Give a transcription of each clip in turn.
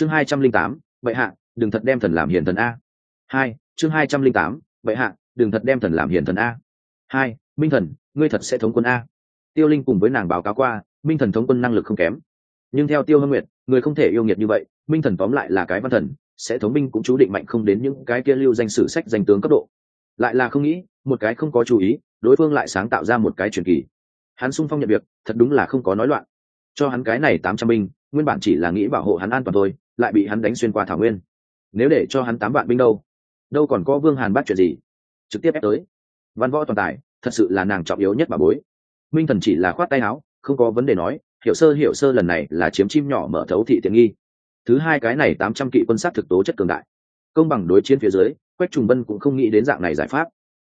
chương hai trăm linh tám hạ, đừng thật đem thần làm hiền thần a. Hai, chương hai trăm linh tám hạ, đừng thật đem thần làm hiền thần a. Hai, minh thần, ngươi thật sẽ thống quân a. Tiêu linh cùng với nàng báo cáo qua, minh thần thống quân năng lực không kém. Nhưng theo tiêu hâm nguyệt, người không thể yêu nghiệt như vậy, minh thần tóm lại là cái văn thần, sẽ thống minh cũng chú định mạnh không đến những cái kia lưu danh sử sách danh tướng cấp độ. Lại là không nghĩ, một cái không có chú ý, đối phương lại sáng tạo ra một cái truyền kỳ. Hắn sung phong nhận việc, thật đúng là không có nói loạn. Cho hắn cái này tám trăm binh nguyên bản chỉ là nghĩ bảo hộ hắn an toàn thôi, lại bị hắn đánh xuyên qua thảo nguyên. Nếu để cho hắn tám vạn binh đâu đâu còn có vương hàn bắt chuyện gì? Trực tiếp ép tới. Văn võ toàn tài, thật sự là nàng trọng yếu nhất bà bối. Minh thần chỉ là khoát tay áo, không có vấn đề nói, hiểu sơ hiểu sơ, lần này là chiếm chim nhỏ mở thấu thị tiện nghi. Thứ hai cái này tám trăm kỵ quân sát thực tố chất cường đại. Công bằng đối chiến phía dưới, quách trùng vân cũng không nghĩ đến dạng này giải pháp.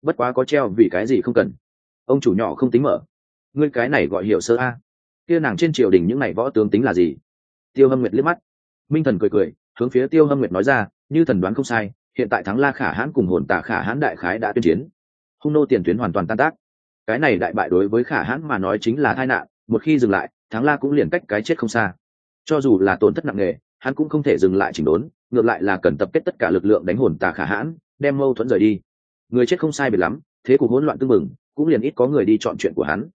Bất quá có treo vì cái gì không cần. Ông chủ nhỏ không tính mở. Ngươi cái này gọi hiểu sơ a. Kia nàng trên triều đình những này võ tướng tính là gì? Tiêu hâm nguyệt liếc mắt. Minh thần cười cười, hướng phía tiêu hâm nguyệt nói ra, như thần đoán không sai, hiện tại thắng la khả hãn cùng hồn tà khả hãn đại khái đã tuyên chiến. Hung nô tiền tuyến hoàn toàn tan tác. Cái này đại bại đối với khả hãn mà nói chính là tai nạn, một khi dừng lại, thắng la cũng liền cách cái chết không xa. Cho dù là tổn thất nặng nề, hắn cũng không thể dừng lại chỉnh đốn, ngược lại là cần tập kết tất cả lực lượng đánh hồn tà khả hãn, đem mâu thuẫn rời đi. Người chết không sai biệt lắm, thế cục hỗn loạn tương mừng cũng liền ít có người đi chọn chuyện của hắn.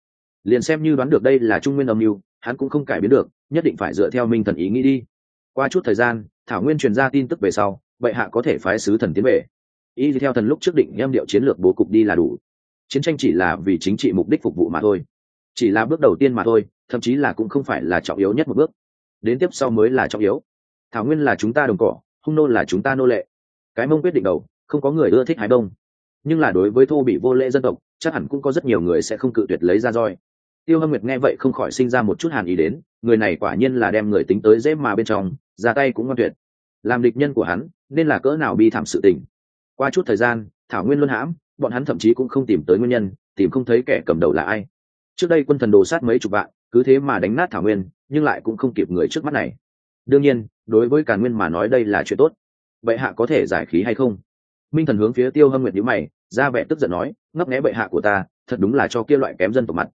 Liền xem như đoán được đây là trung nguyên âm mưu hắn cũng không cải biến được, nhất định phải dựa theo minh thần ý nghĩ đi. Qua chút thời gian, thảo nguyên truyền ra tin tức về sau, bệ hạ có thể phái sứ thần tiến về. Y theo thần lúc trước định nhâm điệu chiến lược bố cục đi là đủ. Chiến tranh chỉ là vì chính trị mục đích phục vụ mà thôi. Chỉ là bước đầu tiên mà thôi, thậm chí là cũng không phải là trọng yếu nhất một bước. Đến tiếp sau mới là trọng yếu. Thảo nguyên là chúng ta đồng cỏ, hung nô là chúng ta nô lệ. Cái mông quyết định đầu, không có người ưa thích hái đông nhưng là đối với thô bị vô lễ dân tộc, chắc hẳn cũng có rất nhiều người sẽ không cự tuyệt lấy ra roi tiêu hâm nguyệt nghe vậy không khỏi sinh ra một chút hàn ý đến, người này quả nhiên là đem người tính tới dễ mà bên trong, ra tay cũng ngoan tuyệt. Làm địch nhân của hắn, nên là cỡ nào bi thảm sự tình. Qua chút thời gian, thảo nguyên luân hãm, bọn hắn thậm chí cũng không tìm tới nguyên nhân, tìm không thấy kẻ cầm đầu là ai. Trước đây quân thần đồ sát mấy chục vạn, cứ thế mà đánh nát thảo nguyên, nhưng lại cũng không kịp người trước mắt này. Đương nhiên, đối với càn nguyên mà nói đây là chuyện tốt. Bệ hạ có thể giải khí hay không? Minh thần hướng phía tiêu hâm nguyệt nhữ mày, ra vẻ tức giận nói, ngấp nghé bệ hạ của ta, thật đúng là cho kia loại kém dân tổ mặt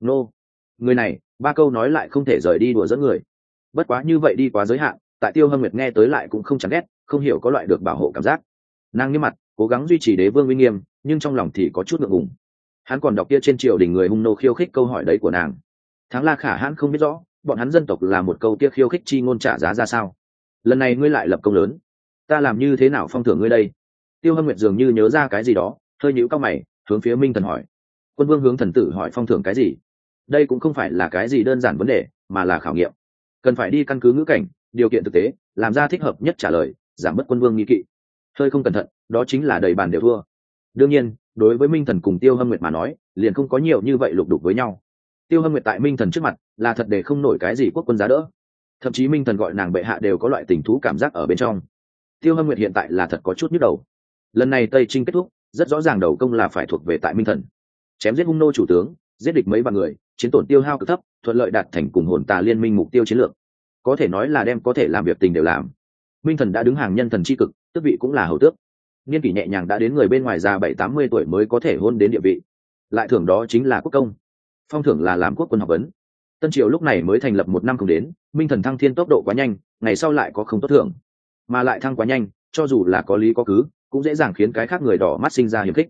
nô, người này, ba câu nói lại không thể rời đi đùa dẫn người. Bất quá như vậy đi quá giới hạn, tại tiêu hâm nguyệt nghe tới lại cũng không chán ghét, không hiểu có loại được bảo hộ cảm giác. Nàng nghiêm mặt, cố gắng duy trì đế vương uy nghiêm, nhưng trong lòng thì có chút ngượng ngùng. Hắn còn đọc kia trên triều đình người hung nô khiêu khích câu hỏi đấy của nàng. Thắng la khả hãn không biết rõ, bọn hắn dân tộc là một câu kia khiêu khích chi ngôn trả giá ra sao? Lần này ngươi lại lập công lớn. Ta làm như thế nào phong thưởng ngươi đây? Tiêu hâm nguyệt dường như nhớ ra cái gì đó, hơi nhíu cao mày, hướng phía minh thần hỏi. Quân vương hướng thần tử hỏi phong thưởng cái gì? Đây cũng không phải là cái gì đơn giản vấn đề, mà là khảo nghiệm. Cần phải đi căn cứ ngữ cảnh, điều kiện thực tế, làm ra thích hợp nhất trả lời, giảm bớt quân vương nghi kỵ. Hơi không cẩn thận, đó chính là đầy bàn đều thua. Đương nhiên, đối với minh thần cùng tiêu hâm nguyệt mà nói, liền không có nhiều như vậy lục đục với nhau. Tiêu hâm nguyệt tại minh thần trước mặt, là thật để không nổi cái gì quốc quân giá đỡ. Thậm chí minh thần gọi nàng bệ hạ đều có loại tình thú cảm giác ở bên trong. Tiêu hâm nguyệt hiện tại là thật có chút nhức đầu. Lần này tây trinh kết thúc, rất rõ ràng đầu công là phải thuộc về tại minh thần. Chém giết hung nô chủ tướng, giết địch mấy vạn người chiến tổn tiêu hao cực thấp, thuận lợi đạt thành cùng hồn tà liên minh mục tiêu chiến lược. Có thể nói là đem có thể làm việc tình đều làm. Minh thần đã đứng hàng nhân thần c h i cực, tước vị cũng là hầu tước. Niên kỷ nhẹ nhàng đã đến người bên ngoài già bảy tám mươi tuổi mới có thể hôn đến địa vị. Lại thưởng đó chính là quốc công. Phong thưởng là làm quốc quân học vấn. Tân triều lúc này mới thành lập một năm không đến, minh thần thăng thiên tốc độ quá nhanh, ngày sau lại có không tốt thưởng. Mà lại thăng quá nhanh, cho dù là có lý có cứ, cũng dễ dàng khiến cái khác người đỏ mắt sinh ra hiềm khích.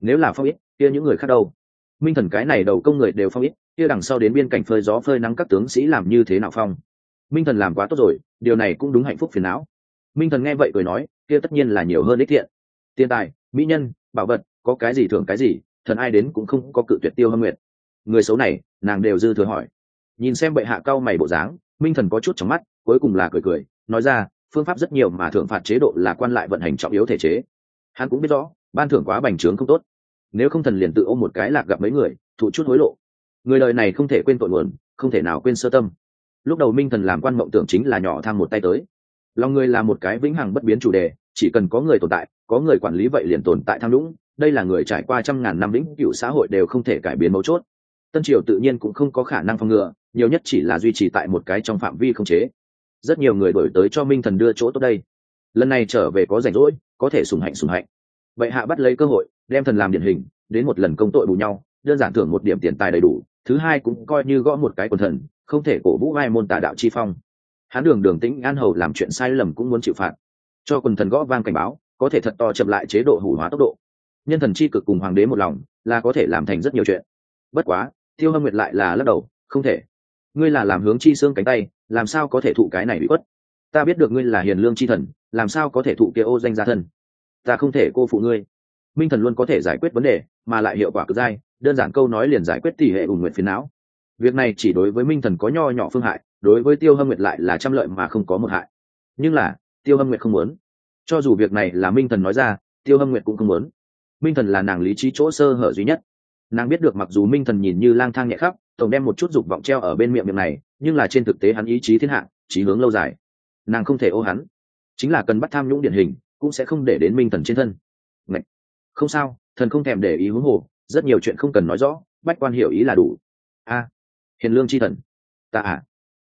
Nếu là phong ít, kia những người khác đâu? Minh thần cái này đầu công người đều phong ít kia đằng sau đến biên cảnh phơi gió phơi nắng các tướng sĩ làm như thế nào phong? Minh thần làm quá tốt rồi, điều này cũng đúng hạnh phúc phiền não. Minh thần nghe vậy cười nói, kia tất nhiên là nhiều hơn ích thiện. Tiền tài, mỹ nhân, bảo vật, có cái gì thưởng cái gì, thần ai đến cũng không có cự tuyệt tiêu hâm nguyệt. Người xấu này, nàng đều dư thừa hỏi. Nhìn xem bệ hạ cao mày bộ dáng, minh thần có chút trong mắt, cuối cùng là cười cười, nói ra, phương pháp rất nhiều mà thưởng phạt chế độ là quan lại vận hành trọng yếu thể chế. Hắn cũng biết rõ, ban thưởng quá bành trướng không tốt nếu không thần liền tự ôm một cái lạc gặp mấy người, thụ chút hối lộ. Người đời này không thể quên tội nguồn, không thể nào quên sơ tâm. Lúc đầu minh thần làm quan mộng tưởng chính là nhỏ thang một tay tới. Lòng người là một cái vĩnh hằng bất biến chủ đề, chỉ cần có người tồn tại, có người quản lý vậy liền tồn tại tham lũng đây là người trải qua trăm ngàn năm lĩnh cựu xã hội đều không thể cải biến mấu chốt. Tân triều tự nhiên cũng không có khả năng phòng ngừa, nhiều nhất chỉ là duy trì tại một cái trong phạm vi không chế. Rất nhiều người đổi tới cho minh thần đưa chỗ tốt đây. Lần này trở về có rảnh rỗi, có thể sùng hạnh sùng hạnh. Vậy hạ bắt lấy cơ hội đem thần làm điển hình, đến một lần công tội bù nhau, đơn giản thưởng một điểm tiền tài đầy đủ, thứ hai cũng coi như gõ một cái quần thần, không thể cổ vũ ai môn tà đạo chi phong. Hắn đường đường tĩnh an hầu làm chuyện sai lầm cũng muốn chịu phạt. Cho quần thần gõ vang cảnh báo, có thể thật to chậm lại chế độ hủ hóa tốc độ. Nhân thần chi cực cùng hoàng đế một lòng, là có thể làm thành rất nhiều chuyện. Bất quá, tiêu hâm nguyệt lại là lắc đầu, không thể. Ngươi là làm hướng chi xương cánh tay, làm sao có thể thụ cái này bị quất ta biết được ngươi là hiền lương chi thần, làm sao có thể thụ kia ô danh gia thân? Ta không thể cô phụ ngươi minh thần luôn có thể giải quyết vấn đề, mà lại hiệu quả cực dai, đơn giản câu nói liền giải quyết tỷ hệ ủng nguyện phiền não. Việc này chỉ đối với minh thần có nho nhỏ phương hại, đối với tiêu hâm nguyệt lại là trăm lợi mà không có một hại. Nhưng là, tiêu hâm nguyệt không muốn. Cho dù việc này là minh thần nói ra, tiêu hâm nguyệt cũng không muốn. Minh thần là nàng lý trí chỗ sơ hở duy nhất. Nàng biết được mặc dù minh thần nhìn như lang thang nhẹ khắp, tổng đem một chút dục vọng treo ở bên miệng miệng này, nhưng là trên thực tế hắn ý chí thiên hạ, chí hướng lâu dài. Nàng không thể ô hắn. Chính là cần bắt tham nhũng điển hình, cũng sẽ không để đến minh thần trên thân. Ngậy! Không sao, thần không thèm để ý huống hồ, rất nhiều chuyện không cần nói rõ, bách quan hiểu ý là đủ. A, hiền lương chi thần. Ta à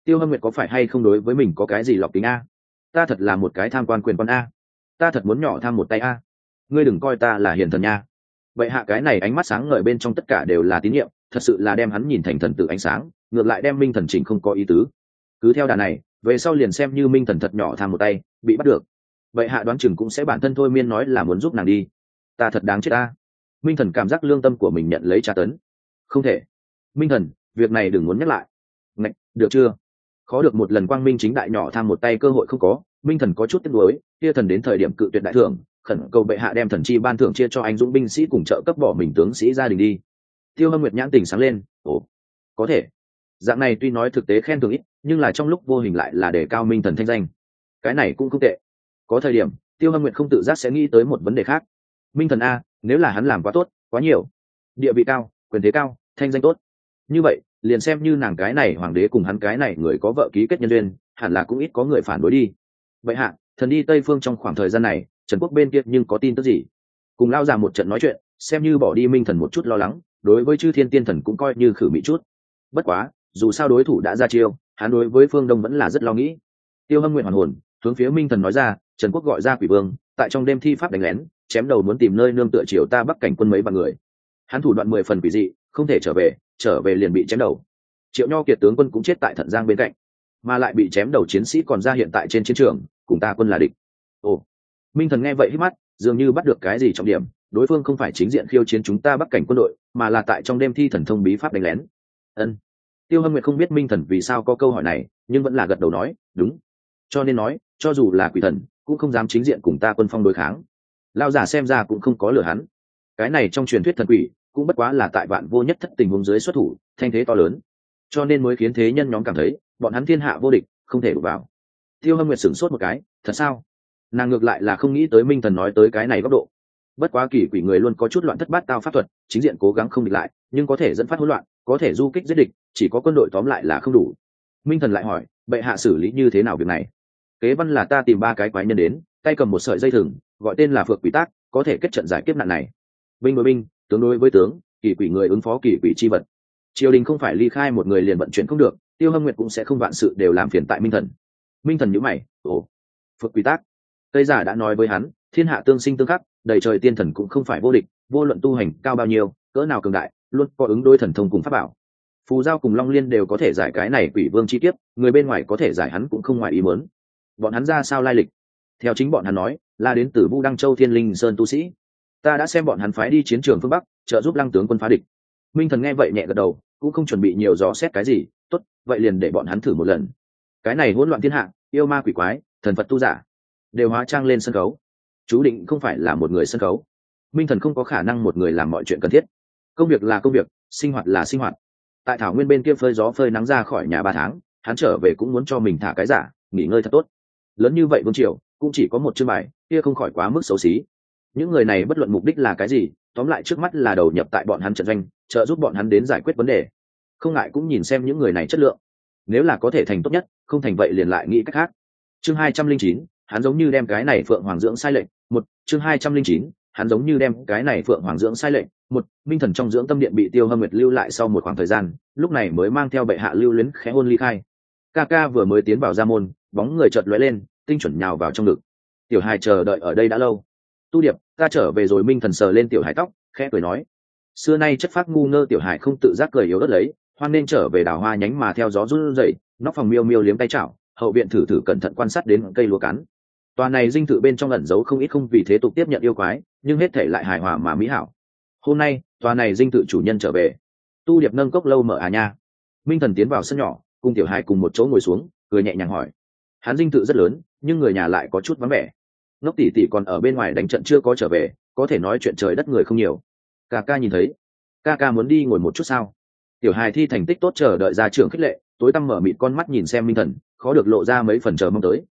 tiêu hâm nguyệt có phải hay không đối với mình có cái gì lọc tính a? Ta thật là một cái tham quan quyền quân a. Ta thật muốn nhỏ tham một tay a. Ngươi đừng coi ta là hiền thần nha. Vậy hạ cái này ánh mắt sáng ngời bên trong tất cả đều là tín nhiệm, thật sự là đem hắn nhìn thành thần tự ánh sáng, ngược lại đem minh thần chỉnh không có ý tứ. Cứ theo đà này, về sau liền xem như minh thần thật nhỏ tham một tay, bị bắt được. Vậy hạ đoán chừng cũng sẽ bản thân thôi miên nói là muốn giúp nàng đi ta thật đáng chết ta. Minh thần cảm giác lương tâm của mình nhận lấy tra tấn. Không thể. Minh thần việc này đừng muốn nhắc lại. Ngạch, được chưa? Khó được một lần quang minh chính đại nhỏ tham một tay cơ hội không có. Minh thần có chút tiếc nuối kia thần đến thời điểm cự tuyệt đại thưởng khẩn cầu bệ hạ đem thần chi ban thưởng chia cho anh dũng binh sĩ cùng trợ cấp bỏ mình tướng sĩ gia đình đi. Tiêu hâm nguyệt nhãn tình sáng lên ồ có thể. Dạng này tuy nói thực tế khen thưởng ít nhưng là trong lúc vô hình lại là để cao minh thần thanh danh. Cái này cũng không tệ. Có thời điểm tiêu hâm nguyệt không tự giác sẽ nghĩ tới một vấn đề khác minh thần a, nếu là hắn làm quá tốt, quá nhiều. Địa vị cao, quyền thế cao, thanh danh tốt. Như vậy, liền xem như nàng cái này hoàng đế cùng hắn cái này người có vợ ký kết nhân duyên, hẳn là cũng ít có người phản đối đi. Vậy hạ, thần đi tây phương trong khoảng thời gian này, trần quốc bên kia nhưng có tin tức gì? Cùng lao ra một trận nói chuyện, xem như bỏ đi minh thần một chút lo lắng, đối với chư thiên tiên thần cũng coi như khử mỹ chút. Bất quá, dù sao đối thủ đã ra chiêu, hắn đối với phương đông vẫn là rất lo nghĩ. Tiêu hâm nguyện hoàn hồn, hướng phía minh thần nói ra, trần quốc gọi ra quỷ vương, tại trong đêm thi pháp đánh lén chém đầu muốn tìm nơi nương tựa chiều ta bắc cảnh quân mấy vạn người. Hắn thủ đoạn mười phần quỷ dị, không thể trở về trở về liền bị chém đầu. Triệu nho kiệt tướng quân cũng chết tại thận giang bên cạnh, mà lại bị chém đầu chiến sĩ còn ra hiện tại trên chiến trường, cùng ta quân là địch. Ồ, minh thần nghe vậy hít mắt, dường như bắt được cái gì trọng điểm, đối phương không phải chính diện khiêu chiến chúng ta bắc cảnh quân đội, mà là tại trong đêm thi thần thông bí pháp đánh lén. Ân. Tiêu hâm nguyệt không biết minh thần vì sao có câu hỏi này, nhưng vẫn là gật đầu nói, đúng. Cho nên nói, cho dù là quỷ thần, cũng không dám chính diện cùng ta quân phong đối kháng lao giả xem ra cũng không có lừa hắn. Cái này trong truyền thuyết thần quỷ, cũng bất quá là tại vạn vô nhất thất tình huống dưới xuất thủ, thanh thế to lớn. Cho nên mới khiến thế nhân nhóm cảm thấy, bọn hắn thiên hạ vô địch, không thể đụng vào. Tiêu hâm nguyệt sửng sốt một cái, thật sao? Nàng ngược lại là không nghĩ tới minh thần nói tới cái này góc độ. Bất quá kỳ quỷ người luôn có chút loạn thất bát tao pháp thuật, chính diện cố gắng không địch lại, nhưng có thể dẫn phát hỗn loạn, có thể du kích giết địch, chỉ có quân đội tóm lại là không đủ. Minh thần lại hỏi, bệ hạ xử lý như thế nào việc này? Kế văn là ta tìm ba cái quái nhân đến, tay cầm một sợi dây thừng gọi tên là phược quỷ tác, có thể kết trận giải kiếp nạn này. Binh đối binh, tướng đối với tướng, kỳ quỷ người ứng phó kỳ quỷ chi vật. Triều đình không phải ly khai một người liền vận chuyển không được, tiêu hâm nguyệt cũng sẽ không vạn sự đều làm phiền tại minh thần. Minh thần nhữ mày, ồ phượng quỷ tác. Tây giả đã nói với hắn, thiên hạ tương sinh tương khắc, đầy trời tiên thần cũng không phải vô địch, vô luận tu hành cao bao nhiêu, cỡ nào cường đại, luôn có ứng đôi thần thông cùng pháp bảo. Phù giao cùng long liên đều có thể giải cái này quỷ vương chi tiết người bên ngoài có thể giải hắn cũng không ngoài ý mớn bọn hắn ra sao lai lịch? Theo chính bọn hắn nói, là đến từ vu đăng châu thiên linh sơn tu sĩ. Ta đã xem bọn hắn phái đi chiến trường phương bắc, trợ giúp lăng tướng quân phá địch. Minh thần nghe vậy nhẹ gật đầu, cũng không chuẩn bị nhiều dò xét cái gì. Tốt, vậy liền để bọn hắn thử một lần. Cái này hỗn loạn thiên hạ, yêu ma quỷ quái, thần phật tu giả, đều hóa trang lên sân khấu. Chú định không phải là một người sân khấu. Minh thần không có khả năng một người làm mọi chuyện cần thiết. Công việc là công việc, sinh hoạt là sinh hoạt. Tại thảo nguyên bên kia phơi gió phơi nắng ra khỏi nhà ba tháng, hắn trở về cũng muốn cho mình thả cái giả, nghỉ ngơi thật tốt. Lớn như vậy vương triều cũng chỉ có một chương bài, kia không khỏi quá mức xấu xí. Những người này bất luận mục đích là cái gì, tóm lại trước mắt là đầu nhập tại bọn hắn trận doanh, trợ giúp bọn hắn đến giải quyết vấn đề. Không ngại cũng nhìn xem những người này chất lượng. Nếu là có thể thành tốt nhất, không thành vậy liền lại nghĩ cách khác. Chương hai trăm linh chín, hắn giống như đem cái này phượng hoàng dưỡng sai lệnh một, chương hai trăm linh chín, hắn giống như đem cái này phượng hoàng dưỡng sai lệnh một, minh thần trong dưỡng tâm điện bị tiêu hâm nguyệt lưu lại sau một khoảng thời gian, lúc này mới mang theo bệ hạ lưu luyến khẽ hôn ly khai. Ca ca vừa mới tiến vào ra môn, bóng người chợt lóe lên tinh chuẩn nhào vào trong ngực. Tiểu hài chờ đợi ở đây đã lâu. Tu điệp, ta trở về rồi, minh thần sờ lên tiểu hải tóc, khẽ cười nói. Xưa nay chất phát ngu ngơ tiểu hải không tự giác cười yếu đất lấy, hoan nên trở về đào hoa nhánh mà theo gió run rẩy nóc phòng miêu miêu liếm tay chảo, hậu viện thử thử cẩn thận quan sát đến cây lúa cắn. Tòa này dinh thự bên trong ẩn giấu không ít không vì thế tục tiếp nhận yêu quái, nhưng hết thể lại hài hòa mà mỹ hảo. Hôm nay, tòa này dinh thự chủ nhân trở về. Tu điệp nâng cốc lâu mở à nha. Minh thần tiến vào sân nhỏ, cùng tiểu hài cùng một chỗ ngồi xuống, cười nhẹ nhàng hỏi. Hắn dinh thự rất lớn nhưng người nhà lại có chút vắng vẻ. Ngốc tỷ tỷ còn ở bên ngoài đánh trận chưa có trở về, có thể nói chuyện trời đất người không nhiều. Ca ca nhìn thấy. Ca ca muốn đi ngồi một chút sao? Tiểu hài thi thành tích tốt chờ đợi ra trường khích lệ, tối tăm mở mịt con mắt nhìn xem minh thần, khó được lộ ra mấy phần chờ mong tới.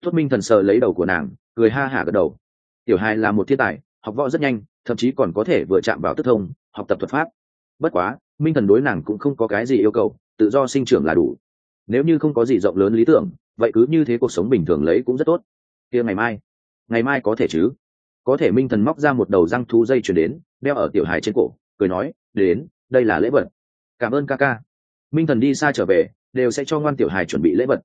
Tốt minh thần sờ lấy đầu của nàng, cười ha hả gật đầu. Tiểu hài là một thiên tài, học võ rất nhanh, thậm chí còn có thể vừa chạm vào tức thông, học tập thuật pháp. Bất quá, minh thần đối nàng cũng không có cái gì yêu cầu, tự do sinh trưởng là đủ. Nếu như không có gì rộng lớn lý tưởng vậy cứ như thế cuộc sống bình thường lấy cũng rất tốt. Kia ngày mai ngày mai có thể chứ? Có thể minh thần móc ra một đầu răng thu dây chuyển đến, đeo ở tiểu hài trên cổ, cười nói, đến, đây là lễ vật. Cảm ơn ca ca. Minh thần đi xa trở về, đều sẽ cho ngoan tiểu hài chuẩn bị lễ vật.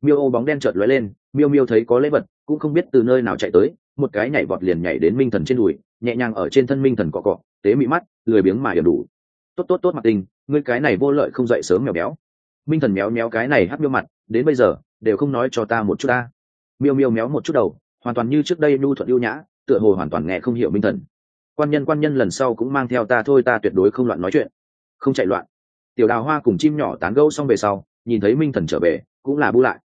Miêu ô bóng đen chợt lóe lên, miêu miêu thấy có lễ vật, cũng không biết từ nơi nào chạy tới, một cái nhảy vọt liền nhảy đến minh thần trên đùi, nhẹ nhàng ở trên thân minh thần cọ cọ, tế mị mắt, lười biếng mà hiểu đủ. Tốt tốt tốt mặt tình ngươi cái này vô lợi không dậy sớm mèo béo. Minh thần méo méo cái này hắt miêu mặt, đến bây giờ đều không nói cho ta một chút ta. Miêu miêu méo một chút đầu, hoàn toàn như trước đây nhu thuận ưu nhã, tựa hồ hoàn toàn nghe không hiểu minh thần. Quan nhân quan nhân lần sau cũng mang theo ta thôi, ta tuyệt đối không loạn nói chuyện. Không chạy loạn. Tiểu đào hoa cùng chim nhỏ tán gâu xong về sau, nhìn thấy minh thần trở về, cũng là bu lại.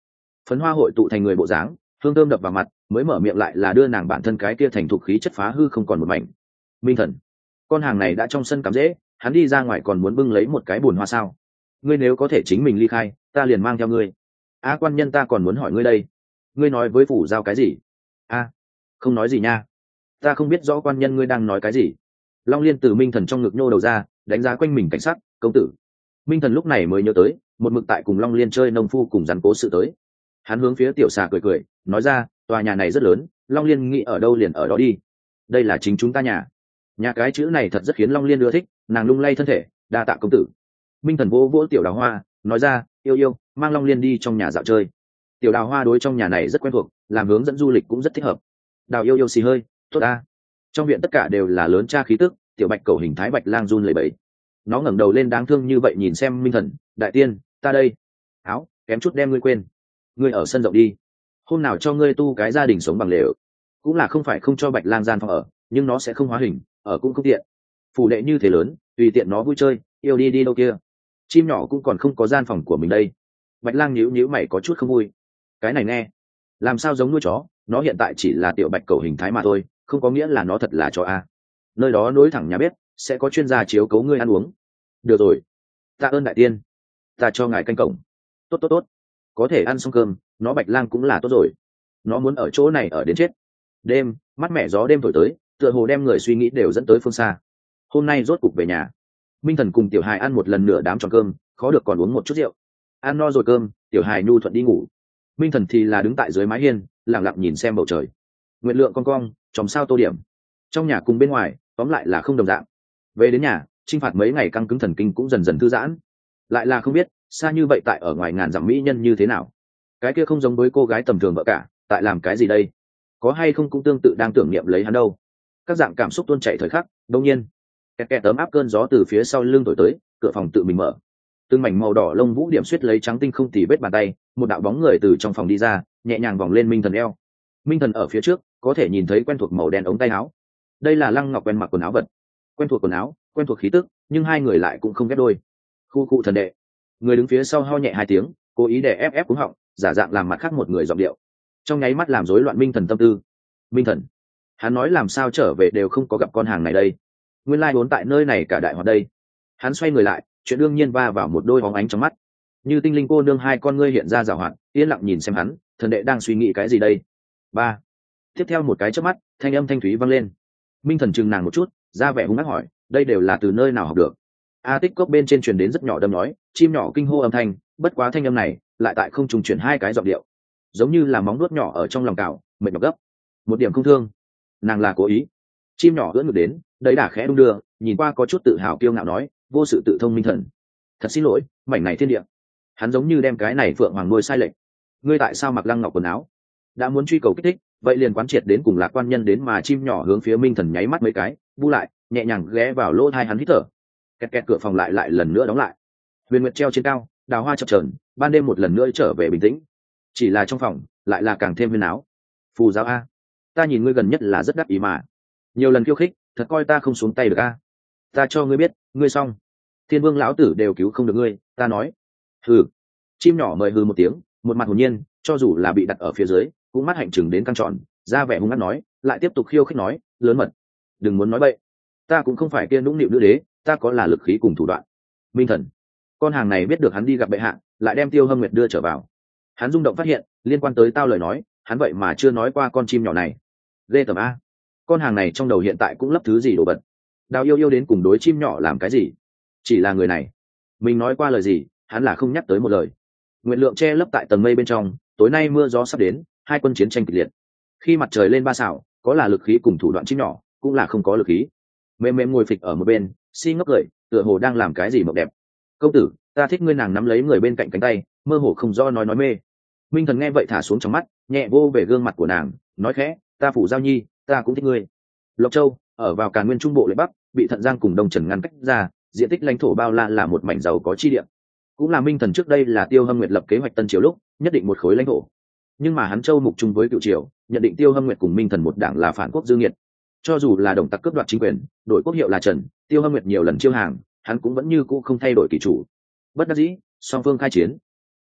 Phấn hoa hội tụ thành người bộ dáng, hương thơm đập vào mặt, mới mở miệng lại là đưa nàng bản thân cái kia thành thục khí chất phá hư không còn một mảnh. Minh thần, con hàng này đã trong sân cắm dễ, hắn đi ra ngoài còn muốn bưng lấy một cái bùn hoa sao? Ngươi nếu có thể chính mình ly khai, ta liền mang theo ngươi a quan nhân ta còn muốn hỏi ngươi đây. Ngươi nói với phủ giao cái gì? A, không nói gì nha. Ta không biết rõ quan nhân ngươi đang nói cái gì. Long liên từ minh thần trong ngực nhô đầu ra, đánh giá quanh mình cảnh sát, công tử. Minh thần lúc này mới nhớ tới, một mực tại cùng long liên chơi nông phu cùng rắn cố sự tới. Hắn hướng phía tiểu xà cười cười, nói ra, tòa nhà này rất lớn, long liên nghĩ ở đâu liền ở đó đi. Đây là chính chúng ta nhà. Nhà cái chữ này thật rất khiến long liên ưa thích, nàng lung lay thân thể, đa tạ công tử. Minh thần vỗ vỗ tiểu đào hoa, nói ra yêu yêu, mang long liên đi trong nhà dạo chơi. Tiểu đào hoa đối trong nhà này rất quen thuộc, làm hướng dẫn du lịch cũng rất thích hợp. Đào yêu yêu xì hơi, tốt ta. Trong viện tất cả đều là lớn cha khí tức, tiểu bạch cầu hình thái bạch lang run lẩy bẩy. nó ngẩng đầu lên đáng thương như vậy nhìn xem minh thần, đại tiên, ta đây. Áo, kém chút đem ngươi quên. Ngươi ở sân rộng đi. Hôm nào cho ngươi tu cái gia đình sống bằng lều. Cũng là không phải không cho bạch lang gian phòng ở, nhưng nó sẽ không hóa hình, ở cũng không tiện. Phủ đệ như thế lớn, tùy tiện nó vui chơi, yêu đi đi đâu kia chim nhỏ cũng còn không có gian phòng của mình đây. Bạch lang nhíu nhíu mày có chút không vui. Cái này nghe, làm sao giống nuôi chó? Nó hiện tại chỉ là tiểu bạch cầu hình thái mà thôi, không có nghĩa là nó thật là chó a. Nơi đó nối thẳng nhà bếp, sẽ có chuyên gia chiếu cấu ngươi ăn uống. Được rồi. Tạ ơn đại tiên. Ta cho ngài canh cổng. Tốt tốt tốt. Có thể ăn xong cơm, nó bạch lang cũng là tốt rồi. Nó muốn ở chỗ này ở đến chết. Đêm mắt mẻ gió đêm thổi tới, tựa hồ đem người suy nghĩ đều dẫn tới phương xa. Hôm nay rốt cục về nhà minh thần cùng tiểu hài ăn một lần nửa đám tròn cơm, khó được còn uống một chút rượu. Ăn no rồi cơm, tiểu hài nhu thuận đi ngủ. Minh thần thì là đứng tại dưới mái hiên lẳng lặng nhìn xem bầu trời. Nguyện lượng con cong, chòm sao tô điểm. Trong nhà cùng bên ngoài, tóm lại là không đồng dạng. Về đến nhà t r i n h phạt mấy ngày căng cứng thần kinh cũng dần dần thư giãn. Lại là không biết, xa như vậy tại ở ngoài ngàn dặm mỹ nhân như thế nào. Cái kia không giống với cô gái tầm thường vợ cả, tại làm cái gì đây? Có hay không cũng tương tự đang tưởng niệm lấy hắn đâu. Các dạng cảm xúc tuôn chạy thời khắc đông nhiên kẹt kẹt tấm áp cơn gió từ phía sau lưng thổi tới, cửa phòng tự mình mở. Từng mảnh màu đỏ lông vũ điểm suýt lấy trắng tinh không tì vết bàn tay, một đạo bóng người từ trong phòng đi ra, nhẹ nhàng vòng lên minh thần eo. Minh thần ở phía trước, có thể nhìn thấy quen thuộc màu đen ống tay áo. Đây là lăng ngọc quen mặc quần áo vật. Quen thuộc quần áo, quen thuộc khí tức, nhưng hai người lại cũng không ghép đôi. Khu cụ thần đệ. Người đứng phía sau ho nhẹ hai tiếng, cố ý để ép ép cúng họng, giả dạng làm mặt khác một người giọng điệu. Trong nháy mắt làm rối loạn minh thần tâm tư. Minh thần, hắn nói làm sao trở về đều không có gặp con hàng này đây nguyên lai vốn tại nơi này cả đại hoạt đây. Hắn xoay người lại, chuyện đương nhiên va vào một đôi hóng ánh trong mắt. Như tinh linh cô nương hai con ngươi hiện ra rào hoạt, yên lặng nhìn xem hắn, thần đệ đang suy nghĩ cái gì đây? Ba. Tiếp theo một cái trước mắt, thanh âm thanh thúy vang lên. Minh thần chừng nàng một chút, ra vẻ hung ác hỏi, đây đều là từ nơi nào học được? A tích cốc bên trên truyền đến rất nhỏ đâm nói, chim nhỏ kinh hô âm thanh, bất quá thanh âm này lại tại không trùng chuyển hai cái giọng điệu. Giống như là móng nuốt nhỏ ở trong lòng cào, mệt nhọc gấp. Một điểm không thương. Nàng là cố ý. Chim nhỏ ưỡn ngược đến đấy đà khẽ đung đưa, nhìn qua có chút tự hào kiêu ngạo nói, vô sự tự thông minh thần. Thật xin lỗi, mảnh này thiên địa. Hắn giống như đem cái này phượng hoàng nuôi sai lệch. Ngươi tại sao mặc lăng ngọc quần áo? Đã muốn truy cầu kích thích, vậy liền quán triệt đến cùng lạc quan nhân đến mà chim nhỏ hướng phía minh thần nháy mắt mấy cái, bu lại, nhẹ nhàng ghé vào lỗ thai hắn hít thở. Kẹt kẹt cửa phòng lại lại lần nữa đóng lại. Huyền nguyệt treo trên cao, đào hoa chập trờn ban đêm một lần nữa trở về bình tĩnh. Chỉ là trong phòng, lại là càng thêm huyền áo. Phù giáo a, ta nhìn ngươi gần nhất là rất đắc ý mà. Nhiều lần khiêu khích thật coi ta không xuống tay được a. Ta cho ngươi biết, ngươi xong. Thiên vương lão tử đều cứu không được ngươi, ta nói. Hừ. Chim nhỏ mời hừ một tiếng, một mặt hồn nhiên, cho dù là bị đặt ở phía dưới, cũng mắt hạnh chừng đến căng tròn, ra vẻ hung hát nói, lại tiếp tục khiêu khích nói, lớn mật. Đừng muốn nói bậy. Ta cũng không phải kia nũng nịu nữ đế, ta có là lực khí cùng thủ đoạn. Minh thần. Con hàng này biết được hắn đi gặp bệ hạ, lại đem tiêu hâm nguyệt đưa trở vào. Hắn rung động phát hiện, liên quan tới tao lời nói, hắn vậy mà chưa nói qua con chim nhỏ này. Ghê tầm a con hàng này trong đầu hiện tại cũng lấp thứ gì đồ vật. Đào yêu yêu đến cùng đối chim nhỏ làm cái gì? Chỉ là người này. Mình nói qua lời gì, hắn là không nhắc tới một lời. Nguyện lượng che lấp tại tầng mây bên trong, tối nay mưa gió sắp đến, hai quân chiến tranh kịch liệt. Khi mặt trời lên ba xảo, có là lực khí cùng thủ đoạn chim nhỏ, cũng là không có lực khí. Mềm mềm ngồi phịch ở một bên, si ngốc cười, tựa hồ đang làm cái gì mộng đẹp. Công tử, ta thích ngươi nàng nắm lấy người bên cạnh cánh tay, mơ hồ không do nói nói mê. Minh thần nghe vậy thả xuống trong mắt, nhẹ vô về gương mặt của nàng, nói khẽ, ta phủ giao nhi ta cũng thích ngươi. Lộc châu, ở vào càn nguyên trung bộ lệ bắc, bị thận giang cùng đông trần ngăn cách ra, diện tích lãnh thổ bao la là một mảnh giàu có chi địa. Cũng là minh thần trước đây là tiêu hâm nguyệt lập kế hoạch tân triều lúc, nhất định một khối lãnh thổ. Nhưng mà hắn châu mục chung với cựu triều, nhận định tiêu hâm nguyệt cùng minh thần một đảng là phản quốc dương nhiệt cho dù là đồng tặc cướp đoạt chính quyền, đổi quốc hiệu là trần, tiêu hâm nguyệt nhiều lần chiêu hàng, hắn cũng vẫn như cũ không thay đổi kỳ chủ. Bất đắc dĩ, song phương khai chiến.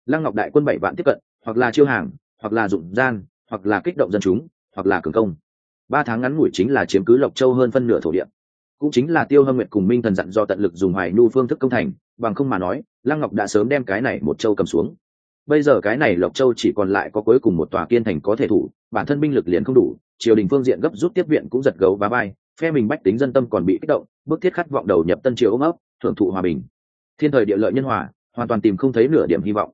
Lăng ngọc đại quân bảy vạn tiếp cận, hoặc là chiêu hàng, hoặc là dụng gian, hoặc là kích động dân chúng, hoặc là cường công ba tháng ngắn ngủi chính là chiếm cứ lộc châu hơn phân nửa thổ địa. Cũng chính là tiêu hâm nguyệt cùng minh thần dặn do tận lực dùng hoài nhu phương thức công thành, bằng không mà nói, lăng ngọc đã sớm đem cái này một châu cầm xuống. Bây giờ cái này lộc châu chỉ còn lại có cuối cùng một tòa kiên thành có thể thủ, bản thân binh lực liền không đủ, triều đình phương diện gấp rút tiếp viện cũng giật gấu và bay, phe mình bách tính dân tâm còn bị kích động, bức thiết khát vọng đầu nhập tân triều ôm ấp, thưởng thụ hòa bình. Thiên thời địa lợi nhân hòa, hoàn toàn tìm không thấy nửa điểm hy vọng.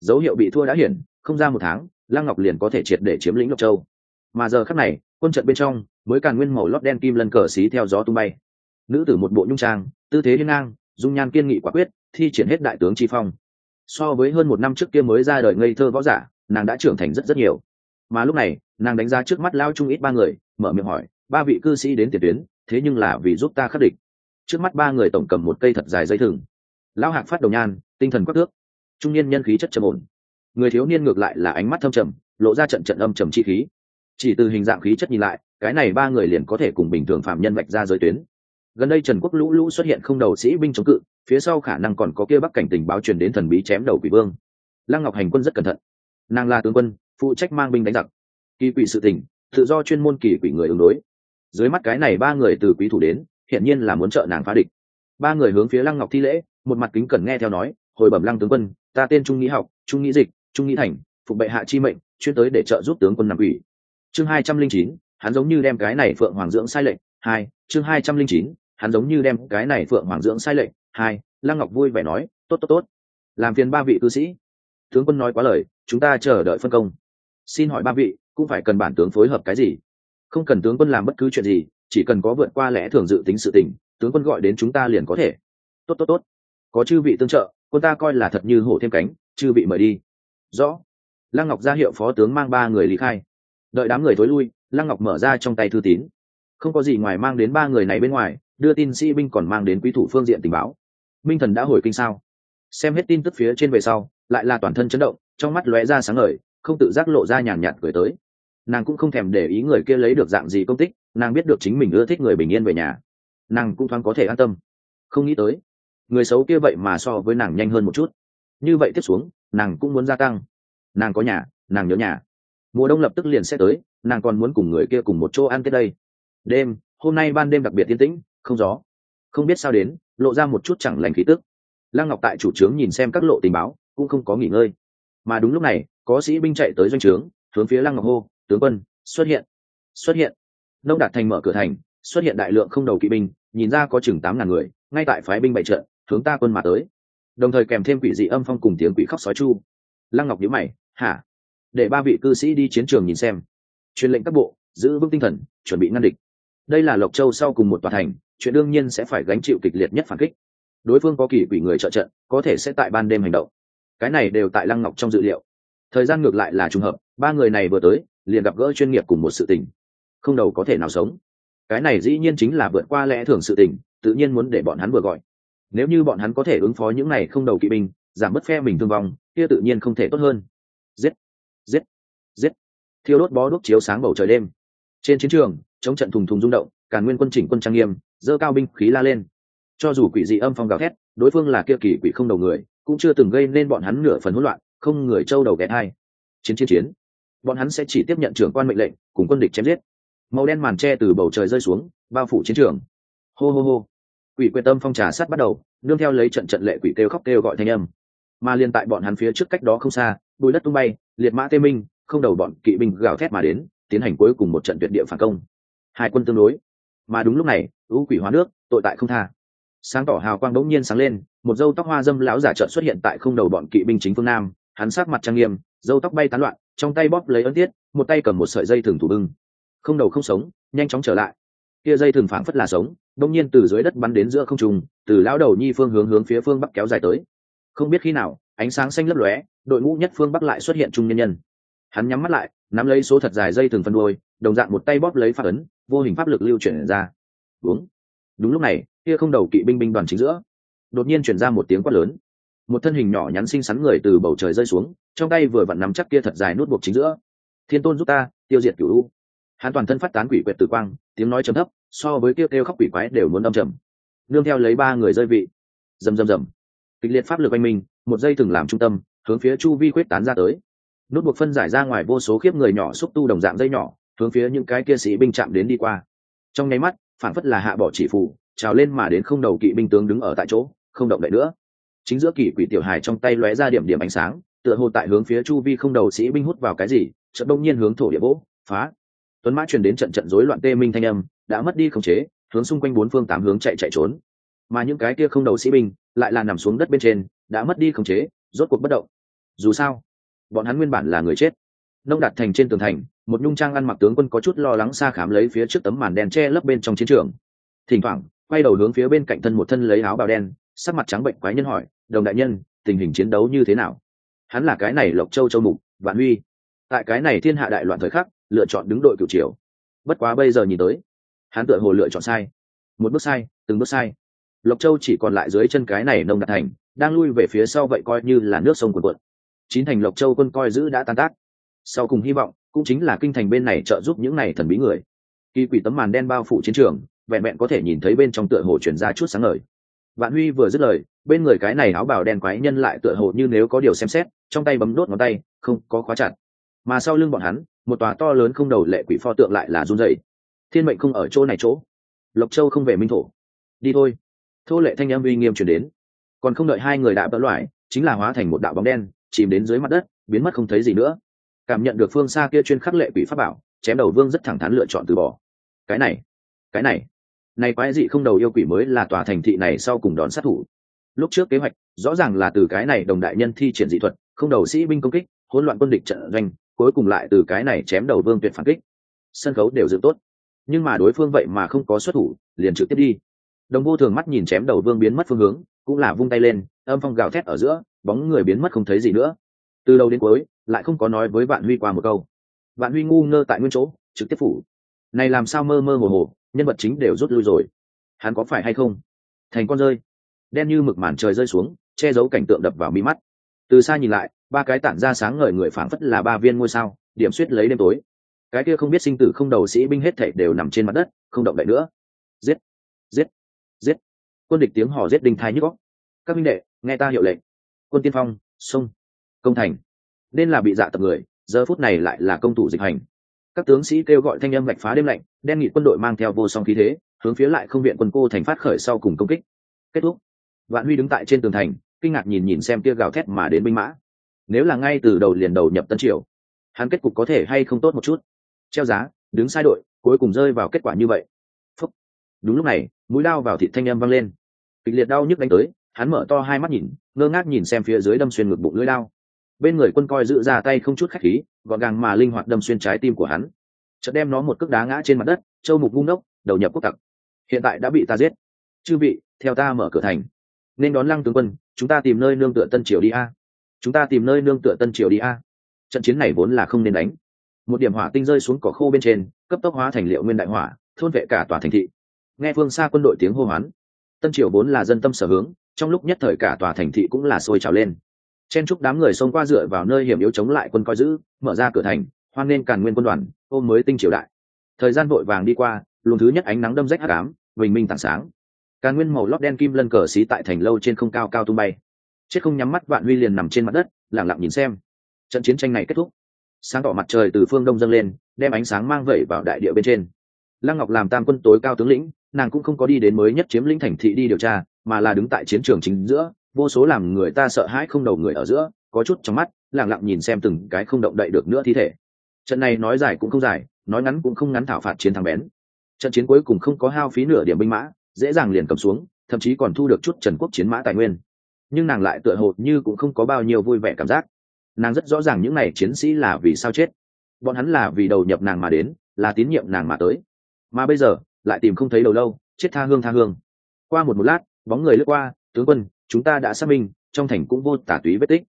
Dấu hiệu bị thua đã hiển, không ra một tháng, lăng ngọc liền có thể triệt để chiếm lĩnh lộc châu. Mà giờ khắc này quân trận bên trong, mới càng nguyên màu lót đen kim lân cờ xí theo gió tung bay. Nữ tử một bộ nhung trang, tư thế hiên ngang, dung nhan kiên nghị quả quyết, thi triển hết đại tướng tri phong. So với hơn một năm trước kia mới ra đời ngây thơ võ giả, nàng đã trưởng thành rất rất nhiều. Mà lúc này, nàng đánh giá trước mắt lao chung ít ba người, mở miệng hỏi, ba vị cư sĩ đến tiền tuyến, thế nhưng là vì giúp ta khắc địch? Trước mắt ba người tổng cầm một cây thật dài dây thừng. Lão hạc phát đầu nhan, tinh thần quắc thước trung niên nhân khí chất trầm ổn. Người thiếu niên ngược lại là ánh mắt thâm trầm, lộ ra trận trận âm trầm chi khí chỉ từ hình dạng khí chất nhìn lại, cái này ba người liền có thể cùng bình thường phạm nhân vạch ra giới tuyến. Gần đây trần quốc lũ lũ xuất hiện không đầu sĩ binh chống cự, phía sau khả năng còn có kia bắc cảnh tình báo truyền đến thần bí chém đầu quỷ vương. Lăng ngọc hành quân rất cẩn thận. Nàng là tướng quân, phụ trách mang binh đánh giặc. Kỳ quỷ sự tình, tự do chuyên môn kỳ quỷ người ứng đối. Dưới mắt cái này ba người từ quý thủ đến hiện nhiên là muốn trợ nàng phá địch. Ba người hướng phía lăng ngọc thi lễ, một mặt kính cẩn nghe theo nói, hồi bẩm lăng tướng quân, ta tên trung nghĩ học, trung nghĩ dịch, trung nghĩ thành, phục bệ hạ chi mệnh, chuyên tới để trợ giúp tướng quân nằm ủy chương hai trăm linh chín, hắn giống như đem cái này phượng hoàng dưỡng sai lệnh hai, chương hai trăm linh chín, hắn giống như đem cái này phượng hoàng dưỡng sai lệnh hai, lăng ngọc vui vẻ nói, tốt tốt tốt. Làm phiền ba vị cư sĩ. Tướng quân nói quá lời, chúng ta chờ đợi phân công. Xin hỏi ba vị, cũng phải cần bản tướng phối hợp cái gì? Không cần tướng quân làm bất cứ chuyện gì, chỉ cần có vượt qua lẽ thường dự tính sự tình, tướng quân gọi đến chúng ta liền có thể. Tốt tốt tốt. Có chư vị tương trợ, quân ta coi là thật như hổ thêm cánh, chư vị mời đi. Rõ. Lăng ngọc ra hiệu phó tướng mang ba người lý khai đợi đám người thối lui, lăng ngọc mở ra trong tay thư tín. Không có gì ngoài mang đến ba người này bên ngoài, đưa tin sĩ binh còn mang đến quý thủ phương diện tình báo. Minh thần đã hồi kinh sao? Xem hết tin tức phía trên về sau, lại là toàn thân chấn động, trong mắt lóe ra sáng ngời, không tự giác lộ ra nhàn nhạt gửi tới. Nàng cũng không thèm để ý người kia lấy được dạng gì công tích, nàng biết được chính mình ưa thích người bình yên về nhà. Nàng cũng thoáng có thể an tâm. Không nghĩ tới, người xấu kia vậy mà so với nàng nhanh hơn một chút. Như vậy tiếp xuống, nàng cũng muốn gia tăng. Nàng có nhà, nàng nhớ nhà mùa đông lập tức liền sẽ tới, nàng còn muốn cùng người kia cùng một chỗ ăn tết đây. Đêm, hôm nay ban đêm đặc biệt yên tĩnh, không gió. Không biết sao đến, lộ ra một chút chẳng lành khí tức. Lăng ngọc tại chủ trướng nhìn xem các lộ tình báo, cũng không có nghỉ ngơi. Mà đúng lúc này, có sĩ binh chạy tới doanh trướng, hướng phía lăng ngọc hô, tướng quân, xuất hiện xuất hiện. Nông đạt thành mở cửa thành, xuất hiện đại lượng không đầu kỵ binh, nhìn ra có chừng tám ngàn người, ngay tại phái binh bại trận, hướng ta quân mà tới. Đồng thời kèm thêm quỷ dị âm phong cùng tiếng quỷ khóc sói chu. Lăng ngọc nhíu mày, hả? Để ba vị cư sĩ đi chiến trường nhìn xem. Truyền lệnh các bộ, giữ vững tinh thần, chuẩn bị ngăn địch. Đây là lộc châu sau cùng một tòa thành, chuyện đương nhiên sẽ phải gánh chịu kịch liệt nhất phản kích. Đối phương có kỳ quỷ người trợ trận, có thể sẽ tại ban đêm hành động. Cái này đều tại lăng ngọc trong dự liệu. Thời gian ngược lại là trùng hợp, ba người này vừa tới, liền gặp gỡ chuyên nghiệp cùng một sự tình. Không đầu có thể nào sống. Cái này dĩ nhiên chính là vượt qua lẽ thường sự tình, tự nhiên muốn để bọn hắn vừa gọi. Nếu như bọn hắn có thể ứng phó những này không đầu kỵ binh, giảm bớt phe mình thương vong, kia tự nhiên không thể tốt hơn giết! Giết! Thiêu đốt bó đuốc chiếu sáng bầu trời đêm. Trên chiến trường, chống trận thùng thùng rung động càn nguyên quân chỉnh quân trang nghiêm dơ cao binh khí la lên. Cho dù quỷ dị âm phong gào thét, đối phương là kia kỳ quỷ không đầu người, cũng chưa từng gây nên bọn hắn nửa phần hỗn loạn, không người trâu đầu ghé hai chiến chiến chiến. Bọn hắn sẽ chỉ tiếp nhận trưởng quan mệnh lệnh, cùng quân địch chém giết. Màu đen màn tre từ bầu trời rơi xuống, bao phủ chiến trường. Hô hô hô. Quỷ quyệt tâm phong trà sát bắt đầu, nương theo lấy trận trận lệ quỷ kêu khóc kêu gọi thanh âm. Mà liên tại bọn hắn phía trước cách đó không xa bùi đất tung bay, liệt mã tê minh, không đầu bọn kỵ binh gào thét mà đến, tiến hành cuối cùng một trận tuyệt địa phản công. Hai quân tương đối. Mà đúng lúc này u quỷ hóa nước, tội tại không tha. Sáng tỏ hào quang bỗng nhiên sáng lên, một dâu tóc hoa dâm lão giả trợn xuất hiện tại không đầu bọn kỵ binh chính phương nam, hắn sát mặt trang nghiêm, dâu tóc bay tán loạn, trong tay bóp lấy ấn tiết một tay cầm một sợi dây thừng thủ bưng. Không đầu không sống, nhanh chóng trở lại. Kia dây thừng phảng phất là sống đông nhiên từ dưới đất bắn đến giữa không trùng từ lão đầu nhi phương hướng hướng phía phương bắc kéo dài tới. Không biết khi nào ánh sáng xanh lấp lóe, đội ngũ nhất phương bắc lại xuất hiện trung nhân nhân. Hắn nhắm mắt lại, nắm lấy số thật dài dây từng phân đôi, đồng dạng một tay bóp lấy phát ấn, vô hình pháp lực lưu chuyển ra. Đúng. Đúng lúc này, kia không đầu kỵ binh binh đoàn chính giữa, đột nhiên chuyển ra một tiếng quát lớn. Một thân hình nhỏ nhắn xinh xắn người từ bầu trời rơi xuống, trong tay vừa vặn nắm chắc kia thật dài nút buộc chính giữa. Thiên tôn giúp ta, tiêu diệt cửu u. Hắn toàn thân phát tán quỷ quyệt tử quang, tiếng nói trầm thấp, so với kia kêu khóc quỷ quái đều muốn âm trầm. Nương theo lấy ba người rơi vị. Rầm rầm rầm. Kịch liệt pháp lực anh minh một dây thừng làm trung tâm, hướng phía chu vi quyết tán ra tới. Nút buộc phân giải ra ngoài vô số khiếp người nhỏ xúc tu đồng dạng dây nhỏ, hướng phía những cái kia sĩ binh chạm đến đi qua. Trong nháy mắt, phản phất là hạ bỏ chỉ phù trào lên mà đến không đầu kỵ binh tướng đứng ở tại chỗ, không động đậy nữa. Chính giữa kỷ quỷ tiểu hài trong tay lóe ra điểm điểm ánh sáng, tựa hồ tại hướng phía chu vi không đầu sĩ binh hút vào cái gì, chợt đông nhiên hướng thổ địa vỗ phá. Tuấn mã truyền đến trận trận rối loạn tê minh thanh âm, đã mất đi khống chế, hướng xung quanh bốn phương tám hướng chạy chạy trốn. Mà những cái kia không đầu sĩ binh, lại là nằm xuống đất bên trên đã mất đi khống chế, rốt cuộc bất động. Dù sao, bọn hắn nguyên bản là người chết. Nông đạt thành trên tường thành, một nhung trang ăn mặc tướng quân có chút lo lắng xa khám lấy phía trước tấm màn đen che lấp bên trong chiến trường. Thỉnh thoảng, quay đầu hướng phía bên cạnh thân một thân lấy áo bào đen, sắc mặt trắng bệnh quái nhân hỏi, đồng đại nhân, tình hình chiến đấu như thế nào? Hắn là cái này lộc châu châu mục, vạn huy. Tại cái này thiên hạ đại loạn thời khắc, lựa chọn đứng đội cựu triều. Bất quá bây giờ nhìn tới, hắn tựa hồ lựa chọn sai. Một bước sai, từng bước sai. Lộc châu chỉ còn lại dưới chân cái này nông đạt thành đang lui về phía sau vậy coi như là nước sông cuồn cuộn. chín thành lộc châu quân coi giữ đã tan tác. Sau cùng hy vọng, cũng chính là kinh thành bên này trợ giúp những này thần bí người. Kỳ quỷ tấm màn đen bao phủ chiến trường, vẹn vẹn có thể nhìn thấy bên trong tựa hồ chuyển ra chút sáng ngời. Vạn huy vừa dứt lời, bên người cái này áo bào đen quái nhân lại tựa hồ như nếu có điều xem xét, trong tay bấm đốt ngón tay, không có khóa chặt. Mà sau lưng bọn hắn, một tòa to lớn không đầu lệ quỷ pho tượng lại là run rẩy. thiên mệnh không ở chỗ này chỗ. Lộc châu không về minh thổ. Đi thôi. Thô lệ thanh âm uy nghiêm chuyển đến còn không đợi hai người đã bỡ loại, chính là hóa thành một đạo bóng đen, chìm đến dưới mặt đất, biến mất không thấy gì nữa. Cảm nhận được phương xa kia chuyên khắc lệ quỷ pháp bảo, chém đầu vương rất thẳng thắn lựa chọn từ bỏ. Cái này cái này này quái dị không đầu yêu quỷ mới là tòa thành thị này sau cùng đón sát thủ. Lúc trước kế hoạch, rõ ràng là từ cái này đồng đại nhân thi triển dị thuật, không đầu sĩ binh công kích, hỗn loạn quân địch trận doanh, cuối cùng lại từ cái này chém đầu vương tuyệt phản kích. Sân khấu đều dựng tốt. Nhưng mà đối phương vậy mà không có xuất thủ, liền trực tiếp đi đồng vô thường mắt nhìn chém đầu vương biến mất phương hướng, cũng là vung tay lên, âm phong gào thét ở giữa, bóng người biến mất không thấy gì nữa. Từ đầu đến cuối, lại không có nói với bạn huy qua một câu. Bạn huy ngu ngơ tại nguyên chỗ, trực tiếp phủ. Này làm sao mơ mơ hồ hồ, nhân vật chính đều rút lui rồi. Hắn có phải hay không? Thành con rơi. Đen như mực màn trời rơi xuống, che giấu cảnh tượng đập vào mi mắt. Từ xa nhìn lại, ba cái tản ra sáng ngời người phảng phất là ba viên ngôi sao, điểm suýt lấy đêm tối. Cái kia không biết sinh tử không đầu sĩ binh hết thảy đều nằm trên mặt đất, không động đậy nữa. Giết! Giết! Giết. Quân địch tiếng hò giết đinh thai nhức góc các minh đệ, nghe ta hiệu lệnh. Quân tiên phong sông công thành. Nên là bị dạ tập người, giờ phút này lại là công thủ dịch hành. Các tướng sĩ kêu gọi thanh âm vạch phá đêm lạnh, đen nghị quân đội mang theo vô song khí thế, hướng phía lại không viện quân cô thành phát khởi sau cùng công kích. Kết thúc. Vạn huy đứng tại trên tường thành, kinh ngạc nhìn nhìn xem kia gào thét mà đến binh mã. Nếu là ngay từ đầu liền đầu nhập tân triều, hắn kết cục có thể hay không tốt một chút? Treo giá, đứng sai đội, cuối cùng rơi vào kết quả như vậy. Phúc. đúng lúc này mũi lao vào thịt thanh âm văng lên. Kịch liệt đau nhức đánh tới, hắn mở to hai mắt nhìn, ngơ ngác nhìn xem phía dưới đâm xuyên ngực bụng lưỡi lao bên người quân coi giữ ra tay không chút khách khí, gọn gàng mà linh hoạt đâm xuyên trái tim của hắn. Chợt đem nó một cước đá ngã trên mặt đất, châu mục ngung đốc đầu nhập quốc tặc. Hiện tại đã bị ta giết. Chư vị, theo ta mở cửa thành. Nên đón lăng tướng quân, chúng ta tìm nơi nương tựa tân triều đi a. Chúng ta tìm nơi nương tựa tân triều đi a. Trận chiến này vốn là không nên đánh. Một điểm hỏa tinh rơi xuống cỏ khô bên trên, cấp tốc hóa thành liệu nguyên đại hỏa, thôn vệ cả tòa thành thị nghe phương xa quân đội tiếng hô hoán. Tân triều vốn là dân tâm sở hướng, trong lúc nhất thời cả tòa thành thị cũng là sôi trào lên. Chen chúc đám người xông qua dựa vào nơi hiểm yếu chống lại quân coi giữ, mở ra cửa thành, hoan nên càn nguyên quân đoàn, ôm mới tinh triều đại. Thời gian vội vàng đi qua, luồng thứ nhất ánh nắng đâm rách hắc ám, bình minh tảng sáng. Càn nguyên màu lót đen kim lân cờ xí tại thành lâu trên không cao cao tung bay. Chết không nhắm mắt vạn huy liền nằm trên mặt đất lẳng lặng nhìn xem. Trận chiến tranh này kết thúc. Sáng tỏ mặt trời từ phương đông dâng lên, đem ánh sáng mang vẩy vào đại địa bên trên. Lăng ngọc làm tam quân tối cao tướng lĩnh nàng cũng không có đi đến mới nhất chiếm lĩnh thành thị đi điều tra, mà là đứng tại chiến trường chính giữa, vô số làm người ta sợ hãi không đầu người ở giữa, có chút trong mắt lẳng lặng nhìn xem từng cái không động đậy được nữa thi thể. Trận này nói dài cũng không dài, nói ngắn cũng không ngắn thảo phạt chiến thắng bén. Trận chiến cuối cùng không có hao phí nửa điểm binh mã, dễ dàng liền cầm xuống, thậm chí còn thu được chút trần quốc chiến mã tài nguyên. Nhưng nàng lại tựa hồ như cũng không có bao nhiêu vui vẻ cảm giác. Nàng rất rõ ràng những n à y chiến sĩ là vì sao chết. Bọn hắn là vì đầu nhập nàng mà đến, là tín nhiệm nàng mà tới. Mà bây giờ lại tìm không thấy đầu lâu, chết tha hương tha hương. Qua một một lát, bóng người lướt qua, tướng quân, chúng ta đã xác minh, trong thành cũng vô tả túy vết tích.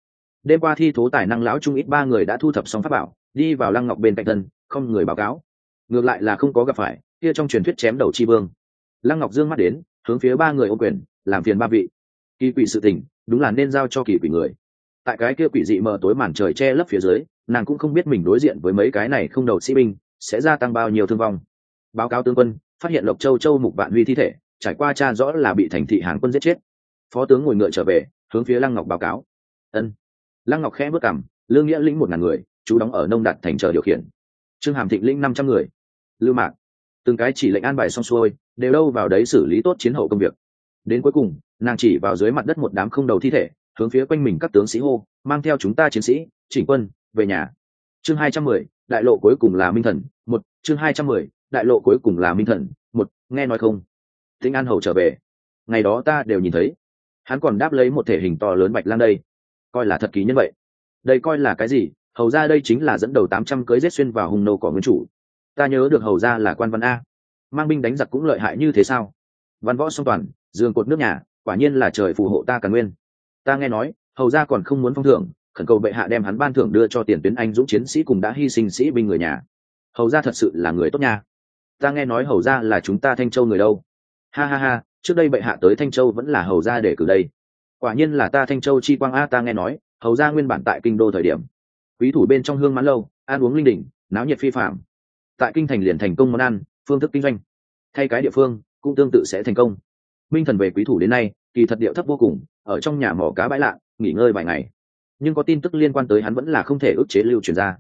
Đêm qua thi thố tài năng lão trung ít ba người đã thu thập xong pháp bảo, đi vào lăng ngọc bên cạnh thân, không người báo cáo. Ngược lại là không có gặp phải, kia trong truyền thuyết chém đầu chi vương. Lăng ngọc dương mắt đến, hướng phía ba người ô quyền, làm phiền ba vị. Kỳ quỷ sự tình, đúng là nên giao cho kỳ quỷ người. Tại cái kia quỷ dị mờ tối màn trời che lấp phía dưới, nàng cũng không biết mình đối diện với mấy cái này không đầu sĩ binh, sẽ gia tăng bao nhiêu thương vong. Báo cáo tướng quân phát hiện lộc châu châu mục vạn huy thi thể, trải qua cha rõ là bị thành thị hàn quân giết chết. Phó tướng ngồi ngựa trở về, hướng phía lăng ngọc báo cáo. Ân. Lăng ngọc khẽ bước cảm lương nghĩa lĩnh một ngàn người, chú đóng ở nông đạt thành chờ điều khiển. Trương hàm thịnh lĩnh năm trăm người. Lưu mạc. Từng cái chỉ lệnh an bài xong xuôi, đều đâu vào đấy xử lý tốt chiến hậu công việc. Đến cuối cùng, nàng chỉ vào dưới mặt đất một đám không đầu thi thể, hướng phía quanh mình các tướng sĩ hô, mang theo chúng ta chiến sĩ, chỉnh quân, về nhà. Chương hai trăm mười, đại lộ cuối cùng là minh thần. Một, chương hai trăm mười đại lộ cuối cùng là minh thần, một, nghe nói không? Tĩnh an hầu trở về. Ngày đó ta đều nhìn thấy. Hắn còn đáp lấy một thể hình to lớn bạch lang đây. Coi là thật kỳ nhân vậy. Đây coi là cái gì? Hầu ra đây chính là dẫn đầu tám trăm cưới rết xuyên vào hùng nô cỏ nguyên chủ. Ta nhớ được hầu ra là quan văn a. Mang binh đánh giặc cũng lợi hại như thế sao? Văn võ song toàn, giường cột nước nhà, quả nhiên là trời phù hộ ta cả nguyên. Ta nghe nói, hầu ra còn không muốn phong thưởng, khẩn cầu bệ hạ đem hắn ban thưởng đưa cho tiền tuyến anh dũng chiến sĩ cùng đã hy sinh sĩ binh người nhà. Hầu ra thật sự là người tốt nha ta nghe nói hầu ra là chúng ta thanh châu người đâu. Ha ha ha, trước đây bệ hạ tới thanh châu vẫn là hầu ra để cử đây. Quả nhiên là ta thanh châu chi quang a ta nghe nói, hầu ra nguyên bản tại kinh đô thời điểm. Quý thủ bên trong hương mãn lâu, ăn uống linh đỉnh náo nhiệt phi phạm tại kinh thành liền thành công món ăn, phương thức kinh doanh. Thay cái địa phương, cũng tương tự sẽ thành công. Minh thần về quý thủ đến nay, kỳ thật điệu thấp vô cùng, ở trong nhà mỏ cá bãi lạ, nghỉ ngơi vài ngày. Nhưng có tin tức liên quan tới hắn vẫn là không thể ức chế lưu truyền ra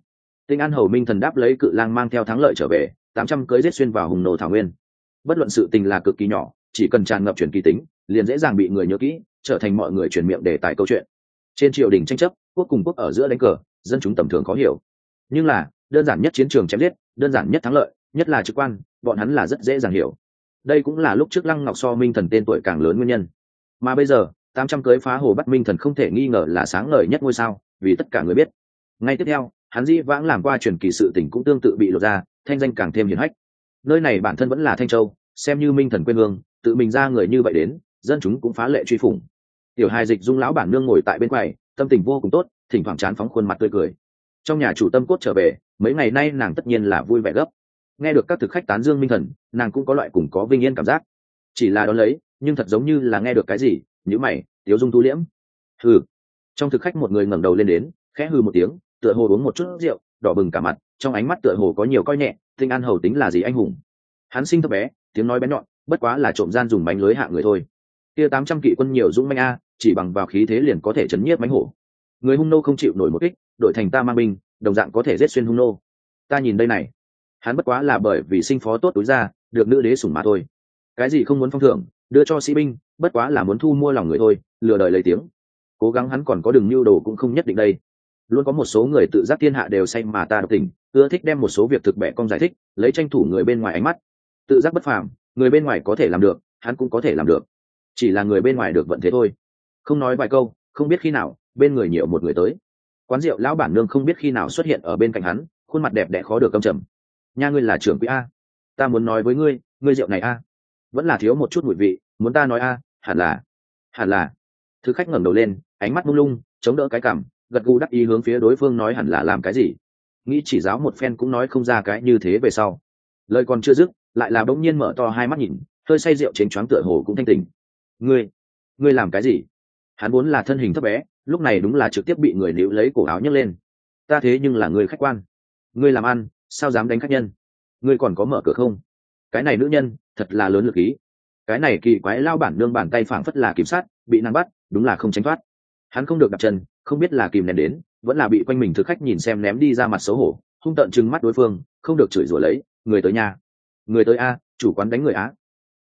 tinh an hầu minh thần đáp lấy cự lang mang theo thắng lợi trở về tám trăm cưới rết xuyên vào hùng nổ thảo nguyên. Bất luận sự tình là cực kỳ nhỏ, chỉ cần tràn ngập truyền kỳ tính, liền dễ dàng bị người nhớ kỹ, trở thành mọi người truyền miệng đề tài câu chuyện. Trên triều đình tranh chấp, quốc cùng quốc ở giữa đánh cờ, dân chúng tầm thường khó hiểu. Nhưng là, đơn giản nhất chiến trường chém giết, đơn giản nhất thắng lợi, nhất là trực quan, bọn hắn là rất dễ dàng hiểu. Đây cũng là lúc trước lăng ngọc so minh thần tên tuổi càng lớn nguyên nhân. Mà bây giờ, tám trăm cưới phá hồ bắt minh thần không thể nghi ngờ là sáng ngời nhất ngôi sao, vì tất cả người biết. Ngay tiếp theo, hắn dĩ vãng làm qua truyền kỳ sự tỉnh cũng tương tự bị lột ra thanh danh càng thêm hiển hách. Nơi này bản thân vẫn là thanh châu, xem như minh thần quê hương, tự mình ra người như vậy đến, dân chúng cũng phá lệ truy phủng. Tiểu hài dịch dung lão bản nương ngồi tại bên quầy, tâm tình vô cùng tốt, thỉnh thoảng chán phóng khuôn mặt tươi cười. Trong nhà chủ tâm cốt trở về, mấy ngày nay nàng tất nhiên là vui vẻ gấp. Nghe được các thực khách tán dương minh thần, nàng cũng có loại cùng có vinh yên cảm giác. Chỉ là đón lấy, nhưng thật giống như là nghe được cái gì nhữ mày, tiếu dung thu liễm. Hừ. Trong thực khách một người ngẩng đầu lên đến, khẽ hừ một tiếng, tựa hồ uống một chút rượu, đỏ bừng cả mặt trong ánh mắt tựa hồ có nhiều coi nhẹ, tinh an hầu tính là gì anh hùng? Hắn sinh thấp bé, tiếng nói bé nhọn, bất quá là trộm gian dùng bánh lưới hạ người thôi. Kia tám trăm kỵ quân nhiều dũng manh a, chỉ bằng vào khí thế liền có thể chấn nhiếp mánh hổ. Người hung nô không chịu nổi một kích đội thành ta mang binh, đồng dạng có thể giết xuyên hung nô. Ta nhìn đây này. Hắn bất quá là bởi vì sinh phó tốt túi ra, được nữ đế sủng mà thôi. Cái gì không muốn phong thưởng, đưa cho sĩ binh, bất quá là muốn thu mua lòng người thôi, lừa đời lấy tiếng. Cố gắng hắn còn có đường mưu đồ cũng không nhất định đây luôn có một số người tự giác thiên hạ đều say mà ta độc tình, ưa thích đem một số việc thực bẻ cong giải thích, lấy tranh thủ người bên ngoài ánh mắt. Tự giác bất phàm, người bên ngoài có thể làm được, hắn cũng có thể làm được. Chỉ là người bên ngoài được vận thế thôi. Không nói vài câu, không biết khi nào, bên người nhiều một người tới. Quán rượu lão bản nương không biết khi nào xuất hiện ở bên cạnh hắn, khuôn mặt đẹp đẽ khó được câm trầm. Nha ngươi là trưởng quỹ a. Ta muốn nói với ngươi ngươi rượu này a. Vẫn là thiếu một chút mùi vị, muốn ta nói a, hẳn là hẳn là. Thứ khách ngẩng đầu lên, ánh mắt mông lung, chống đỡ cái cảm gật gù đắc ý hướng phía đối phương nói hẳn là làm cái gì. Nghĩ chỉ giáo một phen cũng nói không ra cái như thế về sau. Lời còn chưa dứt, lại là bỗng nhiên mở to hai mắt nhìn, hơi say rượu trên choáng tựa hồ cũng thanh tình ngươi ngươi làm cái gì? Hắn vốn là thân hình thấp bé, lúc này đúng là trực tiếp bị người níu lấy cổ áo nhấc lên. Ta thế nhưng là người khách quan. Ngươi làm ăn, sao dám đánh khách nhân? Ngươi còn có mở cửa không? Cái này nữ nhân, thật là lớn lực ý. Cái này kỳ quái lao bản nương bàn tay phảng phất là kiểm sát, bị năng bắt, đúng là không tránh thoát hắn không được đặt chân, không biết là kìm nén đến, vẫn là bị quanh mình thực khách nhìn xem ném đi ra mặt xấu hổ, hung tợn chừng mắt đối phương, không được chửi rủa lấy, người tới nhà. Người tới a, chủ quán đánh người á.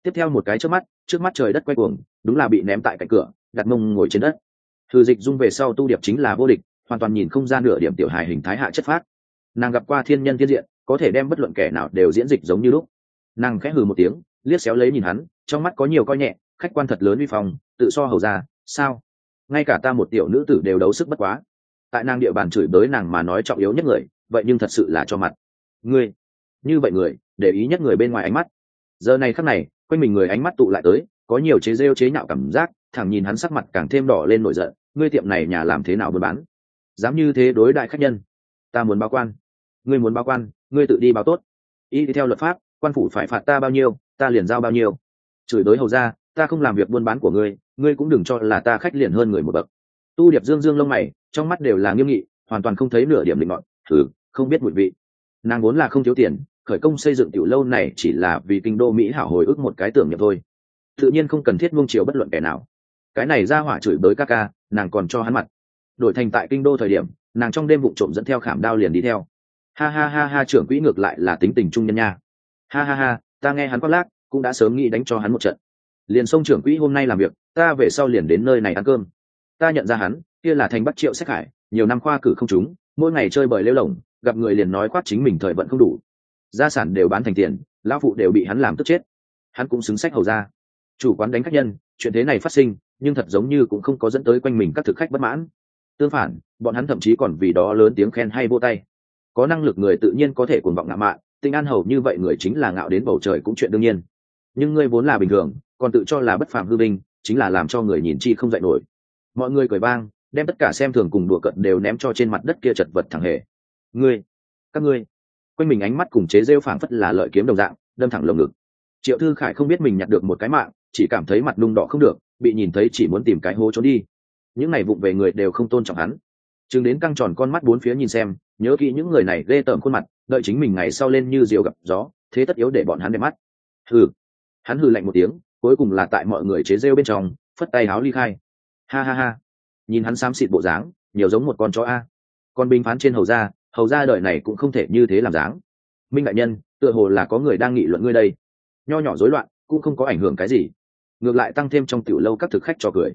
Tiếp theo một cái trước mắt trước mắt trời đất quay cuồng, đúng là bị ném tại cạnh cửa, đặt mông ngồi trên đất. Thư dịch dung về sau tu điệp chính là vô địch, hoàn toàn nhìn không ra nửa điểm tiểu hài hình thái hạ chất phát nàng gặp qua thiên nhân thiên diện, có thể đem bất luận kẻ nào đều diễn dịch giống như lúc. Nàng khẽ hừ một tiếng, liếc xéo lấy nhìn hắn, trong mắt có nhiều coi nhẹ, khách quan thật lớn uy phòng tự so hầu ra, sao? Ngay cả ta một tiểu nữ tử đều đấu sức bất quá. Tại nàng địa bàn chửi bới nàng mà nói trọng yếu nhất người, vậy nhưng thật sự là cho mặt. Ngươi, như vậy người, để ý nhất người bên ngoài ánh mắt. Giờ này khắc này, quanh mình người ánh mắt tụ lại tới, có nhiều chế rêu chế nhạo cảm giác, thẳng nhìn hắn sắc mặt càng thêm đỏ lên nổi giận, ngươi tiệm này nhà làm thế nào buôn bán? Dám như thế đối đại khách nhân. Ta muốn báo quan. Ngươi muốn báo quan, ngươi tự đi báo tốt. Y theo luật pháp, quan phủ phải phạt ta bao nhiêu, ta liền giao bao nhiêu. Chửi đối hầu ra ta không làm việc buôn bán của ngươi ngươi cũng đừng cho là ta khách liền hơn người một bậc. Tu điệp dương dương lông mày, trong mắt đều là nghiêm nghị, hoàn toàn không thấy nửa điểm định ngọn thử không biết mùi vị. Nàng vốn là không thiếu tiền, khởi công xây dựng tiểu lâu này chỉ là vì kinh đô mỹ hảo hồi ức một cái tưởng niệm thôi. Tự nhiên không cần thiết nuông chiều bất luận kẻ nào. Cái này ra hỏa chửi bới ca ca, nàng còn cho hắn mặt. Đổi thành tại kinh đô thời điểm, nàng trong đêm vụ trộm dẫn theo khảm đao liền đi theo. Ha ha ha ha, trưởng quỹ ngược lại là tính tình trung nhân nha. Ha ha ha, ta nghe hắn quát lác cũng đã sớm nghĩ đánh cho hắn một trận liền sông trưởng quỹ hôm nay làm việc, ta về sau liền đến nơi này ăn cơm. Ta nhận ra hắn, kia là thành bắc triệu sách hải, nhiều năm khoa cử không chúng mỗi ngày chơi bời lêu lồng, gặp người liền nói quát chính mình thời vận không đủ. Gia sản đều bán thành tiền, lão phụ đều bị hắn làm tức chết. Hắn cũng xứng sách hầu ra. Chủ quán đánh khách nhân, chuyện thế này phát sinh, nhưng thật giống như cũng không có dẫn tới quanh mình các thực khách bất mãn. Tương phản, bọn hắn thậm chí còn vì đó lớn tiếng khen hay vô tay. Có năng lực người tự nhiên có thể cuồng vọng ngạo mạn tinh an hầu như vậy người chính là ngạo đến bầu trời cũng chuyện đương nhiên. Nhưng ngươi vốn là bình thường còn tự cho là bất phàm hư binh, chính là làm cho người nhìn chi không dạy nổi. Mọi người cười vang, đem tất cả xem thường cùng đùa cận đều ném cho trên mặt đất kia chật vật thẳng hề. Ngươi, các ngươi, quanh mình ánh mắt cùng chế rêu phảng phất là lợi kiếm đồng dạng, đâm thẳng lồng ngực. Triệu thư khải không biết mình nhặt được một cái mạng, chỉ cảm thấy mặt nung đỏ không được, bị nhìn thấy chỉ muốn tìm cái hố trốn đi. Những này vụng về người đều không tôn trọng hắn. Chứng đến căng tròn con mắt bốn phía nhìn xem, nhớ kỹ những người này ghê tởm khuôn mặt, đợi chính mình ngày sau lên như diều gặp gió, thế tất yếu để bọn hắn đẹp mắt. Hừ. Hắn hừ lạnh một tiếng cuối cùng là tại mọi người chế rêu bên trong, phất tay háo ly khai. Ha ha ha. Nhìn hắn xám xịt bộ dáng, nhiều giống một con chó a. Con binh phán trên hầu ra hầu ra đời này cũng không thể như thế làm dáng. Minh đại nhân, tựa hồ là có người đang nghị luận ngươi đây. Nho nhỏ rối loạn, cũng không có ảnh hưởng cái gì. Ngược lại tăng thêm trong tiểu lâu các thực khách cho cười.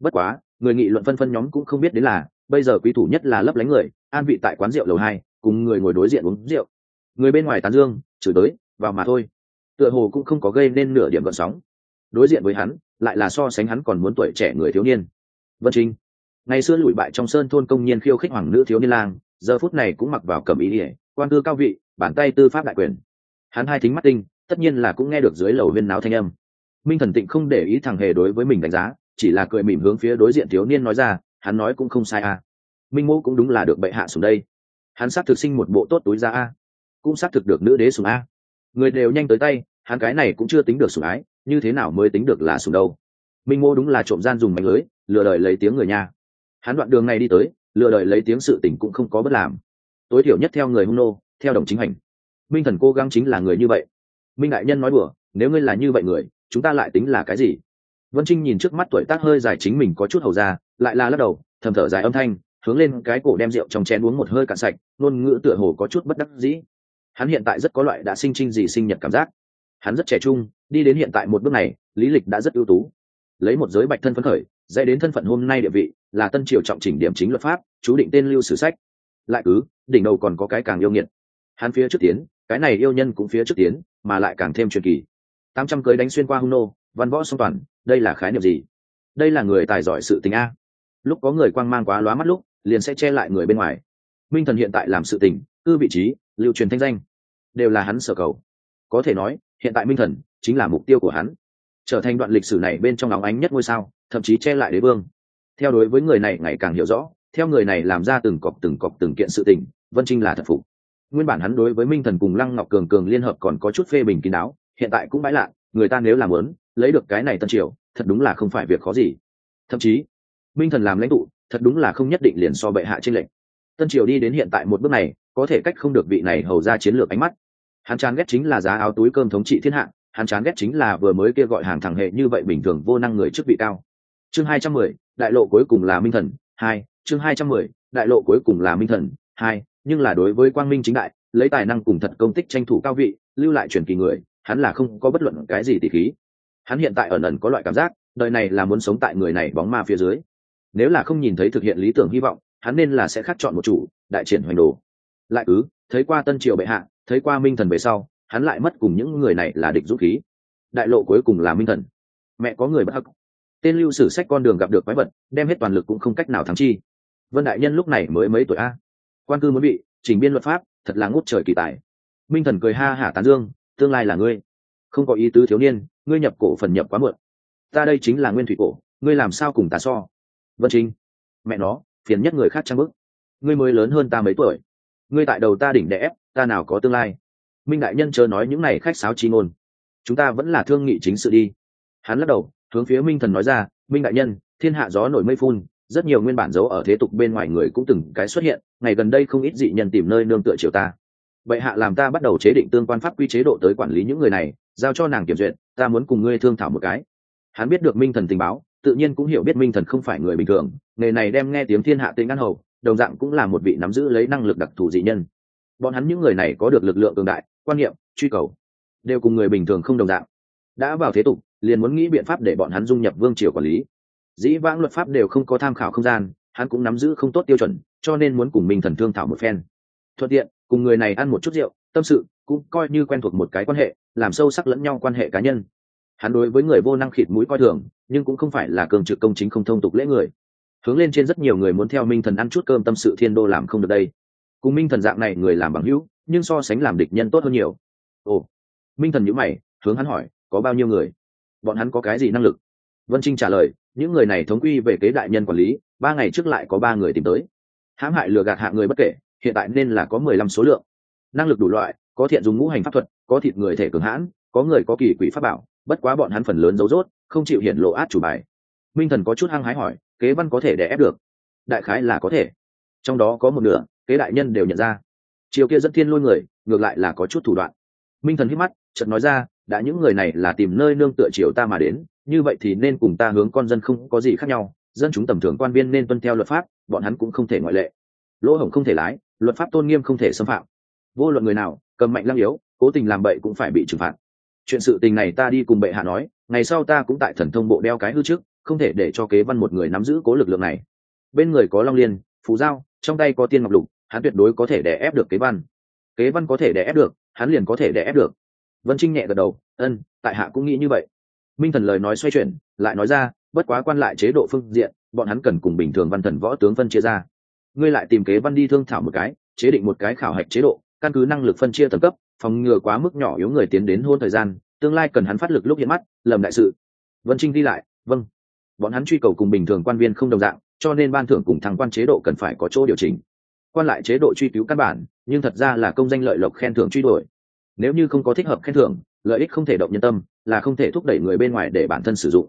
Bất quá, người nghị luận phân phân nhóm cũng không biết đến là, bây giờ quý thủ nhất là lấp lánh người, an vị tại quán rượu lầu hai, cùng người ngồi đối diện uống rượu. Người bên ngoài tán dương, chửi tới vào mà thôi. Tựa hồ cũng không có gây nên nửa điểm gợn sóng đối diện với hắn, lại là so sánh hắn còn muốn tuổi trẻ người thiếu niên. Vân trinh ngày xưa lụi bại trong sơn thôn công nhiên khiêu khích hoàng nữ thiếu niên lang, giờ phút này cũng mặc vào cầm ý ỉa quan tư cao vị, bàn tay tư pháp đại quyền. Hắn hai thính mắt tinh, tất nhiên là cũng nghe được dưới lầu huyên náo thanh âm. Minh thần tịnh không để ý thằng hề đối với mình đánh giá, chỉ là cười mỉm hướng phía đối diện thiếu niên nói ra, hắn nói cũng không sai à. Minh mẫu cũng đúng là được bệ hạ xuống đây. Hắn xác thực sinh một bộ tốt túi ra a, cũng xác thực được nữ đế sùng a. Người đều nhanh tới tay, hắn cái này cũng chưa tính được sùng ái như thế nào mới tính được là sùng đâu? Minh mô đúng là trộm gian dùng mánh lưới, lừa đời lấy tiếng người nha. Hắn đoạn đường này đi tới, lừa đời lấy tiếng sự tình cũng không có bất làm. Tối thiểu nhất theo người hung nô, theo đồng chính hành. Minh thần cố gắng chính là người như vậy. Minh đại nhân nói đùa, nếu ngươi là như vậy người, chúng ta lại tính là cái gì? Vân trinh nhìn trước mắt tuổi tác hơi dài chính mình có chút hầu ra, lại là lắc đầu, thầm thở dài âm thanh, hướng lên cái cổ đem rượu trong chén uống một hơi cạn sạch, ngôn ngữ tựa hồ có chút bất đắc dĩ. Hắn hiện tại rất có loại đã sinh trinh gì sinh nhật cảm giác. Hắn rất trẻ trung đi đến hiện tại một bước này, lý lịch đã rất ưu tú. Lấy một giới bạch thân phấn khởi dạy đến thân phận hôm nay địa vị, là tân triều trọng chỉnh điểm chính luật pháp, chú định tên lưu sử sách. Lại cứ, đỉnh đầu còn có cái càng yêu nghiệt. Hắn phía trước tiến, cái này yêu nhân cũng phía trước tiến, mà lại càng thêm truyền kỳ. Tám trăm cưới đánh xuyên qua hung nô, văn võ song toàn, đây là khái niệm gì? Đây là người tài giỏi sự tình a. Lúc có người quang mang quá lóa mắt lúc, liền sẽ che lại người bên ngoài. Minh thần hiện tại làm sự tình, cư vị trí, lưu truyền thanh danh, đều là hắn sở cầu. Có thể nói, hiện tại minh thần chính là mục tiêu của hắn. Trở thành đoạn lịch sử này bên trong óng ánh nhất ngôi sao, thậm chí che lại đế vương. Theo đối với người này ngày càng hiểu rõ, theo người này làm ra từng cọc từng cọc từng kiện sự tình, vân trinh là thật phục. Nguyên bản hắn đối với minh thần cùng lăng ngọc cường cường liên hợp còn có chút phê bình kín đáo, hiện tại cũng bãi lạ, người ta nếu làm lớn lấy được cái này tân triều, thật đúng là không phải việc khó gì. Thậm chí, minh thần làm lãnh tụ, thật đúng là không nhất định liền so bệ hạ trên lệnh tân triều đi đến hiện tại một bước này, có thể cách không được vị này hầu ra chiến lược ánh mắt. Hắn chán ghét chính là giá áo túi cơm thống trị thiên hạ hắn chán ghét chính là vừa mới kia gọi hàng thẳng hệ như vậy bình thường vô năng người chức vị cao. Chương hai trăm mười, đại lộ cuối cùng là minh thần, hai, chương hai trăm mười, đại lộ cuối cùng là minh thần, hai, nhưng là đối với quang minh chính đại, lấy tài năng cùng thật công tích tranh thủ cao vị, lưu lại truyền kỳ người, hắn là không có bất luận cái gì tỉ khí. Hắn hiện tại ẩn ẩn có loại cảm giác, đời này là muốn sống tại người này bóng ma phía dưới. Nếu là không nhìn thấy thực hiện lý tưởng hy vọng, hắn nên là sẽ khắc chọn một chủ, đại triển hoành đồ. Lại cứ, thấy qua tân triều bệ hạ, thấy qua minh thần về sau hắn lại mất cùng những người này là địch dũng khí. Đại lộ cuối cùng là minh thần. Mẹ có người bất hắc. Tên lưu sử sách con đường gặp được quái vật, đem hết toàn lực cũng không cách nào thắng chi. Vân đại nhân lúc này mới mấy tuổi a? Quan cư muốn bị, chỉnh biên luật pháp, thật là ngút trời kỳ tài. Minh thần cười ha hả tán dương, tương lai là ngươi. Không có ý tứ thiếu niên, ngươi nhập cổ phần nhập quá muộn. Ta đây chính là nguyên thủy cổ, ngươi làm sao cùng ta so? Vân trinh mẹ nó, phiền nhất người khác trang bức ngươi mới lớn hơn ta mấy tuổi. Ngươi tại đầu ta đỉnh đẽ ta nào có tương lai? Minh đại nhân chớ nói những này khách sáo chi ngôn. Chúng ta vẫn là thương nghị chính sự đi. Hắn lắc đầu, hướng phía minh thần nói ra, minh đại nhân, thiên hạ gió nổi mây phun, rất nhiều nguyên bản giấu ở thế tục bên ngoài người cũng từng cái xuất hiện, ngày gần đây không ít dị nhân tìm nơi nương tựa chiều ta. Vậy hạ làm ta bắt đầu chế định tương quan pháp quy chế độ tới quản lý những người này, giao cho nàng kiểm duyệt, ta muốn cùng ngươi thương thảo một cái. Hắn biết được minh thần tình báo, tự nhiên cũng hiểu biết minh thần không phải người bình thường, nghề này đem nghe tiếng thiên hạ tinh ngăn hầu, đồng dạng cũng là một vị nắm giữ lấy năng lực đặc thù dị nhân. Bọn hắn những người này có được lực lượng cường đại quan niệm, truy cầu, đều cùng người bình thường không đồng dạng. Đã vào thế tục, liền muốn nghĩ biện pháp để bọn hắn dung nhập vương triều quản lý. Dĩ vãng luật pháp đều không có tham khảo không gian, hắn cũng nắm giữ không tốt tiêu chuẩn, cho nên muốn cùng minh thần thương thảo một phen. Thuận tiện, cùng người này ăn một chút rượu, tâm sự, cũng coi như quen thuộc một cái quan hệ, làm sâu sắc lẫn nhau quan hệ cá nhân. Hắn đối với người vô năng khịt mũi coi thường, nhưng cũng không phải là cường trực công chính không thông tục lễ người. Hướng lên trên rất nhiều người muốn theo minh thần ăn chút cơm tâm sự thiên đô làm không được đây cùng minh thần dạng này người làm bằng hữu, nhưng so sánh làm địch nhân tốt hơn nhiều. Ồ, minh thần nhữ mày, hướng hắn hỏi, có bao nhiêu người? Bọn hắn có cái gì năng lực? Vân trinh trả lời, những người này thống quy về kế đại nhân quản lý, ba ngày trước lại có ba người tìm tới. Hãm hại lừa gạt hạ người bất kể, hiện tại nên là có mười lăm số lượng. Năng lực đủ loại, có thiện dùng ngũ hành pháp thuật, có thịt người thể cường hãn, có người có kỳ quỷ pháp bảo, bất quá bọn hắn phần lớn dấu dốt không chịu hiện lộ át chủ bài. Minh thần có chút hăng hái hỏi, kế văn có thể để ép được? Đại khái là có thể. Trong đó có một nửa kế đại nhân đều nhận ra. Chiều kia dẫn thiên lôi người, ngược lại là có chút thủ đoạn. Minh thần hít mắt, chợt nói ra, đã những người này là tìm nơi nương tựa chiều ta mà đến, như vậy thì nên cùng ta hướng con dân không có gì khác nhau, dân chúng tầm thường quan viên nên tuân theo luật pháp, bọn hắn cũng không thể ngoại lệ. Lỗ hổng không thể lái, luật pháp tôn nghiêm không thể xâm phạm. Vô luận người nào, cầm mạnh lăng yếu, cố tình làm bậy cũng phải bị trừng phạt. Chuyện sự tình này ta đi cùng bệ hạ nói, ngày sau ta cũng tại thần thông bộ đeo cái hư trước, không thể để cho kế văn một người nắm giữ cố lực lượng này. Bên người có long liên phú giao, trong tay có tiên ngọc lục hắn tuyệt đối có thể đè ép được kế văn. Kế văn có thể đè ép được, hắn liền có thể đè ép được. Vân trinh nhẹ gật đầu, ân, tại hạ cũng nghĩ như vậy. Minh thần lời nói xoay chuyển, lại nói ra, bất quá quan lại chế độ phương diện, bọn hắn cần cùng bình thường văn thần võ tướng phân chia ra. Ngươi lại tìm kế văn đi thương thảo một cái, chế định một cái khảo hạch chế độ, căn cứ năng lực phân chia tầng cấp, phòng ngừa quá mức nhỏ yếu người tiến đến hôn thời gian, tương lai cần hắn phát lực lúc hiện mắt, lầm đại sự. Vân trinh đi lại vâng. Bọn hắn truy cầu cùng bình thường quan viên không đồng dạng, cho nên ban thưởng cùng thằng quan chế độ cần phải có chỗ điều chỉnh quan lại chế độ truy cứu căn bản, nhưng thật ra là công danh lợi lộc khen thưởng truy đuổi. Nếu như không có thích hợp khen thưởng, lợi ích không thể động nhân tâm, là không thể thúc đẩy người bên ngoài để bản thân sử dụng.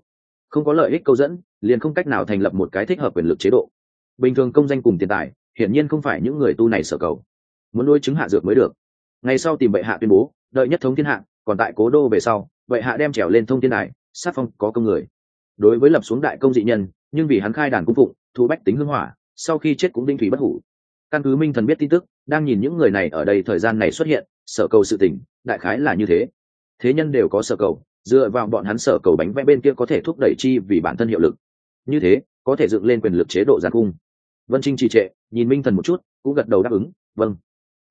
Không có lợi ích câu dẫn, liền không cách nào thành lập một cái thích hợp quyền lực chế độ. Bình thường công danh cùng tiền tài, hiển nhiên không phải những người tu này sở cầu. Muốn nuôi chứng hạ dược mới được. Ngày sau tìm bệ hạ tuyên bố, đợi nhất thống thiên hạ, còn tại cố đô về sau, bệ hạ đem trèo lên thông thiên đài, sát phong có công người. Đối với lập xuống đại công dị nhân, nhưng vì hắn khai đàn cung phụng, thu bách tính hưng hỏa, sau khi chết cũng đinh thủy bất hủ căn cứ minh thần biết tin tức, đang nhìn những người này ở đây thời gian này xuất hiện, sở cầu sự tình, đại khái là như thế. Thế nhân đều có sở cầu, dựa vào bọn hắn sở cầu bánh vẽ bên kia có thể thúc đẩy chi vì bản thân hiệu lực. Như thế, có thể dựng lên quyền lực chế độ giàn cung. Vân trinh trì trệ, nhìn minh thần một chút, cũng gật đầu đáp ứng vâng.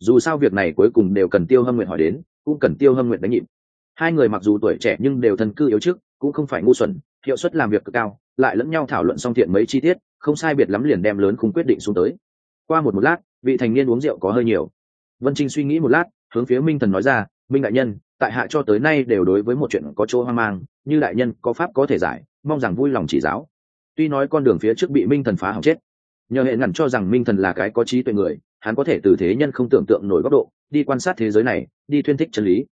Dù sao việc này cuối cùng đều cần tiêu hâm nguyện hỏi đến, cũng cần tiêu hâm nguyện đánh nhịp. Hai người mặc dù tuổi trẻ nhưng đều thân cư yếu trước, cũng không phải ngu xuẩn, hiệu suất làm việc cực cao, lại lẫn nhau thảo luận song thiện mấy chi tiết, không sai biệt lắm liền đem lớn khung quyết định xuống tới qua một một lát, vị thành niên uống rượu có hơi nhiều. Vân trinh suy nghĩ một lát, hướng phía minh thần nói ra, minh đại nhân, tại hạ cho tới nay đều đối với một chuyện có chỗ hoang mang, như đại nhân có pháp có thể giải, mong rằng vui lòng chỉ giáo. Tuy nói con đường phía trước bị minh thần phá hỏng chết, nhờ hệ ngẩn cho rằng minh thần là cái có trí tuệ người, hắn có thể từ thế nhân không tưởng tượng nổi góc độ, đi quan sát thế giới này, đi thuyên thích chân lý.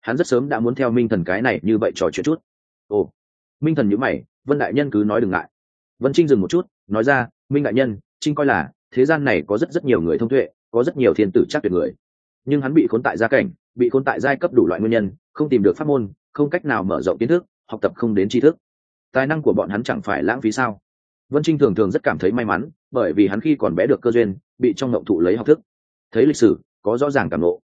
Hắn rất sớm đã muốn theo minh thần cái này như vậy trò chuyện chút. Ồ. Minh thần nhữ mày, vân đại nhân cứ nói đừng ngại. Vân trinh dừng một chút, nói ra, minh đại nhân trinh coi là thế gian này có rất rất nhiều người thông tuệ, có rất nhiều thiên tử chắc tuyệt người. Nhưng hắn bị khốn tại gia cảnh, bị khốn tại giai cấp đủ loại nguyên nhân, không tìm được pháp môn, không cách nào mở rộng kiến thức, học tập không đến tri thức. Tài năng của bọn hắn chẳng phải lãng phí sao? Vân trinh thường thường rất cảm thấy may mắn, bởi vì hắn khi còn bé được cơ duyên, bị trong ngộng thụ lấy học thức. Thấy lịch sử, có rõ ràng cảm lộ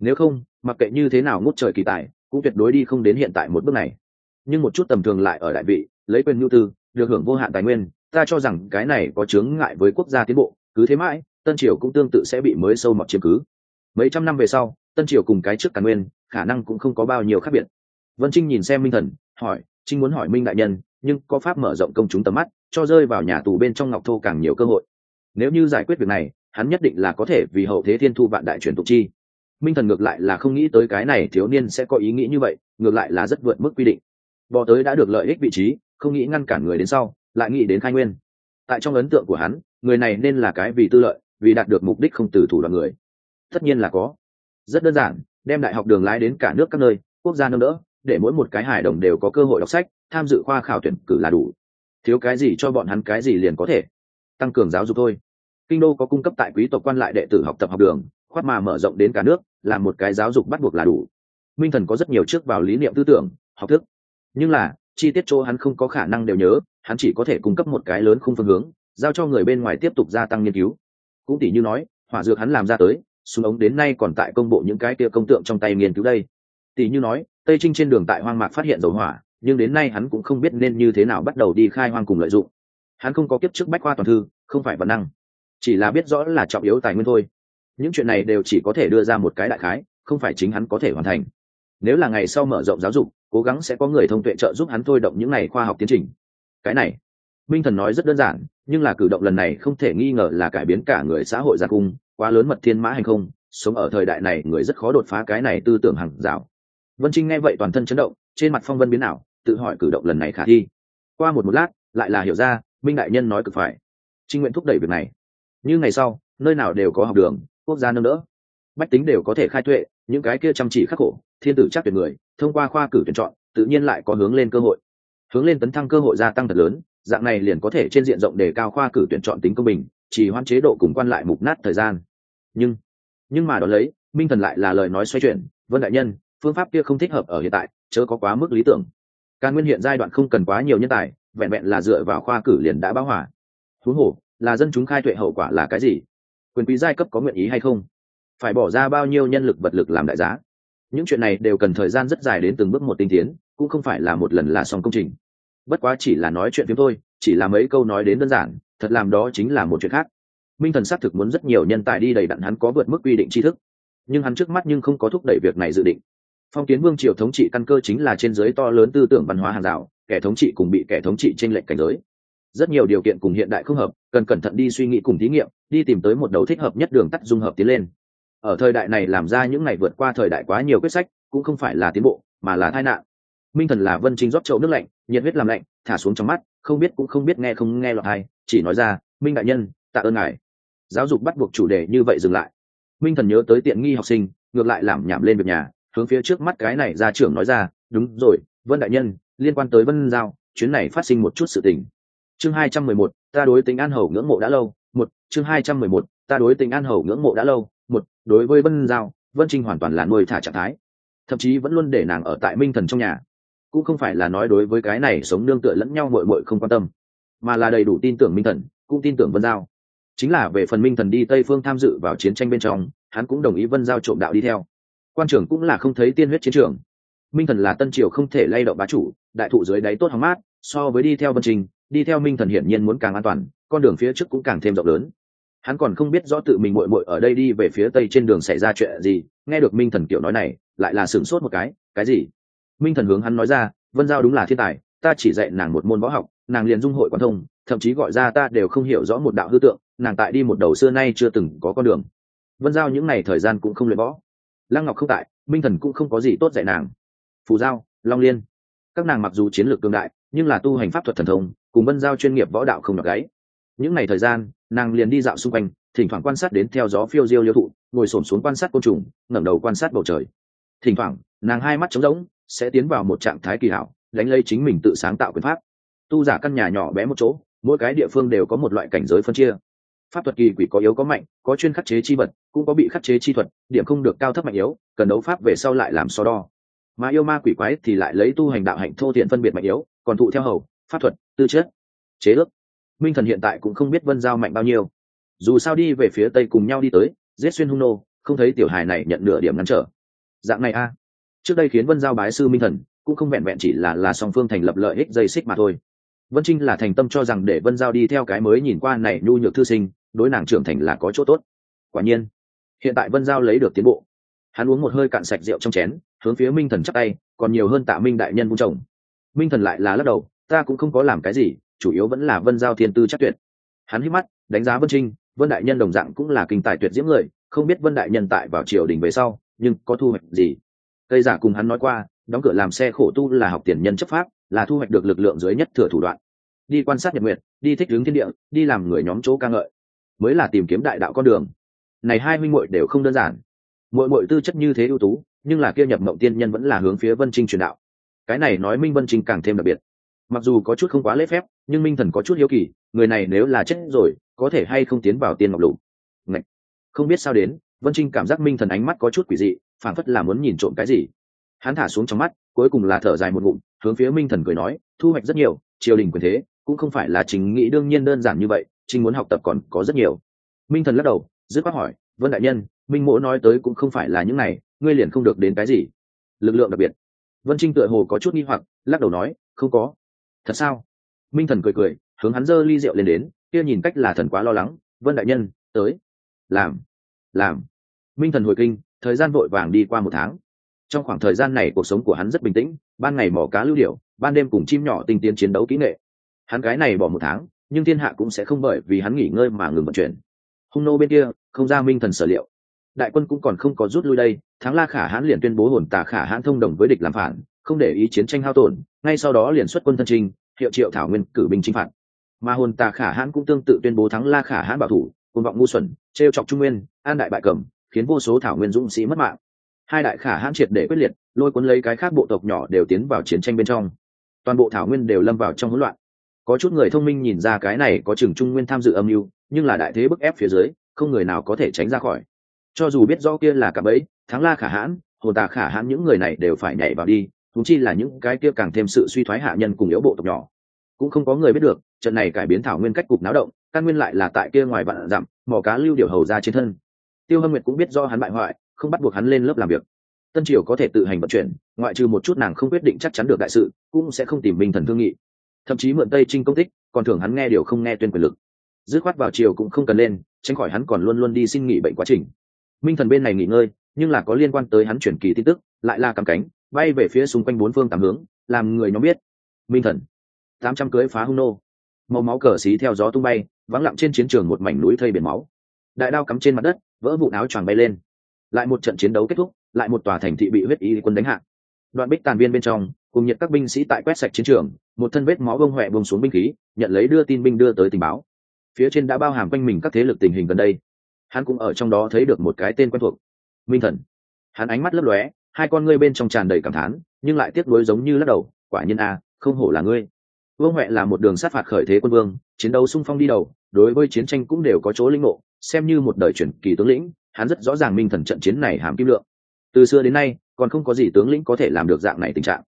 nếu không, mặc kệ như thế nào ngút trời kỳ tài, cũng tuyệt đối đi không đến hiện tại một bước này. Nhưng một chút tầm thường lại ở đại vị, lấy quyền nhu tư, được hưởng vô hạn tài nguyên, ta cho rằng cái này có chướng ngại với quốc gia tiến bộ cứ thế mãi, tân triều cũng tương tự sẽ bị mới sâu mọt chiếm cứ. Mấy trăm năm về sau, tân triều cùng cái trước càn nguyên, khả năng cũng không có bao nhiêu khác biệt. Vân trinh nhìn xem minh thần, hỏi trinh muốn hỏi minh đại nhân, nhưng có pháp mở rộng công chúng tầm mắt, cho rơi vào nhà tù bên trong ngọc thô càng nhiều cơ hội. Nếu như giải quyết việc này, hắn nhất định là có thể vì hậu thế thiên thu vạn đại truyền tục chi. Minh thần ngược lại là không nghĩ tới cái này thiếu niên sẽ có ý nghĩ như vậy, ngược lại là rất vượt mức quy định. Bò tới đã được lợi ích vị trí, không nghĩ ngăn cản người đến sau, lại nghĩ đến khai nguyên. Tại trong ấn tượng của hắn người này nên là cái vì tư lợi, vì đạt được mục đích không từ thủ đoạn người. Tất nhiên là có. Rất đơn giản, đem đại học đường lái đến cả nước các nơi, quốc gia nâng đỡ, để mỗi một cái hài đồng đều có cơ hội đọc sách, tham dự khoa khảo tuyển cử là đủ. Thiếu cái gì cho bọn hắn cái gì liền có thể. Tăng cường giáo dục thôi. Kinh đô có cung cấp tại quý tộc quan lại đệ tử học tập học đường khoát mà mở rộng đến cả nước, là một cái giáo dục bắt buộc là đủ. Minh thần có rất nhiều trước vào lý niệm tư tưởng, học thức. Nhưng là, chi tiết chỗ hắn không có khả năng đều nhớ, hắn chỉ có thể cung cấp một cái lớn không phương hướng giao cho người bên ngoài tiếp tục gia tăng nghiên cứu. Cũng tỷ như nói, hỏa dược hắn làm ra tới, súng ống đến nay còn tại công bộ những cái kia công tượng trong tay nghiên cứu đây. Tỷ như nói, tây trinh trên đường tại hoang mạc phát hiện dầu hỏa, nhưng đến nay hắn cũng không biết nên như thế nào bắt đầu đi khai hoang cùng lợi dụng. Hắn không có kiếp trước bách khoa toàn thư, không phải văn năng. Chỉ là biết rõ là trọng yếu tài nguyên thôi. Những chuyện này đều chỉ có thể đưa ra một cái đại khái, không phải chính hắn có thể hoàn thành. Nếu là ngày sau mở rộng giáo dục, cố gắng sẽ có người thông tuệ trợ giúp hắn thôi động những này khoa học tiến trình. Cái này minh thần nói rất đơn giản nhưng là cử động lần này không thể nghi ngờ là cải biến cả người xã hội gia cung quá lớn mật thiên mã hành không sống ở thời đại này người rất khó đột phá cái này tư tưởng hàng rào. Vân trinh nghe vậy toàn thân chấn động trên mặt phong vân biến ảo, tự hỏi cử động lần này khả thi. Qua một một lát lại là hiểu ra minh đại nhân nói cực phải. Trinh nguyện thúc đẩy việc này. Như ngày sau nơi nào đều có học đường quốc gia nâng đỡ. Bách tính đều có thể khai tuệ những cái kia chăm chỉ khắc khổ thiên tử chắc tuyệt người thông qua khoa cử tuyển chọn tự nhiên lại có hướng lên cơ hội. Hướng lên tấn thăng cơ hội gia tăng thật lớn dạng này liền có thể trên diện rộng đề cao khoa cử tuyển chọn tính công bình, chỉ hoan chế độ cùng quan lại mục nát thời gian. Nhưng nhưng mà đó lấy, minh thần lại là lời nói xoay chuyển, vân đại nhân, phương pháp kia không thích hợp ở hiện tại, chớ có quá mức lý tưởng. Càng nguyên hiện giai đoạn không cần quá nhiều nhân tài, vẹn vẹn là dựa vào khoa cử liền đã báo hỏa thú hổ là dân chúng khai tuệ hậu quả là cái gì? Quyền quý giai cấp có nguyện ý hay không? Phải bỏ ra bao nhiêu nhân lực vật lực làm đại giá? Những chuyện này đều cần thời gian rất dài đến từng bước một tinh tiến, cũng không phải là một lần là xong công trình bất quá chỉ là nói chuyện phiếm thôi, chỉ là mấy câu nói đến đơn giản, thật làm đó chính là một chuyện khác. Minh thần xác thực muốn rất nhiều nhân tài đi đầy đặn hắn có vượt mức quy định tri thức. Nhưng hắn trước mắt nhưng không có thúc đẩy việc này dự định. Phong kiến vương triều thống trị căn cơ chính là trên giới to lớn tư tưởng văn hóa hàng rào, kẻ thống trị cùng bị kẻ thống trị tranh lệch cảnh giới. Rất nhiều điều kiện cùng hiện đại không hợp, cần cẩn thận đi suy nghĩ cùng thí nghiệm, đi tìm tới một đầu thích hợp nhất đường tắt dung hợp tiến lên. Ở thời đại này làm ra những ngày vượt qua thời đại quá nhiều quyết sách, cũng không phải là tiến bộ, mà là tai nạn minh thần là vân chính rót chậu nước lạnh, nhiệt huyết làm lạnh, thả xuống trong mắt, không biết cũng không biết nghe không nghe lọt hay chỉ nói ra, minh đại nhân, tạ ơn ngài. Giáo dục bắt buộc chủ đề như vậy dừng lại. Minh thần nhớ tới tiện nghi học sinh, ngược lại làm nhảm lên việc nhà, hướng phía trước mắt cái này ra trưởng nói ra, đúng rồi, vân đại nhân, liên quan tới vân giao, chuyến này phát sinh một chút sự tình. Chương hai trăm mười một, ta đối tính an hầu ngưỡng mộ đã lâu, một, chương hai trăm mười một, ta đối tính an hầu ngưỡng mộ đã lâu, một, đối với vân giao, vân trinh hoàn toàn là nuôi thả trạng thái. Thậm chí vẫn luôn để nàng ở tại minh thần trong nhà cũng không phải là nói đối với cái này sống nương tựa lẫn nhau mội mội không quan tâm, mà là đầy đủ tin tưởng minh thần, cũng tin tưởng vân giao. Chính là về phần minh thần đi tây phương tham dự vào chiến tranh bên trong, hắn cũng đồng ý vân giao trộm đạo đi theo. Quan trưởng cũng là không thấy tiên huyết chiến trường. Minh thần là tân triều không thể lay động bá chủ, đại thụ dưới đáy tốt hóng mát, so với đi theo vân trình, đi theo minh thần hiển nhiên muốn càng an toàn, con đường phía trước cũng càng thêm rộng lớn. Hắn còn không biết rõ tự mình muội muội ở đây đi về phía tây trên đường xảy ra chuyện gì, nghe được minh thần kiểu nói này, lại là sửng sốt một cái cái gì? Minh thần hướng hắn nói ra, vân giao đúng là thiên tài, ta chỉ dạy nàng một môn võ học, nàng liền dung hội quán thông, thậm chí gọi ra ta đều không hiểu rõ một đạo hư tượng, nàng tại đi một đầu xưa nay chưa từng có con đường. Vân giao những ngày thời gian cũng không luyện võ. Lăng ngọc không tại, minh thần cũng không có gì tốt dạy nàng. Phù giao, long liên, các nàng mặc dù chiến lược cương đại, nhưng là tu hành pháp thuật thần thông, cùng vân giao chuyên nghiệp võ đạo không được gáy những ngày thời gian, nàng liền đi dạo xung quanh, thỉnh thoảng quan sát đến theo gió phiêu diêu liêu thụ, ngồi s ổ m xuống quan sát côn trùng, ngẩng đầu quan sát bầu trời. Thỉnh thoảng, nàng hai mắt trống rỗng sẽ tiến vào một trạng thái kỳ hảo, đánh lây chính mình tự sáng tạo quyền pháp. Tu giả căn nhà nhỏ bé một chỗ, mỗi cái địa phương đều có một loại cảnh giới phân chia. Pháp thuật kỳ quỷ có yếu có mạnh, có chuyên khắc chế chi vật, cũng có bị khắc chế chi thuật, điểm không được cao thấp mạnh yếu, cần đấu pháp về sau lại làm so đo. Mà yêu ma quỷ quái thì lại lấy tu hành đạo hạnh thô thiện phân biệt mạnh yếu, còn thụ theo hầu, pháp thuật, tư chất, chế ước. Minh thần hiện tại cũng không biết vân giao mạnh bao nhiêu. Dù sao đi về phía tây cùng nhau đi tới, giết xuyên hung nô, không thấy tiểu hài này nhận nửa điểm ngăn trở. Dạng này a trước đây khiến vân giao bái sư minh thần, cũng không vẹn vẹn chỉ là là song phương thành lập lợi ích dây xích mà thôi. Vân trinh là thành tâm cho rằng để vân giao đi theo cái mới nhìn qua này nhu nhược thư sinh, đối nàng trưởng thành là có chỗ tốt. Quả nhiên, hiện tại vân giao lấy được tiến bộ. Hắn uống một hơi cạn sạch rượu trong chén, hướng phía minh thần chắc tay, còn nhiều hơn tạ minh đại nhân vung chồng. Minh thần lại là lắc đầu, ta cũng không có làm cái gì, chủ yếu vẫn là vân giao thiên tư chắc tuyệt. Hắn hít mắt, đánh giá vân trinh vân đại nhân đồng dạng cũng là kinh tài tuyệt diễm người, không biết vân đại nhân tại vào triều đình về sau, nhưng có thu hoạch gì? Cây giả cùng hắn nói qua, đóng cửa làm xe khổ tu là học tiền nhân chấp pháp, là thu hoạch được lực lượng dưới nhất thừa thủ đoạn. Đi quan sát nhật nguyệt, đi thích hướng thiên địa, đi làm người nhóm chỗ ca ngợi. Mới là tìm kiếm đại đạo con đường. Này hai huynh muội đều không đơn giản. Muội muội tư chất như thế ưu tú, nhưng là kia nhập mộng tiên nhân vẫn là hướng phía vân trinh truyền đạo. Cái này nói minh vân trinh càng thêm đặc biệt. Mặc dù có chút không quá lễ phép, nhưng minh thần có chút hiếu kỳ, người này nếu là chết rồi, có thể hay không tiến vào tiên ngọc lục. Không biết sao đến, vân trinh cảm giác minh thần ánh mắt có chút quỷ dị phảng phất là muốn nhìn trộm cái gì. Hắn thả xuống trong mắt, cuối cùng là thở dài một ngụm, hướng phía minh thần cười nói, thu hoạch rất nhiều, triều đình quyền thế, cũng không phải là chính nghĩ đương nhiên đơn giản như vậy, chính muốn học tập còn có rất nhiều. Minh thần lắc đầu, dứt khoát hỏi, vân đại nhân, minh mỗ nói tới cũng không phải là những này, ngươi liền không được đến cái gì? Lực lượng đặc biệt. Vân trinh tựa hồ có chút nghi hoặc, lắc đầu nói, không có. Thật sao? Minh thần cười cười, hướng hắn giơ ly rượu lên đến, kia nhìn cách là thần quá lo lắng, vân đại nhân, tới. Làm làm. Minh thần hồi kinh thời gian vội vàng đi qua một tháng. Trong khoảng thời gian này, cuộc sống của hắn rất bình tĩnh, ban ngày mỏ cá lưu điệu ban đêm cùng chim nhỏ tinh tiến chiến đấu kỹ nghệ. Hắn cái này bỏ một tháng, nhưng thiên hạ cũng sẽ không bởi vì hắn nghỉ ngơi mà ngừng vận chuyển. Hung nô bên kia, không ra minh thần sở liệu. Đại quân cũng còn không có rút lui đây, thắng la khả hãn liền tuyên bố hồn tà khả hãn thông đồng với địch làm phản, không để ý chiến tranh hao tổn, ngay sau đó liền xuất quân thân trinh hiệu triệu thảo nguyên cử binh chinh phạt. Mà hồn tà khả hãn cũng tương tự tuyên bố thắng la khả hãn bảo thủ côn vọng ngu xuẩn t chọc trung nguyên, an đại bại cẩm khiến vô số thảo nguyên dũng sĩ mất mạng. Hai đại khả hãn triệt để quyết liệt, lôi cuốn lấy cái khác bộ tộc nhỏ đều tiến vào chiến tranh bên trong. Toàn bộ thảo nguyên đều lâm vào trong hỗn loạn. Có chút người thông minh nhìn ra cái này có chừng trung nguyên tham dự âm mưu, nhưng là đại thế bức ép phía dưới, không người nào có thể tránh ra khỏi. Cho dù biết do kia là cặp ấy thắng la khả hãn hồ tà khả hãn những người này đều phải nhảy vào đi thú chi là những cái kia càng thêm sự suy thoái hạ nhân cùng yếu bộ tộc nhỏ. Cũng không có người biết được, trận này cải biến thảo nguyên cách cục náo động, căn nguyên lại là tại kia ngoài vạn dặm mỏ cá lưu điều hầu ra trên thân tiêu hâm nguyệt cũng biết do hắn bại hoại, không bắt buộc hắn lên lớp làm việc. Tân triều có thể tự hành vận chuyển, ngoại trừ một chút nàng không quyết định chắc chắn được đại sự, cũng sẽ không tìm minh thần thương nghị. Thậm chí mượn tây trinh công tích, còn thường hắn nghe điều không nghe tuyên quyền lực. Dứt khoát vào triều cũng không cần lên, tránh khỏi hắn còn luôn luôn đi xin nghỉ bệnh quá trình. Minh thần bên này nghỉ ngơi, nhưng là có liên quan tới hắn chuyển kỳ tin tức, lại là cầm cánh, bay về phía xung quanh bốn phương tám hướng, làm người nhóm biết. Minh thần, tám trăm cưới phá hung nô. Màu máu cờ xí theo gió tung bay, vắng lặng trên chiến trường một mảnh núi thây biển máu đại đao cắm trên mặt đất, vỡ vụ áo choàng bay lên. Lại một trận chiến đấu kết thúc, lại một tòa thành thị bị huyết y quân đánh hạ. Đoạn bích tàn viên bên trong, cùng nhiệt các binh sĩ tại quét sạch chiến trường, một thân vết máu bông huệ bông xuống binh khí, nhận lấy đưa tin binh đưa tới tình báo. Phía trên đã bao hàm quanh mình các thế lực tình hình gần đây. Hắn cũng ở trong đó thấy được một cái tên quen thuộc. Minh thần. Hắn ánh mắt lấp lóe, hai con ngươi bên trong tràn đầy cảm thán, nhưng lại tiếc nuối giống như lắc đầu, quả nhiên a, không hổ là ngươi. Vương huệ là một đường sát phạt khởi thế quân vương, chiến đấu sung phong đi đầu, đối với chiến tranh cũng đều có chỗ linh ngộ xem như một đời chuyển kỳ tướng lĩnh, hắn rất rõ ràng minh thần trận chiến này hàm kim lượng. Từ xưa đến nay, còn không có gì tướng lĩnh có thể làm được dạng này tình trạng.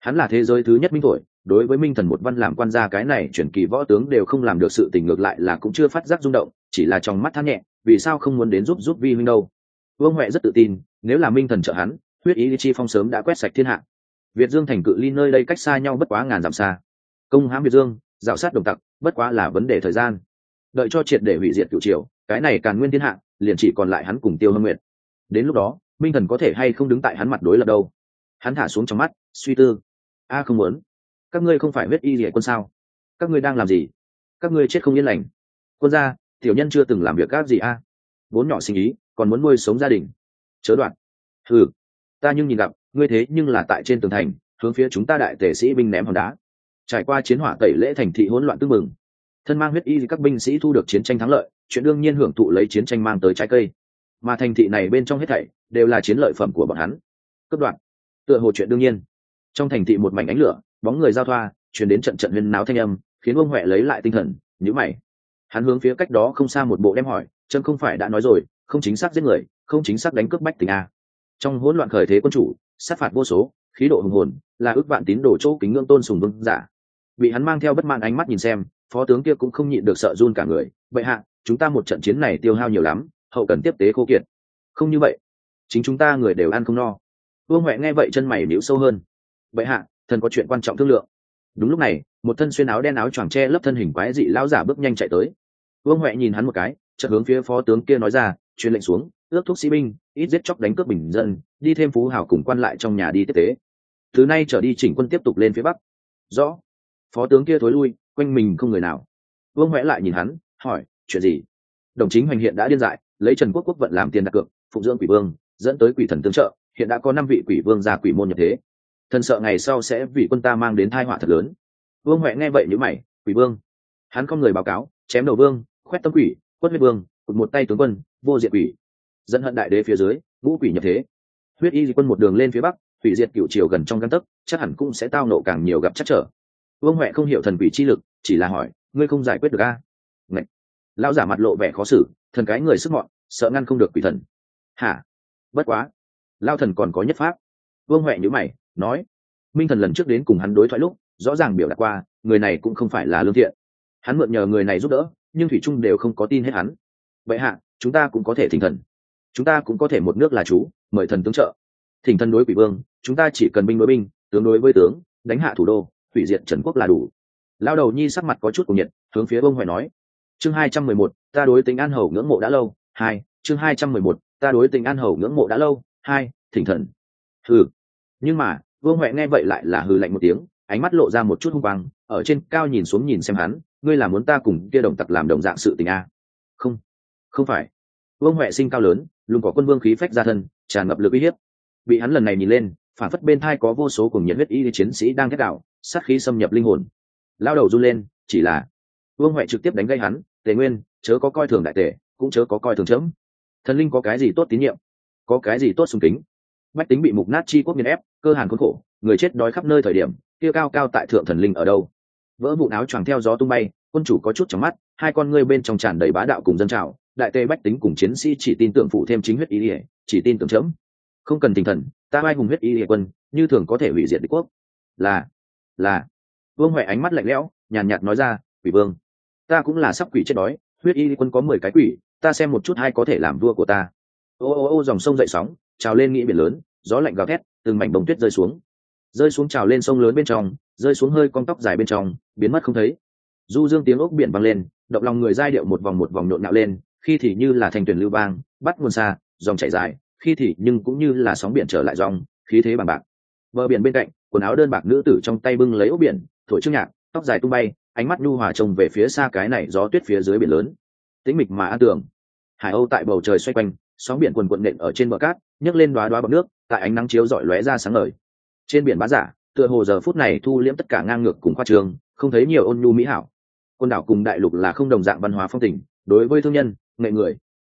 Hắn là thế giới thứ nhất minh thổi, đối với minh thần một văn làm quan gia cái này chuyển kỳ võ tướng đều không làm được sự tình ngược lại là cũng chưa phát giác rung động, chỉ là trong mắt than nhẹ, vì sao không muốn đến giúp giúp vi huynh đâu. Vương huệ rất tự tin, nếu là minh thần trợ hắn, huyết ý chi phong sớm đã quét sạch thiên hạ. Việt dương thành cự ly nơi đây cách xa nhau bất quá ngàn dặm xa. Công hãm việt dương, dạo sát đồng tặc, bất quá là vấn đề thời gian. Đợi cho triệt để hủy diệt cựu triều cái này càn nguyên thiên hạ, liền chỉ còn lại hắn cùng tiêu hâm nguyệt. Đến lúc đó, minh thần có thể hay không đứng tại hắn mặt đối lập đâu? Hắn thả xuống trong mắt, suy tư. A, không muốn. Các ngươi không phải huyết y rỉa quân sao? Các ngươi đang làm gì? Các ngươi chết không yên lành. Quân gia, tiểu nhân chưa từng làm việc các gì a? Vốn nhỏ sinh ý, còn muốn nuôi sống gia đình. Chớ đoạn. Ừ ta nhưng nhìn gặp, ngươi thế nhưng là tại trên tường thành, hướng phía chúng ta đại tể sĩ binh ném hòn đá. Trải qua chiến hỏa tẩy lễ thành thị hỗn loạn tưng mừng thân mang huyết y các binh sĩ thu được chiến tranh thắng lợi chuyện đương nhiên hưởng thụ lấy chiến tranh mang tới trái cây. Mà thành thị này bên trong hết thảy đều là chiến lợi phẩm của bọn hắn. Cấp đoạn tựa hồ chuyện đương nhiên. Trong thành thị một mảnh ánh lửa, bóng người giao thoa chuyển đến trận trận huyên náo thanh âm, khiến ông huệ lấy lại tinh thần nhữ mày. Hắn hướng phía cách đó không xa một bộ đem hỏi, chân không phải đã nói rồi, không chính xác giết người, không chính xác đánh cướp bách tình a. Trong hỗn loạn khởi thế quân chủ, sát phạt vô số, khí độ hùng hồn, là ước vạn tín đồ chỗ kính ngưỡng tôn sùng vương giả. Bị hắn mang theo bất mãn ánh mắt nhìn xem, phó tướng kia cũng không nhịn được sợ run cả người vậy hạ chúng ta một trận chiến này tiêu hao nhiều lắm, hậu cần tiếp tế khô kiệt. Không như vậy, chính chúng ta người đều ăn không no. Vương huệ nghe vậy chân mày níu sâu hơn. Vậy hạ, thần có chuyện quan trọng thương lượng. Đúng lúc này, một thân xuyên áo đen áo choàng tre lấp thân hình quái dị lão giả bước nhanh chạy tới. Vương huệ nhìn hắn một cái, chợt hướng phía phó tướng kia nói ra, truyền lệnh xuống, ước thuốc sĩ binh, ít giết chóc đánh cướp bình dân, đi thêm phú hào cùng quan lại trong nhà đi tiếp tế. Thứ nay trở đi chỉnh quân tiếp tục lên phía bắc. Rõ. Phó tướng kia thối lui, quanh mình không người nào. Vương huệ lại nhìn hắn, hỏi chuyện gì? Đồng chính hoành hiện đã điên dại, lấy trần quốc quốc vận làm tiền đặt cược, phụng dưỡng quỷ vương, dẫn tới quỷ thần tương trợ, hiện đã có năm vị quỷ vương ra quỷ môn nhập thế. Thần sợ ngày sau sẽ vì quân ta mang đến thai họa thật lớn. Vương huệ nghe vậy nhữ mày, quỷ vương? Hắn không người báo cáo, chém đầu vương, khoét tâm quỷ, quất huyết vương, cụt một tay tướng quân, vô diệt quỷ. Dẫn hận đại đế phía dưới, ngũ quỷ nhập thế. Huyết y quân một đường lên phía bắc, hủy diệt cựu triều gần trong căn tấc, chắc hẳn cũng sẽ tao nộ càng nhiều gặp chắc trở. Vương huệ không hiểu thần quỷ chi lực, chỉ là hỏi, ngươi không giải quyết được a à? Lão giả mặt lộ vẻ khó xử, thần cái người sức mọn, sợ ngăn không được quỷ thần. Hả? Bất quá. Lao thần còn có nhất pháp. Vương huệ nhữ mày, nói, minh thần lần trước đến cùng hắn đối thoại lúc, rõ ràng biểu đạt qua, người này cũng không phải là lương thiện. Hắn mượn nhờ người này giúp đỡ, nhưng thủy trung đều không có tin hết hắn. Vậy hạ, chúng ta cũng có thể thỉnh thần. Chúng ta cũng có thể một nước là chú, mời thần tướng trợ. Thỉnh thần đối quỷ vương, chúng ta chỉ cần binh đối binh, tướng đối với tướng, đánh hạ thủ đô, hủy diệt trần quốc là đủ. Lao đầu nhi sắc mặt có chút của nhiệt, hướng phía vương huệ nói chương hai trăm mười một, ta đối tính an hầu ngưỡng mộ đã lâu. Hai, chương hai trăm mười một, ta đối tình an hầu ngưỡng mộ đã lâu. Hai, thỉnh thần. Hừ. Nhưng mà, vương huệ nghe vậy lại là hừ lạnh một tiếng, ánh mắt lộ ra một chút hung quang, ở trên cao nhìn xuống nhìn xem hắn, ngươi là muốn ta cùng kia đồng tặc làm đồng dạng sự tình a không không phải. Vương huệ sinh cao lớn, luôn có quân vương khí phách ra thân, tràn ngập lực uy hiếp. Bị hắn lần này nhìn lên, phản phất bên thai có vô số cùng nhiệt huyết y chiến sĩ đang thét đạo, sát khí xâm nhập linh hồn. Lao đầu run lên, chỉ là vương huệ trực tiếp đánh gây hắn, tề nguyên, chớ có coi thường đại tề, cũng chớ có coi thường chấm. thần linh có cái gì tốt tín nhiệm? có cái gì tốt sùng kính? bách tính bị mục nát chi quốc nghiên ép, cơ hàn khốn khổ, người chết đói khắp nơi thời điểm, kia cao cao tại thượng thần linh ở đâu? vỡ vụn áo choàng theo gió tung bay, quân chủ có chút trong mắt, hai con ngươi bên trong tràn đầy bá đạo cùng dân trào, đại tề bách tính cùng chiến sĩ chỉ tin tưởng phụ thêm chính huyết ý ỉa chỉ tin tưởng chấm. không cần tinh thần, ta mai hùng huyết ý ỉa quân, như thường có thể hủy diệt đế quốc. là là. vương huệ ánh mắt lạnh lẽo, nhàn nhạt nói ra, quỷ vương ta cũng là sắp quỷ chết đói, huyết y quân có mười cái quỷ, ta xem một chút hay có thể làm vua của ta. Ô ô ô, dòng sông dậy sóng, trào lên nghĩ biển lớn, gió lạnh gào thét, từng mảnh bông tuyết rơi xuống. Rơi xuống trào lên sông lớn bên trong, rơi xuống hơi con tóc dài bên trong, biến mất không thấy. Du dương tiếng ốc biển vang lên, động lòng người giai điệu một vòng một vòng nhộn nhạo lên, khi thì như là thành tuyển lưu vang, bắt nguồn xa, dòng chảy dài, khi thì nhưng cũng như là sóng biển trở lại dòng, khí thế bằng bạc. Bờ biển bên cạnh, quần áo đơn bạc nữ tử trong tay bưng lấy ốc biển, thổi trước nhạc, tóc dài tung bay ánh mắt nhu hòa trông về phía xa cái này gió tuyết phía dưới biển lớn. Tĩnh mịch mà an tưởng hải âu tại bầu trời xoay quanh, sóng biển quần quận nện ở trên bờ cát, nhấc lên đoá đoá bọc nước, tại ánh nắng chiếu rọi lóe ra sáng ngời. Trên biển bá giả, tựa hồ giờ phút này thu liễm tất cả ngang ngược cùng khoa trường, không thấy nhiều ôn nhu mỹ hảo. Quần đảo cùng đại lục là không đồng dạng văn hóa phong tình, đối với thương nhân, nghệ người,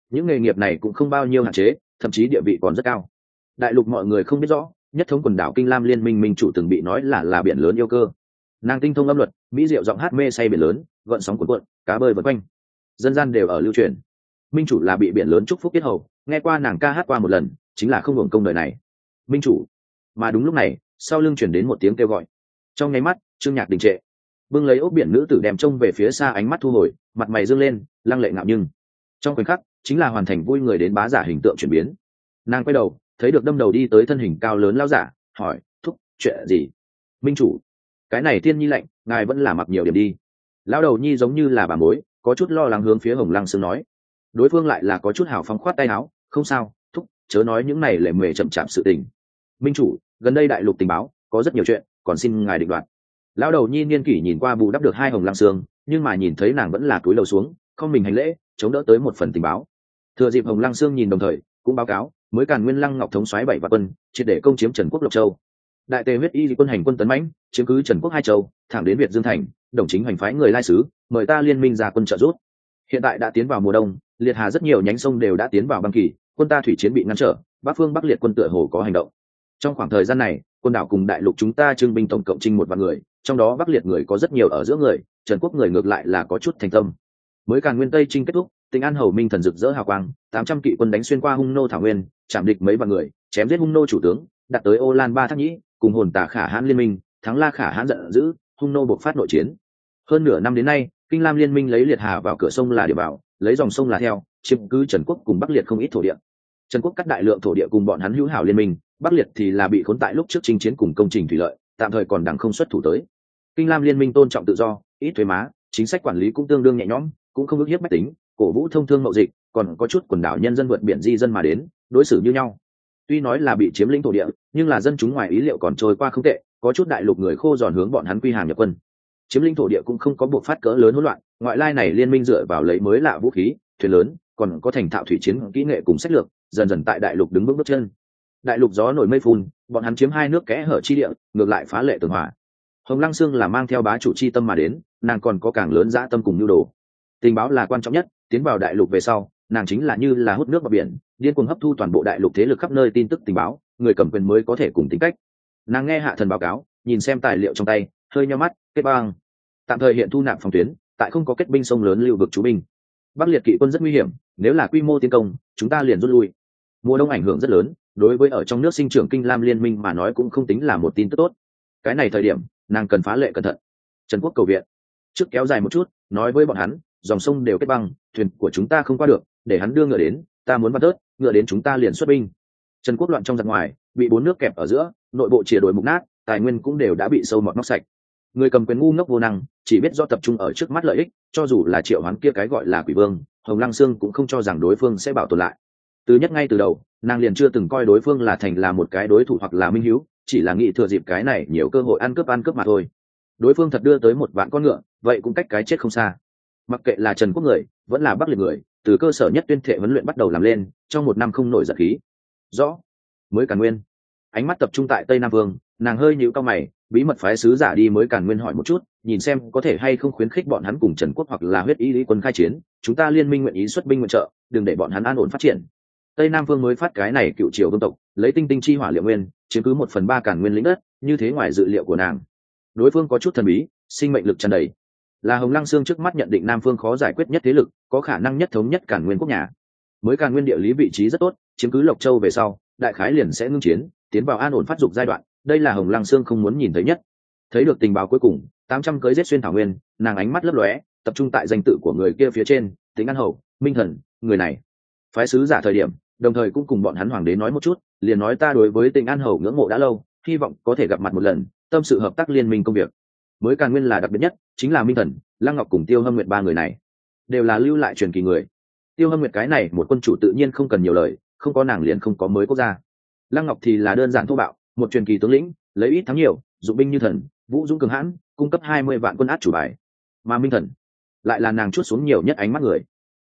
những nghề nghiệp này cũng không bao nhiêu hạn chế, thậm chí địa vị còn rất cao. Đại lục mọi người không biết rõ, nhất thống quần đảo kinh lam liên minh minh chủ từng bị nói là là biển lớn yêu cơ nàng tinh thông âm luật, mỹ diệu giọng hát mê say biển lớn, gợn sóng cuộn cuộn, cá bơi vân quanh. Dân gian đều ở lưu truyền. Minh chủ là bị biển lớn chúc phúc tiết hầu, nghe qua nàng ca hát qua một lần, chính là không hưởng công đời này. Minh chủ. Mà đúng lúc này, sau lưng chuyển đến một tiếng kêu gọi. Trong nháy mắt, trương nhạc đình trệ. Bưng lấy ốc biển nữ tử đem trông về phía xa ánh mắt thu hồi, mặt mày dương lên, lăng lệ ngạo nhưng. Trong khoảnh khắc, chính là hoàn thành vui người đến bá giả hình tượng chuyển biến. Nàng quay đầu, thấy được đâm đầu đi tới thân hình cao lớn lao giả, hỏi, thúc, chuyện gì? Minh chủ cái này tiên nhi lạnh, ngài vẫn là mặc nhiều điểm đi. Lao đầu nhi giống như là bà mối, có chút lo lắng hướng phía hồng lăng sương nói. Đối phương lại là có chút hào phóng khoát tay áo, không sao, thúc, chớ nói những này lệ mề chậm chạp sự tình. Minh chủ, gần đây đại lục tình báo, có rất nhiều chuyện, còn xin ngài định đoạt. Lão đầu nhi niên kỷ nhìn qua bù đắp được hai hồng lăng sương, nhưng mà nhìn thấy nàng vẫn là túi lầu xuống, không mình hành lễ, chống đỡ tới một phần tình báo. Thừa dịp hồng lăng sương nhìn đồng thời, cũng báo cáo, mới càn nguyên lăng ngọc thống xoáy bảy và quân, triệt để công chiếm trần quốc lộc châu. Đại tề huyết y quân hành quân tấn mãnh chiếm cứ trần quốc hai châu, thẳng đến việt dương thành, đồng chính hoành phái người lai sứ, mời ta liên minh ra quân trợ rút hiện tại đã tiến vào mùa đông, liệt hà rất nhiều nhánh sông đều đã tiến vào băng kỳ, quân ta thủy chiến bị ngăn trở, bắc phương, bắc liệt quân tựa hồ có hành động. Trong khoảng thời gian này, quân đảo cùng đại lục chúng ta trưng binh tổng cộng trinh một vạn người, trong đó bắc liệt người có rất nhiều ở giữa người, trần quốc người ngược lại là có chút thành tâm. Mới càng nguyên tây trinh kết thúc tỉnh an hầu minh thần rực rỡ hào quang, tám trăm kỵ quân đánh xuyên qua hung nô thảo nguyên, chạm địch mấy vạn người, chém giết hung nô chủ tướng, đặt tới ô lan ba thác nhĩ, cùng hồn tả khả hãn liên minh thắng la khả hãn giận dữ, hung nô bộc phát nội chiến. Hơn nửa năm đến nay, kinh lam liên minh lấy liệt hà vào cửa sông là địa bảo, lấy dòng sông là theo chiếm cứ trần quốc cùng bắc liệt không ít thổ địa. Trần quốc cắt đại lượng thổ địa cùng bọn hắn hữu hảo liên minh, bắc liệt thì là bị khốn tại lúc trước chinh chiến cùng công trình thủy lợi, tạm thời còn đằng không xuất thủ tới. Kinh lam liên minh tôn trọng tự do, ít thuế má, chính sách quản lý cũng tương đương nhẹ nhõm, cũng không ước hiếp bách tính, cổ vũ thông thương mậu dịch, còn có chút quần đảo nhân dân vượt biển di dân mà đến, đối xử như nhau. Tuy nói là bị chiếm lĩnh thổ địa, nhưng là dân chúng ngoài ý liệu còn trôi qua không tệ có chút đại lục người khô giòn hướng bọn hắn quy hàng nhập quân. Chiếm lĩnh thổ địa cũng không có buộc phát cỡ lớn hỗn loạn, ngoại lai này liên minh dựa vào lấy mới lạ vũ khí, thuyền lớn, còn có thành thạo thủy chiến kỹ nghệ cùng sách lược, dần dần tại đại lục đứng bước bước chân. Đại lục gió nổi mây phun, bọn hắn chiếm hai nước kẽ hở chi địa, ngược lại phá lệ tường hòa. Hồng lăng sương là mang theo bá chủ chi tâm mà đến, nàng còn có càng lớn dã tâm cùng nhu đồ. Tình báo là quan trọng nhất, tiến vào đại lục về sau, nàng chính là như là hút nước vào biển, điên cuồng hấp thu toàn bộ đại lục thế lực khắp nơi tin tức tình báo, người cầm quyền mới có thể cùng tính cách nàng nghe hạ thần báo cáo, nhìn xem tài liệu trong tay, hơi nho mắt, kết băng tạm thời hiện thu nạp phòng tuyến, tại không có kết binh sông lớn lưu vực chú binh. Bắc liệt kỵ quân rất nguy hiểm, nếu là quy mô tiến công, chúng ta liền rút lui. Mùa đông ảnh hưởng rất lớn, đối với ở trong nước sinh trưởng kinh lam liên minh mà nói cũng không tính là một tin tức tốt. Cái này thời điểm, nàng cần phá lệ cẩn thận. Trần quốc cầu viện. Trước kéo dài một chút, nói với bọn hắn, dòng sông đều kết băng, thuyền của chúng ta không qua được, để hắn đưa ngựa đến, ta muốn bắt tớt, ngựa đến chúng ta liền xuất binh trần quốc loạn trong giặc ngoài, bị bốn nước kẹp ở giữa, nội bộ chia đổi mục nát, tài nguyên cũng đều đã bị sâu mọt móc sạch. Người cầm quyền ngu ngốc vô năng, chỉ biết do tập trung ở trước mắt lợi ích, cho dù là triệu hoán kia cái gọi là quỷ vương, hồng lăng sương cũng không cho rằng đối phương sẽ bảo tồn lại. Từ nhất ngay từ đầu, nàng liền chưa từng coi đối phương là thành là một cái đối thủ hoặc là minh hữu, chỉ là nghĩ thừa dịp cái này nhiều cơ hội ăn cướp ăn cướp mà thôi. Đối phương thật đưa tới một vạn con ngựa, vậy cũng cách cái chết không xa. Mặc kệ là trần quốc người, vẫn là bắc liệt người, từ cơ sở nhất tuyên thệ huấn luyện bắt đầu làm lên, trong một năm không nổi giật khí rõ. Mới càn nguyên. Ánh mắt tập trung tại tây nam vương, nàng hơi nhíu cao mày, bí mật phái sứ giả đi mới càn nguyên hỏi một chút, nhìn xem có thể hay không khuyến khích bọn hắn cùng trần quốc hoặc là huyết ý lý quân khai chiến, chúng ta liên minh nguyện ý xuất binh nguyện trợ, đừng để bọn hắn an ổn phát triển. Tây nam vương mới phát cái này cựu triều vương tộc, lấy tinh tinh chi hỏa liệu nguyên, chiếm cứ một phần ba càn nguyên lĩnh đất, như thế ngoài dự liệu của nàng. Đối phương có chút thần bí, sinh mệnh lực tràn đầy. Là hồng lăng xương trước mắt nhận định nam phương khó giải quyết nhất thế lực, có khả năng nhất thống nhất cản nguyên quốc nhà mới càng nguyên địa lý vị trí rất tốt, chiếm cứ lộc châu về sau, đại khái liền sẽ ngưng chiến, tiến vào an ổn phát dục giai đoạn, đây là hồng lăng Sương không muốn nhìn thấy nhất. Thấy được tình báo cuối cùng, tám trăm cưới giết xuyên thảo nguyên, nàng ánh mắt lấp lóe, tập trung tại danh tự của người kia phía trên tính an hậu minh thần, người này. Phái sứ giả thời điểm, đồng thời cũng cùng bọn hắn hoàng đế nói một chút, liền nói ta đối với tình an hầu ngưỡng mộ đã lâu, hy vọng có thể gặp mặt một lần, tâm sự hợp tác liên minh công việc. Mới càng nguyên là đặc biệt nhất, chính là minh thần, lăng ngọc cùng tiêu hâm nguyệt ba người này, đều là lưu lại truyền kỳ người tiêu hâm nguyệt cái này, một quân chủ tự nhiên không cần nhiều lời, không có nàng liền không có mới quốc gia. Lăng ngọc thì là đơn giản thô bạo, một truyền kỳ tướng lĩnh, lấy ít thắng nhiều, dụng binh như thần, vũ dũng cường hãn, cung cấp hai mươi vạn quân át chủ bài. Mà minh thần lại là nàng chút xuống nhiều nhất ánh mắt người.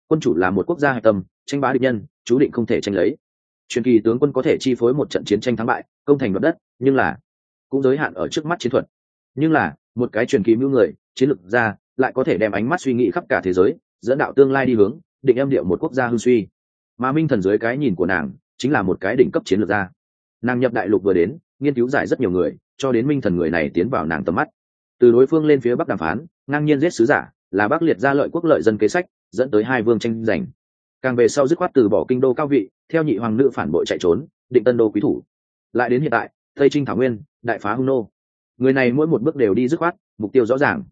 Quân chủ là một quốc gia hạch tâm, tranh bá địch nhân, chú định không thể tranh lấy. Truyền kỳ tướng quân có thể chi phối một trận chiến tranh thắng bại, công thành đoạt đất, nhưng là cũng giới hạn ở trước mắt chiến thuật. Nhưng là, một cái truyền kỳ mưu người, chiến lược ra, lại có thể đem ánh mắt suy nghĩ khắp cả thế giới, dẫn đạo tương lai đi hướng định âm điệu một quốc gia hư suy. Mà minh thần dưới cái nhìn của nàng, chính là một cái đỉnh cấp chiến lược gia. Nàng nhập đại lục vừa đến, nghiên cứu giải rất nhiều người, cho đến minh thần người này tiến vào nàng tầm mắt. Từ đối phương lên phía bắc đàm phán, ngang nhiên giết sứ giả, là bắc liệt ra lợi quốc lợi dân kế sách, dẫn tới hai vương tranh giành. Càng về sau dứt khoát từ bỏ kinh đô cao vị, theo nhị hoàng nữ phản bội chạy trốn, định tân đô quý thủ. Lại đến hiện tại, tây trinh thảo nguyên, đại phá hung nô. Người này mỗi một bước đều đi dứt khoát, mục tiêu rõ ràng.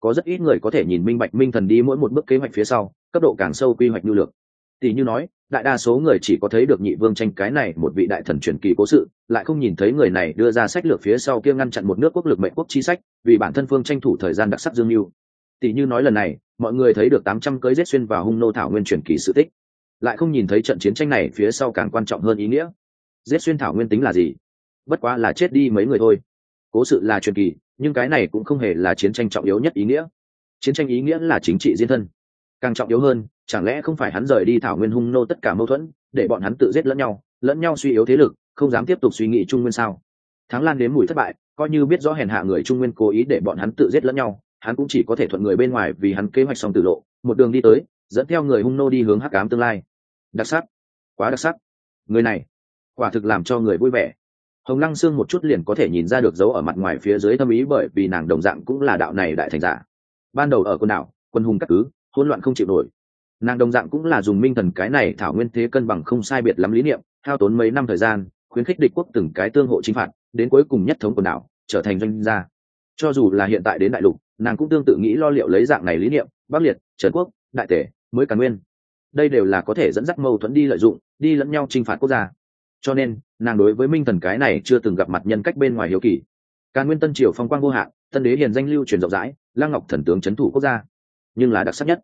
Có rất ít người có thể nhìn minh bạch minh thần đi mỗi một bước kế hoạch phía sau cấp độ càng sâu quy hoạch nhu lược tỷ như nói, đại đa số người chỉ có thấy được nhị vương tranh cái này một vị đại thần truyền kỳ cố sự, lại không nhìn thấy người này đưa ra sách lược phía sau kia ngăn chặn một nước quốc lực mệnh quốc chi sách, vì bản thân phương tranh thủ thời gian đặc sắc dương mưu. Tỷ như nói lần này, mọi người thấy được tám trăm cưới giết xuyên vào hung nô thảo nguyên truyền kỳ sự tích. Lại không nhìn thấy trận chiến tranh này phía sau càng quan trọng hơn ý nghĩa. Giết xuyên thảo nguyên tính là gì? Bất quá là chết đi mấy người thôi. Cố sự là truyền kỳ, nhưng cái này cũng không hề là chiến tranh trọng yếu nhất ý nghĩa. Chiến tranh ý nghĩa là chính trị diên thân càng trọng yếu hơn, chẳng lẽ không phải hắn rời đi thảo nguyên hung nô tất cả mâu thuẫn, để bọn hắn tự giết lẫn nhau lẫn nhau suy yếu thế lực, không dám tiếp tục suy nghĩ trung nguyên sao? Thắng lan đến mùi thất bại, coi như biết rõ hèn hạ người trung nguyên cố ý để bọn hắn tự giết lẫn nhau, hắn cũng chỉ có thể thuận người bên ngoài vì hắn kế hoạch xong tử lộ, một đường đi tới, dẫn theo người hung nô đi hướng hắc cám tương lai. Đặc sắc, quá đặc sắc. Người này, quả thực làm cho người vui vẻ. Hồng lăng sương một chút liền có thể nhìn ra được dấu ở mặt ngoài phía dưới thâm ý bởi vì nàng đồng dạng cũng là đạo này đại thành giả. Ban đầu ở quần đảo quân hùng cắt cứ hỗn loạn không chịu nổi. Nàng đồng dạng cũng là dùng minh thần cái này thảo nguyên thế cân bằng không sai biệt lắm lý niệm thao tốn mấy năm thời gian, khuyến khích địch quốc từng cái tương hộ chính phạt, đến cuối cùng nhất thống quần đảo, trở thành doanh gia. Cho dù là hiện tại đến đại lục, nàng cũng tương tự nghĩ lo liệu lấy dạng này lý niệm, bắc liệt, trần quốc, đại tể, mới càn nguyên. Đây đều là có thể dẫn dắt mâu thuẫn đi lợi dụng, đi lẫn nhau chinh phạt quốc gia. Cho nên, nàng đối với minh thần cái này chưa từng gặp mặt nhân cách bên ngoài hiếu kỳ. Càn nguyên tân triều phong quang vô hạn, tân đế hiền danh lưu truyền rộng rãi lang ngọc thần tướng c h ấ n thủ quốc gia nhưng là đặc sắc nhất.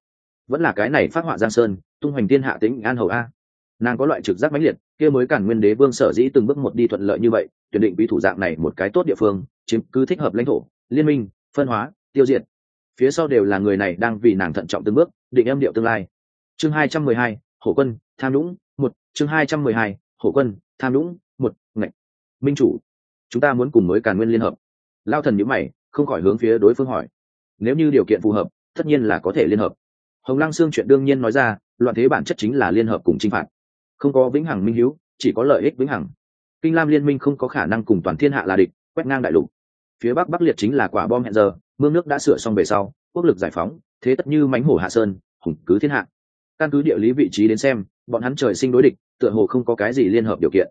Vẫn là cái này phát họa giang sơn, tung hoành thiên hạ tính an hầu a. Nàng có loại trực giác mãnh liệt, kia mới cản nguyên đế vương sở dĩ từng bước một đi thuận lợi như vậy, tuyển định bí thủ dạng này một cái tốt địa phương, chiếm cứ thích hợp lãnh thổ, liên minh, phân hóa, tiêu diệt. Phía sau đều là người này đang vì nàng thận trọng từng bước, định âm điệu tương lai. Chương hai trăm mười hai, hổ quân, tham lũng một. Chương hai trăm mười hai, hổ quân, tham lũng một. Ngạch. Minh chủ, chúng ta muốn cùng mới càn nguyên liên hợp. Lao thần nhữ mày, không khỏi hướng phía đối phương hỏi. Nếu như điều kiện phù hợp tất nhiên là có thể liên hợp. Hồng lăng xương chuyện đương nhiên nói ra, loạn thế bản chất chính là liên hợp cùng chinh phạt. Không có vĩnh hằng minh hữu chỉ có lợi ích vĩnh hằng. Kinh lam liên minh không có khả năng cùng toàn thiên hạ là địch, quét ngang đại lục. Phía bắc bắc liệt chính là quả bom hẹn giờ, mương nước đã sửa xong về sau, quốc lực giải phóng, thế tất như mánh hổ hạ sơn, hùng cứ thiên hạ. Căn cứ địa lý vị trí đến xem, bọn hắn trời sinh đối địch, tựa hồ không có cái gì liên hợp điều kiện.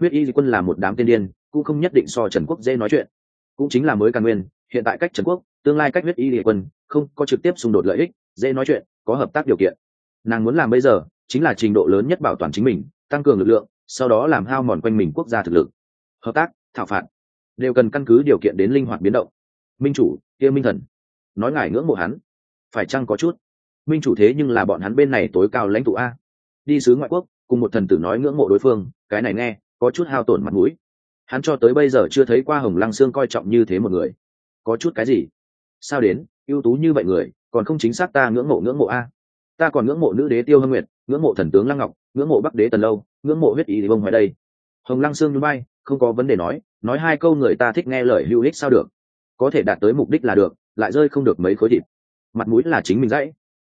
Huyết y quân là một đám tiên điên, cũng không nhất định so trần quốc dễ nói chuyện. Cũng chính là mới càng nguyên, hiện tại cách trần quốc tương lai cách huyết y địa quân không có trực tiếp xung đột lợi ích, dễ nói chuyện, có hợp tác điều kiện. Nàng muốn làm bây giờ chính là trình độ lớn nhất bảo toàn chính mình, tăng cường lực lượng, sau đó làm hao mòn quanh mình quốc gia thực lực. Hợp tác, thảo phạt, đều cần căn cứ điều kiện đến linh hoạt biến động. Minh chủ, kia minh thần. Nói ngài ngưỡng mộ hắn. Phải chăng có chút? Minh chủ thế nhưng là bọn hắn bên này tối cao lãnh tụ a. Đi sứ ngoại quốc, cùng một thần tử nói ngưỡng mộ đối phương, cái này nghe, có chút hao tổn mặt mũi. Hắn cho tới bây giờ chưa thấy qua hồng lăng sương coi trọng như thế một người. Có chút cái gì? Sao đến, ưu tú như vậy người, còn không chính xác ta ngưỡng mộ ngưỡng mộ a. Ta còn ngưỡng mộ nữ đế tiêu hâm nguyệt, ngưỡng mộ thần tướng lăng ngọc, ngưỡng mộ bắc đế tần lâu, ngưỡng mộ huyết ý thì bông ngoài đây. Hồng lăng sương núi bay không có vấn đề nói nói hai câu người ta thích nghe lời hữu ích sao được. Có thể đạt tới mục đích là được, lại rơi không được mấy khối thịt. Mặt mũi là chính mình dãy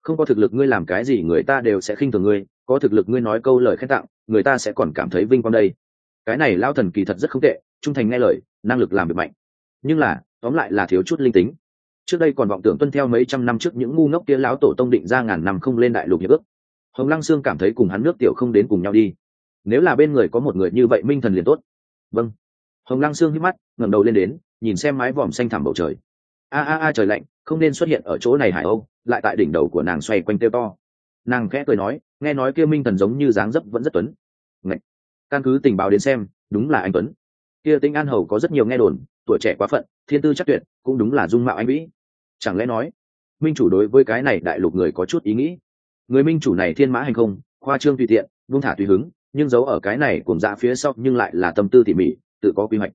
không có thực lực ngươi làm cái gì người ta đều sẽ khinh thường ngươi, có thực lực ngươi nói câu lời khen tặng, người ta sẽ còn cảm thấy vinh quang đây. Cái này lao thần kỳ thật rất không tệ, trung thành nghe lời, năng lực làm việc mạnh. Nhưng là, tóm lại là thiếu chút linh tính trước đây còn vọng tưởng tuân theo mấy trăm năm trước những ngu ngốc kia lão tổ tông định ra ngàn năm không lên đại lục hiệp ước. Hồng lăng sương cảm thấy cùng hắn nước tiểu không đến cùng nhau đi. Nếu là bên người có một người như vậy minh thần liền tốt. Vâng. Hồng lăng sương hít mắt, ngẩng đầu lên đến, nhìn xem mái vòm xanh thẳm bầu trời. A a a trời lạnh, không nên xuất hiện ở chỗ này hải âu, lại tại đỉnh đầu của nàng xoay quanh tiêu to. Nàng khẽ cười nói, nghe nói kia minh thần giống như dáng dấp vẫn rất tuấn. Ngậy! căn cứ tình báo đến xem, đúng là anh tuấn. Kia tinh an hầu có rất nhiều nghe đồn, tuổi trẻ quá phận, thiên tư chắc tuyệt, cũng đúng là dung mạo anh vĩ chẳng lẽ nói, minh chủ đối với cái này đại lục người có chút ý nghĩ? Người minh chủ này thiên mã hành không, khoa trương tùy tiện vung thả tùy hứng, nhưng giấu ở cái này cùng dạ phía sau nhưng lại là tâm tư tỉ mỉ, tự có quy hoạch.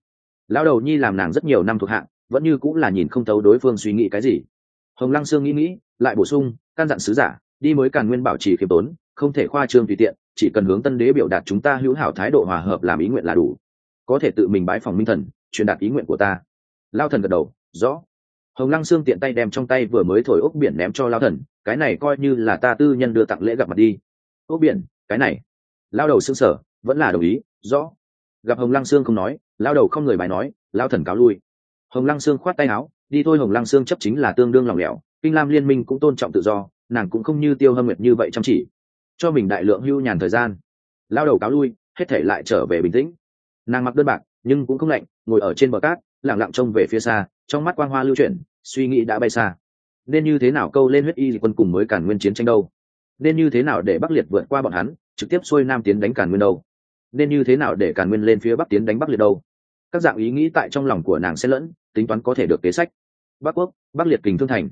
Lão đầu nhi làm nàng rất nhiều năm thuộc hạng vẫn như cũng là nhìn không thấu đối phương suy nghĩ cái gì. Hồng lăng sương nghĩ nghĩ, lại bổ sung căn dặn sứ giả, đi mới càn nguyên bảo trì khiêm tốn, không thể khoa trương tùy tiện, chỉ cần hướng tân đế biểu đạt chúng ta hữu hảo thái độ hòa hợp làm ý nguyện là đủ. Có thể tự mình bái phòng minh thần, truyền đạt ý nguyện của ta. Lao thần gật đầu, rõ hồng lăng sương tiện tay đem trong tay vừa mới thổi ốc biển ném cho lao thần, cái này coi như là ta tư nhân đưa tặng lễ gặp mặt đi. Ốc biển? Cái này? Lao đầu xương sở vẫn là đồng ý, rõ. Gặp hồng lăng sương không nói, lao đầu không người bài nói, lao thần cáo lui. Hồng lăng sương khoát tay áo, đi thôi hồng lăng sương, chấp chính là tương đương lòng lẻo, kinh lam liên minh cũng tôn trọng tự do, nàng cũng không như tiêu hâm nguyệt như vậy chăm chỉ. Cho mình đại lượng hưu nhàn thời gian. Lao đầu cáo lui, hết thể lại trở về bình tĩnh. Nàng mặc đơn bạc, nhưng cũng không lạnh, ngồi ở trên bờ cát lẳng lặng trông về phía xa, trong mắt quang hoa lưu chuyển, suy nghĩ đã bay xa. Nên như thế nào câu lên huyết y quân cùng mới cản nguyên chiến tranh đâu? Nên như thế nào để bắc liệt vượt qua bọn hắn, trực tiếp xuôi nam tiến đánh cản nguyên đâu? Nên như thế nào để cản nguyên lên phía bắc tiến đánh bắc liệt đâu? Các dạng ý nghĩ tại trong lòng của nàng sẽ lẫn, tính toán có thể được kế sách. Bắc quốc, bắc liệt kình thương thành.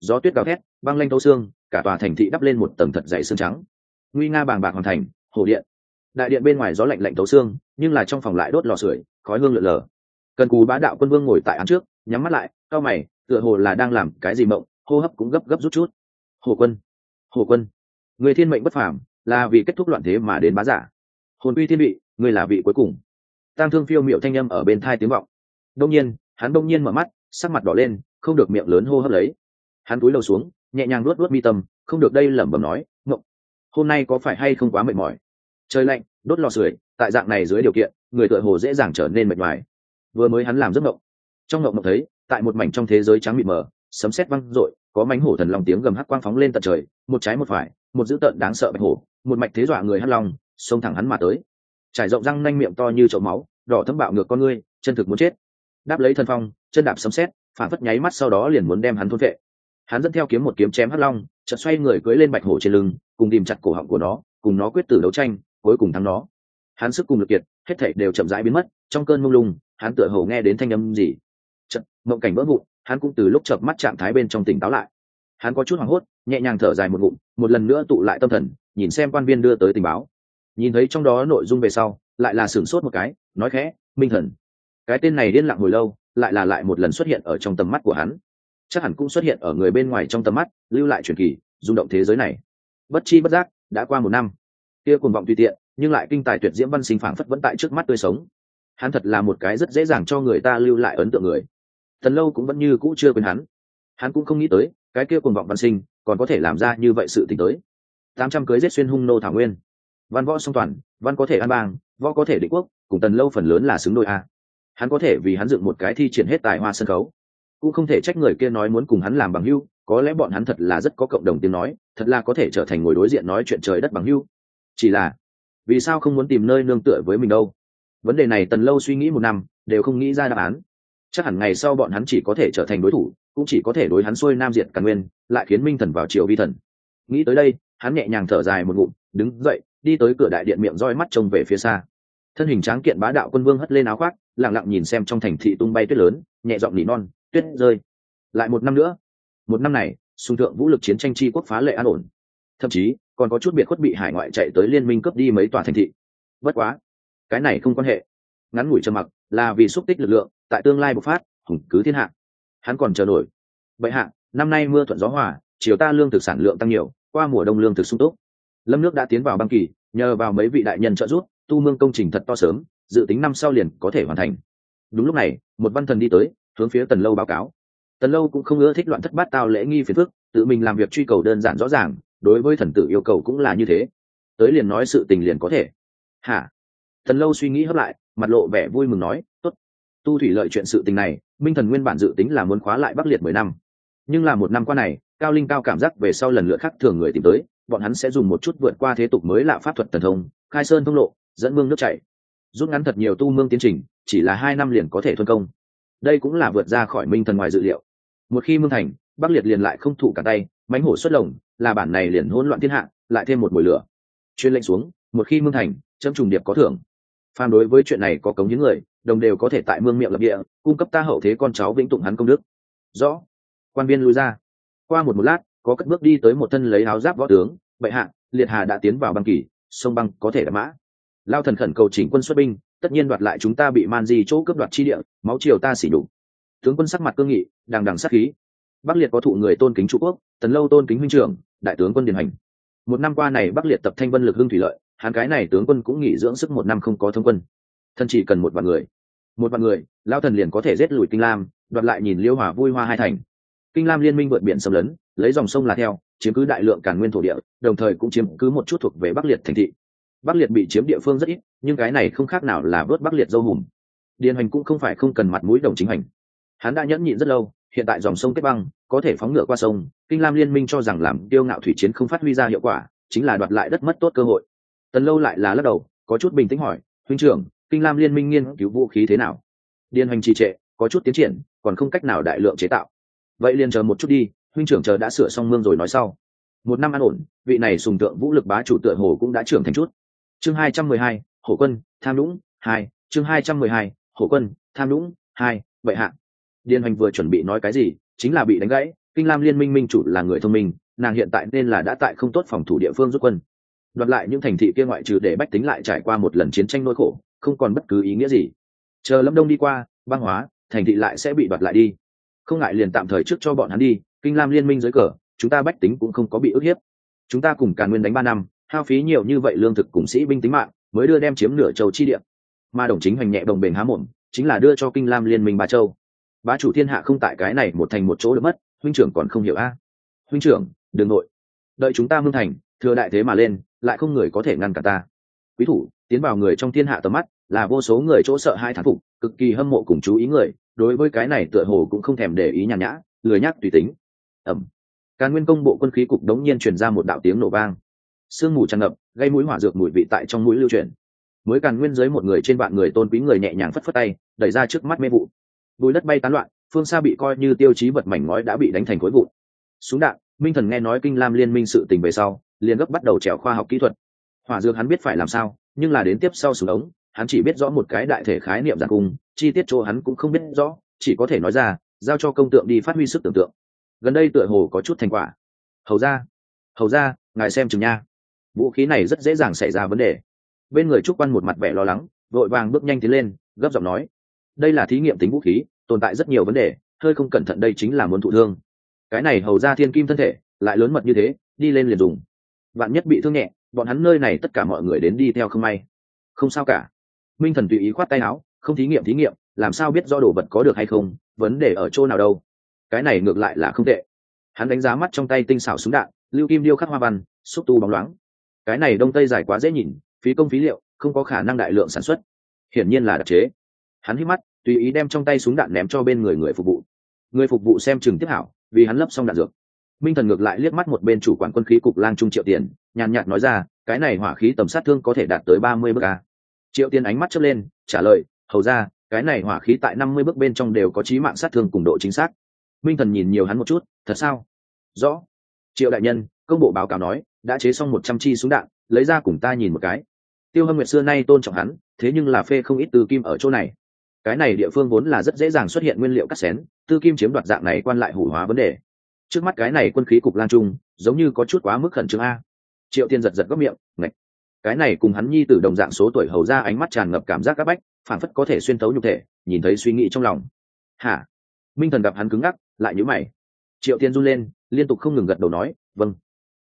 Gió tuyết gào thét, băng lanh tấu xương, cả tòa thành thị đắp lên một tầng thật dày xương trắng. Nguy nga bàng bạc hoàn thành, hồ điện. Đại điện bên ngoài gió lạnh lạnh tấu xương, nhưng là trong phòng lại đốt lò sưởi, khói hương lượn lờ cần cù bá đạo quân vương ngồi tại án trước, nhắm mắt lại cao mày, tựa hồ là đang làm cái gì mộng, hô hấp cũng gấp gấp rút chút. Hồ quân hồ quân, người thiên mệnh bất phàm, là vì kết thúc loạn thế mà đến bá giả. Hồn uy thiên vị, người là vị cuối cùng. Tang thương phiêu miệu thanh â m ở bên thai tiếng vọng. Đông nhiên, hắn đông nhiên mở mắt, sắc mặt đỏ lên, không được miệng lớn hô hấp lấy. Hắn cúi đầu xuống, nhẹ nhàng luốt luốt mi tâm, không được đây lẩm bẩm nói, ngộng, hôm nay có phải hay không quá mệt mỏi? Trời lạnh, đốt lò sưởi, tại dạng này dưới điều kiện, người tựa hồ dễ dàng trở nên mệt mỏi vừa mới hắn làm giấc mộng. Trong mộng mộng thấy, tại một mảnh trong thế giới trắng mịt mờ, sấm sét văng rội có mánh hổ thần long tiếng gầm hắc quang phóng lên tận trời, một trái một phải, một dữ tợn đáng sợ bạch hổ, một mạch thế dọa người hắc long, xông thẳng hắn mà tới. Trải rộng răng nanh miệng to như chậu máu, đỏ thấm bạo ngược con ngươi, chân thực muốn chết. Đáp lấy thân phong, chân đạp sấm xét phản phất nháy mắt sau đó liền muốn đem hắn thôn vệ hắn dẫn theo kiếm một kiếm chém hắc long, chợt xoay người cưỡi lên bạch hổ trên lưng, cùng tìm chặt cổ họng của nó, cùng nó quyết tử đấu tranh, cuối cùng thắng nó. Hắn sức cùng lực kiệt, hết thảy đều chậm rãi biến mất, trong cơn mông lung hắn tựa hồ nghe đến thanh âm gì. Chợt, mộng cảnh vỡ vụn, hắn cũng từ lúc chợp mắt trạng thái bên trong tỉnh táo lại. Hắn có chút hoảng hốt, nhẹ nhàng thở dài một ngụm, một lần nữa tụ lại tâm thần, nhìn xem quan viên đưa tới tình báo. Nhìn thấy trong đó nội dung về sau, lại là sửng sốt một cái, nói khẽ, minh thần. Cái tên này điên lặng hồi lâu, lại là lại một lần xuất hiện ở trong tầm mắt của hắn. Chắc hẳn cũng xuất hiện ở người bên ngoài trong tầm mắt, lưu lại truyền kỳ, rung động thế giới này. Bất chi bất giác, đã qua một năm. Kia cuồng vọng tùy tiện, nhưng lại kinh tài tuyệt diễm văn sinh phảng phất vẫn tại trước mắt tươi sống hắn thật là một cái rất dễ dàng cho người ta lưu lại ấn tượng người. Thần lâu cũng vẫn như cũ chưa quên hắn. Hắn cũng không nghĩ tới, cái kia cùng vọng văn sinh, còn có thể làm ra như vậy sự t ì n h tới. Tám trăm cưới giết xuyên hung nô thảo nguyên. Văn võ song toàn, văn có thể an bang, võ có thể định quốc, cùng tần lâu phần lớn là xứng đôi a. Hắn có thể vì hắn dựng một cái thi triển hết tài hoa sân khấu. Cũng không thể trách người kia nói muốn cùng hắn làm bằng hưu, có lẽ bọn hắn thật là rất có cộng đồng tiếng nói, thật là có thể trở thành ngồi đối diện nói chuyện trời đất bằng hưu. Chỉ là, vì sao không muốn tìm nơi nương tựa với mình đâu? Vấn đề này tần lâu suy nghĩ một năm, đều không nghĩ ra đáp án. Chắc hẳn ngày sau bọn hắn chỉ có thể trở thành đối thủ, cũng chỉ có thể đối hắn xuôi nam diện càn nguyên, lại khiến minh thần vào triều vi thần. Nghĩ tới đây, hắn nhẹ nhàng thở dài một ngụm, đứng dậy, đi tới cửa đại điện miệng roi mắt trông về phía xa. Thân hình tráng kiện bá đạo quân vương hất lên áo khoác lẳng lặng nhìn xem trong thành thị tung bay tuyết lớn, nhẹ giọng nỉ non, tuyết rơi. Lại một năm nữa, một năm này sung thượng vũ lực chiến tranh tri quốc phá lệ an ổn. Thậm chí, còn có chút biệt khuất bị hải ngoại chạy tới liên minh cướp đi mấy tòa thành thị. Bất quá cái này không quan hệ. Ngắn ngủi trầm mặc là vì xúc tích lực lượng, tại tương lai bộc phát, hùng cứ thiên hạ. Hắn còn chờ nổi. Vậy hạ, năm nay mưa thuận gió hòa, chiều ta lương thực sản lượng tăng nhiều, qua mùa đông lương thực sung túc. Lâm nước đã tiến vào băng kỳ, nhờ vào mấy vị đại nhân trợ giúp, tu mương công trình thật to sớm, dự tính năm sau liền có thể hoàn thành. Đúng lúc này, một văn thần đi tới, hướng phía tần lâu báo cáo. Tần lâu cũng không ưa thích loạn thất bát tao lễ nghi phiền phức, tự mình làm việc truy cầu đơn giản rõ ràng, đối với thần tử yêu cầu cũng là như thế. Tới liền nói sự tình liền có thể. Hả? Thần lâu suy nghĩ hấp lại, mặt lộ vẻ vui mừng nói, tốt. Tu thủy lợi chuyện sự tình này, minh thần nguyên bản dự tính là muốn khóa lại bắc liệt mười năm. Nhưng là một năm qua này, cao linh cao cảm giác về sau lần lượt khác thường người tìm tới, bọn hắn sẽ dùng một chút vượt qua thế tục mới là pháp thuật thần thông, khai sơn thông lộ, dẫn mương nước chảy. Rút ngắn thật nhiều tu mương tiến trình, chỉ là hai năm liền có thể thuân công. Đây cũng là vượt ra khỏi minh thần ngoài dự liệu. Một khi mương thành, bắc liệt liền lại không thủ cả tay mánh hổ xuất lồng, là bản này liền hỗn loạn thiên hạ, lại thêm một mùi lửa. Chuyên lệnh xuống, một khi mương thành châm trùng điệp có thưởng phàm đối với chuyện này có cống những người, đồng đều có thể tại mương miệng lập địa, cung cấp ta hậu thế con cháu vĩnh tụng hắn công đức. Rõ. Quan viên lui ra. Qua một một lát, có cất bước đi tới một thân lấy áo giáp võ tướng, bệ hạ, liệt hà đã tiến vào băng kỳ, sông băng có thể đã mã. Lao thần khẩn cầu chỉnh quân xuất binh, tất nhiên đoạt lại chúng ta bị man di chỗ cướp đoạt chi địa, máu triều ta xỉ đủ tướng quân sắc mặt cương nghị, đằng đằng sắc khí. Bắc liệt có thụ người tôn kính trụ quốc, tần lâu tôn kính huynh trưởng, đại tướng quân điền hành. Một năm qua này bắc liệt tập thanh vân lực hưng thủy lợi hắn cái này tướng quân cũng nghỉ dưỡng sức một năm không có thông quân. Thân chỉ cần một vạn người. Một vạn người lao thần liền có thể giết lùi kinh lam, đoạt lại nhìn liêu hỏa vui hoa hai thành. Kinh lam liên minh vượt biển xâm lấn, lấy dòng sông là theo, chiếm cứ đại lượng càn nguyên thổ địa, đồng thời cũng chiếm cứ một chút thuộc về bắc liệt thành thị. Bắc liệt bị chiếm địa phương rất ít, nhưng cái này không khác nào là vớt bắc liệt dâu hùm. Điền hành cũng không phải không cần mặt mũi đồng chính hành hắn đã nhẫn nhịn rất lâu, hiện tại dòng sông kết băng, có thể phóng ngựa qua sông, kinh lam liên minh cho rằng làm tiêu ngạo thủy chiến không phát huy ra hiệu quả, chính là đoạt lại đất mất tốt cơ hội tần lâu lại là lắc đầu, có chút bình tĩnh hỏi, huynh trưởng, kinh lam liên minh nghiên cứu vũ khí thế nào? Điền hành trì trệ, có chút tiến triển, còn không cách nào đại lượng chế tạo. Vậy liền chờ một chút đi, huynh trưởng chờ đã sửa xong mương rồi nói sau. Một năm an ổn, vị này sùng tượng vũ lực bá chủ tựa hồ cũng đã trưởng thành chút. Chương hai trăm mười hai, hổ quân, tham lũng, hai, chương hai trăm mười hai, hổ quân, tham lũng, hai, vậy hạ. Điền hoành vừa chuẩn bị nói cái gì, chính là bị đánh gãy, kinh lam liên minh minh chủ là người thông minh, nàng hiện tại nên là đã tại không tốt phòng thủ địa phương rút quân đoạt lại những thành thị kia ngoại trừ để bách tính lại trải qua một lần chiến tranh nỗi khổ, không còn bất cứ ý nghĩa gì. Chờ lâm đông đi qua, băng hóa, thành thị lại sẽ bị đoạt lại đi. Không ngại liền tạm thời trước cho bọn hắn đi, kinh lam liên minh dưới cờ, chúng ta bách tính cũng không có bị ức hiếp. Chúng ta cùng càn nguyên đánh ba năm, hao phí nhiều như vậy lương thực cùng sĩ binh tính mạng, mới đưa đem chiếm nửa châu chi địa. Mà đồng chính hoành nhẹ đồng bền há mồm, chính là đưa cho kinh lam liên minh ba châu. Bá chủ thiên hạ không tại cái này một thành một chỗ được mất, huynh trưởng còn không hiểu a. Huynh trưởng, đừng nội. Đợi chúng ta mương thành, thừa đại thế mà lên lại không người có thể ngăn cả ta. Quý thủ, tiến vào người trong thiên hạ tầm mắt, là vô số người chỗ sợ hai thán phục, cực kỳ hâm mộ cùng chú ý người, đối với cái này tựa hồ cũng không thèm để ý nhàn nhã, lười nhắc tùy tính. Ẩm. Càn nguyên công bộ quân khí cục đống nhiên truyền ra một đạo tiếng nổ vang. Sương mù tràn ngập, gây mũi hỏa dược mùi vị tại trong mũi lưu truyền mới càn nguyên dưới một người trên vạn người tôn quý người nhẹ nhàng phất phất tay, đẩy ra trước mắt mê vụ. Bùi đất bay tán loạn, phương xa bị coi như tiêu chí vật mảnh ngói đã bị đánh thành khối vụn. Súng đạn, minh thần nghe nói kinh lam liên minh sự tình về sau liền gấp bắt đầu trèo khoa học kỹ thuật. Hỏa dược hắn biết phải làm sao, nhưng là đến tiếp sau súng ống, hắn chỉ biết rõ một cái đại thể khái niệm giản cung chi tiết chỗ hắn cũng không biết rõ, chỉ có thể nói ra, giao cho công tượng đi phát huy sức tưởng tượng. Gần đây tựa hồ có chút thành quả. Hầu ra hầu ra, ngài xem chừng nha. Vũ khí này rất dễ dàng xảy ra vấn đề. Bên người trúc quan một mặt vẻ lo lắng, vội vàng bước nhanh tiến lên, gấp giọng nói. Đây là thí nghiệm tính vũ khí, tồn tại rất nhiều vấn đề, hơi không cẩn thận đây chính là muốn thụ thương. Cái này hầu ra thiên kim thân thể, lại lớn mật như thế, đi lên liền dùng vạn nhất bị thương nhẹ, bọn hắn nơi này tất cả mọi người đến đi theo không may. Không sao cả. Minh thần tùy ý khoát tay áo, không thí nghiệm thí nghiệm, làm sao biết do đồ vật có được hay không, vấn đề ở chỗ nào đâu. Cái này ngược lại là không tệ. Hắn đánh giá mắt trong tay tinh xảo súng đạn, lưu kim điêu khắc hoa văn, xúc tu bóng loáng. Cái này đông tây dài quá dễ nhìn, phí công phí liệu, không có khả năng đại lượng sản xuất. Hiển nhiên là đặc chế. Hắn hít mắt, tùy ý đem trong tay súng đạn ném cho bên người người phục vụ. Người phục vụ xem chừng tiếp hảo, vì hắn lấp xong đạn dược minh thần ngược lại liếc mắt một bên chủ quản quân khí cục lang trung triệu tiền, nhàn nhạt nói ra, cái này hỏa khí tầm sát thương có thể đạt tới ba mươi bước a. Triệu tiền ánh mắt chớp lên, trả lời, hầu ra, cái này hỏa khí tại năm mươi bước bên trong đều có trí mạng sát thương cùng độ chính xác. Minh thần nhìn nhiều hắn một chút, thật sao? Rõ. Triệu đại nhân, công bộ báo cáo nói, đã chế xong một trăm chi súng đạn, lấy ra cùng ta nhìn một cái. Tiêu hâm nguyệt xưa nay tôn trọng hắn, thế nhưng là phê không ít tư kim ở chỗ này. Cái này địa phương vốn là rất dễ dàng xuất hiện nguyên liệu cắt xén, tư kim chiếm đoạt dạng này quan lại hủ hóa vấn đề trước mắt cái này quân khí cục lan trung, giống như có chút quá mức khẩn trương a. Triệu tiên giật giật góc miệng, ngạch. Cái này cùng hắn nhi từ đồng dạng số tuổi hầu ra ánh mắt tràn ngập cảm giác áp bách phản phất có thể xuyên tấu nhục thể, nhìn thấy suy nghĩ trong lòng. Hả? Minh thần gặp hắn cứng ngắc, lại nhíu mày. Triệu tiên run lên, liên tục không ngừng gật đầu nói vâng.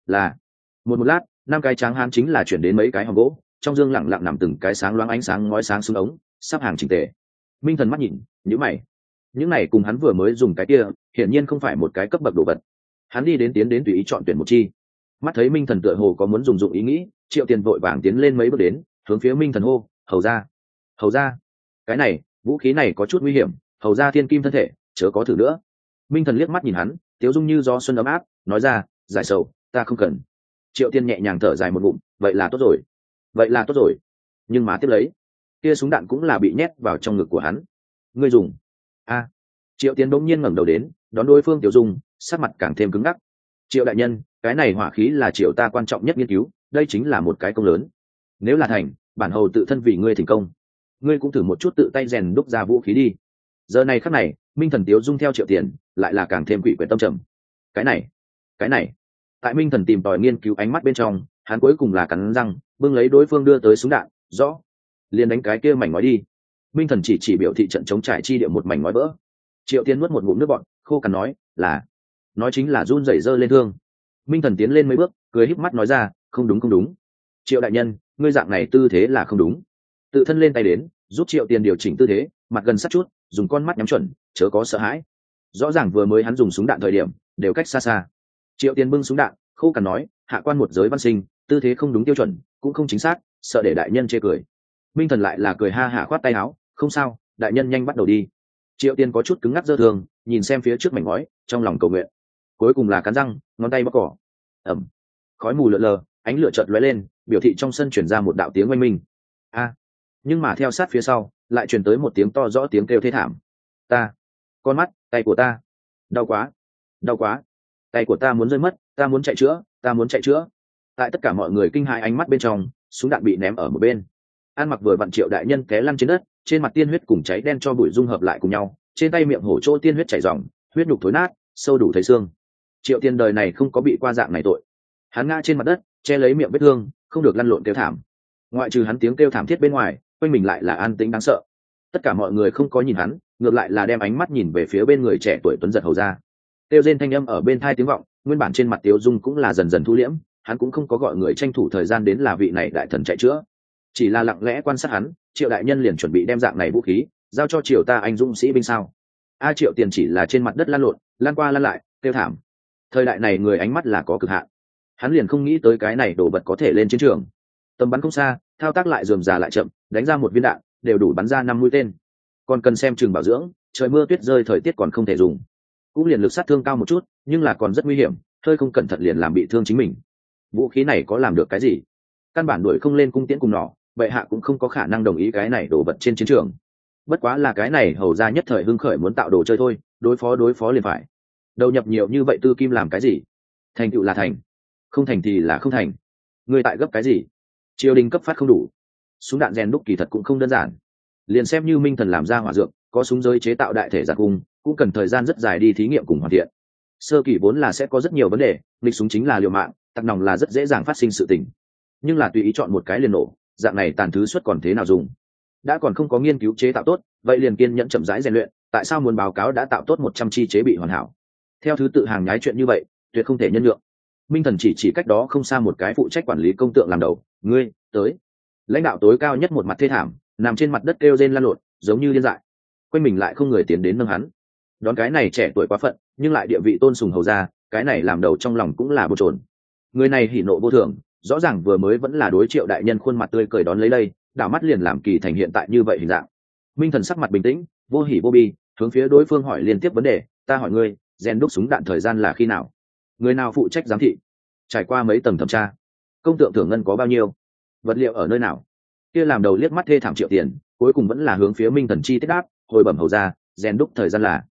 Là. Một một lát, năm cái tráng hán chính là chuyển đến mấy cái hòm gỗ, trong dương lặng lặng nằm từng cái sáng loáng ánh sáng ngói sáng xuống ống, sắp hàng trình tề. Minh thần mắt nhìn nhữ mày những này cùng hắn vừa mới dùng cái kia, hiển nhiên không phải một cái cấp bậc đồ vật. Hắn đi đến tiến đến tùy ý chọn tuyển một chi. Mắt thấy minh thần tựa hồ có muốn dùng dụng ý nghĩ, triệu tiền vội vàng tiến lên mấy bước đến, hướng phía minh thần hô, hầu ra hầu ra cái này, vũ khí này có chút nguy hiểm, hầu ra thiên kim thân thể, chớ có thử nữa. Minh thần liếc mắt nhìn hắn, tiếu dung như do xuân ấm áp, nói ra, giải sầu, ta không cần. Triệu tiên nhẹ nhàng thở dài một bụng vậy là tốt rồi, vậy là tốt rồi. Nhưng mà tiếp lấy kia súng đạn cũng là bị nhét vào trong ngực của hắn. Ngươi dùng a. Triệu tiến bỗng nhiên ngẩng đầu đến, đón đối phương tiểu dung, sắc mặt càng thêm cứng ngắc. Triệu đại nhân, cái này hỏa khí là triệu ta quan trọng nhất nghiên cứu, đây chính là một cái công lớn. Nếu là thành, bản hầu tự thân vì ngươi thành công, ngươi cũng thử một chút tự tay rèn đúc ra vũ khí đi. Giờ này khắc này, minh thần tiếu dung theo triệu tiền, lại là càng thêm quỷ quyệt tâm trầm. Cái này cái này. Tại minh thần tìm tòi nghiên cứu ánh mắt bên trong, hắn cuối cùng là cắn răng, bưng lấy đối phương đưa tới súng đạn, rõ. Liền đánh cái kia mảnh nói đi minh thần chỉ chỉ biểu thị trận chống trải chi điệu một mảnh nói vỡ. Triệu tiên nuốt một ngụm nước bọn khô cằn nói, là. Nói chính là run rẩy dơ lên thương. Minh thần tiến lên mấy bước, cười híp mắt nói ra, không đúng không đúng. Triệu đại nhân, ngươi dạng này tư thế là không đúng. Tự thân lên tay đến, giúp triệu tiền điều chỉnh tư thế, mặt gần sát chút, dùng con mắt nhắm chuẩn, chớ có sợ hãi. Rõ ràng vừa mới hắn dùng súng đạn thời điểm, đều cách xa xa. Triệu tiền bưng súng đạn, khô cằn nói, hạ quan một giới văn sinh, tư thế không đúng tiêu chuẩn, cũng không chính xác, sợ để đại nhân chê cười. Minh thần lại là cười ha hả khoát tay áo không sao, đại nhân nhanh bắt đầu đi. Triệu tiên có chút cứng ngắc dơ thường, nhìn xem phía trước mảnh ngói, trong lòng cầu nguyện. Cuối cùng là cắn răng, ngón tay bóc cỏ. Ẩm. Khói mù lợn lờ, ánh lửa chợt lóe lên, biểu thị trong sân chuyển ra một đạo tiếng oanh minh. A. Nhưng mà theo sát phía sau, lại truyền tới một tiếng to rõ tiếng kêu thê thảm. Ta. Con mắt, tay của ta. Đau quá. Đau quá. Tay của ta muốn rơi mất, ta muốn chạy chữa, ta muốn chạy chữa. Tại tất cả mọi người kinh hại ánh mắt bên trong, súng đạn bị ném ở một bên. An mặc vừa vặn triệu đại nhân té lăn trên đất trên mặt tiên huyết cùng cháy đen cho bụi dung hợp lại cùng nhau, trên tay miệng hổ chỗ tiên huyết chảy dòng, huyết nhục thối nát, sâu đủ thấy xương. Triệu tiên đời này không có bị qua dạng này tội. Hắn ngã trên mặt đất, che lấy miệng vết thương, không được lăn lộn kêu thảm. Ngoại trừ hắn tiếng kêu thảm thiết bên ngoài, quanh mình lại là an tĩnh đáng sợ. Tất cả mọi người không có nhìn hắn, ngược lại là đem ánh mắt nhìn về phía bên người trẻ tuổi tuấn giật hầu ra. Tiêu rên thanh âm ở bên thai tiếng vọng, nguyên bản trên mặt tiêu dung cũng là dần dần thu liễm, hắn cũng không có gọi người tranh thủ thời gian đến là vị này đại thần chạy chữa chỉ là lặng lẽ quan sát hắn, triệu đại nhân liền chuẩn bị đem dạng này vũ khí, giao cho triều ta anh dũng sĩ binh sao? A triệu tiền chỉ là trên mặt đất lan lộn lan qua lan lại tiêu thảm. Thời đại này người ánh mắt là có cực hạn. Hắn liền không nghĩ tới cái này đồ vật có thể lên chiến trường. Tầm bắn không xa, thao tác lại dườm già lại chậm, đánh ra một viên đạn, đều đủ bắn ra năm mũi tên. Còn cần xem trường bảo dưỡng, trời mưa tuyết rơi thời tiết còn không thể dùng. Cũng liền lực sát thương cao một chút, nhưng là còn rất nguy hiểm, hơi không cẩn thận liền làm bị thương chính mình. Vũ khí này có làm được cái gì? Căn bản đuổi không lên cung tiễn cùng nỏ bệ hạ cũng không có khả năng đồng ý cái này đổ vật trên chiến trường. Bất quá là cái này hầu ra nhất thời hưng khởi muốn tạo đồ chơi thôi, đối phó đối phó liền phải. Đầu nhập nhiều như vậy tư kim làm cái gì? Thành tựu là thành, không thành thì là không thành. Người tại gấp cái gì? Triều đình cấp phát không đủ. Súng đạn rèn đúc kỳ thật cũng không đơn giản. Liền xem như minh thần làm ra hỏa dược, có súng giới chế tạo đại thể giặc cung cũng cần thời gian rất dài đi thí nghiệm cùng hoàn thiện. Sơ kỳ vốn là sẽ có rất nhiều vấn đề, nghịch súng chính là liều mạng, tặc nòng là rất dễ dàng phát sinh sự tình. Nhưng là tùy ý chọn một cái liền nổ dạng này tàn thứ suất còn thế nào dùng? Đã còn không có nghiên cứu chế tạo tốt, vậy liền kiên nhẫn chậm rãi rèn luyện, tại sao muốn báo cáo đã tạo tốt một trăm chi chế bị hoàn hảo? Theo thứ tự hàng nhái chuyện như vậy, tuyệt không thể nhân lượng minh thần chỉ chỉ cách đó không xa một cái phụ trách quản lý công tượng làm đầu, ngươi, tới. Lãnh đạo tối cao nhất một mặt thê thảm, nằm trên mặt đất kêu rên lan lộn, giống như liên dại. Quanh mình lại không người tiến đến nâng hắn. Đón cái này trẻ tuổi quá phận, nhưng lại địa vị tôn sùng hầu ra, cái này làm đầu trong lòng cũng là bột trồn người này hỉ nộ vô thường rõ ràng vừa mới vẫn là đối triệu đại nhân khuôn mặt tươi cười đón lấy đây, đảo mắt liền làm kỳ thành hiện tại như vậy hình dạng. Minh thần sắc mặt bình tĩnh, vô hỉ vô bi, hướng phía đối phương hỏi liên tiếp vấn đề, ta hỏi ngươi rèn đúc súng đạn thời gian là khi nào? Người nào phụ trách giám thị? Trải qua mấy tầng thẩm tra, công tượng thưởng ngân có bao nhiêu? Vật liệu ở nơi nào? Kia làm đầu liếc mắt thê thảm triệu tiền, cuối cùng vẫn là hướng phía minh thần chi tiết đáp, hồi bẩm hầu ra rèn đúc thời gian là.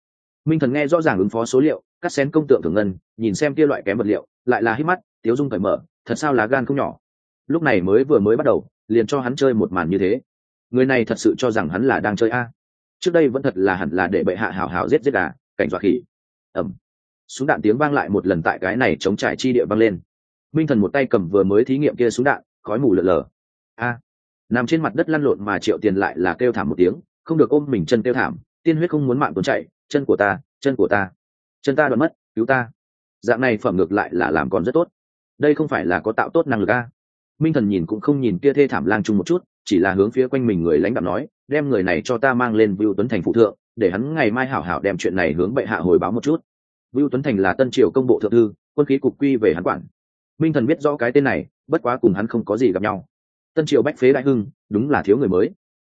Minh thần nghe rõ ràng ứng phó số liệu, cắt xén công tượng thưởng ngân, nhìn xem kia loại kém vật liệu, lại là hít mắt, tiếu dung cởi mở thật sao lá gan không nhỏ. Lúc này mới vừa mới bắt đầu, liền cho hắn chơi một màn như thế. Người này thật sự cho rằng hắn là đang chơi a. Trước đây vẫn thật là hẳn là để bệ hạ hảo hảo giết giết gà, cảnh dọa khỉ. Ẩm súng đạn tiếng vang lại một lần tại cái này chống trải chi địa vang lên. Minh thần một tay cầm vừa mới thí nghiệm kia súng đạn, khói mù lợn lờ a. Nằm trên mặt đất lăn lộn mà triệu tiền lại là kêu thảm một tiếng, không được ôm mình chân kêu thảm, tiên huyết không muốn mạng tuôn chạy chân của ta, chân của ta. Chân ta đoạn mất, cứu ta. Dạng này phẩm ngược lại là làm còn rất tốt đây không phải là có tạo tốt năng lực a? Minh thần nhìn cũng không nhìn kia thê thảm lang chung một chút, chỉ là hướng phía quanh mình người lãnh đạo nói, đem người này cho ta mang lên vưu tuấn thành phụ thượng, để hắn ngày mai hảo hảo đem chuyện này hướng bệ hạ hồi báo một chút. Vưu tuấn thành là tân triều công bộ thượng thư, quân khí cục quy về hắn quản. Minh thần biết rõ cái tên này, bất quá cùng hắn không có gì gặp nhau. Tân triều bách phế đại hưng, đúng là thiếu người mới.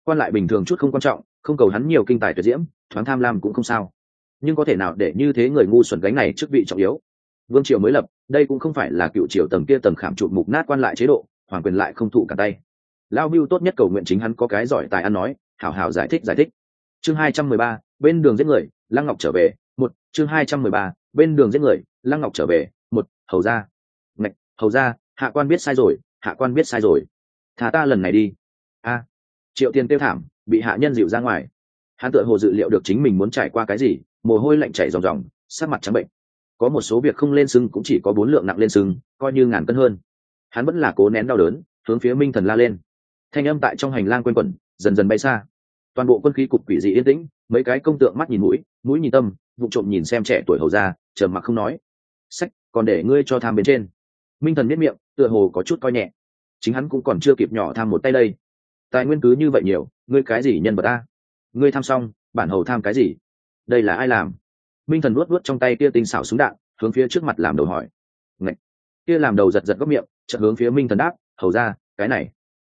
Quan lại bình thường chút không quan trọng, không cầu hắn nhiều kinh tài tuyệt diễm, thoáng tham lam cũng không sao. Nhưng có thể nào để như thế người ngu xuẩn gánh này trước vị trọng yếu? Vương triều mới lập, đây cũng không phải là cựu triều tầng kia tầng khảm trụ mục nát quan lại chế độ, hoàng quyền lại không thụ cả tay. Lao mưu tốt nhất cầu nguyện chính hắn có cái giỏi tài ăn nói, hảo hảo giải thích giải thích. Chương hai trăm mười ba, bên đường giết người, lăng ngọc trở về, một, chương hai trăm mười ba, bên đường giết người, lăng ngọc trở về, một, hầu ra. Ngạch, hầu ra, hạ quan biết sai rồi, hạ quan biết sai rồi. Thả ta lần này đi. A. Triệu tiền tiêu thảm, bị hạ nhân dịu ra ngoài. Hắn tự hồ dự liệu được chính mình muốn trải qua cái gì, mồ hôi lạnh chảy ròng ròng, sắc mặt trắng bệnh có một số việc không lên sưng cũng chỉ có bốn lượng nặng lên sưng, coi như ngàn cân hơn. Hắn vẫn là cố nén đau đớn, hướng phía minh thần la lên. Thanh âm tại trong hành lang q u a n quẩn, dần dần bay xa. Toàn bộ quân khí cục quỷ dị yên tĩnh, mấy cái công tượng mắt nhìn mũi mũi nhìn tâm, vụ trộm nhìn xem trẻ tuổi hầu ra chờ mặc không nói. Sách, còn để ngươi cho tham bên trên. Minh thần biết miệng, tựa hồ có chút coi nhẹ. Chính hắn cũng còn chưa kịp nhỏ tham một tay đây. Tài nguyên cứ như vậy nhiều, ngươi cái gì nhân vật ta ngươi tham xong, bản hầu tham cái gì? Đây là ai làm? Minh thần luốt luốt trong tay kia tinh xảo súng đạn, hướng phía trước mặt làm đầu hỏi. Ngậy! kia làm đầu giật giật góc miệng, chợt hướng phía minh thần đáp, hầu ra, cái này,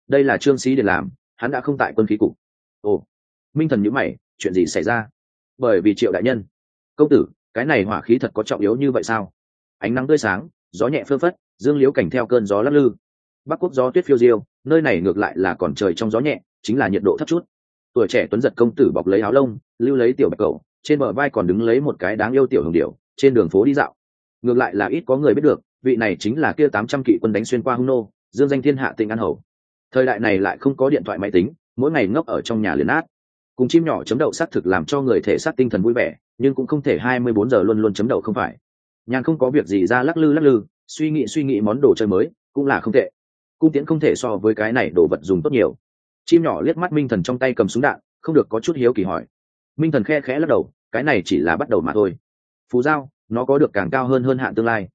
đây là trương sĩ để làm, hắn đã không tại quân khí cục. Ồ! Minh thần nhữ mày, chuyện gì xảy ra? Bởi vì triệu đại nhân. Công tử, cái này hỏa khí thật có trọng yếu như vậy sao? Ánh nắng tươi sáng, gió nhẹ phơ phất, dương liếu cảnh theo cơn gió lắc lư. Bắc quốc gió tuyết phiêu diêu, nơi này ngược lại là còn trời trong gió nhẹ, chính là nhiệt độ thấp chút. Tuổi trẻ tuấn giật công tử bọc lấy áo lông, lưu lấy tiểu bạch cầu trên bờ vai còn đứng lấy một cái đáng yêu tiểu hồng điệu trên đường phố đi dạo. Ngược lại là ít có người biết được, vị này chính là kia tám trăm kỵ quân đánh xuyên qua hung nô, dương danh thiên hạ tỉnh an hầu. Thời đại này lại không có điện thoại máy tính, mỗi ngày ngốc ở trong nhà liền át cùng chim nhỏ chấm đậu xác thực làm cho người thể xác tinh thần vui vẻ, nhưng cũng không thể hai mươi bốn giờ luôn luôn chấm đậu không phải. Nhàn không có việc gì ra lắc lư lắc lư, suy nghĩ suy nghĩ món đồ chơi mới, cũng là không tệ. Cung tiễn không thể so với cái này đồ vật dùng tốt nhiều. Chim nhỏ liếc mắt minh thần trong tay cầm súng đạn, không được có chút hiếu kỳ hỏi minh thần khe khẽ lắc đầu, cái này chỉ là bắt đầu mà thôi. Phú giao, nó có được càng cao hơn hơn hạn tương lai.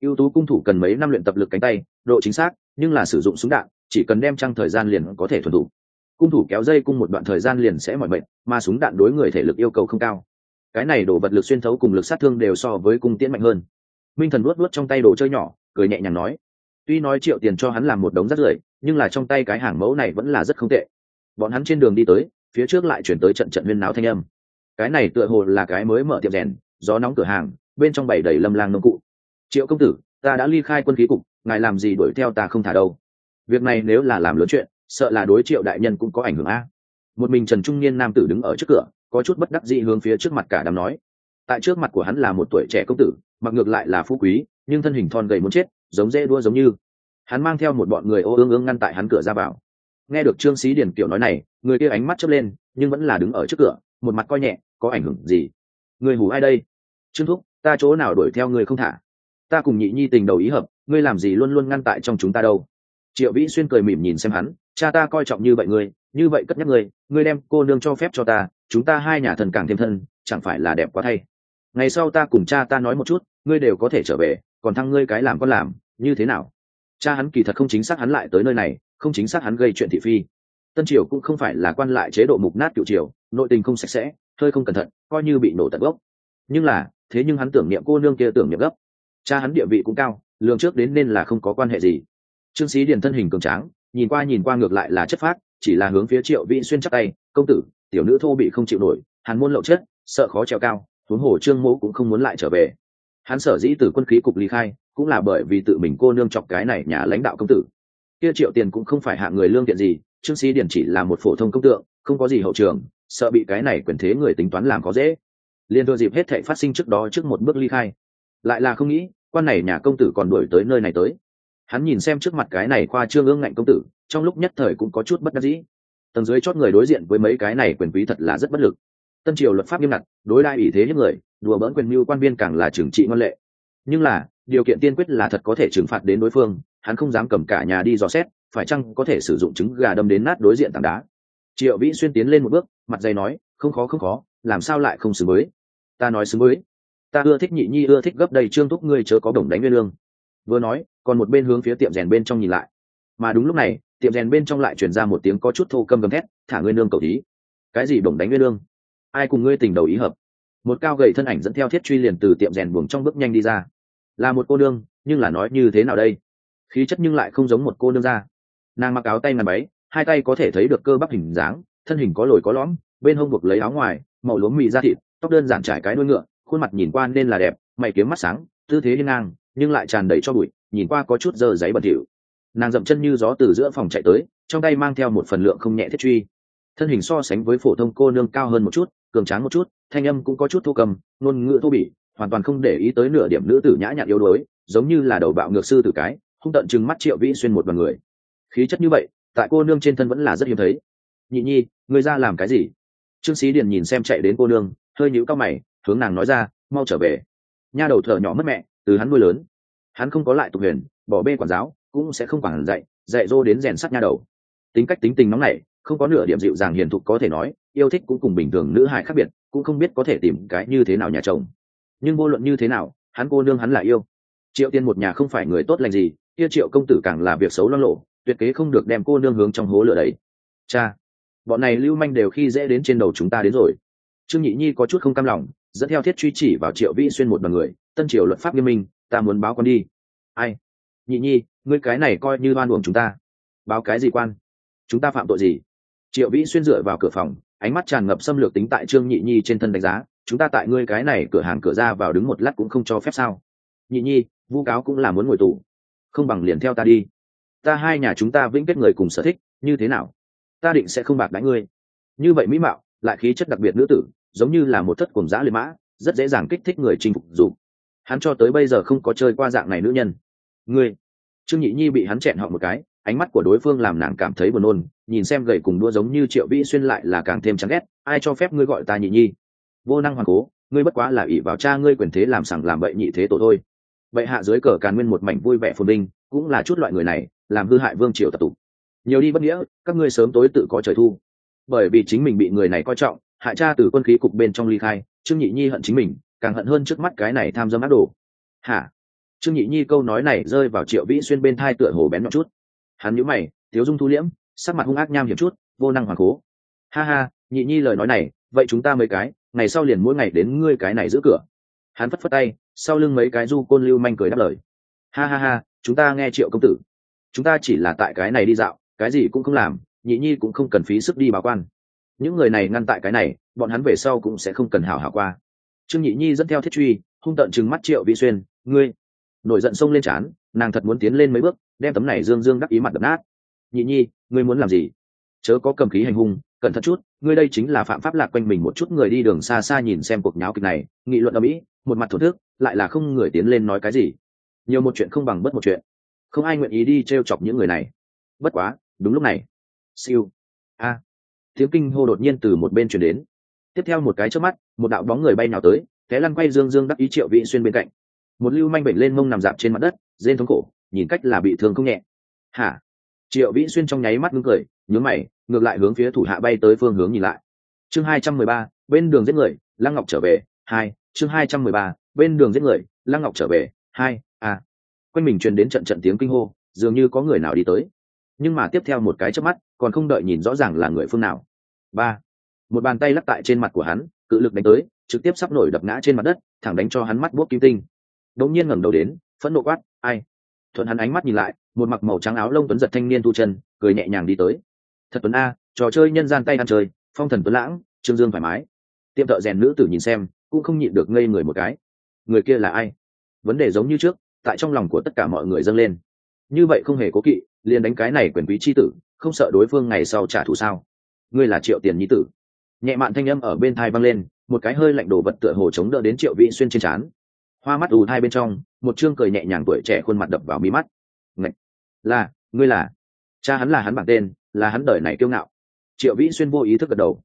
Ưu tú cung thủ cần mấy năm luyện tập lực cánh tay, độ chính xác, nhưng là sử dụng súng đạn, chỉ cần đem trăng thời gian liền có thể thuần thủ. Cung thủ kéo dây cung một đoạn thời gian liền sẽ mỏi mệt, mà súng đạn đối người thể lực yêu cầu không cao. Cái này đổ vật lực xuyên thấu cùng lực sát thương đều so với cung tiễn mạnh hơn. Minh thần luốt luốt trong tay đồ chơi nhỏ, cười nhẹ nhàng nói. Tuy nói triệu tiền cho hắn làm một đống rất rưởi, nhưng là trong tay cái hàng mẫu này vẫn là rất không tệ. Bọn hắn trên đường đi tới phía trước lại chuyển tới trận trận huyên náo thanh âm. Cái này tựa hồ là cái mới mở tiệm rèn, gió nóng cửa hàng, bên trong bày đầy lâm lang nông cụ. Triệu công tử, ta đã ly khai quân khí cục, ngài làm gì đuổi theo ta không thả đâu? Việc này nếu là làm lớn chuyện, sợ là đối triệu đại nhân cũng có ảnh hưởng a. Một mình trần trung niên nam tử đứng ở trước cửa, có chút bất đắc dĩ hướng phía trước mặt cả đám nói. Tại trước mặt của hắn là một tuổi trẻ công tử, mặc ngược lại là phú quý, nhưng thân hình thon gầy muốn chết, giống dễ đua giống như. Hắn mang theo một bọn người ô ương ương ngăn tại hắn cửa ra vào nghe được trương sĩ điển kiểu nói này, người kia ánh mắt chớp lên, nhưng vẫn là đứng ở trước cửa, một mặt coi nhẹ, có ảnh hưởng gì? Người hủ ai đây? Trương thúc, ta chỗ nào đuổi theo người không thả? Ta cùng nhị nhi tình đầu ý hợp, ngươi làm gì luôn luôn ngăn tại trong chúng ta đâu? Triệu vĩ xuyên cười mỉm nhìn xem hắn, cha ta coi trọng như vậy ngươi, như vậy cất nhắc ngươi ngươi đem cô nương cho phép cho ta, chúng ta hai nhà thần càng thêm thân, chẳng phải là đẹp quá thay. Ngày sau ta cùng cha ta nói một chút, ngươi đều có thể trở về, còn thăng ngươi cái làm con làm, như thế nào? Cha hắn kỳ thật không chính xác hắn lại tới nơi này không chính xác hắn gây chuyện thị phi. Tân triều cũng không phải là quan lại chế độ mục nát cựu triều, nội tình không sạch sẽ, hơi không cẩn thận, coi như bị nổ tận gốc. Nhưng là, thế nhưng hắn tưởng niệm cô nương kia tưởng niệm gấp. Cha hắn địa vị cũng cao, lường trước đến nên là không có quan hệ gì. Trương sĩ điền thân hình cường tráng, nhìn qua nhìn qua ngược lại là chất phát chỉ là hướng phía triệu vĩ xuyên chắc tay, công tử, tiểu nữ thô bị không chịu nổi, hàn môn lậu chết, sợ khó trèo cao, huống hồ trương mẫu cũng không muốn lại trở về. Hắn sở dĩ từ quân khí cục ly khai, cũng là bởi vì tự mình cô nương chọc cái này nhà lãnh đạo công tử kia triệu tiền cũng không phải hạng người lương thiện gì, trương sĩ điển chỉ là một phổ thông công tượng, không có gì hậu trường, sợ bị cái này quyền thế người tính toán làm có dễ. Liền thừa dịp hết thệ phát sinh trước đó trước một bước ly khai. Lại là không nghĩ, quan này nhà công tử còn đuổi tới nơi này tới. Hắn nhìn xem trước mặt cái này khoa trương ương ngạnh công tử, trong lúc nhất thời cũng có chút bất đắc dĩ. Tầng dưới chót người đối diện với mấy cái này quyền quý thật là rất bất lực. Tân triều luật pháp nghiêm ngặt, đối đại ủy thế những người, đùa bỡn quyền mưu quan viên càng là trừng trị ngoan lệ. Nhưng là, điều kiện tiên quyết là thật có thể trừng phạt đến đối phương hắn không dám cầm cả nhà đi dò xét, phải chăng có thể sử dụng trứng gà đâm đến nát đối diện tảng đá. Triệu vĩ xuyên tiến lên một bước, mặt dày nói, không khó không khó, làm sao lại không xứng mới ta nói xứng mới ta ưa thích nhị nhi, ưa thích gấp đầy trương thúc, ngươi chớ có đồng đánh nguyên lương. Vừa nói, còn một bên hướng phía tiệm rèn bên trong nhìn lại. Mà đúng lúc này, tiệm rèn bên trong lại chuyển ra một tiếng có chút thô câm gầm thét, thả ngươi nương cầu tí cái gì đồng đánh nguyên lương? Ai cùng ngươi tình đầu ý hợp? Một cao gầy thân ảnh dẫn theo thiết truy liền từ tiệm rèn buồng trong bước nhanh đi ra. Là một cô nương, nhưng là nói như thế nào đây? Khí chất nhưng lại không giống một cô nương ra nàng mặc áo tay ngàn váy hai tay có thể thấy được cơ bắp hình dáng, thân hình có lồi có lõm, bên hông buộc lấy áo ngoài, màu lúa mì da thịt, tóc đơn giản trải cái đuôi ngựa, khuôn mặt nhìn qua nên là đẹp, mày kiếm mắt sáng, tư thế hiên ngang, nhưng lại tràn đầy cho bụi, nhìn qua có chút dơ giấy bẩn thỉu. Nàng dậm chân như gió từ giữa phòng chạy tới, trong tay mang theo một phần lượng không nhẹ thiết truy. Thân hình so sánh với phổ thông cô nương cao hơn một chút, cường tráng một chút, thanh âm cũng có chút thô cầm, ngôn ngữ thô bỉ, hoàn toàn không để ý tới nửa điểm nữ tử nhã nhặn yếu đuối, giống như là đầu bạo ngược sư tử cái hung tận chừng mắt triệu vĩ xuyên một đoàn người. Khí chất như vậy, tại cô nương trên thân vẫn là rất hiếm thấy. Nhị nhi, người ra làm cái gì? Trương sĩ điền nhìn xem chạy đến cô nương, hơi nhíu cao mày, hướng nàng nói ra, mau trở về. Nha đầu thở nhỏ mất mẹ, từ hắn nuôi lớn. Hắn không có lại tục huyền, bỏ bê quản giáo, cũng sẽ không quản dạy dạy dô đến rèn sắt nha đầu. Tính cách tính tình nóng này không có nửa điểm dịu dàng hiền thục có thể nói, yêu thích cũng cùng bình thường nữ hài khác biệt, cũng không biết có thể tìm cái như thế nào nhà chồng. Nhưng vô luận như thế nào, hắn cô nương hắn là yêu. Triệu tiên một nhà không phải người tốt lành gì kia triệu công tử càng là việc xấu lo lộ, tuyệt kế không được đem cô nương hướng trong hố lửa đấy. Cha, bọn này lưu manh đều khi dễ đến trên đầu chúng ta đến rồi. Trương nhị nhi có chút không cam lòng, dẫn theo thiết truy chỉ vào triệu vĩ xuyên một bằng người, tân triều luật pháp nghiêm minh, ta muốn báo con đi. Ai? Nhị nhi, ngươi cái này coi như đoan uổng chúng ta. Báo cái gì quan? Chúng ta phạm tội gì? Triệu vĩ xuyên dựa vào cửa phòng, ánh mắt tràn ngập xâm lược tính tại trương nhị nhi trên thân đánh giá, chúng ta tại ngươi cái này cửa hàng cửa ra vào đứng một lát cũng không cho phép sao? Nhị nhi, vu cáo cũng là muốn ngồi tù không bằng liền theo ta đi. Ta hai nhà chúng ta vĩnh kết người cùng sở thích, như thế nào? Ta định sẽ không bạc đánh ngươi. Như vậy mỹ mạo, lại khí chất đặc biệt nữ tử, giống như là một thất cùng giã liệt mã, rất dễ dàng kích thích người chinh phục dù. Hắn cho tới bây giờ không có chơi qua dạng này nữ nhân. Ngươi? Trương nhị nhi bị hắn chẹn họ một cái, ánh mắt của đối phương làm nàng cảm thấy buồn nôn, nhìn xem gầy cùng đua giống như triệu vĩ xuyên lại là càng thêm chán ghét, ai cho phép ngươi gọi ta nhị nhi? Vô năng hoàng cố, ngươi bất quá là ỷ vào cha ngươi quyền thế làm sằng làm bậy nhị thế tổ thôi bệ hạ dưới cờ càn nguyên một mảnh vui vẻ phồn vinh, cũng là chút loại người này, làm hư hại vương triều tập tục. Nhiều đi bất nghĩa, các ngươi sớm tối tự có trời thu. Bởi vì chính mình bị người này coi trọng, hại cha từ quân khí cục bên trong ly khai, trương nhị nhi hận chính mình, càng hận hơn trước mắt cái này tham dâm ác đồ. Hả? Trương nhị nhi câu nói này rơi vào triệu vĩ xuyên bên thai tựa hồ bén nhọn chút. Hắn nhíu mày thiếu dung thu liễm, sắc mặt hung ác nham hiểm chút, vô năng hoàng cố. Ha ha, nhị nhi lời nói này, vậy chúng ta mấy cái, ngày sau liền mỗi ngày đến ngươi cái này giữ cửa hắn phất phất tay, sau lưng mấy cái du côn lưu manh cười đáp lời. Ha ha ha, chúng ta nghe triệu công tử. Chúng ta chỉ là tại cái này đi dạo, cái gì cũng không làm, nhị nhi cũng không cần phí sức đi báo quan. Những người này ngăn tại cái này, bọn hắn về sau cũng sẽ không cần hảo hảo qua. Trương nhị nhi dẫn theo thiết truy, hung tợn chừng mắt triệu vĩ xuyên, ngươi. Nổi giận xông lên trán, nàng thật muốn tiến lên mấy bước, đem tấm này dương dương đắc ý mặt đập nát. Nhị nhi, ngươi muốn làm gì? Chớ có cầm khí hành hung cẩn thận chút, ngươi đây chính là phạm pháp lạc quanh mình một chút người đi đường xa xa nhìn xem cuộc nháo kịch này, nghị luận ở mỹ, một mặt thổ thức, lại là không người tiến lên nói cái gì. Nhiều một chuyện không bằng bất một chuyện. Không ai nguyện ý đi t r e o chọc những người này. Bất quá, đúng lúc này. Siêu. A. Tiếng kinh hô đột nhiên từ một bên chuyển đến. Tiếp theo một cái trước mắt, một đạo bóng người bay nào tới, té lăn quay dương dương đắc ý triệu vị xuyên bên cạnh. Một lưu manh bệnh lên mông nằm dạp trên mặt đất, rên thống cổ nhìn cách là bị thương không nhẹ. Hả? Triệu vĩ xuyên trong nháy mắt ngưng cười, nhướng mày ngược lại hướng phía thủ hạ bay tới phương hướng nhìn lại. Chương hai trăm mười ba, bên đường giết người, lăng ngọc trở về, hai, chương hai trăm mười ba, bên đường giết người, lăng ngọc trở về, hai a quanh mình truyền đến trận trận tiếng kinh hô, dường như có người nào đi tới. Nhưng mà tiếp theo một cái chớp mắt, còn không đợi nhìn rõ ràng là người phương nào. Ba. Một bàn tay lắc tại trên mặt của hắn, cự lực đánh tới, trực tiếp sắp nổi đập ngã trên mặt đất, thẳng đánh cho hắn mắt buốt kim tinh. Đột nhiên ngẩng đầu đến, phẫn nộ quát, ai? Thuận hắn ánh mắt nhìn lại, một mặc màu trắng áo lông tuấn giật thanh niên thu chân, cười nhẹ nhàng đi tới thật tuấn a, trò chơi nhân gian tay ăn chơi, phong thần tuấn lãng, trương dương thoải mái. Tiệm thợ rèn nữ tử nhìn xem, cũng không nhịn được ngây người một cái. Người kia là ai? Vấn đề giống như trước, tại trong lòng của tất cả mọi người dâng lên. Như vậy không hề cố kỵ, liền đánh cái này quyền quý c h i tử, không sợ đối phương ngày sau trả thù sao? Ngươi là triệu tiền nhi tử. Nhẹ mạn thanh âm ở bên thai văng lên, một cái hơi lạnh đổ vật tựa hồ chống đỡ đến triệu vị xuyên trên trán. Hoa mắt ù hai bên trong, một chương cười nhẹ nhàng tuổi trẻ khuôn mặt đập vào mi mắt. Ngậy! là, ngươi là. Cha hắn là hắn bảng tên là hắn đời này kiêu ngạo. Triệu vĩ xuyên vô ý thức gật đầu.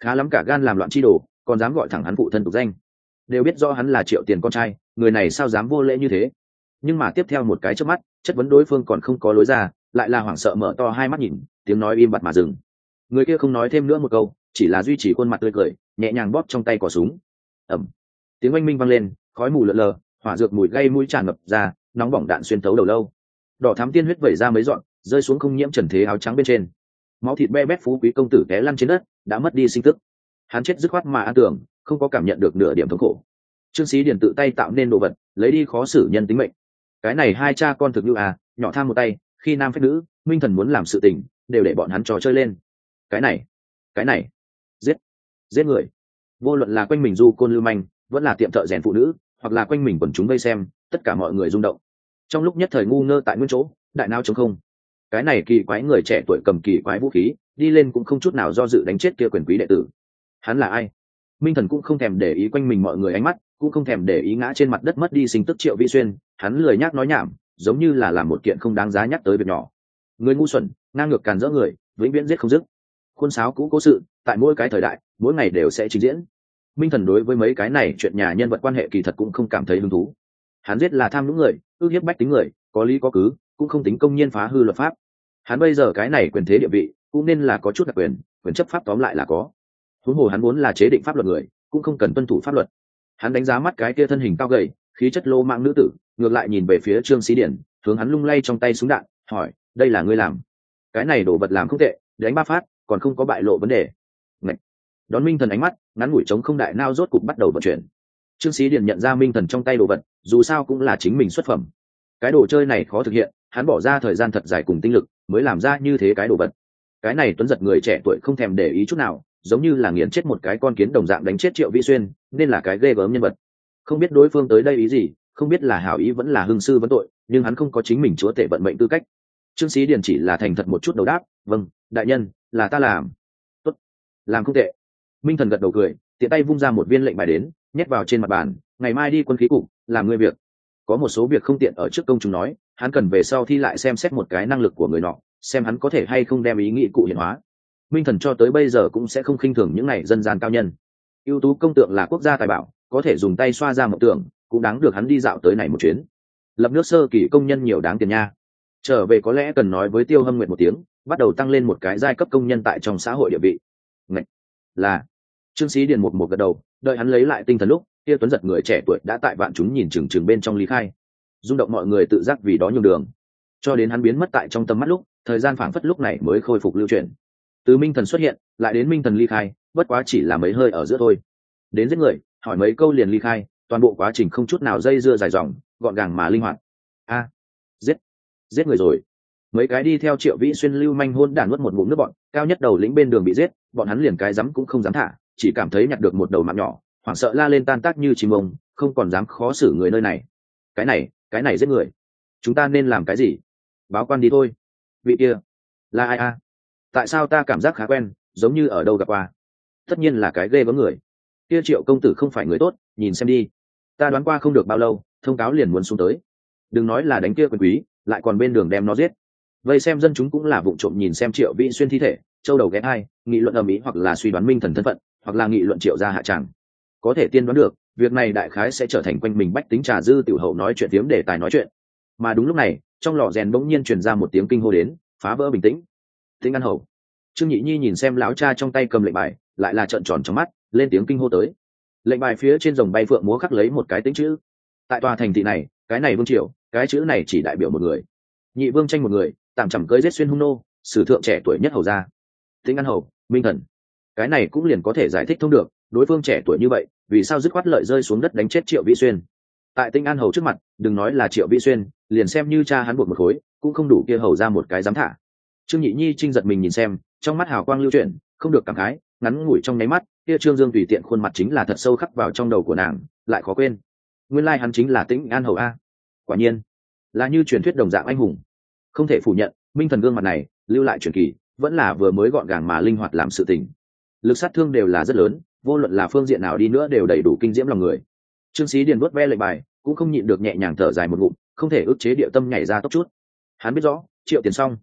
Khá lắm cả gan làm loạn chi đồ, còn dám gọi thẳng hắn phụ thân tục danh. Đều biết do hắn là triệu tiền con trai, người này sao dám vô lễ như thế? Nhưng mà tiếp theo một cái trước mắt, chất vấn đối phương còn không có lối ra, lại là hoảng sợ mở to hai mắt nhìn, tiếng nói im bặt mà dừng. Người kia không nói thêm nữa một câu, chỉ là duy trì khuôn mặt tươi cười, nhẹ nhàng bóp trong tay cỏ súng. Ẩm tiếng oanh minh vang lên, khói mù lợn lờ, hỏa dược mùi gây mũi tràn ngập ra, nóng bỏng đạn xuyên tấu đầu lâu. Đỏ thám tiên huyết vẩy ra mấy dọn rơi xuống không nhiễm trần thế áo trắng bên trên. Máu thịt be bét phú quý công tử té lăn trên đất, đã mất đi sinh tức. Hắn chết dứt khoát mà an tưởng, không có cảm nhận được nửa điểm thống khổ. Trương sĩ điền tự tay tạo nên đồ vật, lấy đi khó xử nhân tính mệnh. Cái này hai cha con thực như à nhỏ tham một tay, khi nam phép nữ, minh thần muốn làm sự tình, đều để bọn hắn trò chơi lên. Cái này cái này, giết giết người. Vô luận là quanh mình du côn lưu manh, vẫn là tiệm thợ rèn phụ nữ, hoặc là quanh mình quần chúng vây xem, tất cả mọi người rung động. Trong lúc nhất thời ngu ngơ tại nguyên chỗ, đại nao chống không cái này kỳ quái người trẻ tuổi cầm kỳ quái vũ khí, đi lên cũng không chút nào do dự đánh chết kia quyền quý đệ tử. Hắn là ai? Minh thần cũng không thèm để ý quanh mình mọi người ánh mắt, cũng không thèm để ý ngã trên mặt đất mất đi sinh tức triệu vi xuyên, hắn lười nhác nói nhảm, giống như là làm một kiện không đáng giá nhắc tới việc nhỏ. Người ngu xuẩn, ngang ngược càn rỡ người, vĩnh viễn giết không dứt. Khuôn sáo cũ cố sự, tại mỗi cái thời đại, mỗi ngày đều sẽ trình diễn. Minh thần đối với mấy cái này chuyện nhà nhân vật quan hệ kỳ thật cũng không cảm thấy hứng thú. Hắn giết là tham nhũng người, ước hiếp bách tính người, có lý có cứ, cũng không tính công nhiên phá hư luật pháp hắn bây giờ cái này quyền thế địa vị, cũng nên là có chút đặc quyền quyền chấp pháp tóm lại là có. Huống hồ hắn muốn là chế định pháp luật người, cũng không cần tuân thủ pháp luật. Hắn đánh giá mắt cái kia thân hình cao gầy, khí chất lô mạng nữ tử, ngược lại nhìn về phía trương sĩ điển, hướng hắn lung lay trong tay súng đạn, hỏi, đây là ngươi làm? Cái này đổ vật làm không tệ, đánh ba phát, còn không có bại lộ vấn đề. Ngậy. đón minh thần ánh mắt, ngắn ngủi trống không đại nao rốt cục bắt đầu vận chuyển. Trương sĩ điển nhận ra minh thần trong tay đồ vật, dù sao cũng là chính mình xuất phẩm. Cái đồ chơi này khó thực hiện, hắn bỏ ra thời gian thật dài cùng tinh lực mới làm ra như thế cái đồ vật. Cái này tuấn giật người trẻ tuổi không thèm để ý chút nào, giống như là nghiền chết một cái con kiến đồng dạng đánh chết triệu vĩ xuyên, nên là cái ghê gớm nhân vật. Không biết đối phương tới đây ý gì, không biết là hảo ý vẫn là hưng sư vấn tội, nhưng hắn không có chính mình chúa tể vận mệnh tư cách. Trương sĩ điền chỉ là thành thật một chút đầu đáp vâng đại nhân, là ta làm. Tốt, làm không tệ. Minh thần gật đầu cười, tiện tay vung ra một viên lệnh bài đến, nhét vào trên mặt bàn, ngày mai đi quân khí cục, làm người việc có một số việc không tiện ở trước công chúng nói, hắn cần về sau thi lại xem xét một cái năng lực của người nọ, xem hắn có thể hay không đem ý nghĩ cụ hiện hóa. Minh thần cho tới bây giờ cũng sẽ không khinh thường những này dân gian cao nhân. Ưu tú công tượng là quốc gia tài bảo, có thể dùng tay xoa ra một tượng cũng đáng được hắn đi dạo tới này một chuyến. Lập nước sơ kỳ công nhân nhiều đáng tiền nha. Trở về có lẽ cần nói với tiêu hâm nguyện một tiếng, bắt đầu tăng lên một cái giai cấp công nhân tại trong xã hội địa vị. Ngậy! là. Trương sĩ điền một một gật đầu, đợi hắn lấy lại tinh thần lúc kia tuấn giật người trẻ tuổi đã tại vạn chúng nhìn chừng chừng bên trong ly khai. Rung động mọi người tự giác vì đó nhường đường. Cho đến hắn biến mất tại trong tầm mắt lúc thời gian phảng phất lúc này mới khôi phục lưu truyền, từ minh thần xuất hiện lại đến minh thần ly khai bất quá chỉ là mấy hơi ở giữa thôi. Đến giết người hỏi mấy câu liền ly khai toàn bộ quá trình không chút nào dây dưa dài dòng gọn gàng mà linh hoạt. A giết giết người rồi. Mấy cái đi theo triệu vĩ xuyên lưu manh hôn đản nuốt một ngụm nước bọn cao nhất đầu lĩnh bên đường bị giết bọn hắn liền cái dám cũng không dám thả chỉ cảm thấy nhặt được một đầu mạng nhỏ hoảng sợ la lên tan tác như chim ông, không còn dám khó xử người nơi này. Cái này cái này giết người. Chúng ta nên làm cái gì? Báo quan đi thôi. Vị kia, là ai a? Tại sao ta cảm giác khá quen, giống như ở đâu gặp qua? Tất nhiên là cái ghê với người. Kia triệu công tử không phải người tốt, nhìn xem đi. Ta đoán qua không được bao lâu, thông cáo liền muốn xuống tới. Đừng nói là đánh kia quyền quý, lại còn bên đường đem nó giết. Vậy xem dân chúng cũng là vụ trộm nhìn xem triệu vị xuyên thi thể, châu đầu ghé hai nghị luận ở mỹ hoặc là suy đoán minh thần thân phận, hoặc là nghị luận triệu gia hạ tràng có thể tiên đoán được, việc này đại khái sẽ trở thành quanh mình bách tính trà dư tiểu hậu nói chuyện tiếng để tài nói chuyện. Mà đúng lúc này, trong lò rèn bỗng nhiên truyền ra một tiếng kinh hô đến, phá vỡ bình tĩnh. Tĩnh ăn hầu. Trương nhị nhi nhìn xem lão cha trong tay cầm lệnh bài, lại là trợn tròn trong mắt, lên tiếng kinh hô tới. Lệnh bài phía trên dòng bay phượng múa khắc lấy một cái tính chữ. Tại tòa thành thị này, cái này vương triều, cái chữ này chỉ đại biểu một người. Nhị vương tranh một người, tạm chẳng cưới giết xuyên hung nô, sử thượng trẻ tuổi nhất hầu ra tĩnh ăn hầu, minh thần. Cái này cũng liền có thể giải thích thông được, đối phương trẻ tuổi như vậy vì sao dứt khoát lợi rơi xuống đất đánh chết triệu vĩ xuyên? Tại tinh an hầu trước mặt, đừng nói là triệu vĩ xuyên, liền xem như cha hắn buộc một khối, cũng không đủ kia hầu ra một cái dám thả. Trương nhị nhi trinh giật mình nhìn xem, trong mắt hào quang lưu chuyển, không được cảm khái, ngắn ngủi trong nháy mắt, kia trương dương tùy tiện khuôn mặt chính là thật sâu khắc vào trong đầu của nàng, lại khó quên. Nguyên lai hắn chính là tĩnh an hầu a. Quả nhiên, là như truyền thuyết đồng dạng anh hùng. Không thể phủ nhận, minh thần gương mặt này, lưu lại truyền kỳ, vẫn là vừa mới gọn gàng mà linh hoạt làm sự tình. Lực sát thương đều là rất lớn vô luận là phương diện nào đi nữa đều đầy đủ kinh diễm lòng người. Trương sĩ điền vớt ve lệnh bài, cũng không nhịn được nhẹ nhàng thở dài một ngụm, không thể ức chế địa tâm nhảy ra tốc chút. Hắn biết rõ, triệu tiền xong.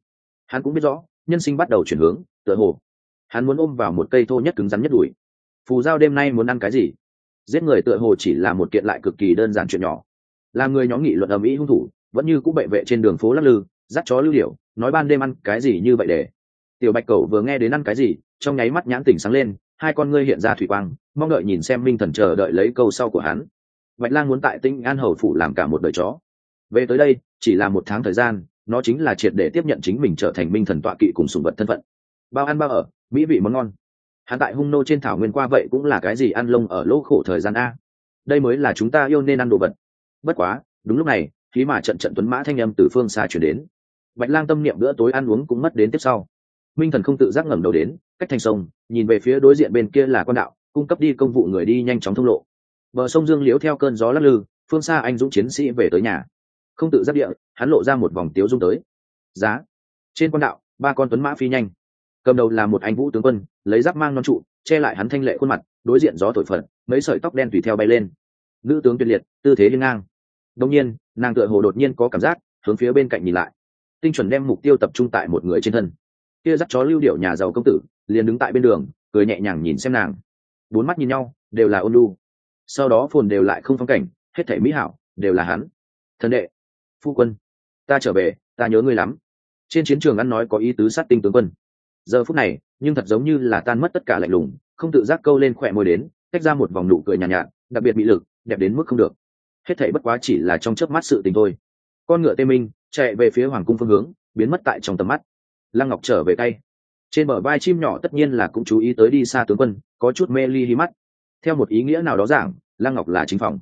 Hắn cũng biết rõ, nhân sinh bắt đầu chuyển hướng, tựa hồ. Hắn muốn ôm vào một cây thô nhất cứng rắn nhất đùi. Phù giao đêm nay muốn ăn cái gì? Giết người tựa hồ chỉ là một kiện lại cực kỳ đơn giản chuyện nhỏ. Làm người nhóm nghị luận ầm ĩ hung thủ, vẫn như cũng bệ vệ trên đường phố lắc lư, dắt chó lưu điểu, nói ban đêm ăn cái gì như vậy để. Tiểu bạch cầu vừa nghe đến ăn cái gì, trong nháy mắt nhãn tỉnh sáng lên hai con ngươi hiện ra thủy quang, mong đợi nhìn xem minh thần chờ đợi lấy câu sau của hắn. Bạch lang muốn tại tinh an hầu phủ làm cả một đời chó. Về tới đây, chỉ là một tháng thời gian, nó chính là triệt để tiếp nhận chính mình trở thành minh thần tọa kỵ cùng sùng vật thân phận. Bao ăn bao ở, mỹ vị món ngon. Hắn tại hung nô trên thảo nguyên qua vậy cũng là cái gì ăn lông ở lỗ khổ thời gian a. Đây mới là chúng ta yêu nên ăn đồ vật. Bất quá, đúng lúc này, khí mà trận trận tuấn mã thanh âm từ phương xa chuyển đến. Bạch lang tâm niệm bữa tối ăn uống cũng mất đến tiếp sau. Minh thần không tự giác ngẩng đầu đến, cách thành sông nhìn về phía đối diện bên kia là con đạo, cung cấp đi công vụ người đi nhanh chóng thông lộ. Bờ sông dương liễu theo cơn gió lắc lư, phương xa anh dũng chiến sĩ về tới nhà. Không tự giáp địa, hắn lộ ra một vòng tiếu dung tới. Giá. Trên con đạo, ba con tuấn mã phi nhanh. Cầm đầu là một anh vũ tướng quân, lấy giáp mang non trụ, che lại hắn thanh lệ khuôn mặt, đối diện gió thổi phật, mấy sợi tóc đen tùy theo bay lên. Nữ tướng tuyệt liệt, tư thế liên ngang. Đông nhiên, nàng tựa hồ đột nhiên có cảm giác, hướng phía bên cạnh nhìn lại. Tinh chuẩn đem mục tiêu tập trung tại một người trên thân. Kia dắt chó lưu điệu nhà giàu công tử liền đứng tại bên đường cười nhẹ nhàng nhìn xem nàng. Bốn mắt nhìn nhau đều là ôn lu sau đó phồn đều lại không phong cảnh hết thảy mỹ hảo đều là hắn. Thân đệ phu quân ta trở về ta nhớ ngươi lắm. Trên chiến trường ăn nói có ý tứ sát tinh tướng quân. Giờ phút này nhưng thật giống như là tan mất tất cả lạnh lùng không tự giác câu lên khỏe môi đến tách ra một vòng nụ cười nhàn nhạt, nhạt đặc biệt bị lực đẹp đến mức không được. Hết thảy bất quá chỉ là trong chớp mắt sự tình thôi. Con ngựa tê minh chạy về phía hoàng cung phương hướng biến mất tại trong tầm mắt. Lăng ngọc trở về tay trên bờ vai chim nhỏ tất nhiên là cũng chú ý tới đi xa tướng quân, có chút mê ly hi mắt. Theo một ý nghĩa nào đó giảng, lăng ngọc là chính phòng.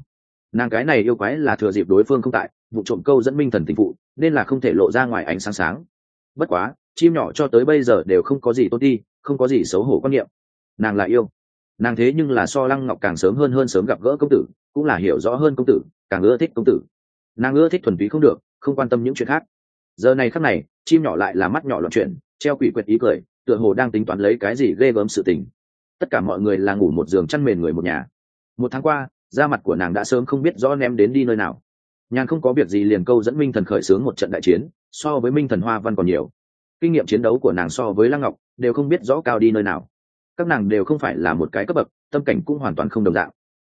Nàng cái này yêu quái là thừa dịp đối phương không tại, vụ trộm câu dẫn minh thần tình phụ, nên là không thể lộ ra ngoài ánh sáng sáng. Bất quá, chim nhỏ cho tới bây giờ đều không có gì tốt đi, không có gì xấu hổ quan niệm. Nàng là yêu. Nàng thế nhưng là so lăng ngọc càng sớm hơn hơn sớm gặp gỡ công tử, cũng là hiểu rõ hơn công tử, càng ưa thích công tử. Nàng ưa thích thuần túy không được, không quan tâm những chuyện khác. Giờ này khắc này, chim nhỏ lại là mắt nhỏ loạn chuyện treo quỷ quyệt ý cười tựa hồ đang tính toán lấy cái gì ghê gớm sự tình. Tất cả mọi người là ngủ một giường chăn mền người một nhà. Một tháng qua, da mặt của nàng đã sớm không biết rõ ném đến đi nơi nào. Nhàn không có việc gì liền câu dẫn minh thần khởi xướng một trận đại chiến, so với minh thần hoa văn còn nhiều. Kinh nghiệm chiến đấu của nàng so với lăng ngọc, đều không biết rõ cao đi nơi nào. Các nàng đều không phải là một cái cấp bậc, tâm cảnh cũng hoàn toàn không đồng dạng.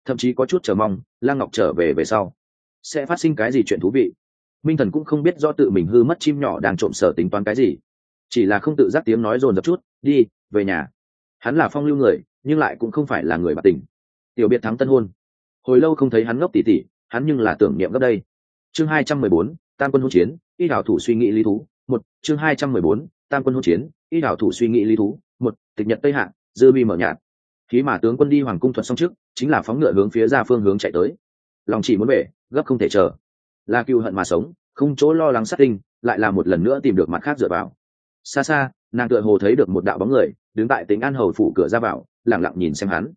Thậm chí có chút chờ mong, lăng ngọc trở về về sau, sẽ phát sinh cái gì chuyện thú vị. Minh thần cũng không biết do tự mình hư mất chim nhỏ đang trộm sở tính toán cái gì chỉ là không tự giác tiếng nói dồn dập chút, đi, về nhà. Hắn là phong lưu người, nhưng lại cũng không phải là người bạc tình. Tiểu biệt thắng tân hôn. Hồi lâu không thấy hắn ngốc tỉ tỉ, hắn nhưng là tưởng niệm gấp đây. Chương hai trăm mười bốn, tam quân hỗn chiến, y đảo thủ suy nghĩ lý thú. Một, chương hai trăm mười bốn, tam quân hỗn chiến, y đảo thủ suy nghĩ lý thú. Một, tịch nhật tây hạ, dư bi mở nhạt. Khi mà tướng quân đi hoàng cung thuật xong trước, chính là phóng ngựa hướng phía ra phương hướng chạy tới. Lòng chỉ muốn về, gấp không thể chờ. Là cựu hận mà sống, không chỗ lo lắng sát tinh, lại là một lần nữa tìm được mặt khác dựa vào xa xa, nàng tựa hồ thấy được một đạo bóng người, đứng tại tính an hầu phủ cửa ra vào lẳng lặng nhìn xem hắn.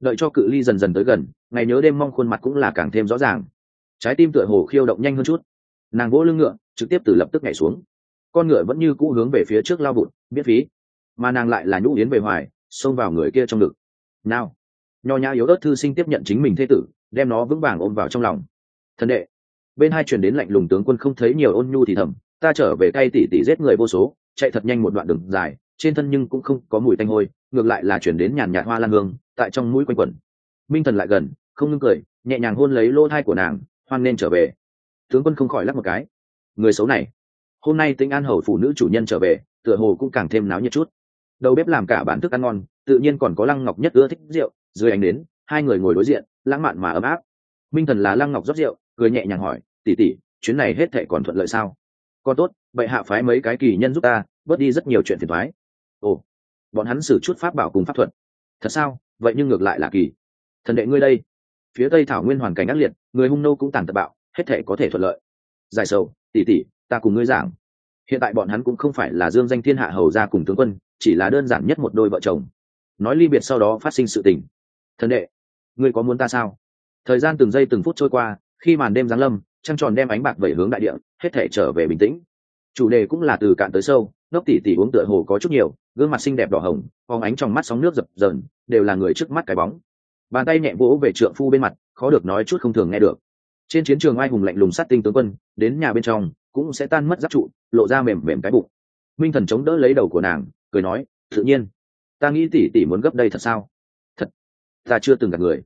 Đợi cho cự ly dần dần tới gần, ngày nhớ đêm mong khuôn mặt cũng là càng thêm rõ ràng. Trái tim tựa hồ khiêu động nhanh hơn chút. Nàng vỗ lưng ngựa, trực tiếp từ lập tức nhảy xuống. Con ngựa vẫn như cũ hướng về phía trước lao vụt biết phí. Mà nàng lại là nhũ yến về hoài xông vào người kia trong ngực. Nào! Nho nhã yếu ớt thư sinh tiếp nhận chính mình thế tử, đem nó vững vàng ôm vào trong lòng. Thân đệ! Bên hai truyền đến lạnh lùng tướng quân không thấy nhiều ôn nhu thì thầm, ta trở về cay tỉ tỉ giết người vô số chạy thật nhanh một đoạn đường dài, trên thân nhưng cũng không có mùi tanh hôi, ngược lại là chuyển đến nhàn nhạt hoa lan hương, tại trong mũi quanh quẩn. Minh thần lại gần, không ngưng cười, nhẹ nhàng hôn lấy lỗ thai của nàng, hoan nên trở về. Tướng quân không khỏi lắc một cái. Người xấu này. Hôm nay tính an hầu phụ nữ chủ nhân trở về, tựa hồ cũng càng thêm náo nhiệt chút. Đầu bếp làm cả bản thức ăn ngon, tự nhiên còn có lăng ngọc nhất ưa thích rượu, dưới ánh đến hai người ngồi đối diện, lãng mạn mà ấm áp. Minh thần là lăng ngọc rót rượu, cười nhẹ nhàng hỏi tỉ tỉ chuyến này hết thệ còn thuận lợi sao? Còn tốt vậy hạ phái mấy cái kỳ nhân giúp ta, bớt đi rất nhiều chuyện phiền thoái. Ồ, bọn hắn xử chút pháp bảo cùng pháp thuật. Thật sao? Vậy nhưng ngược lại là kỳ. Thần đệ ngươi đây. Phía tây thảo nguyên hoàn cảnh ác liệt, người hung nô cũng tàn tật bạo, hết thể có thể thuận lợi. Dài sầu tỉ tỉ ta cùng ngươi giảng. Hiện tại bọn hắn cũng không phải là dương danh thiên hạ hầu ra cùng tướng quân, chỉ là đơn giản nhất một đôi vợ chồng. Nói ly biệt sau đó phát sinh sự tình. Thần đệ, ngươi có muốn ta sao? Thời gian từng giây từng phút trôi qua, khi màn đêm giáng lâm trăng tròn đem ánh bạc vẩy hướng đại địa, hết thể trở về bình tĩnh. Chủ đề cũng là từ cạn tới sâu Nóc tỉ tỉ uống tựa hồ có chút nhiều, gương mặt xinh đẹp đỏ hồng, phóng ánh trong mắt sóng nước dập dờn, đều là người trước mắt cái bóng. Bàn tay nhẹ vỗ về trượng phu bên mặt, khó được nói chút không thường nghe được. Trên chiến trường ai hùng lạnh lùng sát tinh tướng quân, đến nhà bên trong, cũng sẽ tan mất giáp trụ, lộ ra mềm mềm cái bụng. Minh thần chống đỡ lấy đầu của nàng, cười nói, tự nhiên, ta nghĩ tỷ tỷ muốn gấp đây thật sao? Thật, ta chưa từng gặp người.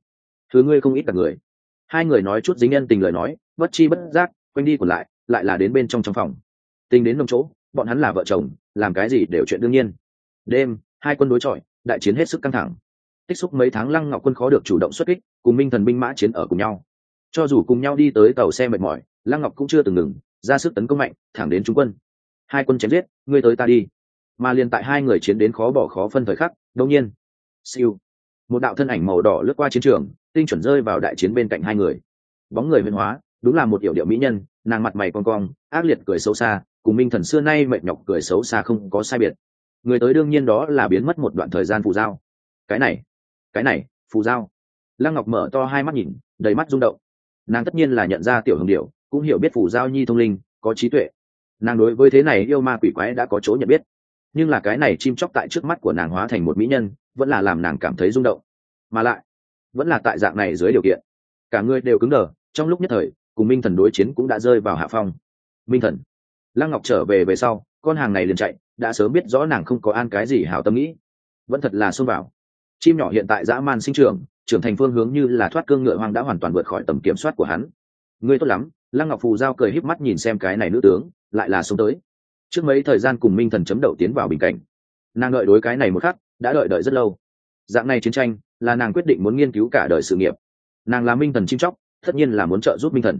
Thứ ngươi không ít gặp người hai người nói chút dính nhân tình lời nói, bất chi bất giác, quanh đi còn lại lại là đến bên trong trong phòng. Tình đến nông chỗ, bọn hắn là vợ chồng, làm cái gì đều chuyện đương nhiên. Đêm, hai quân đối chọi, đại chiến hết sức căng thẳng. Tích xúc mấy tháng lăng ngọc quân khó được chủ động xuất kích, cùng minh thần binh mã chiến ở cùng nhau. Cho dù cùng nhau đi tới tàu xe mệt mỏi, lăng ngọc cũng chưa từng ngừng, ra sức tấn công mạnh, thẳng đến trung quân. Hai quân chém giết, ngươi tới ta đi. Mà liền tại hai người chiến đến khó bỏ khó phân thời khắc đông nhiên, siêu. Một đạo thân ảnh màu đỏ lướt qua chiến trường tinh chuẩn rơi vào đại chiến bên cạnh hai người. Bóng người huyên hóa, đúng là một yểu điệu mỹ nhân, nàng mặt mày con cong, ác liệt cười xấu xa, cùng minh thần xưa nay mệt nhọc cười xấu xa không có sai biệt. Người tới đương nhiên đó là biến mất một đoạn thời gian phù giao. Cái này cái này, phù giao. Lăng ngọc mở to hai mắt nhìn, đầy mắt rung động. Nàng tất nhiên là nhận ra tiểu hồng điệu cũng hiểu biết phù giao nhi thông linh, có trí tuệ. Nàng đối với thế này yêu ma quỷ quái đã có chỗ nhận biết. Nhưng là cái này chim chóc tại trước mắt của nàng hóa thành một mỹ nhân, vẫn là làm nàng cảm thấy rung động. Mà lại vẫn là tại dạng này dưới điều kiện. Cả người đều cứng đờ, trong lúc nhất thời, cùng minh thần đối chiến cũng đã rơi vào hạ phong. Minh thần, lăng ngọc trở về về sau, con hàng này liền chạy, đã sớm biết rõ nàng không có an cái gì hảo tâm nghĩ. Vẫn thật là xông vào. Chim nhỏ hiện tại dã man sinh trưởng trưởng thành phương hướng như là thoát cương ngựa hoang đã hoàn toàn vượt khỏi tầm kiểm soát của hắn. Ngươi tốt lắm, lăng ngọc phù giao cười híp mắt nhìn xem cái này nữ tướng, lại là xông tới. Trước mấy thời gian cùng minh thần chấm đậu tiến vào bình cảnh. Nàng đợi đối cái này một khắc, đã đợi đợi rất lâu. Dạng này chiến tranh là nàng quyết định muốn nghiên cứu cả đời sự nghiệp. Nàng là minh thần chim chóc, tất nhiên là muốn trợ giúp minh thần.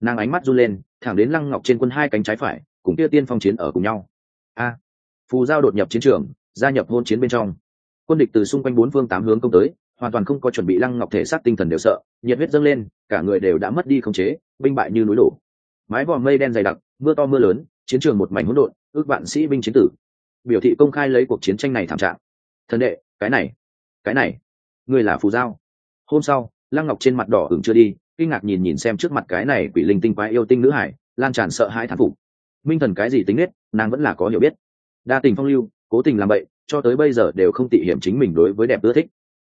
Nàng ánh mắt run lên, thẳng đến lăng ngọc trên quân hai cánh trái phải, cùng kia tiên phong chiến ở cùng nhau. A! Phù giao đột nhập chiến trường, gia nhập hôn chiến bên trong. Quân địch từ xung quanh bốn phương tám hướng công tới, hoàn toàn không có chuẩn bị lăng ngọc thể xác tinh thần đều sợ, nhiệt huyết dâng lên, cả người đều đã mất đi khống chế, binh bại như núi đổ. Mái vòm mây đen dày đặc, mưa to mưa lớn, chiến trường một mảnh hỗn độn, ước vạn sĩ binh chiến tử. Biểu thị công khai lấy cuộc chiến tranh này thảm trạng. Thần đệ, cái này cái này người là phù giao. Hôm sau lăng ngọc trên mặt đỏ ửng chưa đi kinh ngạc nhìn nhìn xem trước mặt cái này quỷ linh tinh quái yêu tinh nữ hải lan tràn sợ hãi thán phục. Minh thần cái gì tính nết nàng vẫn là có hiểu biết. Đa tình phong lưu cố tình làm vậy, cho tới bây giờ đều không tị hiểm chính mình đối với đẹp ưa thích.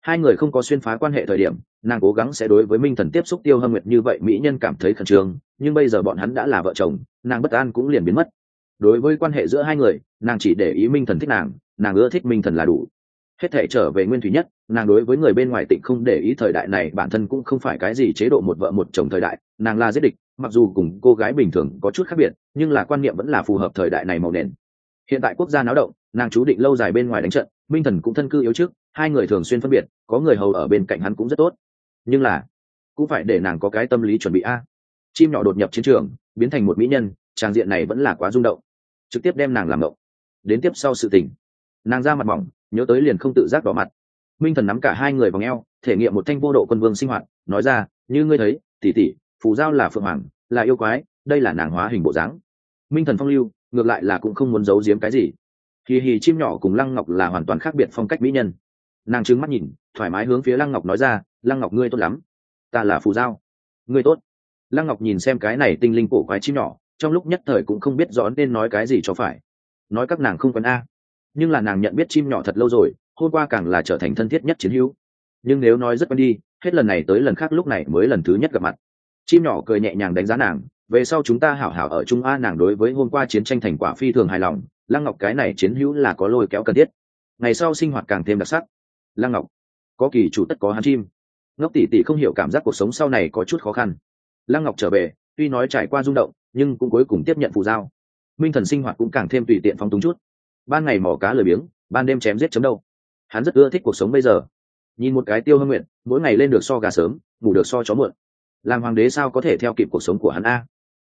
Hai người không có xuyên phá quan hệ thời điểm nàng cố gắng sẽ đối với minh thần tiếp xúc tiêu hâm nguyệt như vậy mỹ nhân cảm thấy khẩn trương nhưng bây giờ bọn hắn đã là vợ chồng nàng bất an cũng liền biến mất. Đối với quan hệ giữa hai người nàng chỉ để ý minh thần thích nàng nàng ưa thích minh thần là đủ. Hết thể trở về nguyên thủy nhất nàng đối với người bên ngoài tịnh không để ý thời đại này, bản thân cũng không phải cái gì chế độ một vợ một chồng thời đại, nàng là giết địch, mặc dù cùng cô gái bình thường có chút khác biệt, nhưng là quan niệm vẫn là phù hợp thời đại này màu nền. Hiện tại quốc gia náo động, nàng chú định lâu dài bên ngoài đánh trận, minh thần cũng thân cư yếu trước, hai người thường xuyên phân biệt, có người hầu ở bên cạnh hắn cũng rất tốt. Nhưng là, cũng phải để nàng có cái tâm lý chuẩn bị a. Chim nhỏ đột nhập chiến trường, biến thành một mỹ nhân trang diện này vẫn là quá rung động. Trực tiếp đem nàng làm động. Đến tiếp sau sự tình, nàng ra mặt mỏng, nhớ tới liền không tự giác đỏ mặt minh thần nắm cả hai người vào ngheo, thể nghiệm một thanh vô độ quân vương sinh hoạt, nói ra, như ngươi thấy tỉ tỉ phù giao là phượng hoàng, là yêu quái, đây là nàng hóa hình bộ dáng. Minh thần phong lưu, ngược lại là cũng không muốn giấu giếm cái gì. Kỳ hì chim nhỏ cùng lăng ngọc là hoàn toàn khác biệt phong cách mỹ nhân. Nàng trứng mắt nhìn, thoải mái hướng phía lăng ngọc nói ra, lăng ngọc ngươi tốt lắm, ta là phù giao. Ngươi tốt. Lăng ngọc nhìn xem cái này tinh linh cổ quái chim nhỏ, trong lúc nhất thời cũng không biết rõ nên nói cái gì cho phải. Nói các nàng không quen a. Nhưng là nàng nhận biết chim nhỏ thật lâu rồi hôm qua càng là trở thành thân thiết nhất chiến hữu. Nhưng nếu nói rất quen đi, hết lần này tới lần khác lúc này mới lần thứ nhất gặp mặt. Chim nhỏ cười nhẹ nhàng đánh giá nàng, về sau chúng ta hảo hảo ở trung a, nàng đối với hôm qua chiến tranh thành quả phi thường hài lòng, lăng ngọc cái này chiến hữu là có lôi kéo cần thiết. Ngày sau sinh hoạt càng thêm đặc sắc. Lăng ngọc, có kỳ chủ tất có hắn chim. Ngốc tỷ tỷ không hiểu cảm giác cuộc sống sau này có chút khó khăn. Lăng ngọc trở về, tuy nói trải qua rung động, nhưng cũng cuối cùng tiếp nhận phù giao. Minh thần sinh hoạt cũng càng thêm tùy tiện phóng túng chút. Ban ngày mỏ cá lười biếng, ban đêm chém giết chấm đâu hắn rất ưa thích cuộc sống bây giờ. Nhìn một cái tiêu hâm nguyện mỗi ngày lên được so gà sớm, ngủ được so chó muộn. Làm hoàng đế sao có thể theo kịp cuộc sống của hắn a?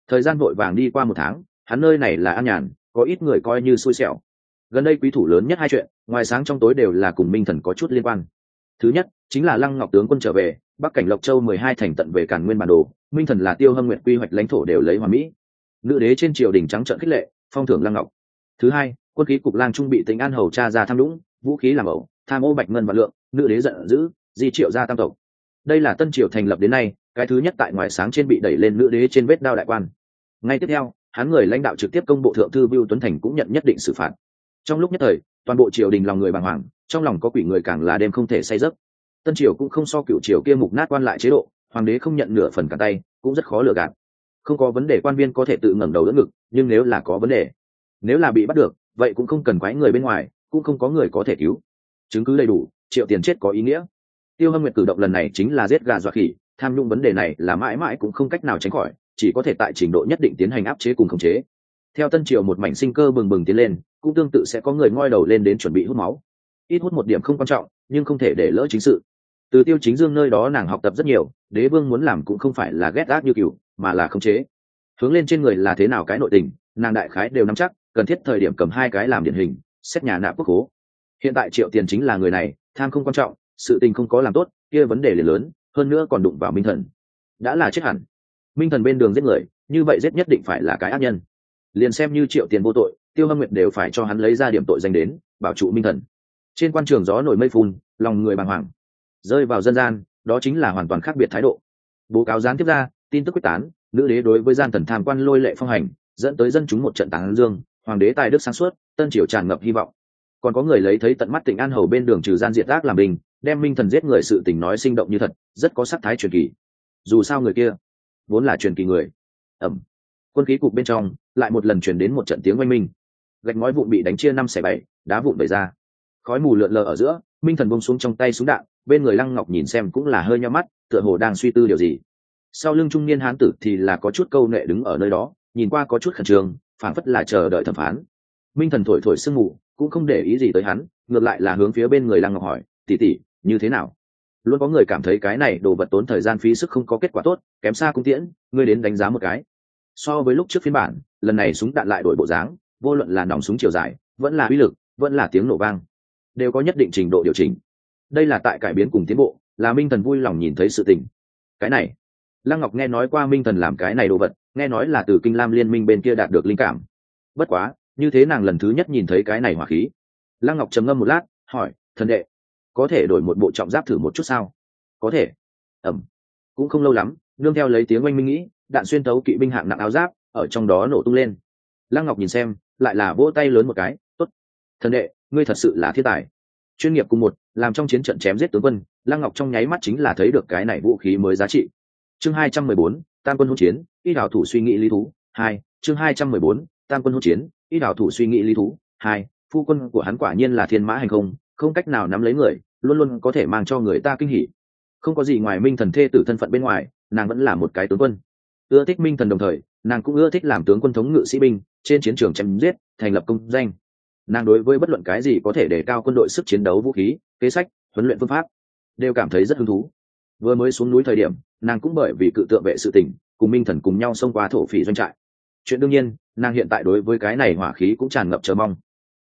Thời gian vội vàng đi qua một tháng, hắn nơi này là an nhàn, có ít người coi như xui xẻo. Gần đây quý thủ lớn nhất hai chuyện, ngoài sáng trong tối đều là cùng minh thần có chút liên quan. Thứ nhất, chính là lăng ngọc tướng quân trở về, bắc cảnh lộc châu mười hai thành tận về cản nguyên bản đồ, minh thần là tiêu hâm nguyện quy hoạch lãnh thổ đều lấy hòa mỹ. Nữ đế trên triều đình trắng trợn khích lệ, phong thưởng lăng ngọc. Thứ hai, quân khí cục lang trung bị tính an hầu cha ra tham lũng vũ khí làm ẩu tham ô bạch ngân và lượng nữ đế giận dữ di triệu ra tam tộc đây là tân triều thành lập đến nay cái thứ nhất tại ngoài sáng trên bị đẩy lên nữ đế trên vết đao đại quan ngay tiếp theo hắn người lãnh đạo trực tiếp công bộ thượng thư Bưu Tuấn Thành cũng nhận nhất định xử phạt. Trong lúc nhất thời, toàn bộ triều đình lòng người bàng hoàng, trong lòng có quỷ người càng là đêm không thể say giấc. Tân triều cũng không so cựu triều kia mục nát quan lại chế độ, hoàng đế không nhận nửa phần cả tay, cũng rất khó lừa gạt. Không có vấn đề quan viên có thể tự ngẩng đầu đỡ ngực, nhưng nếu là có vấn đề, nếu là bị bắt được, vậy cũng không cần quái người bên ngoài, cũng không có người có thể cứu. Chứng cứ đầy đủ, triệu tiền chết có ý nghĩa. Tiêu Hâm Nguyệt cử động lần này chính là giết gà dọa khỉ, tham nhũng vấn đề này là mãi mãi cũng không cách nào tránh khỏi, chỉ có thể tại trình độ nhất định tiến hành áp chế cùng khống chế. Theo tân triều một mảnh sinh cơ bừng bừng tiến lên cũng tương tự sẽ có người ngoi đầu lên đến chuẩn bị hút máu. Ít hút một điểm không quan trọng nhưng không thể để lỡ chính sự. Từ tiêu chính dương nơi đó nàng học tập rất nhiều đế vương muốn làm cũng không phải là ghét ác như cừu mà là khống chế. Hướng lên trên người là thế nào cái nội tình nàng đại khái đều nắm chắc cần thiết thời điểm cầm hai cái làm điển hình xét nhà nạp quốc hố hiện tại triệu tiền chính là người này, tham không quan trọng, sự tình không có làm tốt, kia vấn đề liền lớn, hơn nữa còn đụng vào minh thần. Đã là chết hẳn. Minh thần bên đường giết người, như vậy giết nhất định phải là cái ác nhân. Liền xem như triệu tiền vô tội, tiêu hâm nguyệt đều phải cho hắn lấy ra điểm tội danh đến, bảo trụ minh thần. Trên quan trường gió nổi mây phun, lòng người bàng hoàng. Rơi vào dân gian, đó chính là hoàn toàn khác biệt thái độ. Bố cáo gián tiếp ra, tin tức quyết tán, nữ đế đối với gian thần tham quan lôi lệ phong hành, dẫn tới dân chúng một trận tán dương, hoàng đế tài đức sáng suốt, tân triều tràn ngập hy vọng còn có người lấy thấy tận mắt tỉnh an hầu bên đường trừ gian diệt ác làm bình, đem minh thần giết người sự tình nói sinh động như thật, rất có sắc thái truyền kỳ. Dù sao người kia, vốn là truyền kỳ người. Ẩm. Quân khí cục bên trong, lại một lần chuyển đến một trận tiếng oanh minh. Gạch ngói vụn bị đánh chia năm xẻ bảy, đá vụn bể ra. Khói mù lượn lờ ở giữa, minh thần bông xuống trong tay súng đạn, bên người lăng ngọc nhìn xem cũng là hơi nhau mắt, tựa hồ đang suy tư điều gì. Sau lưng trung niên hán tử thì là có chút câu nệ đứng ở nơi đó, nhìn qua có chút khẩn trương, phảng phất là chờ đợi thẩm phán. Minh thần thổi thổi sương mù cũng không để ý gì tới hắn, ngược lại là hướng phía bên người lăng ngọc hỏi tỉ tỉ như thế nào? Luôn có người cảm thấy cái này đồ vật tốn thời gian phí sức không có kết quả tốt, kém xa cung tiễn, ngươi đến đánh giá một cái. So với lúc trước phiên bản, lần này súng đạn lại đổi bộ dáng, vô luận là nòng súng chiều dài, vẫn là uy lực, vẫn là tiếng nổ vang, đều có nhất định trình độ điều chỉnh. Đây là tại cải biến cùng tiến bộ, là minh thần vui lòng nhìn thấy sự tình. Cái này, lăng ngọc nghe nói qua minh thần làm cái này đồ vật, nghe nói là từ kinh lam liên minh bên kia đạt được linh cảm. Bất quá như thế nàng lần thứ nhất nhìn thấy cái này hỏa khí. Lăng ngọc trầm ngâm một lát, hỏi, thần đệ, có thể đổi một bộ trọng giáp thử một chút sao? Có thể. Ẩm cũng không lâu lắm, nương theo lấy tiếng oanh minh nghĩ, đạn xuyên tấu kỵ binh hạng nặng áo giáp ở trong đó nổ tung lên. Lăng ngọc nhìn xem, lại là vỗ tay lớn một cái, tốt. Thần đệ, ngươi thật sự là thiên tài. Chuyên nghiệp cùng một, làm trong chiến trận chém giết tướng quân, lăng ngọc trong nháy mắt chính là thấy được cái này vũ khí mới giá trị. Chương hai trăm mười bốn, tam quân hỗn chiến, y đào thủ suy nghĩ lý thú. Hai, chương hai trăm mười bốn, tam quân hỗn chiến Y đảo thủ suy nghĩ lý thú. Hai, phu quân của hắn quả nhiên là thiên mã hành không không cách nào nắm lấy người, luôn luôn có thể mang cho người ta kinh hỉ. Không có gì ngoài minh thần thê tử thân phận bên ngoài, nàng vẫn là một cái tướng quân. Ưa thích minh thần đồng thời, nàng cũng ưa thích làm tướng quân thống ngự sĩ binh, trên chiến trường chém giết, thành lập công danh. Nàng đối với bất luận cái gì có thể đề cao quân đội sức chiến đấu vũ khí, kế sách, huấn luyện phương pháp, đều cảm thấy rất hứng thú. Vừa mới xuống núi thời điểm, nàng cũng bởi vì cự tượng vệ sự tỉnh, cùng minh thần cùng nhau xông qua thổ phỉ doanh trại chuyện đương nhiên, nàng hiện tại đối với cái này hỏa khí cũng tràn ngập chờ mong.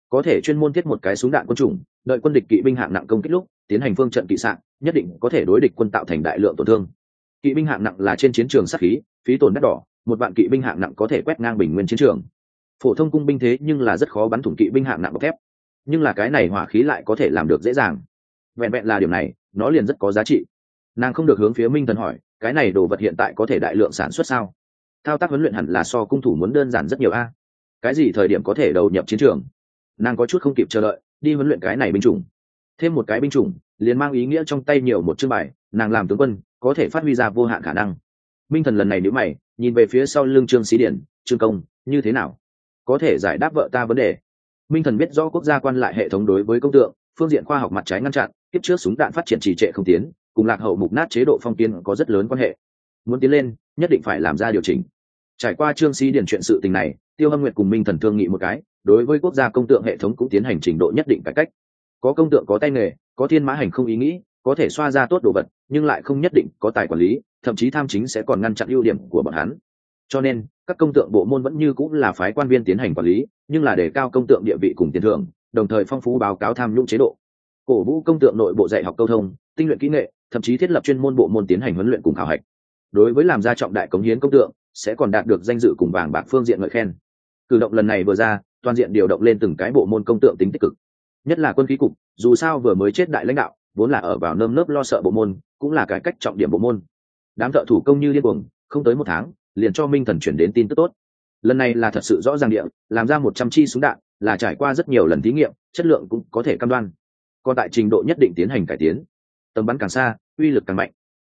Có thể chuyên môn thiết một cái súng đạn quân chủng, đợi quân địch kỵ binh hạng nặng công kích lúc, tiến hành phương trận kỵ sạn, nhất định có thể đối địch quân tạo thành đại lượng tổn thương. Kỵ binh hạng nặng là trên chiến trường sát khí, phí tổn đắt đỏ, một vạn kỵ binh hạng nặng có thể quét ngang bình nguyên chiến trường. Phổ thông cung binh thế nhưng là rất khó bắn thủng kỵ binh hạng nặng bọc thép. Nhưng là cái này hỏa khí lại có thể làm được dễ dàng. Vẹn vẹn là điểm này, nó liền rất có giá trị. Nàng không được hướng phía minh thần hỏi, cái này đồ vật hiện tại có thể đại lượng sản xuất sao? Thao tác huấn luyện hẳn là so cung thủ muốn đơn giản rất nhiều a. Cái gì thời điểm có thể đầu nhập chiến trường? Nàng có chút không kịp chờ đợi, đi huấn luyện cái này binh chủng. Thêm một cái binh chủng, liền mang ý nghĩa trong tay nhiều một chương bài, nàng làm tướng quân, có thể phát huy ra vô hạn khả năng. Minh thần lần này nếu mày, nhìn về phía sau lưng trương sĩ điển, trương công, như thế nào? Có thể giải đáp vợ ta vấn đề. Minh thần biết rõ quốc gia quan lại hệ thống đối với công tượng, phương diện khoa học mặt trái ngăn chặn tiếp trước súng đạn phát triển trì trệ không tiến, cùng lạc hậu mục nát chế độ phong kiến có rất lớn quan hệ. Muốn tiến lên, nhất định phải làm ra điều chỉnh trải qua trương sĩ điển chuyện sự tình này, tiêu hâm nguyệt cùng minh thần thương nghị một cái, đối với quốc gia công tượng hệ thống cũng tiến hành trình độ nhất định cải cách. Có công tượng, có tay nghề, có thiên mã hành không ý nghĩ, có thể xoa ra tốt đồ vật, nhưng lại không nhất định có tài quản lý, thậm chí tham chính sẽ còn ngăn chặn ưu điểm của bọn hắn. Cho nên, các công tượng bộ môn vẫn như cũng là phái quan viên tiến hành quản lý, nhưng là để cao công tượng địa vị cùng tiền thưởng, đồng thời phong phú báo cáo tham nhũng chế độ. Cổ vũ công tượng nội bộ dạy học câu thông, tinh luyện kỹ nghệ, thậm chí thiết lập chuyên môn bộ môn tiến hành huấn luyện cùng khảo hạch. Đối với làm ra trọng đại cống hiến công tượng sẽ còn đạt được danh dự cùng vàng bạc phương diện ngợi khen. Cử động lần này vừa ra, toàn diện điều động lên từng cái bộ môn công tượng tính tích cực. Nhất là quân khí cục, dù sao vừa mới chết đại lãnh đạo, vốn là ở vào nơm nớp lo sợ bộ môn, cũng là cải cách trọng điểm bộ môn. Đám thợ thủ công như điên cuồng, không tới một tháng, liền cho minh thần chuyển đến tin tức tốt. Lần này là thật sự rõ ràng địa, làm ra một trăm chi súng đạn, là trải qua rất nhiều lần thí nghiệm, chất lượng cũng có thể cam đoan. Còn tại trình độ nhất định tiến hành cải tiến. Tầm bắn càng xa, uy lực càng mạnh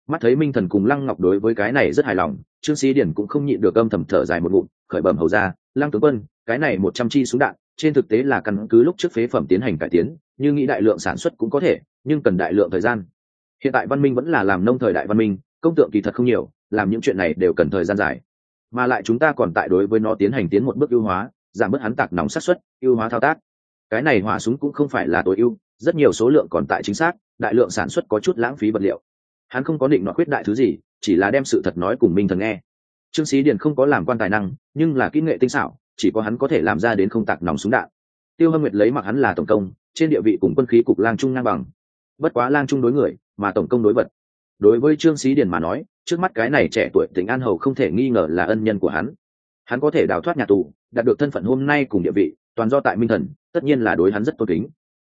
mắt thấy minh thần cùng lăng ngọc đối với cái này rất hài lòng, trương sĩ điển cũng không nhịn được âm thầm thở dài một ngụm, khởi bẩm hầu ra, lăng tướng quân, cái này một trăm chi súng đạn, trên thực tế là căn cứ lúc trước phế phẩm tiến hành cải tiến, như nghĩ đại lượng sản xuất cũng có thể, nhưng cần đại lượng thời gian. Hiện tại văn minh vẫn là làm nông thời đại văn minh, công tượng kỳ thật không nhiều, làm những chuyện này đều cần thời gian dài. Mà lại chúng ta còn tại đối với nó tiến hành tiến một bước ưu hóa, giảm bớt hắn tạc nóng sát xuất, ưu hóa thao tác. Cái này hỏa súng cũng không phải là tối ưu, rất nhiều số lượng còn tại chính xác, đại lượng sản xuất có chút lãng phí vật liệu hắn không có định nọ khuyết đại thứ gì, chỉ là đem sự thật nói cùng minh thần nghe. Trương sĩ điền không có làm quan tài năng, nhưng là kỹ nghệ tinh xảo, chỉ có hắn có thể làm ra đến không tạc nòng súng đạn. Tiêu hâm nguyệt lấy mặc hắn là tổng công, trên địa vị cùng quân khí cục lang trung ngang bằng. Bất quá lang trung đối người, mà tổng công đối vật. Đối với trương sĩ điền mà nói, trước mắt cái này trẻ tuổi tỉnh an hầu không thể nghi ngờ là ân nhân của hắn. Hắn có thể đào thoát nhà tù, đạt được thân phận hôm nay cùng địa vị, toàn do tại minh thần, tất nhiên là đối hắn rất tôn kính.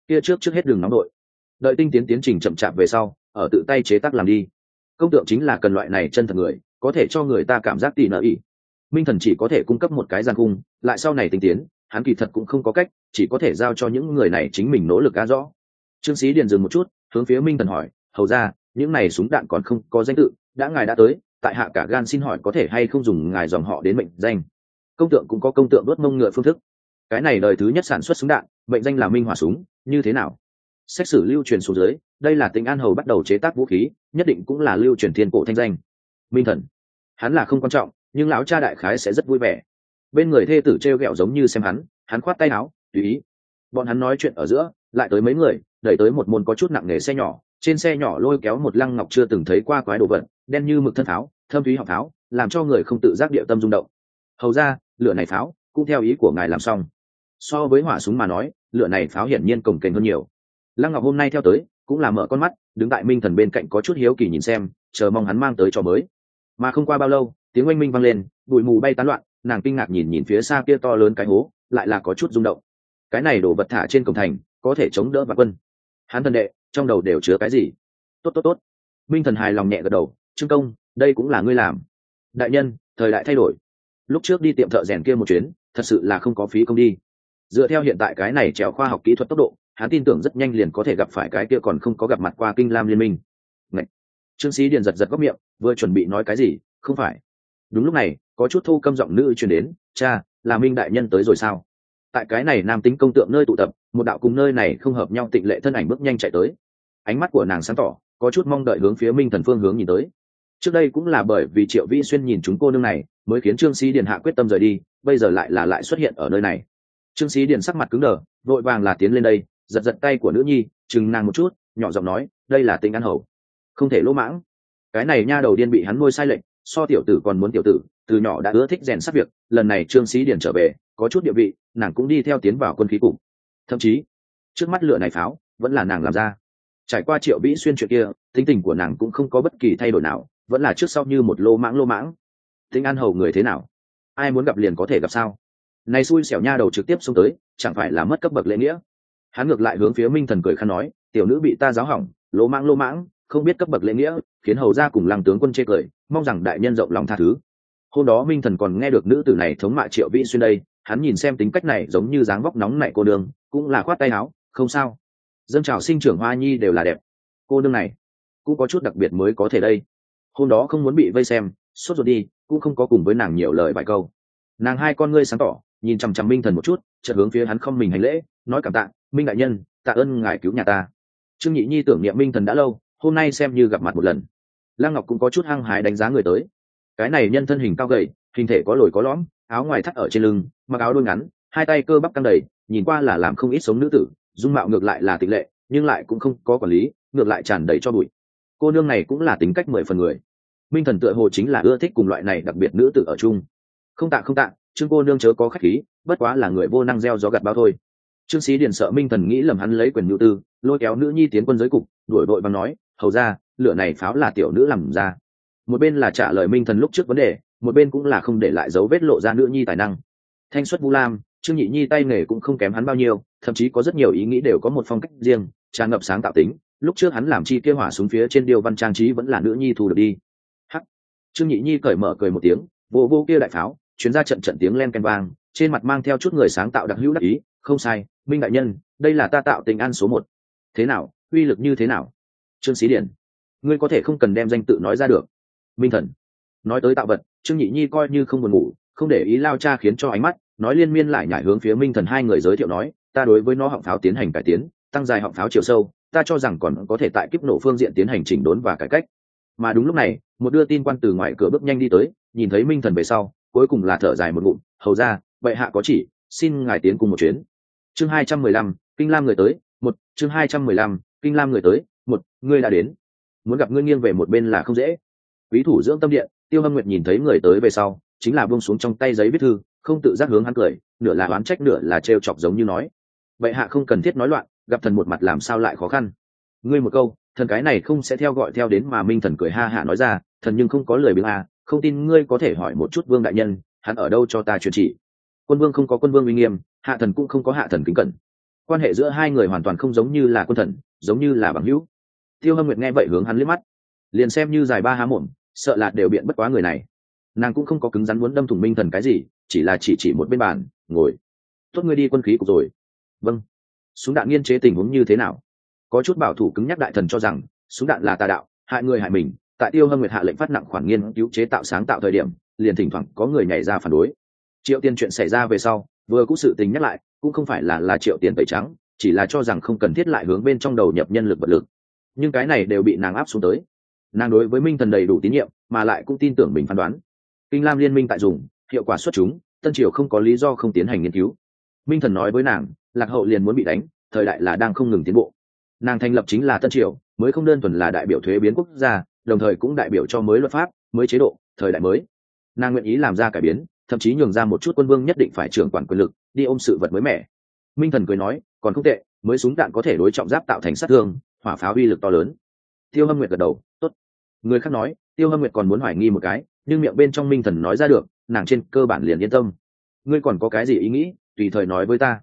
Kia trước trước hết đường nóng đội. Đợi tinh tiến tiến trình chậm chạp về sau ở tự tay chế tác làm đi. Công tượng chính là cần loại này chân thật người, có thể cho người ta cảm giác tỉ nợ ý. Minh thần chỉ có thể cung cấp một cái gian cung lại sau này tinh tiến, hắn kỳ thật cũng không có cách, chỉ có thể giao cho những người này chính mình nỗ lực ra rõ. Trương sĩ điền dừng một chút, hướng phía minh thần hỏi, hầu ra, những này súng đạn còn không có danh tự, đã ngài đã tới, tại hạ cả gan xin hỏi có thể hay không dùng ngài dòng họ đến mệnh danh? Công tượng cũng có công tượng đốt mông ngựa phương thức. Cái này đời thứ nhất sản xuất súng đạn, mệnh danh là minh hỏa súng, như thế nào? Xét xử lưu truyền xuống dưới, đây là tính an hầu bắt đầu chế tác vũ khí, nhất định cũng là lưu truyền thiên cổ thanh danh. Minh thần, hắn là không quan trọng, nhưng lão cha đại khái sẽ rất vui vẻ. Bên người thê tử t r e o g ẹ o giống như xem hắn hắn khoát tay áo, tùy ý. Bọn hắn nói chuyện ở giữa, lại tới mấy người, đẩy tới một môn có chút nặng nề xe nhỏ, trên xe nhỏ lôi kéo một lăng ngọc chưa từng thấy qua quái đồ vật, đen như mực thân pháo, thâm thúy học pháo, làm cho người không tự giác địa tâm rung động. Hầu ra, lửa này pháo, cũng theo ý của ngài làm xong. So với hỏa súng mà nói, lửa này pháo hiển nhiên cồng kềnh hơn nhiều lăng ngọc hôm nay theo tới, cũng là mở con mắt, đứng tại minh thần bên cạnh có chút hiếu kỳ nhìn xem, chờ mong hắn mang tới cho mới. Mà không qua bao lâu, tiếng oanh minh vang lên, bụi mù bay tán loạn, nàng kinh ngạc nhìn nhìn phía xa kia to lớn cái hố, lại là có chút rung động. Cái này đổ vật thả trên cổng thành, có thể chống đỡ và quân. Hắn thần đệ, trong đầu đều chứa cái gì? Tốt tốt tốt. Minh thần hài lòng nhẹ gật đầu, trương công, đây cũng là ngươi làm. Đại nhân, thời đại thay đổi. Lúc trước đi tiệm thợ rèn kia một chuyến, thật sự là không có phí công đi. Dựa theo hiện tại cái này trèo khoa học kỹ thuật tốc độ hắn tin tưởng rất nhanh liền có thể gặp phải cái kia còn không có gặp mặt qua kinh lam liên minh. Ngậy! trương sĩ điền giật giật góc miệng, vừa chuẩn bị nói cái gì? Không phải. Đúng lúc này, có chút thu câm giọng nữ truyền đến, cha, là minh đại nhân tới rồi sao? Tại cái này nam tính công tượng nơi tụ tập, một đạo cùng nơi này không hợp nhau tịnh lệ thân ảnh bước nhanh chạy tới. Ánh mắt của nàng sáng tỏ, có chút mong đợi hướng phía minh thần phương hướng nhìn tới. Trước đây cũng là bởi vì triệu vi xuyên nhìn chúng cô nương này, mới khiến trương sĩ điền hạ quyết tâm rời đi, bây giờ lại là lại xuất hiện ở nơi này. Trương sĩ điền sắc mặt cứng đờ, vội vàng là tiến lên đây giật giật tay của nữ nhi, chừng nàng một chút, nhỏ giọng nói, đây là tình ăn hầu. Không thể lỗ mãng. Cái này nha đầu điên bị hắn nuôi sai lệnh so tiểu tử còn muốn tiểu tử, từ nhỏ đã ưa thích rèn sát việc, lần này trương sĩ điển trở về, có chút địa vị, nàng cũng đi theo tiến vào quân khí cục. Thậm chí, trước mắt lựa này pháo, vẫn là nàng làm ra. Trải qua triệu vĩ xuyên chuyện kia, tính tình của nàng cũng không có bất kỳ thay đổi nào, vẫn là trước sau như một lô mãng lô mãng. Tính an hầu người thế nào? Ai muốn gặp liền có thể gặp sao? Này xui xẻo nha đầu trực tiếp xông tới, chẳng phải là mất cấp bậc lễ nghĩa? Hắn ngược lại hướng phía minh thần cười khăn nói, tiểu nữ bị ta giáo hỏng, lỗ mãng lỗ mãng, không biết cấp bậc lễ nghĩa, khiến hầu ra cùng lăng tướng quân chê cười, mong rằng đại nhân rộng lòng tha thứ. Hôm đó minh thần còn nghe được nữ tử này thống mạ triệu vĩ xuyên đây, hắn nhìn xem tính cách này giống như dáng vóc nóng nảy cô đường cũng là khoát tay áo, không sao. Dân trào sinh trưởng hoa nhi đều là đẹp. Cô nương này cũng có chút đặc biệt mới có thể đây. Hôm đó không muốn bị vây xem, sốt ruột đi, cũng không có cùng với nàng nhiều lời vài câu. Nàng hai con ngươi sáng tỏ nhìn chằm chằm minh thần một chút, chợt hướng phía hắn không mình hành lễ, nói cảm tạ, minh đại nhân, tạ ơn ngài cứu nhà ta. Trương nhị nhi tưởng niệm minh thần đã lâu, hôm nay xem như gặp mặt một lần. Lăng ngọc cũng có chút hăng hái đánh giá người tới. Cái này nhân thân hình cao gầy, hình thể có lồi có lõm, áo ngoài thắt ở trên lưng, mặc áo đôi ngắn, hai tay cơ bắp căng đầy, nhìn qua là làm không ít sống nữ tử, dung mạo ngược lại là tịch lệ, nhưng lại cũng không có quản lý, ngược lại tràn đầy cho bụi. Cô nương này cũng là tính cách mười phần người. Minh thần tựa hồ chính là ưa thích cùng loại này đặc biệt nữ tử ở chung. Không tạ không tạ trương cô nương chớ có khách khí, bất quá là người vô năng gieo gió gặt bao thôi. Trương sĩ điền sợ minh thần nghĩ lầm hắn lấy quyền nhu tư, lôi kéo nữ nhi tiến quân giới cục, đuổi đội và nói, hầu ra, lửa này pháo là tiểu nữ làm ra. Một bên là trả lời minh thần lúc trước vấn đề, một bên cũng là không để lại dấu vết lộ ra nữ nhi tài năng. Thanh xuất vu lam, trương nhị nhi tay nghề cũng không kém hắn bao nhiêu, thậm chí có rất nhiều ý nghĩ đều có một phong cách riêng, tràn ngập sáng tạo tính. Lúc trước hắn làm chi kia hỏa xuống phía trên điều văn trang trí vẫn là nữ nhi thu được đi. Hắc. Trương nhị nhi cởi mở cười một tiếng, vô vô kia đại pháo chuyến ra trận trận tiếng len ken vang, trên mặt mang theo chút người sáng tạo đặc hữu đắc ý, không sai, minh đại nhân, đây là ta tạo tình an số một. Thế nào, uy lực như thế nào? Trương sĩ điển, ngươi có thể không cần đem danh tự nói ra được. Minh thần, nói tới tạo vật, trương nhị nhi coi như không buồn ngủ, không để ý lao cha khiến cho ánh mắt, nói liên miên lại nhảy hướng phía minh thần hai người giới thiệu nói, ta đối với nó họng pháo tiến hành cải tiến, tăng dài họng pháo chiều sâu, ta cho rằng còn có thể tại kiếp nổ phương diện tiến hành chỉnh đốn và cải cách. Mà đúng lúc này, một đưa tin quan từ ngoài cửa bước nhanh đi tới, nhìn thấy minh thần về sau cuối cùng là thở dài một ngụm, hầu ra bệ hạ có chỉ, xin ngài tiến cùng một chuyến. Chương hai trăm mười lăm, kinh lam người tới, một, chương hai trăm mười lăm, kinh lam người tới, một, ngươi đã đến. Muốn gặp ngươi nghiêng về một bên là không dễ. Quý thủ dưỡng tâm điện, tiêu hâm nguyệt nhìn thấy người tới về sau, chính là buông xuống trong tay giấy viết thư, không tự giác hướng hắn cười, nửa là oán trách, nửa là trêu chọc giống như nói. Vậy hạ không cần thiết nói loạn, gặp thần một mặt làm sao lại khó khăn. Ngươi một câu, thần cái này không sẽ theo gọi theo đến mà minh thần cười ha hả nói ra, thần nhưng không có lời biếng à không tin ngươi có thể hỏi một chút vương đại nhân, hắn ở đâu cho ta truyền chỉ? Quân vương không có quân vương uy nghiêm, hạ thần cũng không có hạ thần kính cẩn. Quan hệ giữa hai người hoàn toàn không giống như là quân thần, giống như là bằng hữu. Tiêu hâm nguyệt nghe vậy hướng hắn liếc mắt. Liền xem như dài ba há mồm, sợ là đều biện bất quá người này. Nàng cũng không có cứng rắn muốn đâm thủng minh thần cái gì, chỉ là chỉ chỉ một bên bàn, ngồi. Tốt, ngươi đi quân khí cục rồi. Vâng. Súng đạn nghiên chế tình huống như thế nào? Có chút bảo thủ cứng nhắc đại thần cho rằng, súng đạn là tà đạo, hại người hại mình tại tiêu hâm nguyệt hạ lệnh phát nặng khoản nghiên cứu chế tạo sáng tạo thời điểm, liền thỉnh thoảng có người nhảy ra phản đối. Triệu tiên chuyện xảy ra về sau, vừa cũng sự tình nhắc lại, cũng không phải là là triệu tiền tẩy trắng, chỉ là cho rằng không cần thiết lại hướng bên trong đầu nhập nhân lực vật lực. Nhưng cái này đều bị nàng áp xuống tới. Nàng đối với minh thần đầy đủ tín nhiệm, mà lại cũng tin tưởng mình phán đoán. Kinh lam liên minh tại dùng, hiệu quả xuất chúng, tân triều không có lý do không tiến hành nghiên cứu. Minh thần nói với nàng, lạc hậu liền muốn bị đánh, thời đại là đang không ngừng tiến bộ. Nàng thành lập chính là tân triều, mới không đơn thuần là đại biểu thuế biến quốc gia đồng thời cũng đại biểu cho mới luật pháp, mới chế độ, thời đại mới. Nàng nguyện ý làm ra cải biến, thậm chí nhường ra một chút quân vương nhất định phải trưởng quản quyền lực, đi ôm sự vật mới mẻ. Minh thần cười nói, còn không tệ, mới súng đạn có thể đối trọng giáp tạo thành sát thương, hỏa pháo uy lực to lớn. Tiêu hâm nguyệt gật đầu, tốt. Người khác nói, tiêu hâm nguyệt còn muốn hoài nghi một cái, nhưng miệng bên trong minh thần nói ra được, nàng trên cơ bản liền yên tâm. Ngươi còn có cái gì ý nghĩ, tùy thời nói với ta.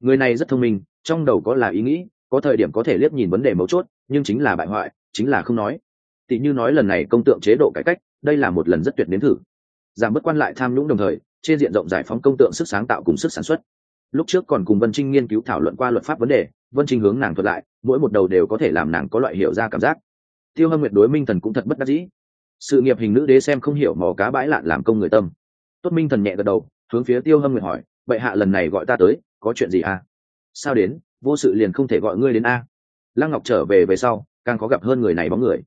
Người này rất thông minh, trong đầu có là ý nghĩ, có thời điểm có thể liếc nhìn vấn đề mấu chốt, nhưng chính là bại hoại, chính là không nói tỷ như nói lần này công tượng chế độ cải cách, đây là một lần rất tuyệt đến thử. Giảm bớt quan lại tham nhũng đồng thời, trên diện rộng giải phóng công tượng sức sáng tạo cùng sức sản xuất. Lúc trước còn cùng vân trinh nghiên cứu thảo luận qua luật pháp vấn đề, vân trinh hướng nàng thuật lại, mỗi một đầu đều có thể làm nàng có loại hiểu ra cảm giác. Tiêu hâm nguyệt đối minh thần cũng thật bất đắc dĩ. Sự nghiệp hình nữ đế xem không hiểu mò cá bãi lạn làm công người tâm. Tốt minh thần nhẹ gật đầu, hướng phía tiêu hâm nguyệt hỏi vậy hạ lần này gọi ta tới, có chuyện gì à? Sao đến, vô sự liền không thể gọi ngươi đến a. Lăng ngọc trở về về sau, càng có gặp hơn người này bóng người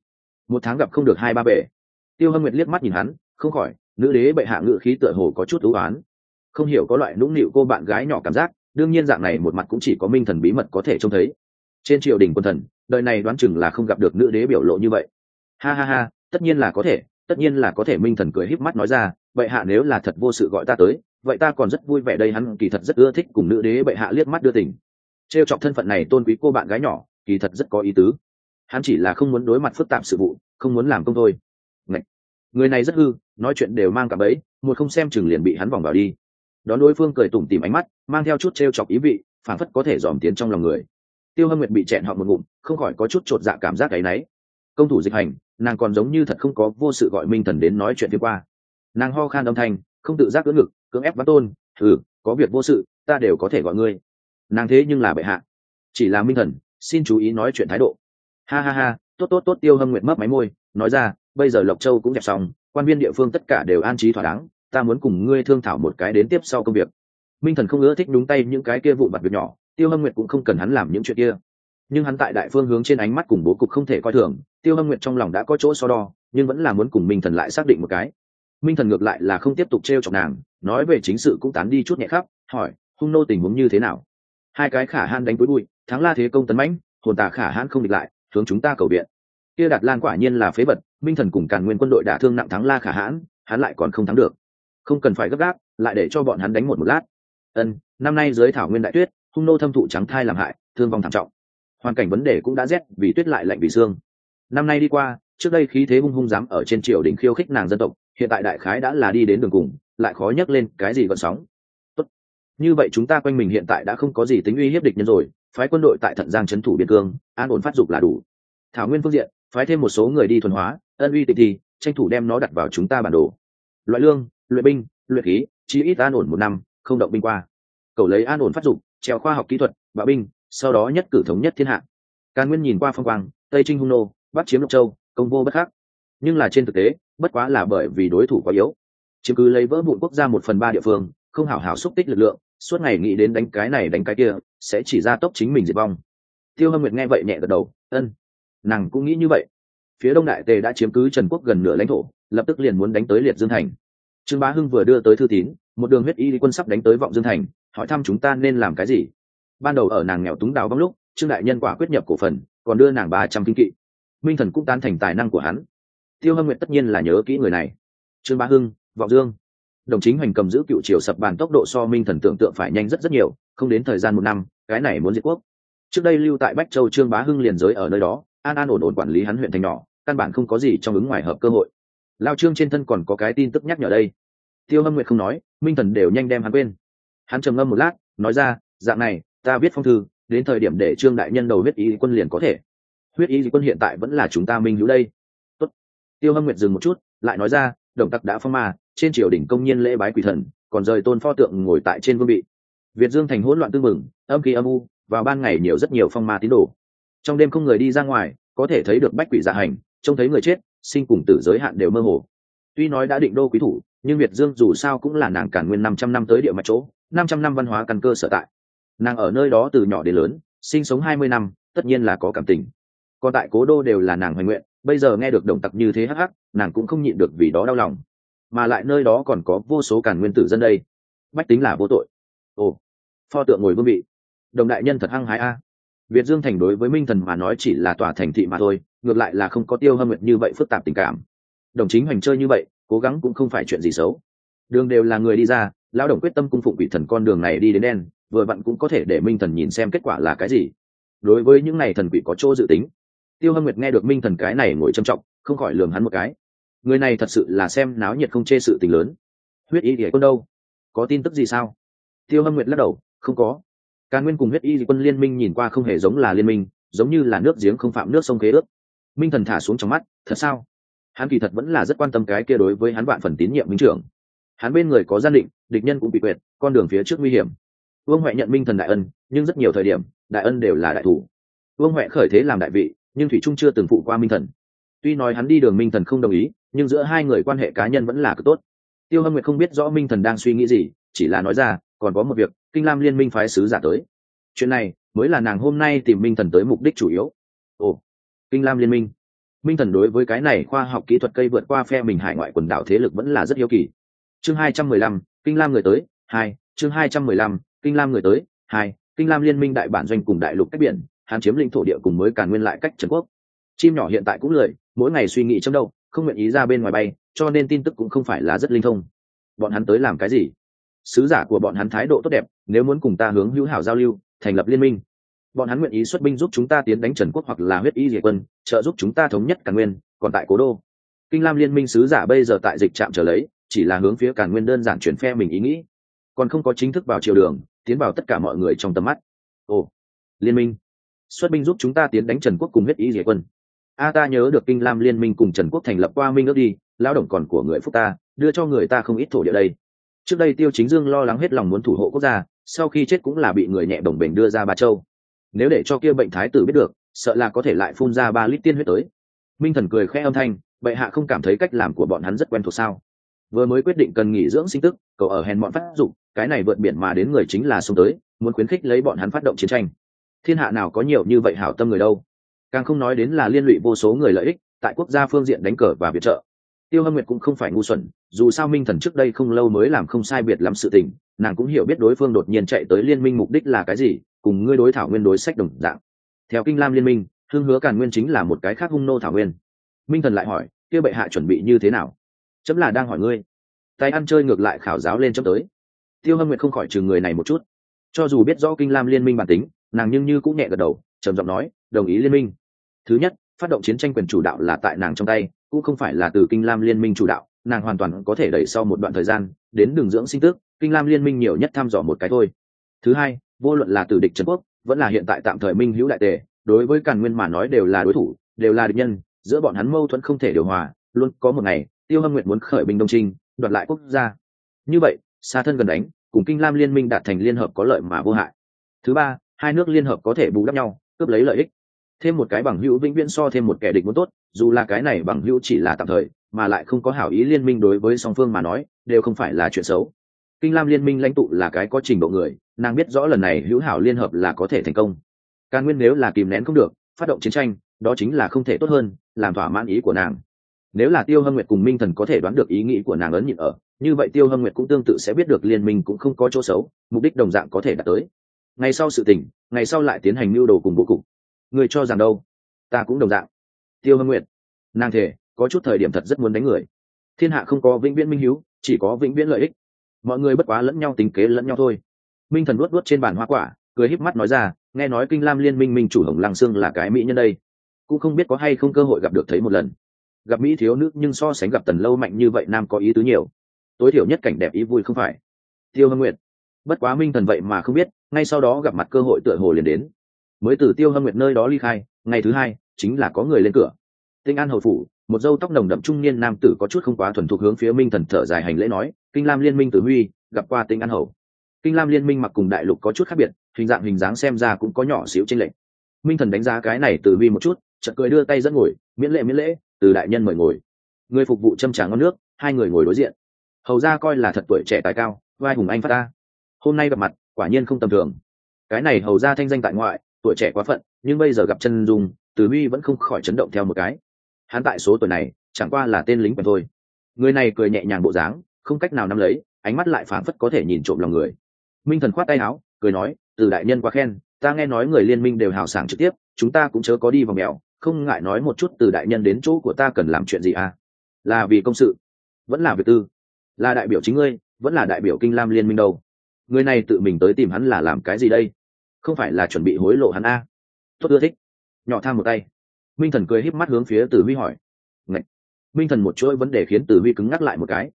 một tháng gặp không được hai ba bể. Tiêu hâm nguyệt liếc mắt nhìn hắn, không khỏi, nữ đế bệ hạ ngự khí tựa hồ có chút ưu oán. Không hiểu có loại nũng nịu cô bạn gái nhỏ cảm giác, đương nhiên dạng này một mặt cũng chỉ có minh thần bí mật có thể trông thấy. Trên triều đình quân thần, đời này đoán chừng là không gặp được nữ đế biểu lộ như vậy. Ha ha ha, tất nhiên là có thể, tất nhiên là có thể minh thần cười híp mắt nói ra, bệ hạ nếu là thật vô sự gọi ta tới, vậy ta còn rất vui vẻ đây hắn kỳ thật rất ưa thích cùng nữ đế bệ hạ liếc mắt đưa tình. Trêu chọc thân phận này tôn quý cô bạn gái nhỏ, kỳ thật rất có ý tứ hắn chỉ là không muốn đối mặt phức tạp sự vụ, không muốn làm công thôi. Ngậy! người này rất hư, nói chuyện đều mang cả bấy một không xem chừng liền bị hắn vòng vào đi. Đón đối phương cười tủm tìm ánh mắt, mang theo chút t r e o chọc ý vị phản phất có thể dòm tiến trong lòng người. Tiêu hâm nguyệt bị chẹn họ một ngụm, không khỏi có chút t r ộ t dạ cảm giác cái náy công thủ dịch hành, nàng còn giống như thật không có vô sự gọi minh thần đến nói chuyện phía qua. Nàng ho khan âm thanh, không tự giác cưỡng ngực, cưỡng ép bắt tôn ừ có việc vô sự, ta đều có thể gọi ngươi. Nàng thế nhưng là bệ hạ. Chỉ là minh thần, xin chú ý nói chuyện thái độ ha ha ha, tốt tốt tốt, tiêu hâm nguyện mất máy môi, nói ra, bây giờ lộc châu cũng dẹp xong, quan viên địa phương tất cả đều an trí thỏa đáng, ta muốn cùng ngươi thương thảo một cái đến tiếp sau công việc. Minh thần không ưa thích đúng tay những cái kia vụ mặt việc nhỏ, tiêu hâm nguyệt cũng không cần hắn làm những chuyện kia. Nhưng hắn tại đại phương hướng trên ánh mắt cùng bố cục không thể coi thường, tiêu hâm nguyệt trong lòng đã có chỗ so đo, nhưng vẫn là muốn cùng minh thần lại xác định một cái. Minh thần ngược lại là không tiếp tục t r e o chọc nàng, nói về chính sự cũng tán đi chút nhẹ khắp, hỏi, hung nô tình huống như thế nào? Hai cái khả han đánh cuối bụi, thắng la thế công tấn mãnh, hồn tà khả han không địch lại hướng chúng ta cầu viện. Kia đạt lan quả nhiên là phế vật, minh thần cùng càn nguyên quân đội đả thương nặng thắng la khả hãn, hắn lại còn không thắng được. Không cần phải gấp gáp, lại để cho bọn hắn đánh một một lát. Ân, năm nay dưới thảo nguyên đại tuyết, hung nô thâm thụ trắng thai làm hại, thương vong thảm trọng. Hoàn cảnh vấn đề cũng đã rét, vì tuyết lại lạnh vì xương. Năm nay đi qua, trước đây khí thế hung hung dám ở trên triều đình khiêu khích nàng dân tộc, hiện tại đại khái đã là đi đến đường cùng, lại khó nhắc lên cái gì gọn sóng. Tốt. như vậy chúng ta quanh mình hiện tại đã không có gì tính uy hiếp địch nhân rồi phái quân đội tại thận giang trấn thủ biên cương, an ổn phát dục là đủ. Thảo nguyên phương diện, phái thêm một số người đi thuần hóa, ân uy tịch thi tranh thủ đem nó đặt vào chúng ta bản đồ. Loại lương, luyện binh, luyện khí chi ít an ổn một năm, không động binh qua. Cầu lấy an ổn phát dục trèo khoa học kỹ thuật, bạo binh, sau đó nhất cử thống nhất thiên hạ. Càn nguyên nhìn qua phong quang, tây trinh hung nô bắc chiếm lộc châu, công vô bất khắc. Nhưng là trên thực tế, bất quá là bởi vì đối thủ quá yếu. Chiếm cứ lấy vỡ vụn quốc gia một phần ba địa phương, không hảo hảo xúc tích lực lượng suốt ngày nghĩ đến đánh cái này đánh cái kia, sẽ chỉ ra tốc chính mình diệt vong. Tiêu hâm nguyệt nghe vậy nhẹ gật đầu, ân, nàng cũng nghĩ như vậy. Phía đông đại tề đã chiếm cứ trần quốc gần nửa lãnh thổ, lập tức liền muốn đánh tới liệt dương thành. Trương bá hưng vừa đưa tới thư tín, một đường huyết y quân sắp đánh tới vọng dương thành, hỏi thăm chúng ta nên làm cái gì. Ban đầu ở nàng nghèo túng đào bóng lúc, trương đại nhân quả quyết nhập cổ phần, còn đưa nàng ba trăm kinh kỵ. Minh thần cũng tan thành tài năng của hắn. Tiêu hâm nguyện tất nhiên là nhớ kỹ người này. Trương bá hưng, vọng dương đồng chính hoành cầm giữ cựu triều sập bàn tốc độ so minh thần tưởng tượng phải nhanh rất rất nhiều, không đến thời gian một năm, cái này muốn diệt quốc. Trước đây lưu tại bách châu trương bá hưng liền giới ở nơi đó, an an ổn ổn quản lý hắn huyện thành nhỏ, căn bản không có gì trong ứng ngoài hợp cơ hội. Lao trương trên thân còn có cái tin tức nhắc nhở đây. Tiêu hâm nguyệt không nói, minh thần đều nhanh đem hắn quên. Hắn trầm ngâm một lát, nói ra, dạng này, ta viết phong thư, đến thời điểm để trương đại nhân đầu huyết ý quân liền có thể. Huyết ý quân hiện tại vẫn là chúng ta minh hữu đây. Tốt. tiêu hâm nguyệt dừng một chút, lại nói ra đồng tặc đã phong ma, trên triều đình công nhiên lễ bái quỷ thần, còn rời tôn pho tượng ngồi tại trên vương vị. Việt dương thành hỗn loạn tương mừng, âm kỳ âm u, vào ban ngày nhiều rất nhiều phong ma tín đồ. Trong đêm không người đi ra ngoài, có thể thấy được bách quỷ dạ hành, trông thấy người chết, sinh cùng tử giới hạn đều mơ hồ. Tuy nói đã định đô quý thủ, nhưng việt dương dù sao cũng là nàng cản nguyên năm trăm năm tới địa mạch chỗ, năm trăm năm văn hóa căn cơ sở tại. Nàng ở nơi đó từ nhỏ đến lớn, sinh sống hai mươi năm, tất nhiên là có cảm tình. Còn tại cố đô đều là nàng hoài nguyện bây giờ nghe được đồng tặc như thế hắc hắc, nàng cũng không nhịn được vì đó đau lòng. Mà lại nơi đó còn có vô số cản nguyên tử dân đây. Bách tính là vô tội. Ồ, pho tượng ngồi vương vị. Đồng đại nhân thật hăng hái a. Việt dương thành đối với minh thần mà nói chỉ là tòa thành thị mà thôi, ngược lại là không có tiêu hâm nguyện như vậy phức tạp tình cảm. Đồng chính hoành chơi như vậy, cố gắng cũng không phải chuyện gì xấu. Đường đều là người đi ra lao động quyết tâm cung phụng vị thần con đường này đi đến đen, vừa vặn cũng có thể để minh thần nhìn xem kết quả là cái gì. Đối với những này thần quỷ có chỗ dự tính tiêu hâm nguyệt nghe được minh thần cái này ngồi trầm trọng, không khỏi lường hắn một cái. Người này thật sự là xem náo nhiệt không chê sự tình lớn. Huyết y địa quân đâu? Có tin tức gì sao? Tiêu hâm nguyệt lắc đầu, không có. Càn nguyên cùng huyết y quân liên minh nhìn qua không hề giống là liên minh, giống như là nước giếng không phạm nước sông khế ước. Minh thần thả xuống trong mắt, thật sao? Hắn kỳ thật vẫn là rất quan tâm cái kia đối với hắn vạn phần tín nhiệm minh trưởng. Hắn bên người có gian định, địch nhân cũng bị quyệt, con đường phía trước nguy hiểm. Vương huệ nhận minh thần đại ân, nhưng rất nhiều thời điểm, đại ân đều là đại thủ. Vương huệ khởi thế làm đại vị nhưng thủy trung chưa từng phụ qua minh thần. Tuy nói hắn đi đường minh thần không đồng ý, nhưng giữa hai người quan hệ cá nhân vẫn là cực tốt. Tiêu hâm nguyệt không biết rõ minh thần đang suy nghĩ gì, chỉ là nói ra, còn có một việc, kinh lam liên minh phái sứ giả tới. Chuyện này mới là nàng hôm nay tìm minh thần tới mục đích chủ yếu. Ồ, kinh lam liên minh. Minh thần đối với cái này khoa học kỹ thuật cây vượt qua phe mình hải ngoại quần đảo thế lực vẫn là rất hiếu kỳ. Chương hai trăm mười lăm, kinh lam người tới, hai, chương hai trăm mười lăm, kinh lam người tới, hai, kinh lam liên minh đại bản doanh cùng đại lục cách biển hắn chiếm lĩnh thổ địa cùng mới càn nguyên lại cách trần quốc. Chim nhỏ hiện tại cũng lười, mỗi ngày suy nghĩ trong đâu, không nguyện ý ra bên ngoài bay, cho nên tin tức cũng không phải là rất linh thông. Bọn hắn tới làm cái gì? Sứ giả của bọn hắn thái độ tốt đẹp, nếu muốn cùng ta hướng hữu hảo giao lưu, thành lập liên minh. Bọn hắn nguyện ý xuất binh giúp chúng ta tiến đánh trần quốc hoặc là huyết y diệt quân, trợ giúp chúng ta thống nhất càn nguyên, còn tại cố đô. Kinh lam liên minh sứ giả bây giờ tại dịch trạm trở lấy, chỉ là hướng phía càn nguyên đơn giản chuyển phe mình ý nghĩ. Còn không có chính thức vào triều đường, tiến vào tất cả mọi người trong tầm mắt. Ồ, liên minh xuất binh giúp chúng ta tiến đánh trần quốc cùng huyết ý diệt quân. A, ta nhớ được kinh lam liên minh cùng trần quốc thành lập qua minh ước đi lao động còn của người phúc ta, đưa cho người ta không ít thổ địa đây. Trước đây tiêu chính dương lo lắng hết lòng muốn thủ hộ quốc gia, sau khi chết cũng là bị người nhẹ đồng bình đưa ra ba châu. Nếu để cho kia bệnh thái tử biết được, sợ là có thể lại phun ra ba lít tiên huyết tới. Minh thần cười khẽ âm thanh, bệ hạ không cảm thấy cách làm của bọn hắn rất quen thuộc sao? Vừa mới quyết định cần nghỉ dưỡng sinh tức, cậu ở hèn bọn phát dụng cái này vượt biển mà đến người chính là xông tới, muốn khuyến khích lấy bọn hắn phát động chiến tranh thiên hạ nào có nhiều như vậy hảo tâm người đâu? Càng không nói đến là liên lụy vô số người lợi ích, tại quốc gia phương diện đánh cờ và viện trợ. Tiêu hâm nguyệt cũng không phải ngu xuẩn, dù sao minh thần trước đây không lâu mới làm không sai biệt lắm sự tình, nàng cũng hiểu biết đối phương đột nhiên chạy tới liên minh mục đích là cái gì, cùng ngươi đối thảo nguyên đối sách đồng dạng. Theo kinh lam liên minh hương hứa càn nguyên chính là một cái khác hung nô thảo nguyên. Minh thần lại hỏi, kia bệ hạ chuẩn bị như thế nào? Chấm là đang hỏi ngươi. Tay ăn chơi ngược lại khảo giáo lên chấm tới. Tiêu hâm nguyệt không khỏi chừng người này một chút. Cho dù biết rõ kinh lam liên minh bản tính nàng nhưng như cũng nhẹ gật đầu, trầm giọng nói, đồng ý liên minh. Thứ nhất, phát động chiến tranh quyền chủ đạo là tại nàng trong tay, cũng không phải là từ kinh lam liên minh chủ đạo, nàng hoàn toàn có thể đẩy sau một đoạn thời gian, đến đường dưỡng sinh tước kinh lam liên minh nhiều nhất thăm dò một cái thôi. Thứ hai, vô luận là từ địch trần quốc, vẫn là hiện tại tạm thời minh hữu đại tề, đối với càn nguyên mà nói đều là đối thủ, đều là địch nhân, giữa bọn hắn mâu thuẫn không thể điều hòa, luôn có một ngày, tiêu hâm nguyện muốn khởi binh đông trinh, đoạt lại quốc gia. Như vậy xa thân gần đánh, cùng kinh lam liên minh đạt thành liên hợp có lợi mà vô hại. Thứ ba hai nước liên hợp có thể bù đắp nhau, cướp lấy lợi ích. Thêm một cái bằng hữu vĩnh viễn so thêm một kẻ địch muốn tốt, dù là cái này bằng hữu chỉ là tạm thời, mà lại không có hảo ý liên minh đối với song phương mà nói, đều không phải là chuyện xấu. Kinh lam liên minh lãnh tụ là cái có trình độ người, nàng biết rõ lần này hữu hảo liên hợp là có thể thành công. Càn nguyên nếu là kìm nén không được, phát động chiến tranh, đó chính là không thể tốt hơn, làm thỏa mãn ý của nàng. Nếu là tiêu hâm nguyệt cùng minh thần có thể đoán được ý nghĩ của nàng ấn nhịn ở, như vậy tiêu hâm nguyệt cũng tương tự sẽ biết được liên minh cũng không có chỗ xấu, mục đích đồng dạng có thể đạt tới ngày sau sự tỉnh, ngày sau lại tiến hành mưu đồ cùng bộ cục. Người cho rằng đâu? Ta cũng đồng dạng. Tiêu hâm nguyệt. Nàng thể có chút thời điểm thật rất muốn đánh người. Thiên hạ không có vĩnh viễn minh hiếu chỉ có vĩnh viễn lợi ích. Mọi người bất quá lẫn nhau tính kế lẫn nhau thôi. Minh thần luốt luốt trên bàn hoa quả cười híp mắt nói ra nghe nói kinh lam liên minh minh chủ hồng lăng sương là cái mỹ nhân đây. Cũng không biết có hay không cơ hội gặp được thấy một lần. Gặp mỹ thiếu nữ nhưng so sánh gặp tần lâu mạnh như vậy nam có ý tứ nhiều. Tối thiểu nhất cảnh đẹp ý vui không phải. Tiêu hâm nguyệt bất quá minh thần vậy mà không biết, ngay sau đó gặp mặt cơ hội tựa hồ liền đến. Mới từ tiêu hâm nguyệt nơi đó ly khai, ngày thứ hai, chính là có người lên cửa. Tinh an hầu phủ, một dâu tóc nồng đậm trung niên nam tử có chút không quá thuần thục hướng phía minh thần thở dài hành lễ nói, kinh lam liên minh tử huy, gặp qua tinh an hầu. Kinh lam liên minh mặc cùng đại lục có chút khác biệt, hình dạng hình dáng xem ra cũng có nhỏ xíu tranh lệch. Minh thần đánh giá cái này tử huy một chút, chợt cười đưa tay dẫn ngồi, miễn lễ miễn lễ, từ đại nhân mời ngồi. Người phục vụ châm trà ngon nước, hai người ngồi đối diện. Hầu ra coi là thật tuổi trẻ tài cao, vai hùng anh phát ta hôm nay gặp mặt, quả nhiên không tầm thường. Cái này hầu ra thanh danh tại ngoại, tuổi trẻ quá phận, nhưng bây giờ gặp chân dung, từ huy vẫn không khỏi chấn động theo một cái. Hắn tại số tuổi này, chẳng qua là tên lính quen thôi người này cười nhẹ nhàng bộ dáng, không cách nào nắm lấy, ánh mắt lại phảng phất có thể nhìn trộm lòng người. Minh thần khoát tay áo, cười nói, từ đại nhân quá khen, ta nghe nói người liên minh đều hào sảng trực tiếp, chúng ta cũng chớ có đi vào mèo không ngại nói một chút từ đại nhân đến chỗ của ta cần làm chuyện gì à? Là vì công sự, vẫn là việc tư. Là đại biểu chính ngươi, vẫn là đại biểu kinh lam liên minh đâu? Người này tự mình tới tìm hắn là làm cái gì đây? Không phải là chuẩn bị hối lộ hắn a? À. tốt ưa thích. Nhỏ tham một tay. Minh thần cười híp mắt hướng phía tử huy hỏi. Ngậy! minh thần một chuỗi vấn đề khiến tử huy cứng ngắc lại một cái.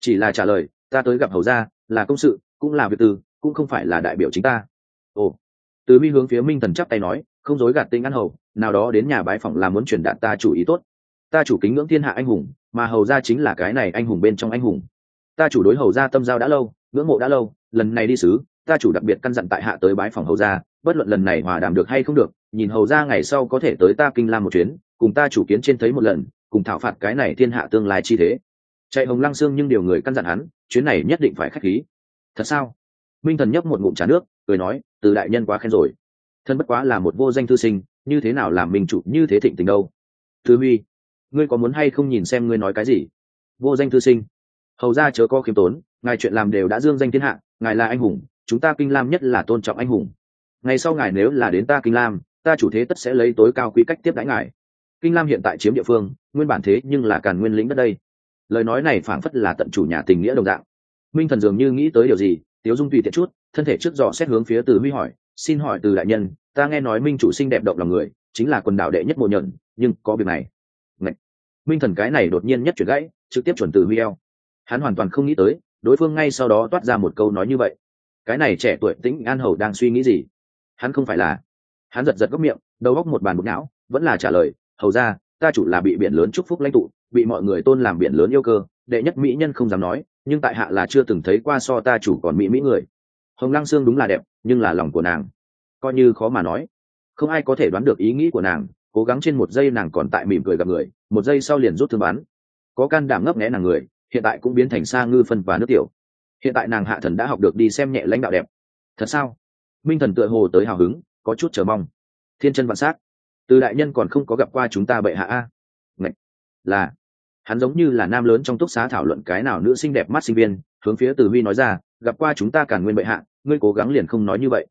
Chỉ là trả lời, ta tới gặp hầu gia, là công sự, cũng là việc tư, cũng không phải là đại biểu chính ta. Ồ. Tử huy hướng phía minh thần chắp tay nói, không dối gạt tinh ăn hầu, nào đó đến nhà bái phỏng là muốn truyền đạt ta chủ ý tốt. Ta chủ kính ngưỡng thiên hạ anh hùng, mà hầu gia chính là cái này anh hùng bên trong anh hùng. Ta chủ đối hầu gia tâm giao đã lâu, ngưỡng mộ đã lâu lần này đi sứ ta chủ đặc biệt căn dặn tại hạ tới bái phòng hầu gia, bất luận lần này hòa đàm được hay không được, nhìn hầu gia ngày sau có thể tới ta kinh lam một chuyến, cùng ta chủ kiến trên thấy một lần, cùng thảo phạt cái này thiên hạ tương lai chi thế. Chạy hồng lăng xương nhưng điều người căn dặn hắn, chuyến này nhất định phải khách khí. Thật sao? Minh thần nhấp một ngụm trà nước, cười nói, từ đại nhân quá khen rồi. Thân bất quá là một vô danh thư sinh, như thế nào làm mình chủ như thế thịnh tình đâu? Thứ huy, ngươi có muốn hay không nhìn xem ngươi nói cái gì? Vô danh thư sinh hầu ra chớ có khiêm tốn, ngài chuyện làm đều đã dương danh thiên hạ, ngài là anh hùng, chúng ta kinh lam nhất là tôn trọng anh hùng. Ngày sau ngài nếu là đến ta kinh lam, ta chủ thế tất sẽ lấy tối cao quy cách tiếp đãi ngài. Kinh lam hiện tại chiếm địa phương, nguyên bản thế nhưng là càn nguyên lĩnh đất đây. Lời nói này phảng phất là tận chủ nhà tình nghĩa đồng dạng. Minh thần dường như nghĩ tới điều gì, tiếu dung tùy tiện chút, thân thể trước dò xét hướng phía từ huy hỏi, xin hỏi từ đại nhân, ta nghe nói minh chủ sinh đẹp động lòng người, chính là quần đảo đệ nhất mộ nhận nhưng có việc này. Ngậy! minh thần cái này đột nhiên nhất chuyển gãy, trực tiếp chuẩn từ huy eo hắn hoàn toàn không nghĩ tới, đối phương ngay sau đó toát ra một câu nói như vậy. Cái này trẻ tuổi tĩnh an hầu đang suy nghĩ gì? Hắn không phải là. Hắn giật giật góc miệng, đầu góc một bàn bụng não, vẫn là trả lời, hầu ra, ta chủ là bị biển lớn chúc phúc lãnh tụ, bị mọi người tôn làm biển lớn yêu cơ, đệ nhất mỹ nhân không dám nói, nhưng tại hạ là chưa từng thấy qua so ta chủ còn mỹ mỹ người. Hồng lăng sương đúng là đẹp, nhưng là lòng của nàng, coi như khó mà nói. Không ai có thể đoán được ý nghĩ của nàng, cố gắng trên một giây nàng còn tại mỉm cười gặp người, một giây sau liền rút thương bắn. Có can đảm ngấp nghẽ nàng người hiện tại cũng biến thành xa ngư phân và nước tiểu. Hiện tại nàng hạ thần đã học được đi xem nhẹ lãnh đạo đẹp. Thật sao? Minh thần tựa hồ tới hào hứng, có chút chờ mong. Thiên chân vạn s á c từ đại nhân còn không có gặp qua chúng ta bệ hạ a. Ngậy! là. Hắn giống như là nam lớn trong túc xá thảo luận cái nào nữ sinh đẹp mắt sinh viên, hướng phía từ huy nói ra, gặp qua chúng ta càn nguyên bệ hạ, ngươi cố gắng liền không nói như vậy.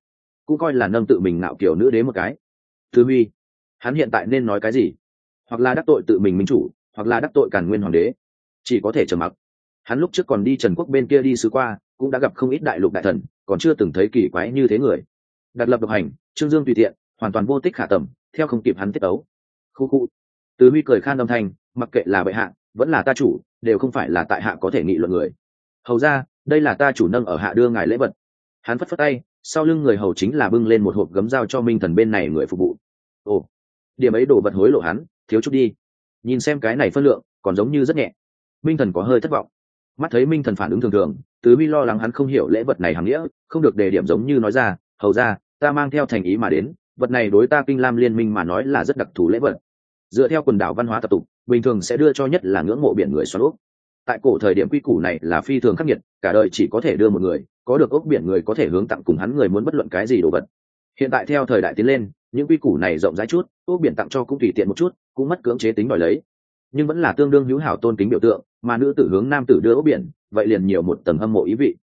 Cũng coi là nâng tự mình ngạo kiểu nữ đế một cái. Từ huy. Hắn hiện tại nên nói cái gì? Hoặc là đắc tội tự mình minh chủ, hoặc là đắc tội càn nguyên hoàng đế chỉ có thể trầm mặc. Hắn lúc trước còn đi trần quốc bên kia đi sứ qua, cũng đã gặp không ít đại lục đại thần, còn chưa từng thấy kỳ quái như thế người. Đặt lập độc hành, trương dương tùy tiện, hoàn toàn vô tích khả tầm, theo không kịp hắn tiết ấu khu khu. Từ huy cười khan âm thanh, mặc kệ là bệ hạ, vẫn là ta chủ, đều không phải là tại hạ có thể nghị luận người. Hầu ra, đây là ta chủ nâng ở hạ đưa ngài lễ vật. Hắn phất phất tay, sau lưng người hầu chính là bưng lên một hộp gấm dao cho minh thần bên này người phục vụ. Ồ, điểm ấy đồ vật hối lộ hắn, thiếu chút đi. Nhìn xem cái này phân lượng, còn giống như rất nhẹ minh thần có hơi thất vọng. Mắt thấy minh thần phản ứng thường thường, tứ vi lo lắng hắn không hiểu lễ vật này hằng nghĩa, không được đề điểm giống như nói ra, hầu ra ta mang theo thành ý mà đến, vật này đối ta kinh lam liên minh mà nói là rất đặc thù lễ vật. Dựa theo quần đảo văn hóa tập tục, bình thường sẽ đưa cho nhất là ngưỡng mộ biển người xoắn ốc. Tại cổ thời điểm quy củ này là phi thường khắc nghiệt, cả đời chỉ có thể đưa một người, có được ốc biển người có thể hướng tặng cùng hắn người muốn bất luận cái gì đồ vật. Hiện tại theo thời đại tiến lên, những quy củ này rộng rãi chút, ốc biển tặng cho cũng tùy tiện một chút, cũng mất cưỡng chế tính đòi lấy. Nhưng vẫn là tương đương hữu hảo tôn kính biểu tượng mà nữ tử hướng nam tử đưa ốc biển, vậy liền nhiều một tầng hâm mộ ý vị.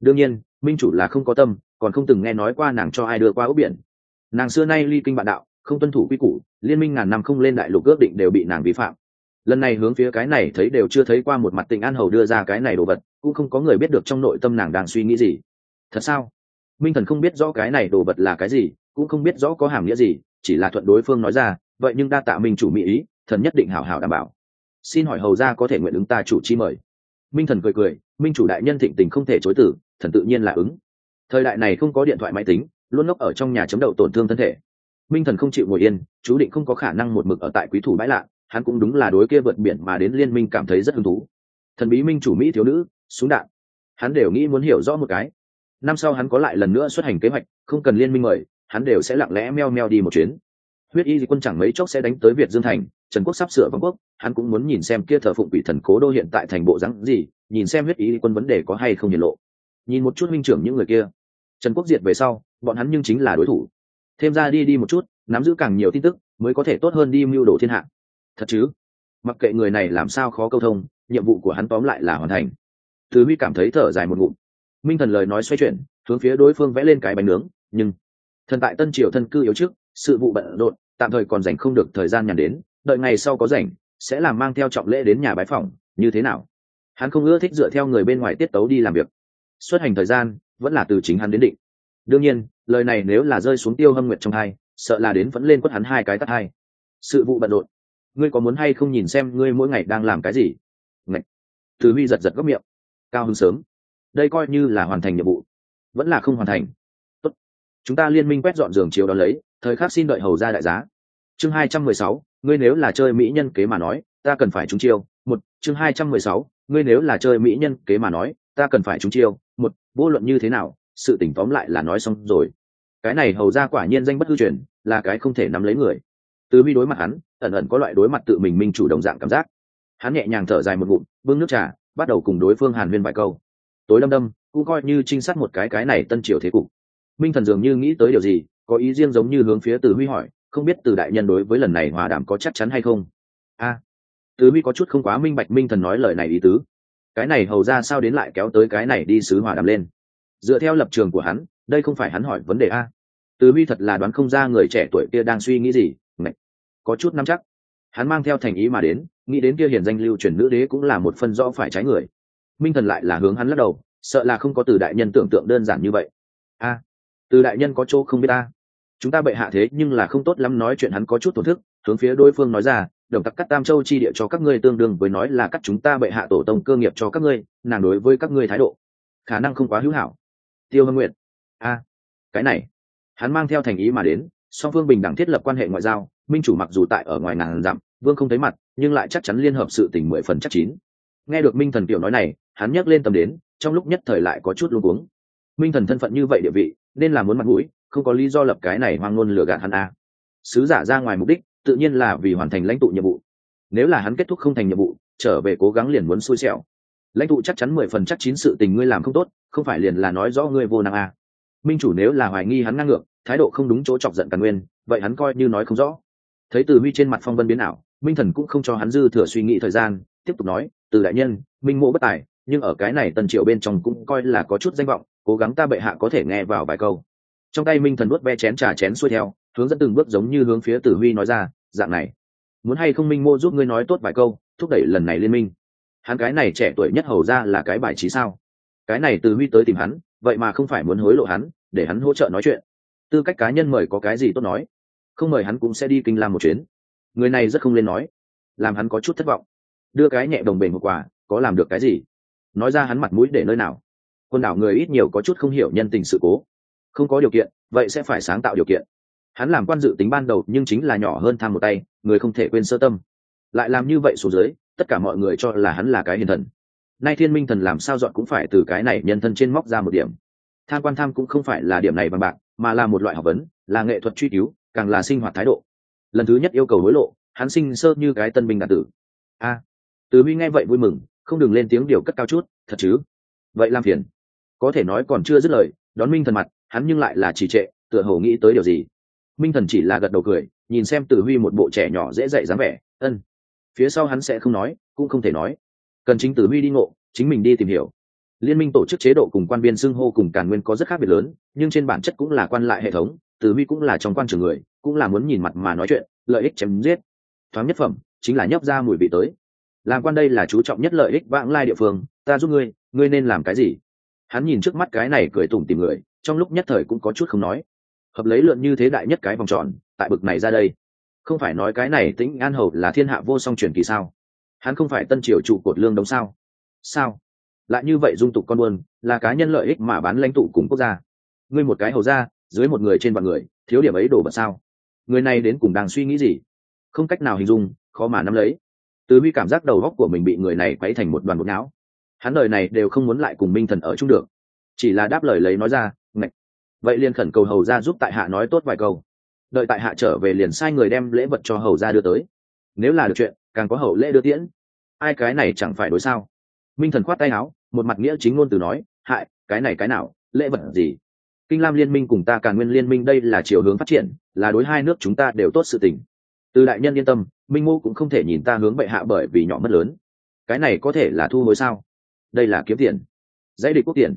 Đương nhiên, minh chủ là không có tâm, còn không từng nghe nói qua nàng cho ai đưa qua ốc biển. Nàng xưa nay ly kinh bạn đạo, không tuân thủ quy củ, liên minh ngàn năm không lên đại lục ước định đều bị nàng vi phạm. Lần này hướng phía cái này thấy đều chưa thấy qua một mặt tình an hầu đưa ra cái này đồ vật, cũng không có người biết được trong nội tâm nàng đang suy nghĩ gì. Thật sao? Minh thần không biết rõ cái này đồ vật là cái gì, cũng không biết rõ có hàm nghĩa gì, chỉ là thuận đối phương nói ra, vậy nhưng đa tạ minh chủ mỹ ý, thần nhất định hảo hảo đảm bảo xin hỏi hầu ra có thể nguyện ứng ta chủ chi mời? Minh thần cười cười, minh chủ đại nhân thịnh tình không thể chối tử thần tự nhiên là ứng. Thời đại này không có điện thoại máy tính, luôn ngốc ở trong nhà chấm đậu tổn thương thân thể. Minh thần không chịu ngồi yên, chú định không có khả năng một mực ở tại quý thủ bãi lạ hắn cũng đúng là đối kia vượt biển mà đến liên minh cảm thấy rất hứng thú. Thần bí minh chủ mỹ thiếu nữ, súng đạn. Hắn đều nghĩ muốn hiểu rõ một cái. Năm sau hắn có lại lần nữa xuất hành kế hoạch, không cần liên minh mời, hắn đều sẽ lặng lẽ meo meo đi một chuyến huyết y quân chẳng mấy chốc sẽ đánh tới việt dương thành, trần quốc sắp sửa vương quốc, hắn cũng muốn nhìn xem kia thờ phụng quỷ thần cố đô hiện tại thành bộ rắn gì, nhìn xem huyết y quân vấn đề có hay không nhiệt lộ. Nhìn một chút minh trưởng những người kia. Trần quốc diệt về sau, bọn hắn nhưng chính là đối thủ. Thêm ra đi đi một chút, nắm giữ càng nhiều tin tức, mới có thể tốt hơn đi mưu đồ thiên hạ. Thật chứ? Mặc kệ người này làm sao khó câu thông, nhiệm vụ của hắn tóm lại là hoàn thành. Thứ huy cảm thấy thở dài một ngụm. Minh thần lời nói xoay chuyển, hướng phía đối phương vẽ lên cái bánh nướng, nhưng thần tại tân triều thân cư yếu trước sự vụ bận rộn, tạm thời còn dành không được thời gian nhàn đến, đợi ngày sau có rảnh, sẽ làm mang theo trọng lễ đến nhà bái phòng như thế nào? Hắn không ưa thích dựa theo người bên ngoài tiết tấu đi làm việc. Xuất hành thời gian vẫn là từ chính hắn đến định. Đương nhiên, lời này nếu là rơi xuống tiêu hâm nguyệt trong hai, sợ là đến vẫn lên quất hắn hai cái tắt hai. Sự vụ bận rộn. Ngươi có muốn hay không nhìn xem ngươi mỗi ngày đang làm cái gì? Ngạch. từ huy giật giật góc miệng. Cao hứng sớm. Đây coi như là hoàn thành nhiệm vụ. Vẫn là không hoàn thành. Tốt. chúng ta liên minh quét dọn giường chiếu đó lấy thời khắc xin đợi hầu ra đại giá. Chương hai trăm mười sáu, ngươi nếu là chơi mỹ nhân kế mà nói, ta cần phải trúng chiêu. Một, chương hai trăm mười sáu, ngươi nếu là chơi mỹ nhân kế mà nói, ta cần phải trúng chiêu. Một, vô luận như thế nào, sự tỉnh tóm lại là nói xong rồi. Cái này hầu ra quả nhiên danh bất hư truyền, là cái không thể nắm lấy người. Từ huy đối mặt hắn, ẩn ẩn có loại đối mặt tự mình minh chủ động dạng cảm giác. Hắn nhẹ nhàng thở dài một bụng bưng nước trà, bắt đầu cùng đối phương hàn huyên vài câu. Tối lâm đâm cũng coi như trinh sát một cái cái này tân triều thế cục. Minh thần dường như nghĩ tới điều gì có ý riêng giống như hướng phía từ huy hỏi, không biết từ đại nhân đối với lần này hòa đàm có chắc chắn hay không? A. Từ huy có chút không quá minh bạch minh thần nói lời này ý tứ. Cái này hầu ra sao đến lại kéo tới cái này đi sứ hòa đàm lên? Dựa theo lập trường của hắn, đây không phải hắn hỏi vấn đề a. Từ huy thật là đoán không ra người trẻ tuổi kia đang suy nghĩ gì, ngạch, có chút nắm chắc. Hắn mang theo thành ý mà đến, nghĩ đến kia hiền danh lưu truyền nữ đế cũng là một phân rõ phải trái người. Minh thần lại là hướng hắn lắc đầu, sợ là không có từ đại nhân tưởng tượng đơn giản như vậy. A. Từ đại nhân có chỗ không biết ta chúng ta bệ hạ thế nhưng là không tốt lắm nói chuyện hắn có chút tổn thức, hướng phía đối phương nói ra, đồng tặc cắt tam châu chi địa cho các ngươi tương đương với nói là cắt chúng ta bệ hạ tổ tông cơ nghiệp cho các ngươi, nàng đối với các ngươi thái độ khả năng không quá hữu hảo. Tiêu hâm nguyện a, cái này. Hắn mang theo thành ý mà đến, song phương bình đẳng thiết lập quan hệ ngoại giao, minh chủ mặc dù tại ở ngoài ngàn dặm, vương không thấy mặt, nhưng lại chắc chắn liên hợp sự tình mười phần chắc chín. Nghe được minh thần tiểu nói này, hắn nhắc lên tầm đến, trong lúc nhất thời lại có chút luống cuống. Minh thần thân phận như vậy địa vị, nên là muốn mặt mũi không có lý do lập cái này hoang ngôn lừa gạt hắn a. À. sứ giả ra ngoài mục đích, tự nhiên là vì hoàn thành lãnh tụ nhiệm vụ. Nếu là hắn kết thúc không thành nhiệm vụ, trở về cố gắng liền muốn xui xẻo. Lãnh tụ chắc chắn mười phần chắc chín sự tình ngươi làm không tốt, không phải liền là nói rõ ngươi vô năng a. Minh chủ nếu là hoài nghi hắn ngang ngược, thái độ không đúng chỗ chọc giận càn nguyên, vậy hắn coi như nói không rõ. Thấy từ huy trên mặt phong vân biến ảo, minh thần cũng không cho hắn dư thừa suy nghĩ thời gian, tiếp tục nói, từ đại nhân, minh mộ bất tài, nhưng ở cái này tần triệu bên trong cũng coi là có chút danh vọng, cố gắng ta bệ hạ có thể nghe vào vài câu trong tay minh thần nuốt ve chén trà chén xuôi theo, hướng dẫn từng bước giống như hướng phía tử huy nói ra, dạng này, muốn hay không minh mô giúp ngươi nói tốt vài câu, thúc đẩy lần này liên minh? Hắn cái này trẻ tuổi nhất hầu ra là cái bài trí sao? Cái này từ huy tới tìm hắn, vậy mà không phải muốn hối lộ hắn, để hắn hỗ trợ nói chuyện. Tư cách cá nhân mời có cái gì tốt nói? Không mời hắn cũng sẽ đi kinh lam một chuyến. Người này rất không lên nói, làm hắn có chút thất vọng. Đưa cái nhẹ đồng bể một quả, có làm được cái gì? Nói ra hắn mặt mũi để nơi nào? Quần đảo người ít nhiều có chút không hiểu nhân tình sự cố không có điều kiện, vậy sẽ phải sáng tạo điều kiện. Hắn làm quan dự tính ban đầu nhưng chính là nhỏ hơn tham một tay, người không thể quên sơ tâm. Lại làm như vậy xuống dưới, tất cả mọi người cho là hắn là cái hiền thần. Nay thiên minh thần làm sao dọn cũng phải từ cái này nhân thân trên móc ra một điểm. Tham quan tham cũng không phải là điểm này bằng bạc, mà là một loại học vấn, là nghệ thuật truy cứu, càng là sinh hoạt thái độ. Lần thứ nhất yêu cầu hối lộ, hắn sinh sơ như cái tân binh đạt tử. A, từ huy nghe vậy vui mừng, không đừng lên tiếng điều cất cao chút, thật chứ? Vậy làm phiền. Có thể nói còn chưa dứt lời, đón minh thần mặt hắn nhưng lại là trì trệ, tựa hồ nghĩ tới điều gì. Minh thần chỉ là gật đầu cười, nhìn xem tử huy một bộ trẻ nhỏ dễ dạy dáng vẻ, ân, phía sau hắn sẽ không nói, cũng không thể nói. Cần chính tử huy đi ngộ, chính mình đi tìm hiểu. Liên minh tổ chức chế độ cùng quan biên xưng hô cùng càn nguyên có rất khác biệt lớn, nhưng trên bản chất cũng là quan lại hệ thống tử huy cũng là trong quan trường người, cũng là muốn nhìn mặt mà nói chuyện, lợi ích chém giết. Thoáng nhất phẩm, chính là nhấp ra mùi vị tới. Làm quan đây là chú trọng nhất lợi ích vãng lai địa phương, ta giúp ngươi ngươi nên làm cái gì? Hắn nhìn trước mắt cái này cười tủm tìm người trong lúc nhất thời cũng có chút không nói. Hợp lấy lượn như thế đại nhất cái vòng tròn, tại bực này ra đây. Không phải nói cái này tĩnh an hầu là thiên hạ vô song truyền kỳ sao? Hắn không phải tân triều trụ cột lương đống sao? Sao? Lại như vậy dung tục con buôn, là cá nhân lợi ích mà bán lãnh tụ cùng quốc gia. Ngươi một cái hầu ra, dưới một người trên vạn người, thiếu điểm ấy đổ bật sao? Người này đến cùng đang suy nghĩ gì? Không cách nào hình dung, khó mà nắm lấy. Từ huy cảm giác đầu góc của mình bị người này quấy thành một đoàn bột não. Hắn đời này đều không muốn lại cùng minh thần ở chung được. Chỉ là đáp lời lấy nói ra vậy liền khẩn cầu hầu ra giúp tại hạ nói tốt vài câu. Đợi tại hạ trở về liền sai người đem lễ vật cho hầu ra đưa tới. Nếu là được chuyện, càng có hậu lễ đưa tiễn. Ai cái này chẳng phải đối sao? Minh thần khoát tay áo, một mặt nghĩa chính ngôn từ nói, hại, cái này cái nào, lễ vật gì? Kinh lam liên minh cùng ta càng nguyên liên minh đây là chiều hướng phát triển, là đối hai nước chúng ta đều tốt sự tình. Từ đại nhân yên tâm, minh mô cũng không thể nhìn ta hướng bệ hạ bởi vì nhỏ mất lớn. Cái này có thể là thu hồi sao? Đây là kiếm tiền. Dãy địch quốc tiền.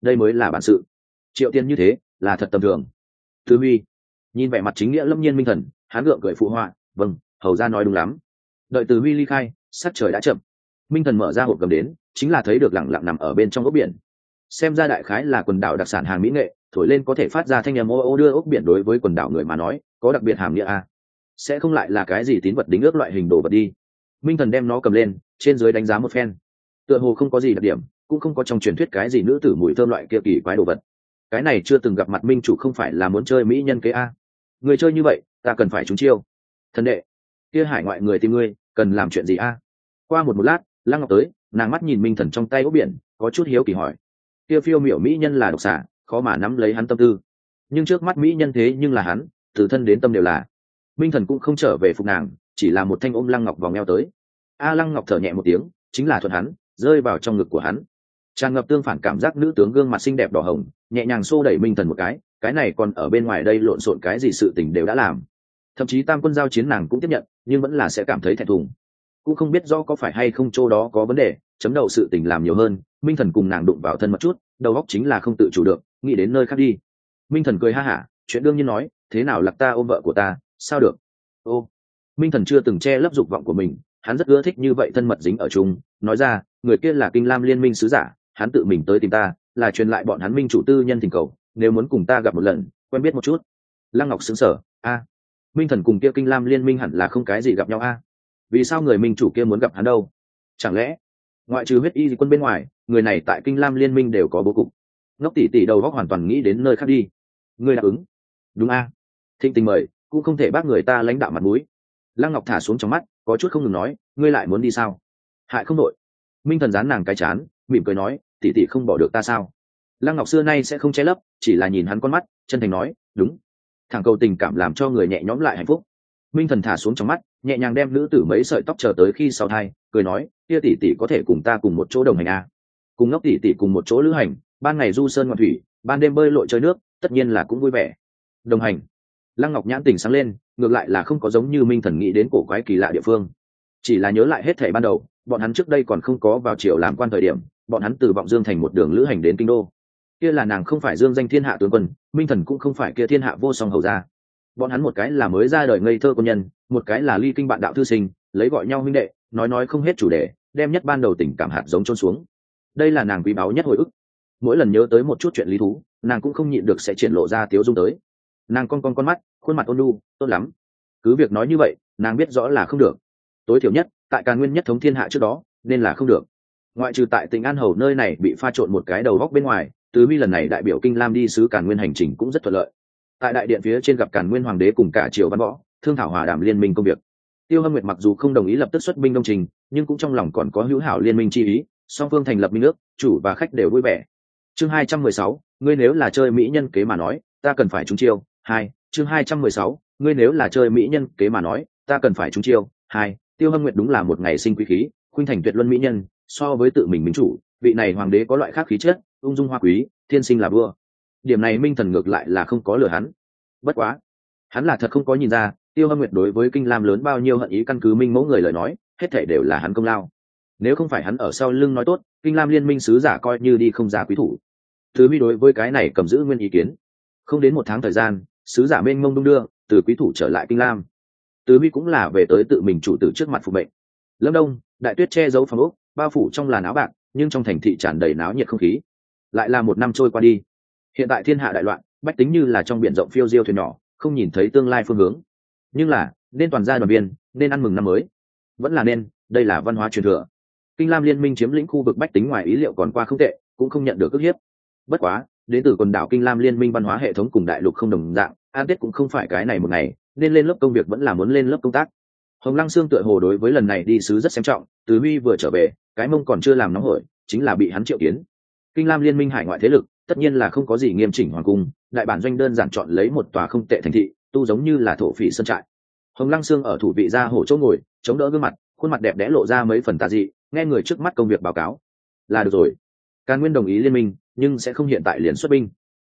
Đây mới là bản sự triệu tiền như thế, là thật tầm thường. Thứ huy, nhìn vẻ mặt chính nghĩa lâm nhiên minh thần hán gượng cười phụ họa vâng hầu ra nói đúng lắm. Đợi từ huy ly khai, sắc trời đã chậm. Minh thần mở ra hộp cầm đến, chính là thấy được lẳng lặng nằm ở bên trong ốc biển. Xem ra đại khái là quần đảo đặc sản hàng mỹ nghệ, thổi lên có thể phát ra thanh âm ô ô đưa ốc biển đối với quần đảo người mà nói, có đặc biệt hàm nghĩa a. À. sẽ không lại là cái gì tín vật đính ước loại hình đồ vật đi. Minh thần đem nó cầm lên, trên dưới đánh giá một phen. Tựa hồ không có gì đặc điểm, cũng không có trong truyền thuyết cái gì nữ tử mùi thơm loại kia kỳ quái đồ vật cái này chưa từng gặp mặt minh chủ không phải là muốn chơi mỹ nhân kế a. Người chơi như vậy, ta cần phải trúng chiêu. Thần đệ, kia hải ngoại người tìm ngươi, cần làm chuyện gì a? Qua một một lát, lăng ngọc tới, nàng mắt nhìn minh thần trong tay ốc biển, có chút hiếu kỳ hỏi. Kia phiêu miểu mỹ nhân là độc xả khó mà nắm lấy hắn tâm tư. Nhưng trước mắt mỹ nhân thế nhưng là hắn, từ thân đến tâm đều là. Minh thần cũng không trở về phục nàng, chỉ là một thanh ôm lăng ngọc vòng eo tới. A lăng ngọc thở nhẹ một tiếng, chính là thuận hắn, rơi vào trong ngực của hắn tràn ngập tương phản cảm giác nữ tướng gương mặt xinh đẹp đỏ hồng, nhẹ nhàng xô đẩy minh thần một cái cái này còn ở bên ngoài đây lộn xộn cái gì sự tình đều đã làm. Thậm chí tam quân giao chiến nàng cũng tiếp nhận, nhưng vẫn là sẽ cảm thấy thẹn thùng. Cũng không biết do có phải hay không chỗ đó có vấn đề, chấm đầu sự tình làm nhiều hơn, minh thần cùng nàng đụng vào thân một chút, đầu óc chính là không tự chủ được, nghĩ đến nơi khác đi. Minh thần cười ha hả, chuyện đương nhiên nói, thế nào lạc ta ôm vợ của ta, sao được? Ô, minh thần chưa từng che lấp dục vọng của mình, hắn rất ưa thích như vậy thân mật dính ở chung, nói ra, người kia là kinh lam liên minh sứ giả hắn tự mình tới tìm ta, là truyền lại bọn hắn minh chủ tư nhân tình cầu, nếu muốn cùng ta gặp một lần, quen biết một chút. Lăng ngọc xứng sở a, minh thần cùng kia kinh lam liên minh hẳn là không cái gì gặp nhau a. Vì sao người minh chủ kia muốn gặp hắn đâu? Chẳng lẽ, ngoại trừ huyết y quân bên ngoài, người này tại kinh lam liên minh đều có bố cục? Ngốc tỷ tỷ đầu góc hoàn toàn nghĩ đến nơi khác đi. Người đáp ứng? Đúng a. Thịnh tình mời, cũng không thể bác người ta lãnh đạo mặt mũi. Lăng ngọc thả xuống trong mắt, có chút không ngừng nói, ngươi lại muốn đi sao? Hại không đội minh thần dán nàng cái chán, mỉm cười nói Tỷ tỷ không bỏ được ta sao? Lăng ngọc xưa nay sẽ không che lấp, chỉ là nhìn hắn con mắt, chân thành nói, đúng. Thẳng cầu tình cảm làm cho người nhẹ nhõm lại hạnh phúc. Minh thần thả xuống trong mắt, nhẹ nhàng đem nữ tử mấy sợi tóc chờ tới khi sau thai, cười nói, kia tỷ tỷ có thể cùng ta cùng một chỗ đồng hành à. cùng ngốc tỷ tỷ cùng một chỗ lữ hành, ban ngày du sơn ngoạn thủy, ban đêm bơi lội chơi nước, tất nhiên là cũng vui vẻ. Đồng hành. Lăng ngọc nhãn tỉnh sáng lên, ngược lại là không có giống như minh thần nghĩ đến cổ quái kỳ lạ địa phương. Chỉ là nhớ lại hết thể ban đầu, bọn hắn trước đây còn không có vào triều làm quan thời điểm bọn hắn từ vọng dương thành một đường lữ hành đến kinh đô. Kia là nàng không phải dương danh thiên hạ tướng quân, minh thần cũng không phải kia thiên hạ vô song hầu gia. Bọn hắn một cái là mới ra đời ngây thơ quân nhân, một cái là ly kinh bạn đạo thư sinh, lấy gọi nhau huynh đệ, nói nói không hết chủ đề, đem nhất ban đầu tình cảm hạt giống trôn xuống. Đây là nàng quý báu nhất hồi ức. Mỗi lần nhớ tới một chút chuyện lý thú, nàng cũng không nhịn được sẽ triển lộ ra tiếu dung tới. Nàng con con con mắt, khuôn mặt ôn lu tốt lắm. Cứ việc nói như vậy, nàng biết rõ là không được. Tối thiểu nhất, tại càn nguyên nhất thống thiên hạ trước đó, nên là không được ngoại trừ tại tỉnh an hầu nơi này bị pha trộn một cái đầu góc bên ngoài, tứ vi lần này đại biểu kinh lam đi sứ càn nguyên hành trình cũng rất thuận lợi. Tại đại điện phía trên gặp càn nguyên hoàng đế cùng cả triều văn võ, thương thảo hòa đàm liên minh công việc. Tiêu hâm nguyệt mặc dù không đồng ý lập tức xuất binh đông trình, nhưng cũng trong lòng còn có hữu hảo liên minh chi ý, song phương thành lập minh ước, chủ và khách đều vui vẻ. Chương hai trăm mười sáu, ngươi nếu là chơi mỹ nhân kế mà nói, ta cần phải trúng chiêu. Hai, chương hai trăm mười sáu, ngươi nếu là chơi mỹ nhân kế mà nói, ta cần phải trúng chiêu. Hai, tiêu hâm nguyệt đúng là một ngày sinh quý khí, khuynh thành tuyệt luân mỹ nhân so với tự mình minh chủ, vị này hoàng đế có loại khác khí chất, ung dung hoa quý, thiên sinh là vua. Điểm này minh thần ngược lại là không có lừa hắn. Bất quá, hắn là thật không có nhìn ra, tiêu hâm nguyệt đối với kinh lam lớn bao nhiêu hận ý căn cứ minh mẫu người lời nói, hết thể đều là hắn công lao. Nếu không phải hắn ở sau lưng nói tốt, kinh lam liên minh sứ giả coi như đi không ra quý thủ. Thứ huy đối với cái này cầm giữ nguyên ý kiến. Không đến một tháng thời gian, sứ giả mênh mông đung đưa, từ quý thủ trở lại kinh lam. Tứ huy cũng là về tới tự mình chủ tử trước mặt phục mệnh. Lâm đông, đại tuyết che giấu phòng úc bao phủ trong làn áo bạc, nhưng trong thành thị tràn đầy náo nhiệt không khí. Lại là một năm trôi qua đi. Hiện tại thiên hạ đại loạn, bách tính như là trong biển rộng phiêu diêu thuyền nhỏ, không nhìn thấy tương lai phương hướng. Nhưng là, nên toàn gia đoàn viên, nên ăn mừng năm mới. Vẫn là nên, đây là văn hóa truyền thừa. Kinh lam liên minh chiếm lĩnh khu vực bách tính ngoài ý liệu còn qua không tệ, cũng không nhận được ức hiếp. Bất quá, đến từ quần đảo kinh lam liên minh văn hóa hệ thống cùng đại lục không đồng dạng, an tết cũng không phải cái này một ngày, nên lên lớp công việc vẫn là muốn lên lớp công tác hồng lăng sương tựa hồ đối với lần này đi sứ rất xem trọng, từ huy vừa trở về, cái mông còn chưa làm nóng hổi, chính là bị hắn triệu kiến. Kinh lam liên minh hải ngoại thế lực, tất nhiên là không có gì nghiêm chỉnh hoàng cung, đại bản doanh đơn giản chọn lấy một tòa không tệ thành thị, tu giống như là thổ phỉ sân trại. Hồng lăng sương ở thủ vị ra hổ chỗ ngồi, chống đỡ gương mặt, khuôn mặt đẹp đẽ lộ ra mấy phần tà dị, nghe người trước mắt công việc báo cáo. Là được rồi. Càn nguyên đồng ý liên minh, nhưng sẽ không hiện tại liền xuất binh.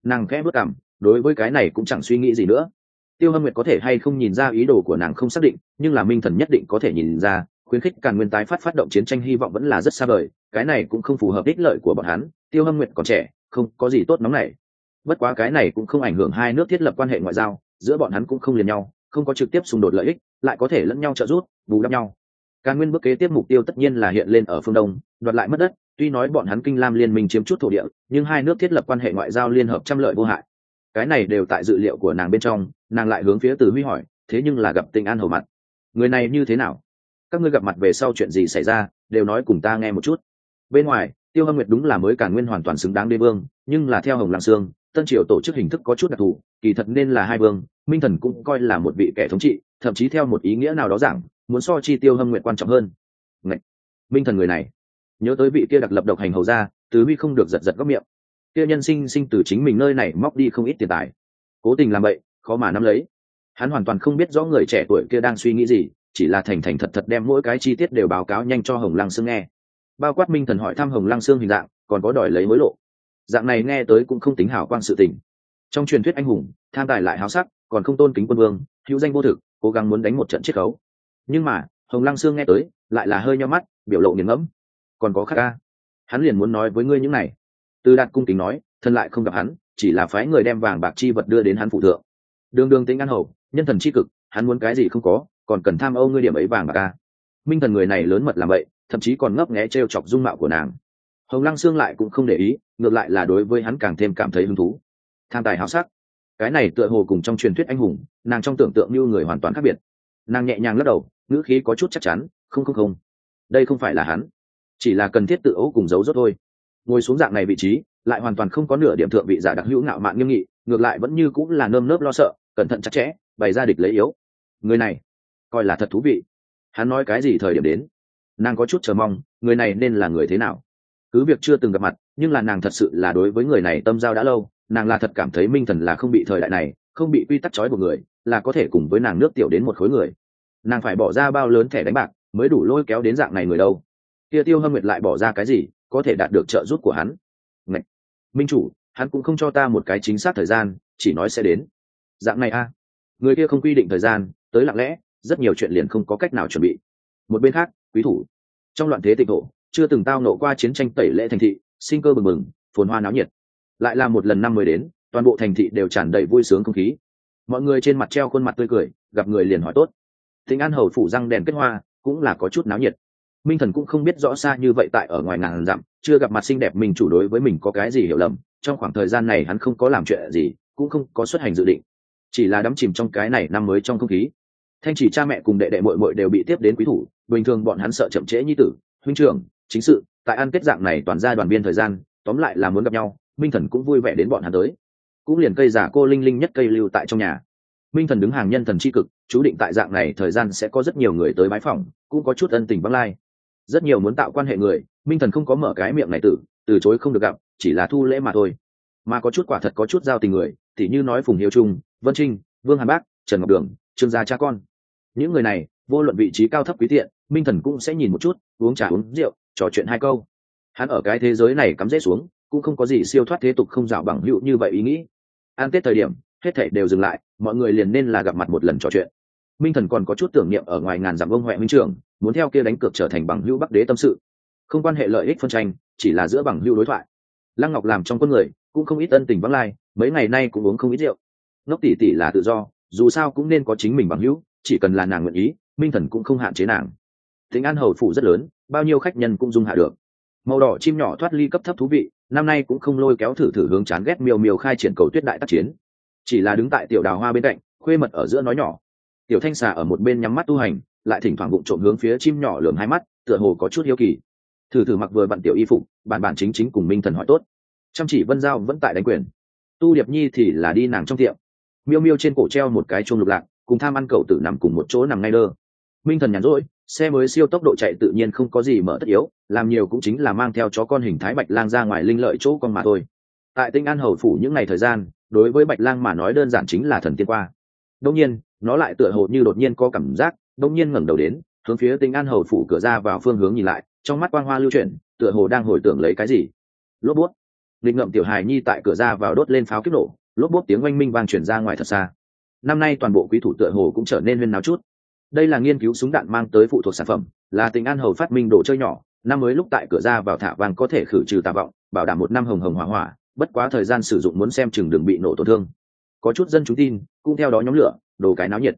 Nàng khẽ bước cảm, đối với cái này cũng chẳng suy nghĩ gì nữa tiêu hâm nguyệt có thể hay không nhìn ra ý đồ của nàng không xác định, nhưng là minh thần nhất định có thể nhìn ra, khuyến khích càn nguyên tái phát phát động chiến tranh hy vọng vẫn là rất xa vời, cái này cũng không phù hợp ích lợi của bọn hắn, tiêu hâm nguyệt còn trẻ, không có gì tốt nóng này bất quá cái này cũng không ảnh hưởng hai nước thiết lập quan hệ ngoại giao, giữa bọn hắn cũng không liền nhau, không có trực tiếp xung đột lợi ích, lại có thể lẫn nhau trợ giúp, bù đắp nhau. Càn nguyên bước kế tiếp mục tiêu tất nhiên là hiện lên ở phương đông, đoạt lại mất đất, tuy nói bọn hắn kinh lam liên minh chiếm chút thổ địa, nhưng hai nước thiết lập quan hệ ngoại giao liên hợp trăm lợi vô hại. Cái này đều tại dự liệu của nàng bên trong nàng lại hướng phía từ huy hỏi thế nhưng là gặp tình an hầu mặt. Người này như thế nào? Các ngươi gặp mặt về sau chuyện gì xảy ra đều nói cùng ta nghe một chút. Bên ngoài tiêu hâm nguyệt đúng là mới cản nguyên hoàn toàn xứng đáng đế vương nhưng là theo hồng làng sương tân triều tổ chức hình thức có chút đặc thù kỳ thật nên là hai vương minh thần cũng coi là một vị kẻ thống trị thậm chí theo một ý nghĩa nào đó giảng, muốn so chi tiêu hâm nguyệt quan trọng hơn. Ngậy! minh thần người này nhớ tới vị kia đặc lập độc hành hầu ra tứ huy không được giật giật góc miệng. Kia nhân sinh sinh từ chính mình nơi này móc đi không ít tiền tài. Cố tình làm vậy khó mà nắm lấy. Hắn hoàn toàn không biết rõ người trẻ tuổi kia đang suy nghĩ gì, chỉ là thành thành thật thật đem mỗi cái chi tiết đều báo cáo nhanh cho hồng lăng sương nghe. Bao quát minh thần hỏi thăm hồng lăng sương hình dạng, còn có đòi lấy mối lộ. Dạng này nghe tới cũng không tính hảo quan sự tình. Trong truyền thuyết anh hùng, tham tài lại háo sắc, còn không tôn kính quân vương, hữu danh vô thực, cố gắng muốn đánh một trận chiết khấu. Nhưng mà, hồng lăng sương nghe tới, lại là hơi nho mắt, biểu lộ nghiền ngẫm. Còn có khác ca. Hắn liền muốn nói với ngươi những này. Từ đạt cung kính nói, thân lại không gặp hắn, chỉ là phái người đem vàng bạc chi vật đưa đến hắn phụ thượng đường đường tính ăn hầu, nhân thần c h i cực, hắn muốn cái gì không có, còn cần tham âu ngươi điểm ấy vàng bạc ca. Minh thần người này lớn mật làm vậy, thậm chí còn ngấp nghé t r e o chọc dung mạo của nàng. Hồng lăng xương lại cũng không để ý, ngược lại là đối với hắn càng thêm cảm thấy hứng thú. Tham tài háo sắc. Cái này tựa hồ cùng trong truyền thuyết anh hùng, nàng trong tưởng tượng như người hoàn toàn khác biệt. Nàng nhẹ nhàng lắc đầu, ngữ khí có chút chắc chắn, không không không. Đây không phải là hắn. Chỉ là cần thiết tự ấu cùng giấu rốt thôi. Ngồi xuống dạng này vị trí, lại hoàn toàn không có nửa điểm thượng vị giả đặc hữu ngạo mạn nghiêm nghị, ngược lại vẫn như cũng là nơm nớp lo sợ cẩn thận chặt chẽ, bày ra địch lấy yếu. Người này, coi là thật thú vị. Hắn nói cái gì thời điểm đến? Nàng có chút chờ mong, người này nên là người thế nào? Cứ việc chưa từng gặp mặt, nhưng là nàng thật sự là đối với người này tâm giao đã lâu, nàng là thật cảm thấy minh thần là không bị thời đại này, không bị quy tắc trói của người, là có thể cùng với nàng nước tiểu đến một khối người. Nàng phải bỏ ra bao lớn thẻ đánh bạc mới đủ lôi kéo đến dạng này người đâu. Kia tiêu hâm nguyệt lại bỏ ra cái gì, có thể đạt được trợ giúp của hắn? Ngạch! minh chủ, hắn cũng không cho ta một cái chính xác thời gian, chỉ nói sẽ đến dạng này a. Người kia không quy định thời gian, tới lặng lẽ, rất nhiều chuyện liền không có cách nào chuẩn bị. Một bên khác, quý thủ. Trong loạn thế tịnh thổ chưa từng tao nộ qua chiến tranh tẩy lễ thành thị, sinh cơ bừng bừng, phồn hoa náo nhiệt. Lại là một lần năm mới đến, toàn bộ thành thị đều tràn đầy vui sướng không khí. Mọi người trên mặt treo khuôn mặt tươi cười, gặp người liền hỏi tốt. Thịnh an hầu phủ răng đèn kết hoa, cũng là có chút náo nhiệt. Minh thần cũng không biết rõ xa như vậy tại ở ngoài ngàn dặm, chưa gặp mặt xinh đẹp mình chủ đối với mình có cái gì hiểu lầm, trong khoảng thời gian này hắn không có làm chuyện gì, cũng không có xuất hành dự định chỉ là đắm chìm trong cái này năm mới trong không khí. Thanh chỉ cha mẹ cùng đệ đệ mội mội đều bị tiếp đến quý thủ, bình thường bọn hắn sợ chậm trễ như tử, huynh trưởng, chính sự, tại ăn kết dạng này toàn ra đoàn viên thời gian, tóm lại là muốn gặp nhau, minh thần cũng vui vẻ đến bọn hắn tới. Cũng liền cây giả cô linh linh nhất cây lưu tại trong nhà. Minh thần đứng hàng nhân thần c h i cực, chú định tại dạng này thời gian sẽ có rất nhiều người tới bái phòng cũng có chút ân tình văng lai. Rất nhiều muốn tạo quan hệ người, minh thần không có mở cái miệng này tử, từ chối không được gặp, chỉ là thu lễ mà thôi. Mà có chút quả thật có chút giao tình người thì như nói phùng hiếu trung vân trinh vương hàn bác trần ngọc đường trương gia cha con. Những người này vô luận vị trí cao thấp quý tiện minh thần cũng sẽ nhìn một chút uống trà uống rượu trò chuyện hai câu. Hắn ở cái thế giới này cắm rễ xuống cũng không có gì siêu thoát thế tục không dạo bằng hữu như vậy ý nghĩ. An tết thời điểm hết thảy đều dừng lại mọi người liền nên là gặp mặt một lần trò chuyện. Minh thần còn có chút tưởng niệm ở ngoài ngàn dặm ông huệ minh trường, muốn theo kia đánh cược trở thành bằng hữu bắc đế tâm sự. Không quan hệ lợi ích phân tranh chỉ là giữa bằng hữu đối thoại. Lăng ngọc làm trong con người cũng không ít ân tình vắng lai mấy ngày nay cũng uống không ít rượu ngốc tỷ tỷ là tự do, dù sao cũng nên có chính mình bằng hữu, chỉ cần là nàng nguyện ý, minh thần cũng không hạn chế nàng. Tính an hầu phủ rất lớn, bao nhiêu khách nhân cũng dung hạ được. Màu đỏ chim nhỏ thoát ly cấp thấp thú vị, năm nay cũng không lôi kéo thử thử hướng chán ghét miều miều khai triển cầu tuyết đại tác chiến. Chỉ là đứng tại tiểu đào hoa bên cạnh, khuê mật ở giữa nói nhỏ. Tiểu thanh xà ở một bên nhắm mắt tu hành, lại thỉnh thoảng bụng trộm hướng phía chim nhỏ lường hai mắt, tựa hồ có chút hiếu kỳ. Thử thử mặc vừa bận tiểu y phục, bản bản chính chính cùng minh thần hỏi tốt. Chăm chỉ vân giao vẫn tại đánh quyền. Tu điệp nhi thì là đi nàng trong tiệm miêu miêu trên cổ treo một cái chuông lục lạc, cùng tham ăn cậu tử nằm cùng một chỗ nằm ngay đơ. Minh thần nhàn rỗi, xe mới siêu tốc độ chạy tự nhiên không có gì mở tất yếu, làm nhiều cũng chính là mang theo chó con hình thái bạch lang ra ngoài linh lợi chỗ con mà thôi. Tại tinh an hầu phủ những ngày thời gian, đối với bạch lang mà nói đơn giản chính là thần tiên qua. Đông nhiên, nó lại tựa hồ như đột nhiên có cảm giác đông nhiên ngẩng đầu đến, hướng phía tinh an hầu phủ cửa ra vào phương hướng nhìn lại, trong mắt quang hoa lưu chuyển, tựa hồ đang hồi tưởng lấy cái gì. Lốp bút. Định ngậm tiểu hài nhi tại cửa ra vào đốt lên pháo kích nổ lốp bốp tiếng oanh minh vang chuyển ra ngoài thật xa. Năm nay toàn bộ quý thủ tựa hồ cũng trở nên huyên náo chút. Đây là nghiên cứu súng đạn mang tới phụ thuộc sản phẩm, là tình an hầu phát minh đồ chơi nhỏ, năm mới lúc tại cửa ra vào thả vàng có thể khử trừ tà vọng, bảo đảm một năm hồng hồng hỏa hỏa, bất quá thời gian sử dụng muốn xem chừng đường bị nổ tổn thương. Có chút dân chúng tin, cũng theo đó nhóm lửa, đồ cái náo nhiệt.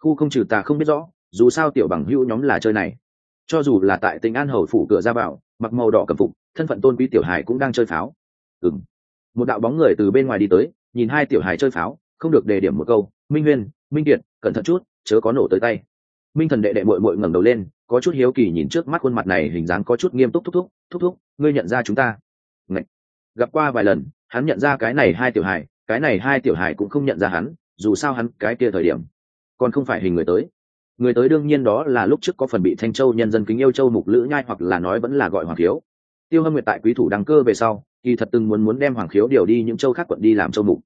Khu không trừ tà không biết rõ, dù sao tiểu bằng hữu nhóm là chơi này. Cho dù là tại tỉnh an hầu phủ cửa ra vào, mặc màu đỏ cầm phục, thân phận tôn quý tiểu hải cũng đang chơi pháo. Ừng một đạo bóng người từ bên ngoài đi tới nhìn hai tiểu hải chơi pháo, không được đề điểm một câu, minh nguyên minh kiệt, cẩn thận chút, chớ có nổ tới tay. Minh thần đệ đệ mội mội ngẩng đầu lên, có chút hiếu kỳ nhìn trước mắt khuôn mặt này, hình dáng có chút nghiêm túc thúc thúc thúc thúc, ngươi nhận ra chúng ta? Ngậy. gặp qua vài lần, hắn nhận ra cái này hai tiểu hải cái này hai tiểu hải cũng không nhận ra hắn, dù sao hắn cái kia thời điểm, còn không phải hình người tới. Người tới đương nhiên đó là lúc trước có phần bị thanh châu nhân dân kính yêu châu mục lữ nhai hoặc là nói vẫn là gọi hoàng thiếu. Tiêu hâm nguyệt tại quý thủ đăng cơ về sau kỳ thật từng muốn muốn đem hoàng khiếu điều đi những châu khác quận đi làm châu mục.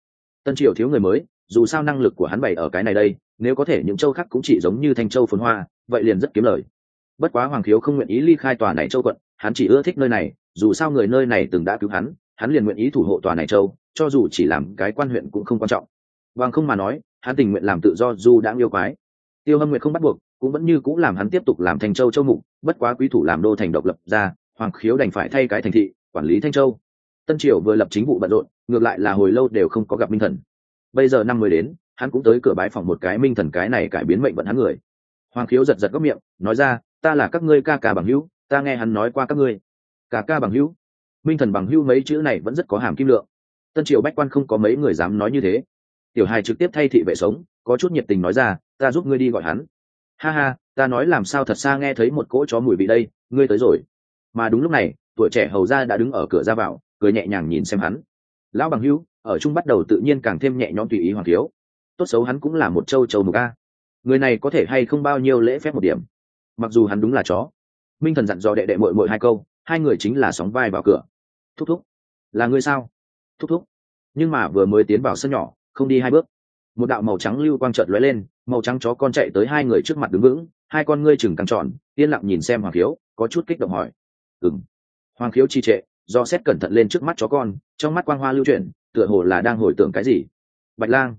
Tân triều thiếu người mới, dù sao năng lực của hắn bày ở cái này đây, nếu có thể những châu khác cũng chỉ giống như thanh châu phồn hoa, vậy liền rất kiếm lời. Bất quá hoàng khiếu không nguyện ý ly khai tòa này châu quận, hắn chỉ ưa thích nơi này, dù sao người nơi này từng đã cứu hắn hắn liền nguyện ý thủ hộ tòa này châu, cho dù chỉ làm cái quan huyện cũng không quan trọng. Bằng không mà nói, hắn tình nguyện làm tự do dù đã yêu quái. Tiêu hâm nguyện không bắt buộc, cũng vẫn như cũng làm hắn tiếp tục làm thanh châu châu mục, bất quá quý thủ làm đô thành độc lập ra, hoàng khiếu đành phải thay cái thành thị, quản lý thanh châu tân triều vừa lập chính vụ bận rộn, ngược lại là hồi lâu đều không có gặp minh thần. Bây giờ năm mới đến, hắn cũng tới cửa bái phòng một cái minh thần cái này cải biến mệnh vận hắn người. Hoàng khiếu giật giật góc miệng, nói ra, ta là các ngươi ca ca bằng hữu, ta nghe hắn nói qua các ngươi. Ca ca bằng hữu? Minh thần bằng hữu mấy chữ này vẫn rất có hàm kim lượng. Tân triều bách quan không có mấy người dám nói như thế. Tiểu hài trực tiếp thay thị vệ sống, có chút nhiệt tình nói ra, ta giúp ngươi đi gọi hắn. Ha ha, ta nói làm sao thật xa nghe thấy một cỗ chó mùi vị đây, ngươi tới rồi. Mà đúng lúc này, tuổi trẻ hầu ra đã đứng ở cửa ra vào cười nhẹ nhàng nhìn xem hắn. Lão bằng hữu, ở chung bắt đầu tự nhiên càng thêm nhẹ nhõm tùy ý hoàng thiếu. Tốt xấu hắn cũng là một châu châu mục a. Người này có thể hay không bao nhiêu lễ phép một điểm. Mặc dù hắn đúng là chó. Minh thần dặn dò đệ đệ mội mội hai câu, hai người chính là sóng vai vào cửa. Thúc thúc. Là ngươi sao? Thúc thúc. Nhưng mà vừa mới tiến vào sân nhỏ, không đi hai bước. Một đạo màu trắng lưu quang trợt lóe lên, màu trắng chó con chạy tới hai người trước mặt đứng vững, hai con ngươi chừng căng tròn, yên lặng nhìn xem hoàng khiếu có chút kích động hỏi. Ừng hoàng khiếu trì trệ do xét cẩn thận lên trước mắt chó con, trong mắt quang hoa lưu chuyển, tựa hồ là đang hồi tưởng cái gì. Bạch lang.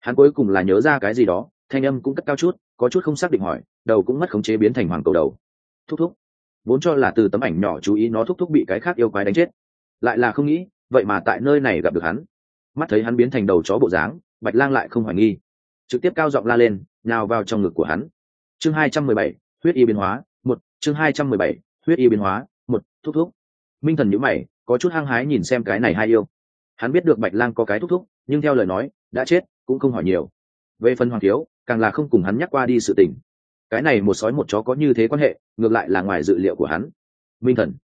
Hắn cuối cùng là nhớ ra cái gì đó, thanh âm cũng cất cao chút, có chút không xác định hỏi, đầu cũng mất khống chế biến thành hoàng cầu đầu. Thúc thúc. Vốn cho là từ tấm ảnh nhỏ chú ý nó thúc thúc bị cái khác yêu quái đánh chết. Lại là không nghĩ, vậy mà tại nơi này gặp được hắn. Mắt thấy hắn biến thành đầu chó bộ dáng, bạch lang lại không hoài nghi. Trực tiếp cao giọng la lên, nào vào trong ngực của hắn. Chương hai trăm mười bảy, huyết y biến hóa, một. Chương hai trăm mười bảy, huyết y biến hóa, một. Thúc thúc minh thần nhữ mày, có chút hăng hái nhìn xem cái này hay yêu. Hắn biết được bạch lang có cái thúc thúc, nhưng theo lời nói, đã chết, cũng không hỏi nhiều. Về phần hoàng thiếu, càng là không cùng hắn nhắc qua đi sự tình. Cái này một sói một chó có như thế quan hệ, ngược lại là ngoài dự liệu của hắn. Minh thần,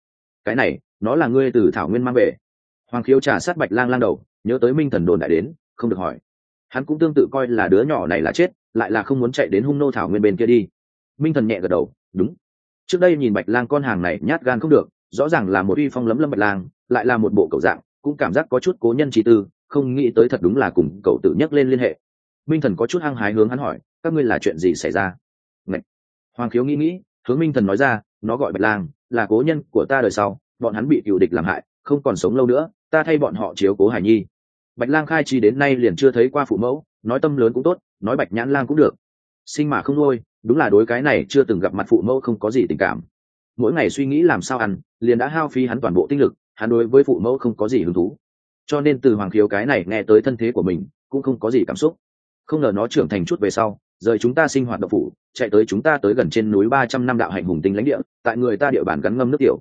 cái này, nó là ngươi từ thảo nguyên mang về. Hoàng khiếu trả sát bạch lang lang đầu, nhớ tới minh thần đồn đại đến, không được hỏi. Hắn cũng tương tự coi là đứa nhỏ này là chết, lại là không muốn chạy đến hung nô thảo nguyên bên kia đi. Minh thần nhẹ gật đầu, đúng. Trước đây nhìn bạch lang con hàng này nhát gan không được rõ ràng là một uy phong lấm lâm bạch lang, lại là một bộ cậu dạng, cũng cảm giác có chút cố nhân trí tư, không nghĩ tới thật đúng là cùng cậu tự nhắc lên liên hệ. Minh thần có chút hăng hái hướng hắn hỏi, các ngươi là chuyện gì xảy ra? Ngậy! hoàng khiếu nghĩ nghĩ, hướng minh thần nói ra, nó gọi bạch lang, là cố nhân của ta đời sau, bọn hắn bị cựu địch làm hại, không còn sống lâu nữa, ta thay bọn họ chiếu cố hải nhi. Bạch lang khai chi đến nay liền chưa thấy qua phụ mẫu, nói tâm lớn cũng tốt, nói bạch nhãn lang cũng được. Sinh mà không nuôi, đúng là đối cái này chưa từng gặp mặt phụ mẫu không có gì tình cảm mỗi ngày suy nghĩ làm sao ăn, liền đã hao phí hắn toàn bộ tinh lực, hắn đối với phụ mẫu không có gì hứng thú. Cho nên từ hoàng khiếu cái này nghe tới thân thế của mình, cũng không có gì cảm xúc. Không ngờ nó trưởng thành chút về sau, rời chúng ta sinh hoạt độc phủ, chạy tới chúng ta tới gần trên núi ba trăm năm đạo hạnh hùng tinh lãnh địa, tại người ta địa bàn gắn ngâm nước tiểu.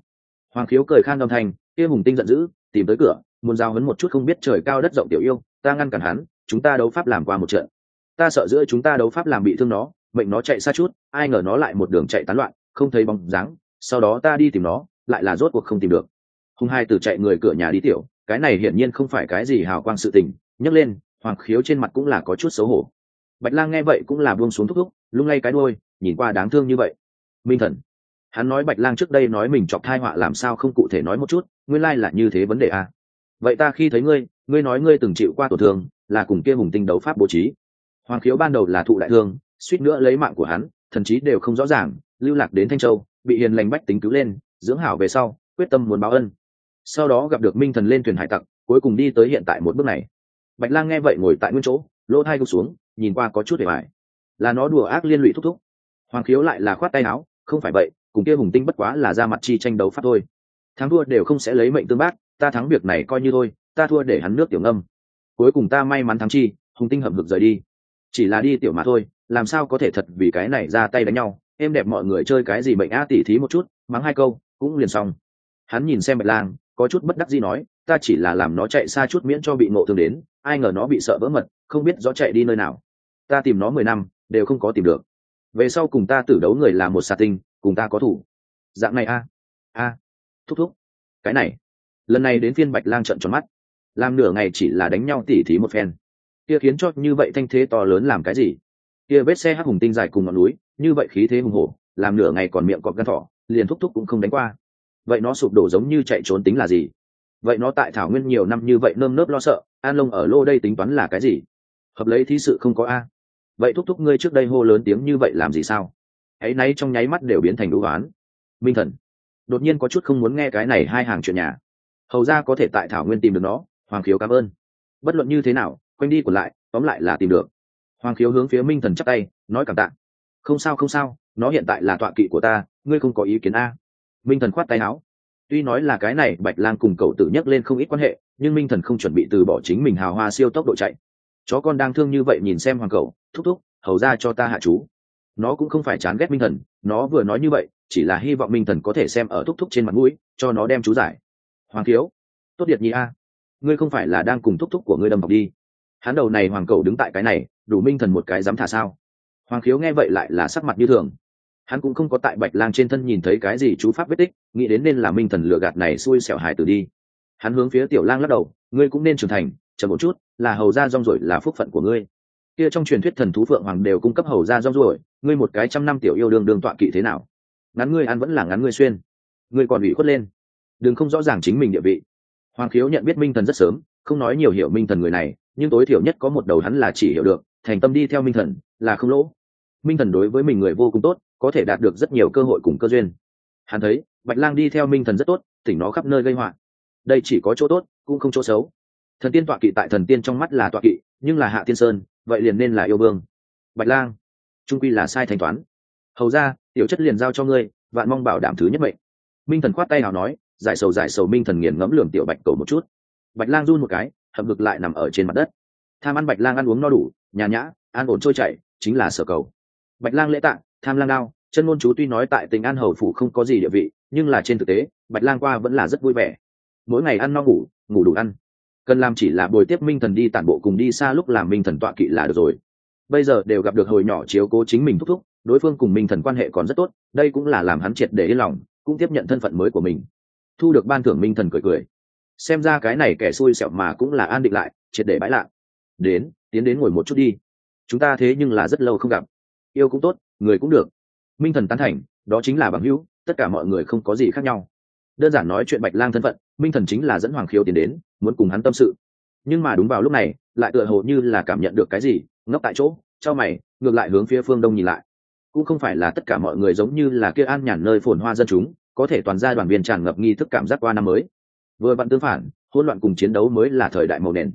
Hoàng khiếu cười khan âm thanh, kia hùng tinh giận dữ, tìm tới cửa, muốn giao hấn một chút không biết trời cao đất rộng tiểu yêu, ta ngăn cản hắn, chúng ta đấu pháp làm qua một trận. Ta sợ giữa chúng ta đấu pháp làm bị thương nó, mệnh nó chạy xa chút, ai ngờ nó lại một đường chạy tán loạn, không thấy bóng dáng sau đó ta đi tìm nó, lại là rốt cuộc không tìm được. Hùng hai từ chạy người cửa nhà đi tiểu, cái này hiển nhiên không phải cái gì hào quang sự tình, nhấc lên, hoàng khiếu trên mặt cũng là có chút xấu hổ. Bạch lang nghe vậy cũng là buông xuống thúc thúc, lung lay cái đôi nhìn qua đáng thương như vậy. Minh thần, hắn nói bạch lang trước đây nói mình chọc thai họa làm sao không cụ thể nói một chút, nguyên lai là như thế vấn đề à. vậy ta khi thấy ngươi ngươi nói ngươi từng chịu qua tổn thương, là cùng kia hùng tinh đấu pháp bố trí. Hoàng khiếu ban đầu là thụ đại thương, suýt nữa lấy mạng của hắn, thần chí đều không rõ ràng, lưu lạc đến thanh châu bị hiền lành bách tính cứu lên, dưỡng hảo về sau, quyết tâm muốn báo ân. Sau đó gặp được minh thần lên thuyền hải tặc, cuối cùng đi tới hiện tại một bước này. Bạch lang nghe vậy ngồi tại nguyên chỗ, lỗ thai gục xuống, nhìn qua có chút để bài là nó đùa ác liên lụy thúc thúc. Hoàng khiếu lại là khoát tay áo, không phải vậy, cùng kia hùng tinh bất quá là ra mặt chi tranh đấu phát thôi. Thắng thua đều không sẽ lấy mệnh tương bác, ta thắng việc này coi như thôi, ta thua để hắn nước tiểu ngâm. Cuối cùng ta may mắn thắng chi, hùng tinh hậm hực rời đi. Chỉ là đi tiểu mà thôi, làm sao có thể thật vì cái này ra tay đánh nhau em đẹp mọi người chơi cái gì bệnh a tỉ thí một chút, mắng hai câu, cũng liền xong. Hắn nhìn xem bạch lang, có chút bất đắc gì nói, ta chỉ là làm nó chạy xa chút miễn cho bị ngộ thương đến, ai ngờ nó bị sợ vỡ mật, không biết rõ chạy đi nơi nào. Ta tìm nó mười năm, đều không có tìm được. Về sau cùng ta tử đấu người là một xà tinh, cùng ta có thủ. Dạng này a a, thúc thúc. Cái này, lần này đến phiên bạch lang trận tròn mắt. Làm nửa ngày chỉ là đánh nhau tỉ thí một phen. Kia khiến cho như vậy thanh thế to lớn làm cái gì? Kia vết xe hắc hùng tinh dài cùng ngọn núi như vậy khí thế hùng hổ, làm nửa ngày còn miệng cọp gan thỏ, liền thúc thúc cũng không đánh qua. Vậy nó sụp đổ giống như chạy trốn tính là gì? Vậy nó tại thảo nguyên nhiều năm như vậy nơm nớp lo sợ, an lông ở lô đây tính toán là cái gì? Hợp lấy thí sự không có a. Vậy thúc thúc ngươi trước đây hô lớn tiếng như vậy làm gì sao? Ấy nay trong nháy mắt đều biến thành đũ oán. Minh thần, đột nhiên có chút không muốn nghe cái này hai hàng chuyện nhà. Hầu ra có thể tại thảo nguyên tìm được nó, hoàng khiếu cảm ơn. Bất luận như thế nào, quanh đi còn lại, tóm lại là tìm được. Hoàng khiếu hướng phía minh thần chắc tay, nói cảm tạ không sao không sao, nó hiện tại là tọa kỵ của ta, ngươi không có ý kiến a. Minh thần khoát tay áo. Tuy nói là cái này, bạch lang cùng cậu tử nhắc lên không ít quan hệ, nhưng minh thần không chuẩn bị từ bỏ chính mình hào hoa siêu tốc độ chạy. Chó con đang thương như vậy nhìn xem hoàng cậu, thúc thúc, hầu ra cho ta hạ chú. Nó cũng không phải chán ghét minh thần, nó vừa nói như vậy, chỉ là hy vọng minh thần có thể xem ở thúc thúc trên mặt mũi, cho nó đem chú giải. Hoàng thiếu, tốt điệt nhi a. Ngươi không phải là đang cùng thúc thúc của ngươi đâm học đi. Hắn đầu này hoàng cầu đứng tại cái này, đủ minh thần một cái dám thả sao? Hoàng khiếu nghe vậy lại là sắc mặt như thường. Hắn cũng không có tại bạch lang trên thân nhìn thấy cái gì chú pháp vết tích, nghĩ đến nên là minh thần lừa gạt này xui xẻo hải tử đi. Hắn hướng phía tiểu lang lắc đầu, ngươi cũng nên trưởng thành, chờ một chút, là hầu ra rong rồi là phúc phận của ngươi. Kia trong truyền thuyết thần thú phượng hoàng đều cung cấp hầu ra rong rồi ngươi một cái trăm năm tiểu yêu đương đương tọa kỵ thế nào? Ngắn ngươi ăn vẫn là ngắn ngươi xuyên. Ngươi còn ủy khuất lên. Đừng không rõ ràng chính mình địa vị. Hoàng khiếu nhận biết minh thần rất sớm, không nói nhiều hiểu minh thần người này, nhưng tối thiểu nhất có một đầu hắn là chỉ hiểu được thành tâm đi theo minh thần là không lỗ. Minh thần đối với mình người vô cùng tốt, có thể đạt được rất nhiều cơ hội cùng cơ duyên. Hắn thấy, bạch lang đi theo minh thần rất tốt, tỉnh nó khắp nơi gây họa. Đây chỉ có chỗ tốt, cũng không chỗ xấu. Thần tiên tọa kỵ tại thần tiên trong mắt là tọa kỵ, nhưng là hạ tiên sơn, vậy liền nên là yêu vương. Bạch lang, trung quy là sai thanh toán. Hầu ra, tiểu chất liền giao cho ngươi, vạn mong bảo đảm thứ nhất mệnh. Minh thần khoát tay nào nói, giải sầu giải sầu minh thần nghiền ngẫm lường tiểu bạch cầu một chút. Bạch lang run một cái, hậm ngực lại nằm ở trên mặt đất tham ăn bạch lang ăn uống no đủ, nhà nhã, an ổn trôi chảy, chính là sở cầu. Bạch lang lễ tạng, tham lang đao, chân ngôn chú tuy nói tại tỉnh an hầu phủ không có gì địa vị, nhưng là trên thực tế, bạch lang qua vẫn là rất vui vẻ. Mỗi ngày ăn no ngủ ngủ đủ ăn. Cần làm chỉ là bồi tiếp minh thần đi tản bộ cùng đi xa lúc làm minh thần tọa kỵ là được rồi. Bây giờ đều gặp được hồi nhỏ chiếu cố chính mình thúc thúc, đối phương cùng minh thần quan hệ còn rất tốt, đây cũng là làm hắn triệt để yên lòng, cũng tiếp nhận thân phận mới của mình. Thu được ban thưởng minh thần cười cười. Xem ra cái này kẻ xui xẻo mà cũng là an định lại, triệt để bãi lạ đến, tiến đến ngồi một chút đi. Chúng ta thế nhưng là rất lâu không gặp. Yêu cũng tốt, người cũng được. Minh thần tán thành, đó chính là bằng hữu, tất cả mọi người không có gì khác nhau. Đơn giản nói chuyện bạch lang thân phận, minh thần chính là dẫn hoàng khiếu tiến đến, muốn cùng hắn tâm sự. Nhưng mà đúng vào lúc này, lại tựa hồ như là cảm nhận được cái gì, ngốc tại chỗ, cho mày, ngược lại hướng phía phương đông nhìn lại. Cũng không phải là tất cả mọi người giống như là kia an nhàn nơi phồn hoa dân chúng, có thể toàn gia đoàn viên tràn ngập nghi thức cảm giác qua năm mới. Vừa vặn tương phản, hỗn loạn cùng chiến đấu mới là thời đại màu nền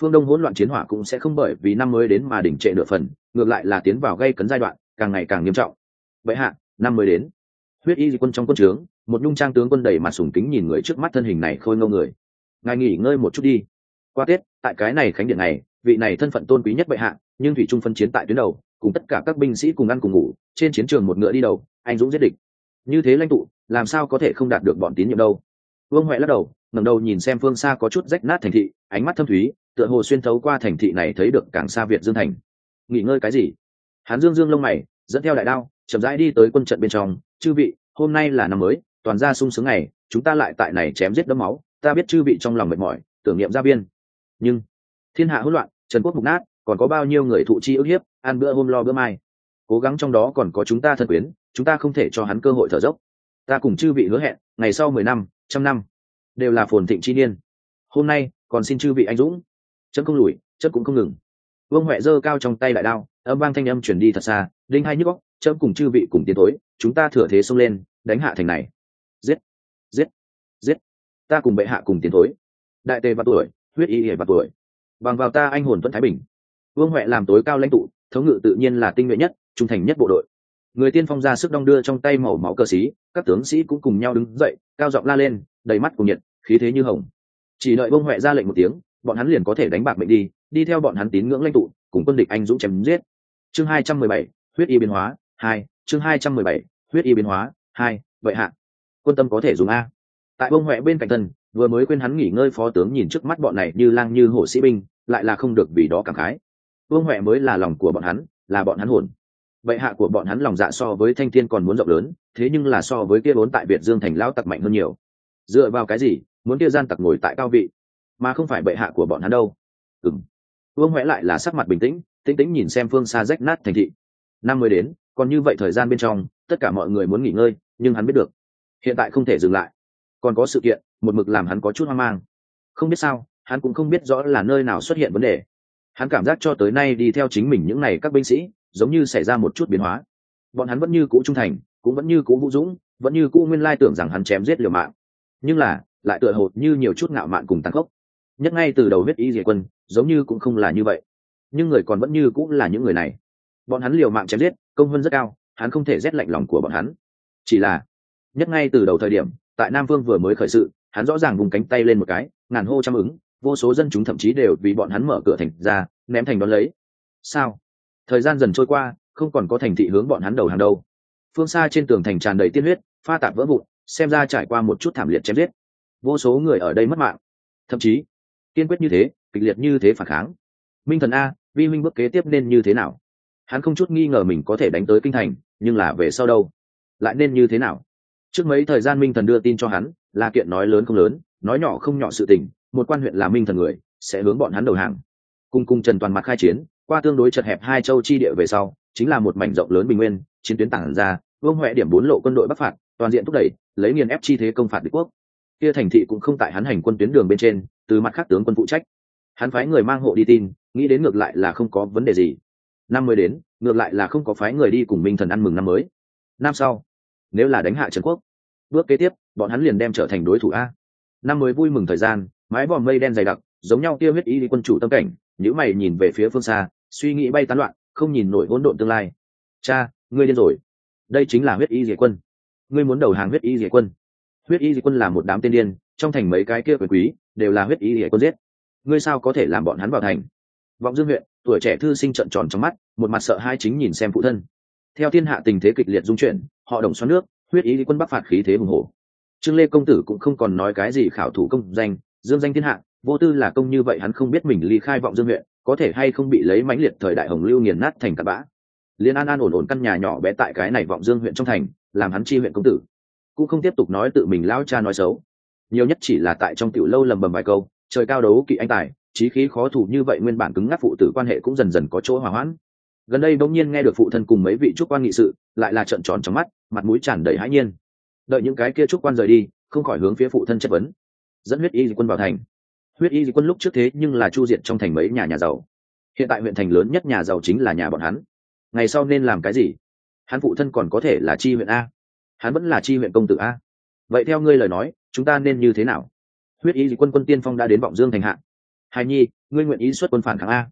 phương đông hỗn loạn chiến hỏa cũng sẽ không bởi vì năm mới đến mà đỉnh trệ nửa phần, ngược lại là tiến vào gây cấn giai đoạn, càng ngày càng nghiêm trọng. Vậy hạ, năm mới đến. Huyết y quân trong quân trướng, một nhung trang tướng quân đầy mặt sùng kính nhìn người trước mắt thân hình này khôi ngâu người. Ngài nghỉ ngơi một chút đi. Qua tết, tại cái này khánh điện này, vị này thân phận tôn quý nhất bệ hạ, nhưng thủy trung phân chiến tại tuyến đầu, cùng tất cả các binh sĩ cùng ăn cùng ngủ, trên chiến trường một ngựa đi đầu, anh dũng giết địch. Như thế lãnh tụ, làm sao có thể không đạt được bọn tín nhiệm đâu? Vương huệ lắc đầu, ngẩng đầu nhìn xem phương xa có chút rách nát thành thị, ánh mắt thâm thúy tựa hồ xuyên thấu qua thành thị này thấy được càng xa việt dương thành. Nghỉ ngơi cái gì? Hắn dương dương lông mày, dẫn theo đại đao, chậm rãi đi tới quân trận bên trong. Chư vị, hôm nay là năm mới, toàn ra sung sướng ngày, chúng ta lại tại này chém giết đẫm máu. Ta biết chư vị trong lòng mệt mỏi, tưởng niệm gia biên. Nhưng, thiên hạ hỗn loạn, trần quốc mục nát, còn có bao nhiêu người thụ chi ức hiếp, ăn bữa hôm lo bữa mai. Cố gắng trong đó còn có chúng ta thân quyến, chúng ta không thể cho hắn cơ hội thở dốc. Ta cùng chư vị hứa hẹn, ngày sau mười năm, trăm năm, đều là phồn thịnh chi niên. Hôm nay, còn xin chư vị anh dũng chấm không lùi, chấm cũng không ngừng. Vương huệ giơ cao trong tay đại đao, âm vang thanh âm chuyển đi thật xa, đinh hai nhức góc chấm cùng chư vị cùng tiến tối chúng ta thừa thế xông lên, đánh hạ thành này. Giết giết giết, ta cùng bệ hạ cùng tiến tối đại tề và tuổi, huyết y hề và tuổi. Bằng vào ta anh hồn tuấn thái bình. Vương huệ làm tối cao lãnh tụ, thống ngự tự nhiên là tinh nhuệ nhất, trung thành nhất bộ đội. Người tiên phong ra sức đong đưa trong tay màu máu cờ xí, các tướng sĩ cũng cùng nhau đứng dậy, cao giọng la lên, đầy mắt cùng nhiệt, khí thế như hồng. Chỉ đợi vương huệ ra lệnh một tiếng bọn hắn liền có thể đánh bạc mệnh đi đi theo bọn hắn tín ngưỡng lãnh tụ, cùng quân địch anh dũng chém giết. Chương hai trăm mười bảy, huyết y biến hóa, hai, chương hai trăm mười bảy, huyết y biến hóa, hai, vậy hạ. Quân tâm có thể dùng a. Tại bông huệ bên cạnh thân, vừa mới quên hắn nghỉ ngơi phó tướng nhìn trước mắt bọn này như lang như hổ sĩ binh, lại là không được vì đó cảm khái. Vương huệ mới là lòng của bọn hắn, là bọn hắn hồn. Vậy hạ của bọn hắn lòng dạ so với thanh thiên còn muốn rộng lớn, thế nhưng là so với kia bốn tại việt dương thành lao tặc mạnh hơn nhiều. Dựa vào cái gì, muốn kia gian tặc ngồi tại cao vị mà không phải bệ hạ của bọn hắn đâu. Ừng vương huệ lại là sắc mặt bình tĩnh tĩnh tĩnh nhìn xem phương xa rách nát thành thị. Năm mới đến, còn như vậy thời gian bên trong, tất cả mọi người muốn nghỉ ngơi, nhưng hắn biết được. Hiện tại không thể dừng lại. Còn có sự kiện, một mực làm hắn có chút hoang mang. Không biết sao, hắn cũng không biết rõ là nơi nào xuất hiện vấn đề. Hắn cảm giác cho tới nay đi theo chính mình những n à y các binh sĩ, giống như xảy ra một chút biến hóa. Bọn hắn vẫn như cũ trung thành, cũng vẫn như cũ vũ dũng, vẫn như cũ nguyên lai tưởng rằng hắn chém giết liều mạng. Nhưng là, lại tựa hột như nhiều chút ngạo mạn cùng tăng khốc nhất ngay từ đầu huyết ý diệt quân, giống như cũng không là như vậy. Nhưng người còn vẫn như cũng là những người này. Bọn hắn liều mạng chém giết, công hơn rất cao, hắn không thể rét lạnh lòng của bọn hắn. Chỉ là, nhất ngay từ đầu thời điểm, tại nam phương vừa mới khởi sự, hắn rõ ràng vùng cánh tay lên một cái, ngàn hô chăm ứng, vô số dân chúng thậm chí đều vì bọn hắn mở cửa thành ra, ném thành đón lấy. Sao? Thời gian dần trôi qua, không còn có thành thị hướng bọn hắn đầu hàng đâu. Phương xa trên tường thành tràn đầy tiên huyết, pha tạp vỡ vụn, xem ra trải qua một chút thảm liệt chém giết. Vô số người ở đây mất mạng. Thậm chí kiên quyết như thế, kịch liệt như thế phản kháng. Minh thần a, vi minh bước kế tiếp nên như thế nào? Hắn không chút nghi ngờ mình có thể đánh tới kinh thành, nhưng là về sau đâu? Lại nên như thế nào? Trước mấy thời gian minh thần đưa tin cho hắn là kiện nói lớn không lớn, nói nhỏ không nhỏ sự tình, một quan huyện là minh thần người, sẽ hướng bọn hắn đầu hàng. Cùng cùng trần toàn mặt khai chiến, qua tương đối chật hẹp hai châu chi địa về sau, chính là một mảnh rộng lớn bình nguyên, chiến tuyến tảng ra, vương huệ điểm bốn lộ quân đội bắc phạt, toàn diện thúc đẩy, lấy nghiền ép chi thế công phạt địch quốc kia thành thị cũng không tại hắn hành quân tuyến đường bên trên, từ mặt khác tướng quân phụ trách. Hắn phái người mang hộ đi tin, nghĩ đến ngược lại là không có vấn đề gì. Năm mới đến, ngược lại là không có phái người đi cùng minh thần ăn mừng năm mới. Năm sau, nếu là đánh hạ trần quốc, bước kế tiếp, bọn hắn liền đem trở thành đối thủ a. Năm mới vui mừng thời gian, mái vòm mây đen dày đặc, giống nhau kia huyết y quân chủ tâm cảnh nếu mày nhìn về phía phương xa, suy nghĩ bay tán loạn, không nhìn nổi hỗn độn tương lai. Cha, ngươi điên rồi. Đây chính là huyết y diệt quân. Ngươi muốn đầu hàng huyết y diệt quân huyết y Dị quân là một đám tên điên, trong thành mấy cái kia quyền quý, đều là huyết y Dị quân giết. Ngươi sao có thể làm bọn hắn vào thành? Vọng dương huyện, tuổi trẻ thư sinh trận tròn trong mắt, một mặt sợ hai chính nhìn xem phụ thân. Theo thiên hạ tình thế kịch liệt dung chuyển, họ đồng xoắn nước, huyết ý quân bắc phạt khí thế hùng hổ trương lê công tử cũng không còn nói cái gì khảo thủ công danh, dương danh thiên hạ, vô tư là công như vậy hắn không biết mình ly khai vọng dương huyện, có thể hay không bị lấy mãnh liệt thời đại hồng lưu nghiền nát thành cát bã. Liên an an ổn ổn căn nhà nhỏ bé tại cái này vọng dương huyện trong thành, làm hắn chi huyện công tử cũng không tiếp tục nói tự mình lao cha nói xấu. Nhiều nhất chỉ là tại trong tiểu lâu lầm bầm vài câu, trời cao đấu kỵ anh tài trí khí khó thủ như vậy nguyên bản cứng ngắc phụ tử quan hệ cũng dần dần có chỗ hòa hoãn. Gần đây bỗng nhiên nghe được phụ thân cùng mấy vị trúc quan nghị sự, lại là trận tròn trong mắt, mặt mũi tràn đầy hãi nhiên. Đợi những cái kia trúc quan rời đi, không khỏi hướng phía phụ thân chất vấn. Dẫn huyết y di quân vào thành. Huyết y di quân lúc trước thế nhưng là chu diện trong thành mấy nhà nhà giàu. Hiện tại huyện thành lớn nhất nhà giàu chính là nhà bọn hắn. Ngày sau nên làm cái gì? Hắn phụ thân còn có thể là chi huyện a hắn vẫn là chi huyện công tử a. Vậy theo ngươi lời nói, chúng ta nên như thế nào? Huyết y di quân quân tiên phong đã đến vọng dương thành hạ. Hài nhi, ngươi nguyện ý xuất quân phản kháng a?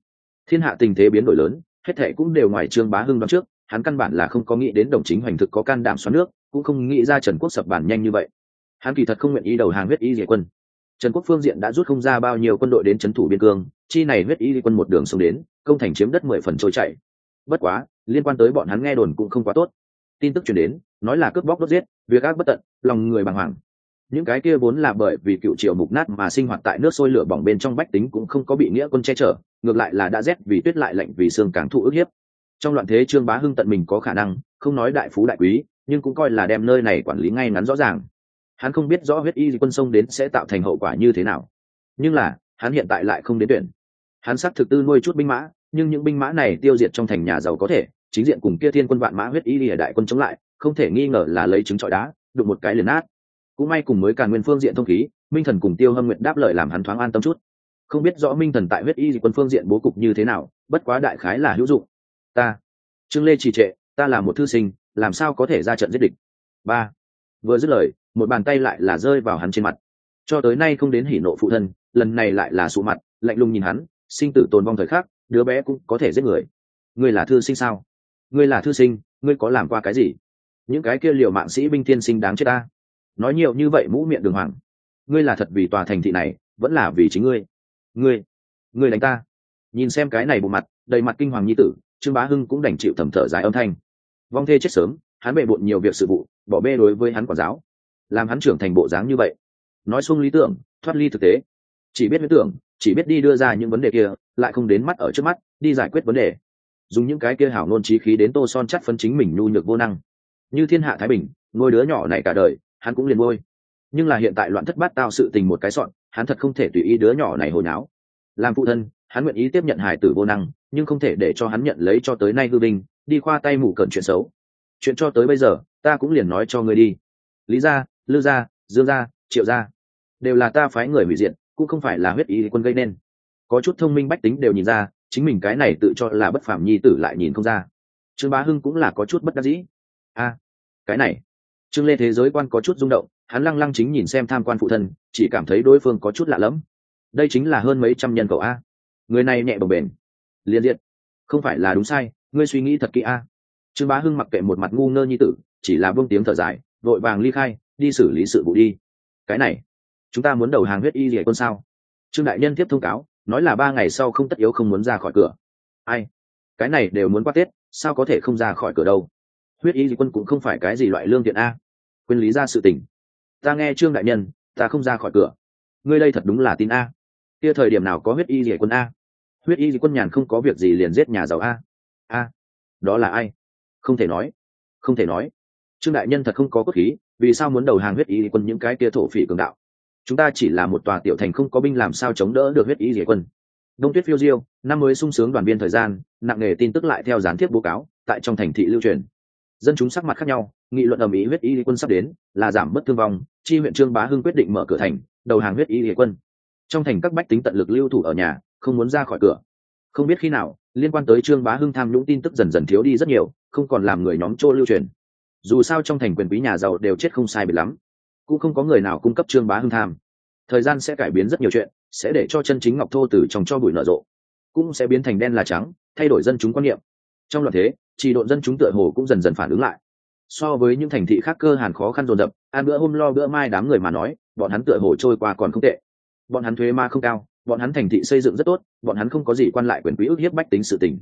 Thiên hạ tình thế biến đổi lớn, hết thệ cũng đều ngoài trương bá hưng đoán trước, hắn căn bản là không có nghĩ đến đồng chính hoành thực có can đảm xoắn nước, cũng không nghĩ ra trần quốc sập bản nhanh như vậy. Hắn kỳ thật không nguyện ý đầu hàng huyết y diệt quân. Trần quốc phương diện đã rút không ra bao nhiêu quân đội đến trấn thủ biên cương, chi này huyết y quân một đường xông đến, công thành chiếm đất mười phần trôi chảy. Bất quá, liên quan tới bọn hắn nghe đồn cũng không quá tốt tin tức chuyển đến, nói là cướp bóc đốt giết, việc ác bất tận, lòng người bàng hoàng. Những cái kia vốn là bởi vì cựu triều mục nát mà sinh hoạt tại nước sôi lửa bỏng bên trong bách tính cũng không có bị nghĩa quân che chở, ngược lại là đã rét vì tuyết lại lạnh vì xương càng thụ ức hiếp. Trong loạn thế trương bá hưng tận mình có khả năng, không nói đại phú đại quý, nhưng cũng coi là đem nơi này quản lý ngay ngắn rõ ràng. Hắn không biết rõ huyết y quân sông đến sẽ tạo thành hậu quả như thế nào. Nhưng là, hắn hiện tại lại không đến tuyển. Hắn xác thực tư nuôi chút binh mã, nhưng những binh mã này tiêu diệt trong thành nhà giàu có thể chính diện cùng kia thiên quân vạn mã huyết y lìa đại quân chống lại, không thể nghi ngờ là lấy trứng trọi đá, đụng một cái liền nát. Cũng may cùng mới cả nguyên phương diện thông khí, minh thần cùng tiêu hâm nguyện đáp lời làm hắn thoáng an tâm chút. Không biết rõ minh thần tại huyết y quân phương diện bố cục như thế nào, bất quá đại khái là hữu dụng. Ta, trương lê trì trệ, ta là một thư sinh, làm sao có thể ra trận giết địch? Ba, vừa dứt lời, một bàn tay lại là rơi vào hắn trên mặt. Cho tới nay không đến hỉ nộ phụ thân, lần này lại là sụ mặt, lạnh lùng nhìn hắn, sinh tử tồn vong thời khắc, đứa bé cũng có thể giết người. Ngươi là thư sinh sao? Ngươi là thư sinh, ngươi có làm qua cái gì? Những cái kia liều mạng sĩ binh tiên sinh đáng chết ta. Nói nhiều như vậy mũ miệng đường hoàng. Ngươi là thật vì tòa thành thị này, vẫn là vì chính ngươi. Ngươi ngươi đánh ta. Nhìn xem cái này bộ mặt, đầy mặt kinh hoàng nhi tử, trương bá hưng cũng đành chịu thầm thở dài âm thanh. Vong thê chết sớm, hắn bệ bộn nhiều việc sự vụ, bỏ bê đối với hắn quản giáo. Làm hắn trưởng thành bộ dáng như vậy. Nói xuông lý tưởng, thoát ly thực tế. Chỉ biết lý tưởng, chỉ biết đi đưa ra những vấn đề kia, lại không đến mắt ở trước mắt, đi giải quyết vấn đề dùng những cái kia hảo nôn trí khí đến tô son chắt phân chính mình nhu nhược vô năng. Như thiên hạ thái bình ngôi đứa nhỏ này cả đời, hắn cũng liền ngôi nhưng là hiện tại loạn thất bát tao sự tình một cái sọn hắn thật không thể tùy ý đứa nhỏ này hồi náo làm phụ thân, hắn nguyện ý tiếp nhận hải tử vô năng, nhưng không thể để cho hắn nhận lấy cho tới nay hư binh, đi khoa tay mù cận chuyện xấu. Chuyện cho tới bây giờ, ta cũng liền nói cho ngươi đi. Lý gia, lư gia, dương gia, triệu gia, đều là ta phái người hủy diện cũng không phải là huyết ý quân gây nên. Có chút thông minh bách tính đều nhìn ra chính mình cái này tự cho là bất phàm nhi tử lại nhìn không ra. Trương bá hưng cũng là có chút bất đắc dĩ. A, cái này. Trương lê thế giới quan có chút rung động, hắn lăng lăng chính nhìn xem tham quan phụ thân, chỉ cảm thấy đối phương có chút lạ lẫm. Đây chính là hơn mấy trăm nhân khẩu a. Người này nhẹ bồng bền liên diện. Không phải là đúng sai, ngươi suy nghĩ thật kỹ a. Trương bá hưng mặc kệ một mặt ngu ngơ nhi tử, chỉ là vương tiếng thở dài, vội vàng ly khai, đi xử lý sự vụ đi. Cái này. Chúng ta muốn đầu hàng huyết y rỉa quân sao? Trương đại nhân tiếp thông cáo nói là ba ngày sau không tất yếu không muốn ra khỏi cửa. Ai? Cái này đều muốn qua tết, sao có thể không ra khỏi cửa đâu? Huyết y quân cũng không phải cái gì loại lương thiện a. Quên lý ra sự tình. Ta nghe trương đại nhân, ta không ra khỏi cửa. Ngươi đây thật đúng là tin a. Kia thời điểm nào có huyết y rỉa quân a? Huyết y quân nhàn không có việc gì liền giết nhà giàu a. A. Đó là ai? Không thể nói. Không thể nói. Trương đại nhân thật không có cốt khí, vì sao muốn đầu hàng huyết y quân những cái kia thổ phỉ cường đạo? Chúng ta chỉ là một tòa tiểu thành không có binh làm sao chống đỡ được huyết y rỉa quân. Đông tuyết phiêu diêu, năm mới sung sướng đoàn viên thời gian, nặng nề tin tức lại theo gián tiếp bố cáo, tại trong thành thị lưu truyền. Dân chúng sắc mặt khác nhau, nghị luận ầm ĩ huyết y quân sắp đến, là giảm bớt thương vong, chi huyện trương bá hưng quyết định mở cửa thành, đầu hàng huyết y quân. Trong thành các bách tính tận lực lưu thủ ở nhà, không muốn ra khỏi cửa. Không biết khi nào, liên quan tới trương bá hưng tham nhũng tin tức dần dần thiếu đi rất nhiều, không còn làm người nhóm trô lưu truyền. Dù sao trong thành quyền quý nhà giàu đều chết không sai biệt lắm cũng không có người nào cung cấp trương bá hưng tham. Thời gian sẽ cải biến rất nhiều chuyện, sẽ để cho chân chính ngọc thô từ trong cho bụi nở rộ, cũng sẽ biến thành đen là trắng, thay đổi dân chúng quan niệm. Trong loạt thế, chỉ độn dân chúng tựa hồ cũng dần dần phản ứng lại. So với những thành thị khác cơ hàn khó khăn dồn dập, ăn bữa hôm lo bữa mai đám người mà nói, bọn hắn tựa hồ trôi qua còn không tệ. Bọn hắn thuế ma không cao, bọn hắn thành thị xây dựng rất tốt, bọn hắn không có gì quan lại quyền quý ước hiếp bách tính sự tình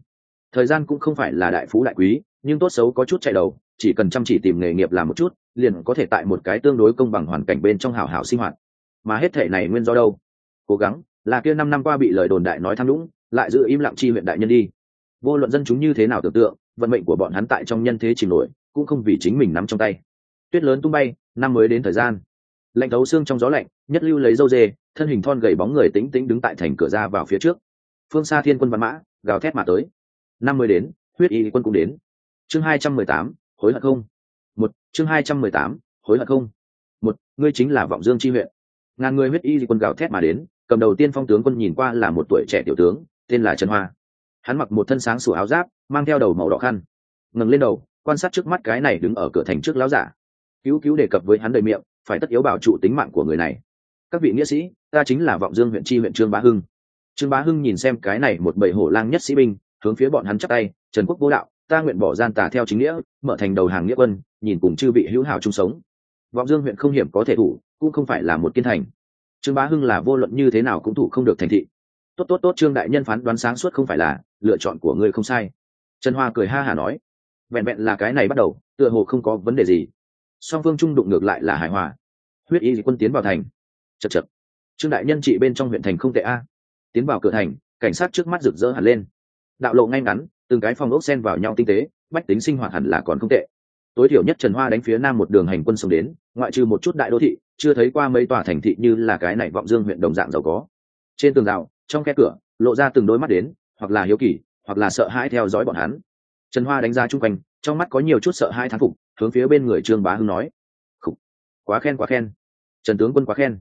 thời gian cũng không phải là đại phú đại quý, nhưng tốt xấu có chút chạy đầu, chỉ cần chăm chỉ tìm nghề nghiệp làm một chút, liền có thể tại một cái tương đối công bằng hoàn cảnh bên trong hào hảo sinh hoạt. Mà hết thể này nguyên do đâu? Cố gắng, là kia năm năm qua bị lời đồn đại nói tham lũng lại giữ im lặng chi huyện đại nhân đi. Vô luận dân chúng như thế nào tưởng tượng, vận mệnh của bọn hắn tại trong nhân thế chìm nổi, cũng không vì chính mình nắm trong tay. Tuyết lớn tung bay, năm mới đến thời gian. Lạnh thấu xương trong gió lạnh, nhất lưu lấy dâu dê, thân hình thon gầy bóng người tĩnh tĩnh đứng tại thành cửa ra vào phía trước. Phương xa thiên quân văn mã, gào thét mà tới năm mươi đến, huyết y quân cũng đến. Chương hai trăm mười tám, hối hận không? Một, chương hai trăm mười tám, hối hận không? Một, ngươi chính là vọng dương chi huyện. Ngàn người huyết y quân gào thét mà đến, cầm đầu tiên phong tướng quân nhìn qua là một tuổi trẻ tiểu tướng, tên là trần hoa. Hắn mặc một thân sáng sủa áo giáp, mang theo đầu màu đỏ khăn. Ngẩng lên đầu, quan sát trước mắt cái này đứng ở cửa thành trước lão giả. Cứu cứu đề cập với hắn đầy miệng, phải tất yếu bảo trụ tính mạng của người này. Các vị nghĩa sĩ, ta chính là vọng dương huyện tri huyện trương bá hưng. Trương bá hưng nhìn xem cái này một bầy hổ lang nhất sĩ binh hướng phía bọn hắn chắp tay, trần quốc vô đạo, ta nguyện bỏ gian tà theo chính nghĩa, mở thành đầu hàng nghĩa quân, nhìn cùng chư vị hữu hảo chung sống. Vọng dương huyện không hiểm có thể thủ, cũng không phải là một kiên thành. Trương bá hưng là vô luận như thế nào cũng thủ không được thành thị. Tốt tốt tốt, trương đại nhân phán đoán sáng suốt không phải là, lựa chọn của ngươi không sai. Trần hoa cười ha hả nói. Vẹn vẹn là cái này bắt đầu, tựa hồ không có vấn đề gì. Song phương trung đụng ngược lại là hài hòa. Huyết y quân tiến vào thành. Chật chật trương đại nhân trị bên trong huyện thành không tệ a. Tiến vào cửa thành, cảnh sát trước mắt rực rỡ hẳn lên đạo lộ ngay ngắn, từng cái phòng ốc xen vào nhau tinh tế, bách tính sinh hoạt hẳn là còn không tệ. Tối thiểu nhất trần hoa đánh phía nam một đường hành quân sông đến, ngoại trừ một chút đại đô thị, chưa thấy qua mấy tòa thành thị như là cái này vọng dương huyện đồng dạng giàu có. Trên tường rào, trong khe cửa, lộ ra từng đôi mắt đến, hoặc là hiếu kỳ, hoặc là sợ hãi theo dõi bọn hắn. Trần hoa đánh ra chung quanh, trong mắt có nhiều chút sợ hãi thán phục, hướng phía bên người trương bá hưng nói Khủ. quá khen quá khen. Trần tướng quân quá khen.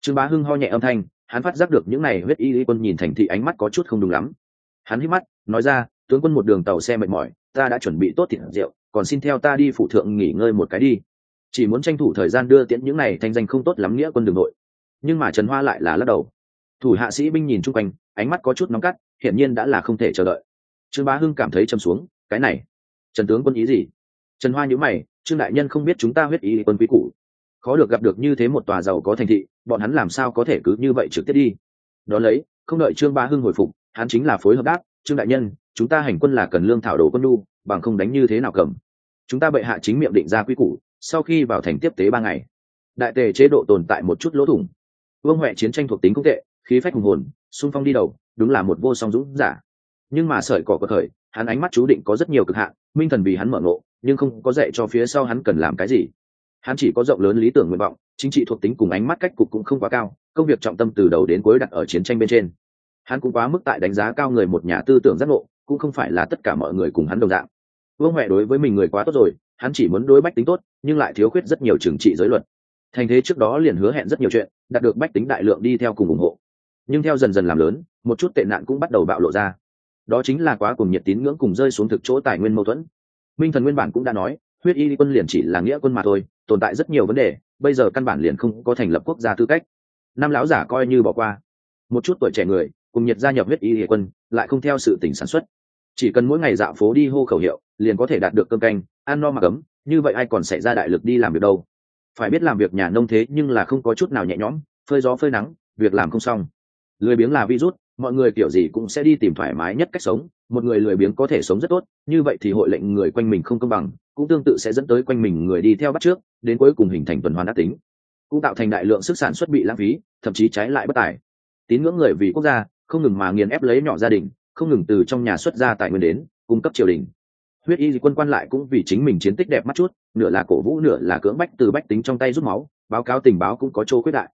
Trương bá hưng ho nhẹ âm thanh, hắn phát giác được những n à y huyết y lý quân nhìn thành thị ánh mắt có chút không đúng lắm. Hắn hít mắt nói ra, tướng quân một đường tàu xe mệt mỏi, ta đã chuẩn bị tốt thịt rượu, còn xin theo ta đi phủ thượng nghỉ ngơi một cái đi. Chỉ muốn tranh thủ thời gian đưa tiễn những này thanh danh không tốt lắm nghĩa quân đường nội. Nhưng mà trần hoa lại là lắc đầu. Thủ hạ sĩ binh nhìn chung quanh, ánh mắt có chút nóng cắt, hiển nhiên đã là không thể chờ đợi. Trương bá hưng cảm thấy châm xuống, cái này. Trần tướng quân ý gì? Trần hoa nhữ mày, trương đại nhân không biết chúng ta huyết ý quân quý cũ khó được gặp được như thế một tòa giàu có thành thị, bọn hắn làm sao có thể cứ như vậy trực tiếp đi? Đ ó lấy, không đợi trương bá hưng hồi phục, hắn chính là phối hợp đáp trương đại nhân, chúng ta hành quân là cần lương thảo đồ quân lu bằng không đánh như thế nào cầm? Chúng ta bệ hạ chính miệng định ra quy củ, sau khi vào thành tiếp tế ba ngày. Đại tề chế độ tồn tại một chút lỗ thủng. Vương huệ chiến tranh thuộc tính cũng tệ, khí phách hùng hồn, xung phong đi đầu, đúng là một vô song dũng giả. Nhưng mà sợi cỏ có thời, hắn ánh mắt chú định có rất nhiều cực hạn, minh thần vì hắn mở ngộ, nhưng không có dạy cho phía sau hắn cần làm cái gì. Hắn chỉ có rộng lớn lý tưởng nguyện vọng, chính trị thuộc tính cùng ánh mắt cách cục cũng không quá cao, công việc trọng tâm từ đầu đến cuối đặt ở chiến tranh bên trên hắn cũng quá mức tại đánh giá cao người một nhà tư tưởng giác ngộ, cũng không phải là tất cả mọi người cùng hắn đồng dạng. Vương huệ đối với mình người quá tốt rồi, hắn chỉ muốn đối bách tính tốt, nhưng lại thiếu khuyết rất nhiều trừng trị giới luật. Thành thế trước đó liền hứa hẹn rất nhiều chuyện, đạt được bách tính đại lượng đi theo cùng ủng hộ. Nhưng theo dần dần làm lớn, một chút tệ nạn cũng bắt đầu bạo lộ ra. Đó chính là quá cùng nhiệt tín ngưỡng cùng rơi xuống thực chỗ tài nguyên mâu thuẫn. Minh thần nguyên bản cũng đã nói, huyết y quân liền chỉ là nghĩa quân mà thôi, tồn tại rất nhiều vấn đề, bây giờ căn bản liền không có thành lập quốc gia tư cách. Năm lão giả coi như bỏ qua. Một chút tuổi trẻ người cùng nhiệt gia nhập huyết y quân, lại không theo sự tỉnh sản xuất. Chỉ cần mỗi ngày dạo phố đi hô khẩu hiệu, liền có thể đạt được cơm canh, ăn no mặc ấm, như vậy ai còn xảy ra đại lực đi làm việc đâu. Phải biết làm việc nhà nông thế nhưng là không có chút nào nhẹ nhõm, phơi gió phơi nắng, việc làm không xong. Lười biếng là virus, mọi người kiểu gì cũng sẽ đi tìm thoải mái nhất cách sống, một người lười biếng có thể sống rất tốt, như vậy thì hội lệnh người quanh mình không công bằng, cũng tương tự sẽ dẫn tới quanh mình người đi theo bắt trước, đến cuối cùng hình thành tuần hoàn đã tính. Cũng tạo thành đại lượng sức sản xuất bị lãng phí, thậm chí trái lại bất tài. Tín ngưỡng người vì quốc gia không ngừng mà nghiền ép lấy nhỏ gia đình, không ngừng từ trong nhà xuất ra tài nguyên đến, cung cấp triều đình. Huyết y quân quan lại cũng vì chính mình chiến tích đẹp mắt chút, nửa là cổ vũ, nửa là cưỡng bách từ bách tính trong tay rút máu, báo cáo tình báo cũng có chỗ quyết đại.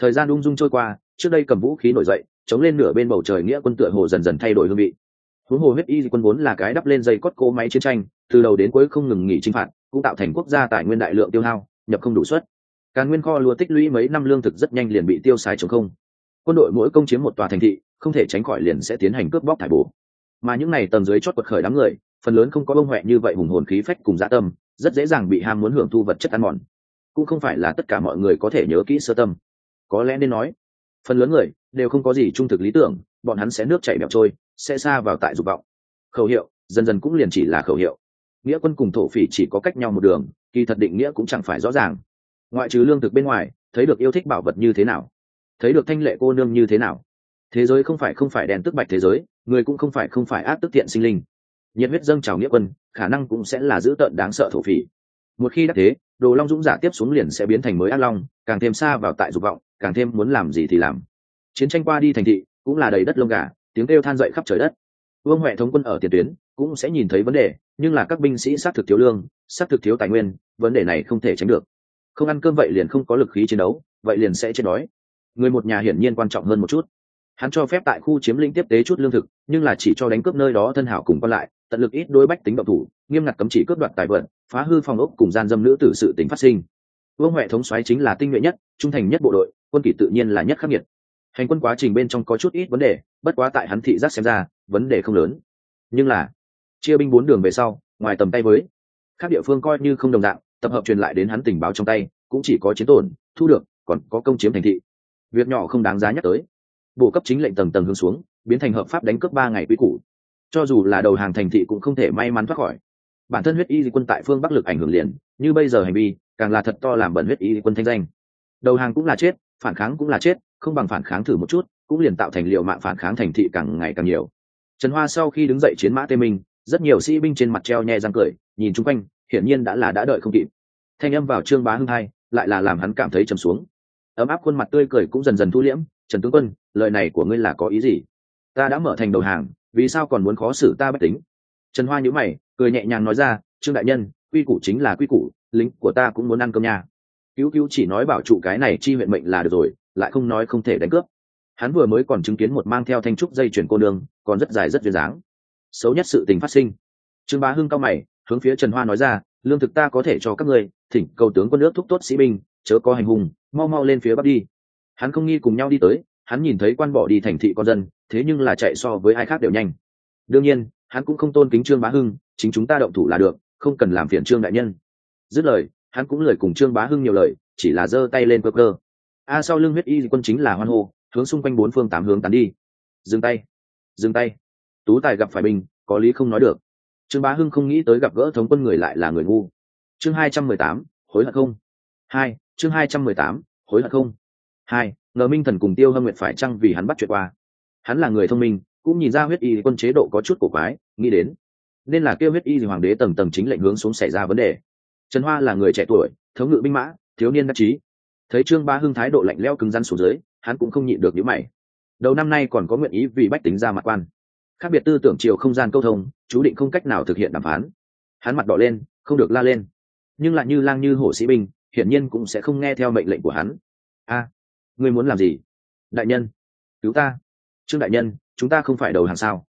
Thời gian ung dung trôi qua, trước đây cầm vũ khí nổi dậy, chống lên nửa bên bầu trời nghĩa quân tựa hồ dần dần thay đổi hương vị. Huống hồ huyết y quân vốn là cái đắp lên dây cốt cỗ máy chiến tranh, từ đầu đến cuối không ngừng nghỉ chinh phạt, cũng tạo thành quốc gia tài nguyên đại lượng tiêu hao, nhập không đủ suất. Càn nguyên kho lúa tích lũy mấy năm lương thực rất nhanh liền bị tiêu xài chống không. Quân đội mỗi công chiếm một tòa thành thị không thể tránh khỏi liền sẽ tiến hành cướp bóc thải bổ. Mà những này tầng dưới chót quật khởi đám người, phần lớn không có bông huệ như vậy hùng hồn khí phách cùng dạ tâm, rất dễ dàng bị ham muốn hưởng thu vật chất ăn mòn. Cũng không phải là tất cả mọi người có thể nhớ kỹ sơ tâm. Có lẽ nên nói, phần lớn người đều không có gì trung thực lý tưởng, bọn hắn sẽ nước chảy bẹo trôi, sẽ xa vào tại dục vọng. Khẩu hiệu, dần dần cũng liền chỉ là khẩu hiệu. Nghĩa quân cùng thổ phỉ chỉ có cách nhau một đường, kỳ thật định nghĩa cũng chẳng phải rõ ràng. Ngoại trừ lương thực bên ngoài, thấy được yêu thích bảo vật như thế nào? Thấy được thanh lệ cô nương như thế nào? Thế giới không phải không phải đèn tức bạch thế giới, người cũng không phải không phải ác tức thiện sinh linh. Nhiệt huyết dâng trào nghĩa quân, khả năng cũng sẽ là dữ tợn đáng sợ thổ phỉ. Một khi đã thế, đồ long dũng giả tiếp xuống liền sẽ biến thành mới ác long, càng thêm xa vào tại dục vọng, càng thêm muốn làm gì thì làm. Chiến tranh qua đi thành thị, cũng là đầy đất lông gà, tiếng kêu than dậy khắp trời đất. Vương huệ thống quân ở tiền tuyến, cũng sẽ nhìn thấy vấn đề, nhưng là các binh sĩ xác thực thiếu lương xác thực thiếu tài nguyên, vấn đề này không thể tránh được. Không ăn cơm vậy liền không có lực khí chiến đấu, vậy liền sẽ chết đói. Người một nhà hiển nhiên quan trọng hơn một chút hắn cho phép tại khu chiếm lĩnh tiếp tế chút lương thực, nhưng là chỉ cho đánh cướp nơi đó thân hảo cùng còn lại, tận lực ít đối bách tính động thủ, nghiêm ngặt cấm chỉ cướp đoạt tài vận phá hư phòng ốc cùng gian dâm nữ tử sự tính phát sinh. Vương huệ thống xoáy chính là tinh nhuệ nhất, trung thành nhất bộ đội, quân kỷ tự nhiên là nhất khắc nghiệt. Hành quân quá trình bên trong có chút ít vấn đề, bất quá tại hắn thị giác xem ra, vấn đề không lớn. Nhưng là, chia binh bốn đường về sau, ngoài tầm tay với các địa phương coi như không đồng dạng, tập hợp truyền lại đến hắn tình báo trong tay, cũng chỉ có chiến tổn, thu được, còn có công chiếm thành thị. Việc nhỏ không đáng giá nhắc tới bộ cấp chính lệnh tầng tầng hướng xuống, biến thành hợp pháp đánh cướp ba ngày quy củ. Cho dù là đầu hàng thành thị cũng không thể may mắn thoát khỏi. Bản thân huyết y quân tại phương bắc lực ảnh hưởng liền, như bây giờ hành vi, càng là thật to làm bẩn huyết y quân thanh danh. Đầu hàng cũng là chết, phản kháng cũng là chết, không bằng phản kháng thử một chút, cũng liền tạo thành liệu mạng phản kháng thành thị càng ngày càng nhiều. Trần hoa sau khi đứng dậy chiến mã tê minh, rất nhiều sĩ binh trên mặt treo nhẹ răng cười, nhìn chung quanh, hiển nhiên đã là đã đợi không kịp. Thanh âm vào trương bá hưng hai, lại là làm hắn cảm thấy trầm xuống. Ấm áp khuôn mặt tươi cười cũng dần dần thu liễm trần tướng quân, lời này của ngươi là có ý gì? Ta đã mở thành đầu hàng, vì sao còn muốn khó xử ta bất tính? Trần hoa nhữ mày, cười nhẹ nhàng nói ra, trương đại nhân, quy củ chính là quy củ, lính của ta cũng muốn ăn cơm nha. Cứu cứu chỉ nói bảo trụ cái này chi huyện mệnh là được rồi, lại không nói không thể đánh cướp. Hắn vừa mới còn chứng kiến một mang theo thanh trúc dây chuyển cô nương, còn rất dài rất duyên dáng. Xấu nhất sự tình phát sinh. Trương bá hưng cao mày, hướng phía trần hoa nói ra, lương thực ta có thể cho các ngươi, thỉnh cầu tướng quân nước thúc tốt sĩ binh, chớ có hành hùng mau mau lên phía bắc đi hắn không nghi cùng nhau đi tới, hắn nhìn thấy quan bỏ đi thành thị con dân, thế nhưng là chạy so với ai khác đều nhanh. Đương nhiên, hắn cũng không tôn kính trương bá hưng, chính chúng ta động thủ là được, không cần làm phiền trương đại nhân. Dứt lời, hắn cũng lời cùng trương bá hưng nhiều lời, chỉ là giơ tay lên cơ cơ. A, sau lưng huyết y quân chính là hoan hô, hướng xung quanh bốn phương tám hướng tán đi. Dừng tay. Dừng tay. Tú tài gặp phải mình, có lý không nói được. Trương bá hưng không nghĩ tới gặp gỡ thống quân người lại là người ngu. Chương hai trăm mười tám, hối hận không? Hai, chương hai trăm mười tám, hối hận không? Hai, ngờ minh thần cùng tiêu hâm nguyện phải chăng vì hắn bắt chuyện qua? Hắn là người thông minh, cũng nhìn ra huyết y quân chế độ có chút cổ quái, nghĩ đến, nên là kêu huyết y hoàng đế tầng tầng chính lệnh hướng xuống xảy ra vấn đề. Trần hoa là người trẻ tuổi, thống ngự binh mã, thiếu niên đắc chí. Thấy trương ba hưng thái độ lạnh lẽo cứng rắn xuống dưới, hắn cũng không nhịn được những mày. Đầu năm nay còn có nguyện ý vì bách tính ra mặt quan. Khác biệt tư tưởng chiều không gian câu thông, chú định không cách nào thực hiện đàm phán. Hắn mặt đỏ lên, không được la lên. Nhưng lại như lang như hổ sĩ binh, hiển nhiên cũng sẽ không nghe theo mệnh lệnh của hắn. A ngươi muốn làm gì? Đại nhân, cứu ta. Trương đại nhân, chúng ta không phải đầu hàng sao?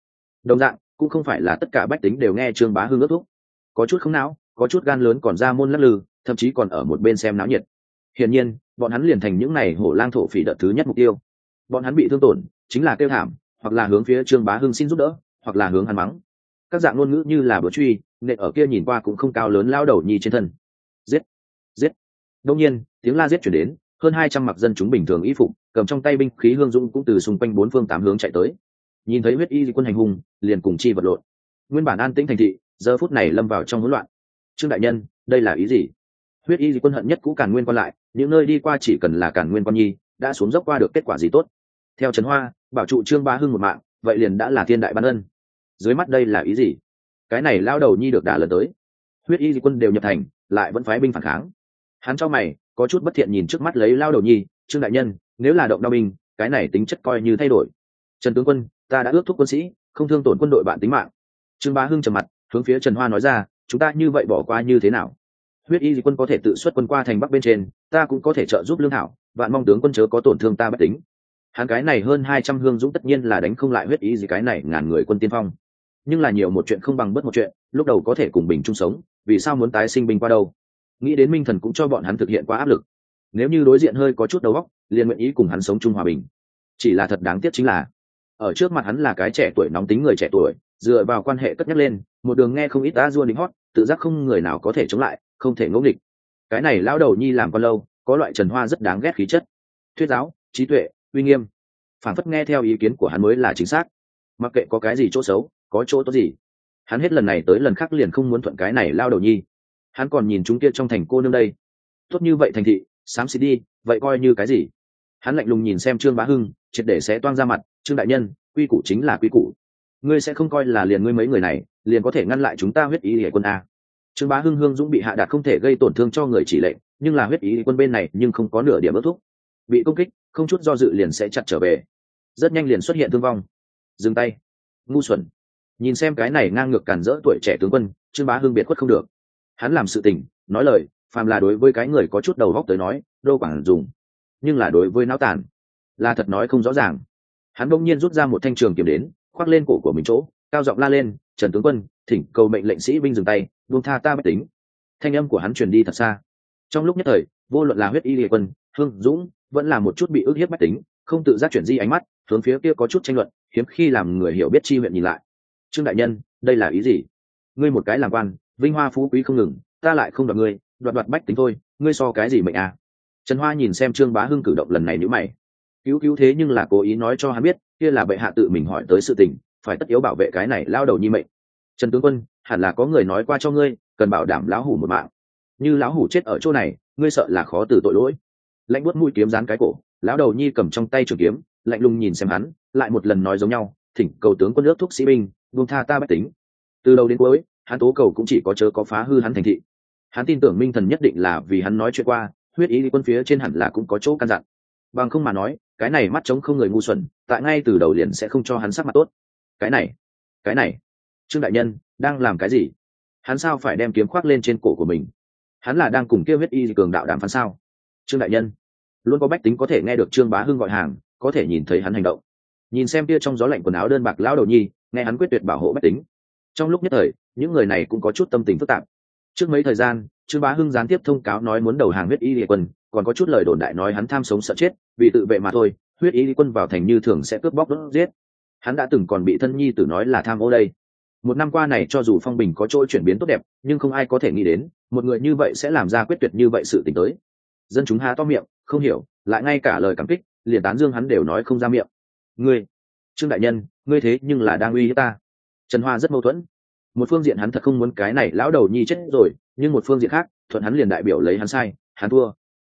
Đồng dạng, cũng không phải là tất cả bách tính đều nghe trương bá hưng ước thúc. Có chút không não, có chút gan lớn còn ra môn lắc lư, thậm chí còn ở một bên xem náo nhiệt. Hiển nhiên, bọn hắn liền thành những n à y hổ lang thổ phỉ đợt thứ nhất mục tiêu. Bọn hắn bị thương tổn, chính là kêu thảm, hoặc là hướng phía trương bá hưng xin giúp đỡ, hoặc là hướng hắn mắng. Các dạng ngôn ngữ như là bữa truy nệ ở kia nhìn qua cũng không cao lớn lao đầu nhi trên thân. Giết! Giết! Đông nhiên, tiếng la giết chuyển đến hơn hai trăm mặc dân chúng bình thường y phục, cầm trong tay binh khí hương dũng cũng từ xung quanh bốn phương tám hướng chạy tới. Nhìn thấy huyết y quân hành hung, liền cùng chi vật lộn. Nguyên bản an tĩnh thành thị, giờ phút này lâm vào trong hỗn loạn. Trương đại nhân, đây là ý gì? Huyết y quân hận nhất cũ càn nguyên quan lại, những nơi đi qua chỉ cần là càn nguyên quan nhi, đã xuống dốc qua được kết quả gì tốt? Theo trấn hoa, bảo trụ trương ba hưng một mạng, vậy liền đã là thiên đại ban ân. Dưới mắt đây là ý gì? Cái này lao đầu nhi được đả lần tới. Huyết y quân đều nhập thành, lại vẫn phái binh phản kháng. Hắn cho mày có chút bất thiện nhìn trước mắt lấy lao đầu nhi, trương đại nhân, nếu là động đao binh, cái này tính chất coi như thay đổi. Trần tướng quân, ta đã ước thúc quân sĩ, không thương tổn quân đội bạn tính mạng. Trương bá hưng trầm mặt, hướng phía trần hoa nói ra, chúng ta như vậy bỏ qua như thế nào? Huyết y quân có thể tự xuất quân qua thành bắc bên trên, ta cũng có thể trợ giúp lương thảo, vạn mong tướng quân chớ có tổn thương ta bất tính. Hắn cái này hơn hai trăm hương dũng tất nhiên là đánh không lại huyết y gì cái này ngàn người quân tiên phong. Nhưng là nhiều một chuyện không bằng bất một chuyện, lúc đầu có thể cùng bình chung sống, vì sao muốn tái sinh binh qua đâu? Nghĩ đến minh thần cũng cho bọn hắn thực hiện quá áp lực. Nếu như đối diện hơi có chút đầu óc, liền nguyện ý cùng hắn sống chung hòa bình. Chỉ là thật đáng tiếc chính là, ở trước mặt hắn là cái trẻ tuổi nóng tính người trẻ tuổi, dựa vào quan hệ cất nhắc lên, một đường nghe không ít ta dua lính hót, tự giác không người nào có thể chống lại, không thể ngẫu nghịch. Cái này lão đầu nhi làm con lâu, có loại trần hoa rất đáng ghét khí chất. Thuyết giáo, trí tuệ, uy nghiêm. Phản phất nghe theo ý kiến của hắn mới là chính xác. Mặc kệ có cái gì chỗ xấu, có chỗ tốt gì, hắn hết lần này tới lần khác liền không muốn thuận cái này lao đầu nhi hắn còn nhìn chúng kia trong thành cô nương đây. Tốt như vậy thành thị, xám xịt đi, vậy coi như cái gì? Hắn lạnh lùng nhìn xem trương bá hưng, triệt để sẽ toang ra mặt, trương đại nhân, quy củ chính là quy củ. Ngươi sẽ không coi là liền ngươi mấy người này, liền có thể ngăn lại chúng ta huyết ý hệ quân a. Trương bá hưng hương dũng bị hạ đạt không thể gây tổn thương cho người chỉ lệnh, nhưng là huyết ý quân bên này nhưng không có nửa điểm ước thúc. Bị công kích, không chút do dự liền sẽ chặt trở về. Rất nhanh liền xuất hiện thương vong. Dừng tay. Ngu xuẩn. Nhìn xem cái này ngang ngược cản rỡ tuổi trẻ tướng quân, trương bá hưng biệt khuất không được hắn làm sự tình, nói lời, phàm là đối với cái người có chút đầu góc tới nói, đô quảng dùng. Nhưng là đối với não tàn, là thật nói không rõ ràng. Hắn bỗng nhiên rút ra một thanh trường kiếm đến, khoác lên cổ của mình chỗ, cao giọng la lên, trần tướng quân, thỉnh cầu mệnh lệnh sĩ binh dừng tay, buông tha ta bất tính. Thanh âm của hắn truyền đi thật xa. Trong lúc nhất thời, vô luận là huyết y địa quân, hương dũng, vẫn là một chút bị ức hiếp bách tính, không tự giác chuyển di ánh mắt, hướng phía kia có chút tranh luận, hiếm khi làm người hiểu biết chi huyện nhìn lại. Trương đại nhân, đây là ý gì? Ngươi một cái làm quan vinh hoa phú quý không ngừng, ta lại không đoạt ngươi, đoạt đoạt bách tính thôi, ngươi so cái gì mệnh à? Trần hoa nhìn xem trương bá hưng cử động lần này nhữ mày. Cứu cứu thế nhưng là cố ý nói cho hắn biết, kia là bệ hạ tự mình hỏi tới sự tình, phải tất yếu bảo vệ cái này lao đầu như mệnh. Trần tướng quân, hẳn là có người nói qua cho ngươi, cần bảo đảm lão hủ một mạng. Như lão hủ chết ở chỗ này, ngươi sợ là khó từ tội lỗi. Lạnh buốt mũi kiếm dán cái cổ, lão đầu nhi cầm trong tay trường kiếm, lạnh lùng nhìn xem hắn, lại một lần nói giống nhau, thỉnh cầu tướng quân nước thúc sĩ binh, buông tha ta bách tính. Từ đầu đến cuối hắn tố cầu cũng chỉ có chớ có phá hư hắn thành thị. Hắn tin tưởng minh thần nhất định là vì hắn nói chuyện qua, huyết ý đi quân phía trên hẳn là cũng có chỗ căn dặn. Bằng không mà nói, cái này mắt trống không người ngu xuẩn, tại ngay từ đầu liền sẽ không cho hắn sắc mặt tốt. Cái này cái này, trương đại nhân, đang làm cái gì? Hắn sao phải đem kiếm khoác lên trên cổ của mình? Hắn là đang cùng kêu huyết y cường đạo đàm phán sao? Trương đại nhân, luôn có bách tính có thể nghe được trương bá hưng gọi hàng, có thể nhìn thấy hắn hành động. Nhìn xem kia trong gió lạnh quần áo đơn bạc lão đầu nhi, nghe hắn quyết tuyệt bảo hộ bách tính. Trong lúc nhất thời những người này cũng có chút tâm tình phức tạp. Trước mấy thời gian, trương bá hưng gián tiếp thông cáo nói muốn đầu hàng huyết y địa quân, còn có chút lời đồn đại nói hắn tham sống sợ chết, vì tự vệ mà thôi, huyết y quân vào thành như thường sẽ cướp bóc đốt giết. Hắn đã từng còn bị thân nhi tử nói là tham ô đây. Một năm qua này cho dù phong bình có chỗ chuyển biến tốt đẹp, nhưng không ai có thể nghĩ đến, một người như vậy sẽ làm ra quyết tuyệt như vậy sự t ì n h tới. Dân chúng há to miệng, không hiểu, lại ngay cả lời cảm kích, liền tán dương hắn đều nói không ra miệng. Ngươi, trương đại nhân, ngươi thế nhưng là đang uy hiếp ta. Trần hoa rất mâu thuẫn một phương diện hắn thật không muốn cái này lão đầu nhi chết rồi, nhưng một phương diện khác, thuận hắn liền đại biểu lấy hắn sai, hắn thua.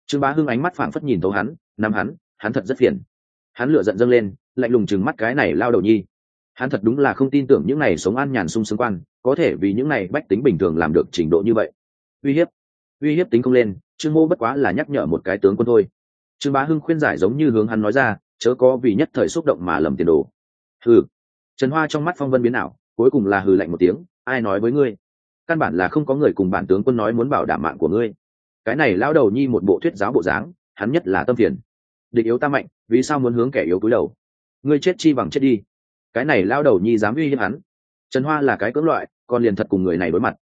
Trương bá hưng ánh mắt phảng phất nhìn thấu hắn nắm hắn hắn thật rất phiền. Hắn lựa giận dâng lên, lạnh lùng chừng mắt cái này lao đầu nhi. Hắn thật đúng là không tin tưởng những này sống an nhàn sung sướng quan, có thể vì những này bách tính bình thường làm được trình độ như vậy. Uy hiếp uy hiếp tính không lên, trương mô bất quá là nhắc nhở một cái tướng quân thôi. Trương bá hưng khuyên giải giống như hướng hắn nói ra, chớ có vì nhất thời xúc động mà lầm tiền đồ. Hừ. Trần hoa trong mắt phong vân biến ảo, cuối cùng là hừ lạnh một tiếng ai nói với ngươi? Căn bản là không có người cùng bản tướng quân nói muốn bảo đảm mạng của ngươi. Cái này lão đầu nhi một bộ thuyết giáo bộ dáng, hắn nhất là tâm phiền. Địch yếu ta mạnh, vì sao muốn hướng kẻ yếu cúi đầu? Ngươi chết chi bằng chết đi. Cái này lão đầu nhi dám uy hiếp hắn. Trần hoa là cái cưỡng loại, còn liền thật cùng người này đối mặt.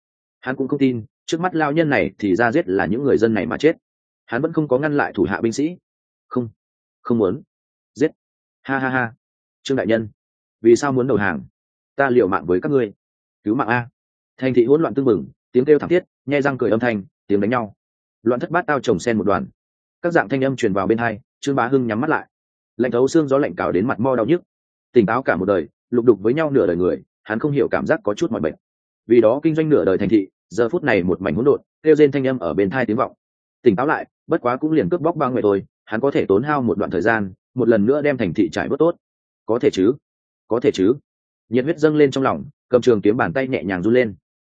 Hắn cũng không tin, trước mắt lao nhân này thì ra giết là những người dân này mà chết. Hắn vẫn không có ngăn lại thủ hạ binh sĩ. Không không muốn. Giết. Ha ha ha. Trương đại nhân, vì sao muốn đầu hàng? Ta liệu mạng với các ngươi cứu mạng a. Thành thị hỗn loạn tưng bừng, tiếng kêu thảm thiết nhai răng cười âm thanh, tiếng đánh nhau. Loạn thất bát tao trồng sen một đoàn. Các dạng thanh âm truyền vào bên hai, trương bá hưng nhắm mắt lại. Lạnh thấu xương gió lạnh cào đến mặt mo đau nhức. Tỉnh táo cả một đời, lục đục với nhau nửa đời người, hắn không hiểu cảm giác có chút mọi bệnh. Vì đó kinh doanh nửa đời thành thị, giờ phút này một mảnh hỗn độn, kêu rên thanh âm ở bên thai tiếng vọng. Tỉnh táo lại, bất quá cũng liền cướp bóc ba người tôi hắn có thể tốn hao một đoạn thời gian, một lần nữa đem thành thị trải bớt tốt. Có thể chứ? Có thể chứ? Nhiệt huyết dâng lên trong lòng cầm trường kiếm bàn tay nhẹ nhàng run lên.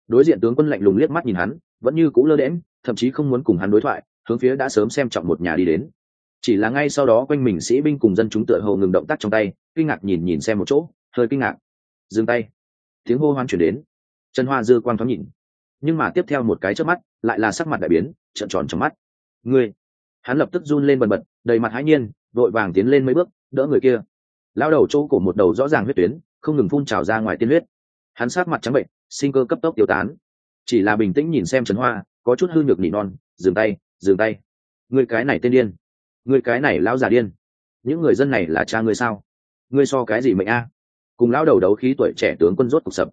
Đối diện tướng quân lạnh lùng liếc mắt nhìn hắn, vẫn như cũ lơ đễm thậm chí không muốn cùng hắn đối thoại, hướng phía đã sớm xem trọng một nhà đi đến. Chỉ là ngay sau đó quanh mình sĩ binh cùng dân chúng tựa hồ ngừng động tác trong tay, kinh ngạc nhìn nhìn xem một chỗ, hơi kinh ngạc. Dừng tay. Tiếng hô hoan chuyển đến. Trần hoa dư quang thoáng nhìn. Nhưng mà tiếp theo một cái trước mắt, lại là sắc mặt đại biến, trợn tròn trong mắt. Ngươi. Hắn lập tức run lên bần bật, đầy mặt hãi nhiên, vội vàng tiến lên mấy bước, đỡ người kia. Lao đầu chỗ cổ một đầu rõ ràng huyết tuyến, không ngừng phun trào ra ngoài tiên huyết hắn sát mặt trắng bệnh, sinh cơ cấp tốc tiêu tán. Chỉ là bình tĩnh nhìn xem trấn hoa, có chút hư nhược nỉ non, dừng tay dừng tay. Người cái này tên điên. Người cái này lão già điên. Những người dân này là cha ngươi sao? Ngươi so cái gì mệnh a? Cùng lão đầu đấu khí tuổi trẻ tướng quân rốt cục sập.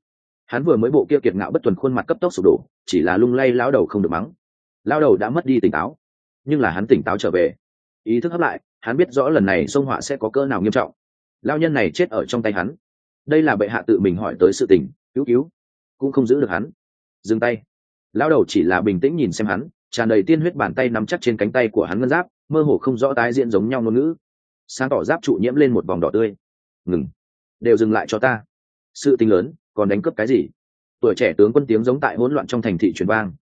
Hắn vừa mới bộ kia kiệt ngạo bất tuần khuôn mặt cấp tốc sụp đổ, chỉ là lung lay lão đầu không được mắng. Lão đầu đã mất đi tỉnh táo. Nhưng là hắn tỉnh táo trở về. Ý thức hấp lại, hắn biết rõ lần này sông họa sẽ có cỡ nào nghiêm trọng. Lao nhân này chết ở trong tay hắn đây là bệ hạ tự mình hỏi tới sự tình, cứu cứu. Cũng không giữ được hắn. Dừng tay. Lao đầu chỉ là bình tĩnh nhìn xem hắn, tràn đầy tiên huyết bàn tay nắm chắc trên cánh tay của hắn ngân giáp, mơ hồ không rõ tái diễn giống nhau ngôn ngữ. Sáng tỏ giáp trụ nhiễm lên một vòng đỏ tươi. Ngừng. Đều dừng lại cho ta. Sự tình lớn, còn đánh cướp cái gì? Tuổi trẻ tướng quân tiếng giống tại hỗn loạn trong thành thị truyền vang.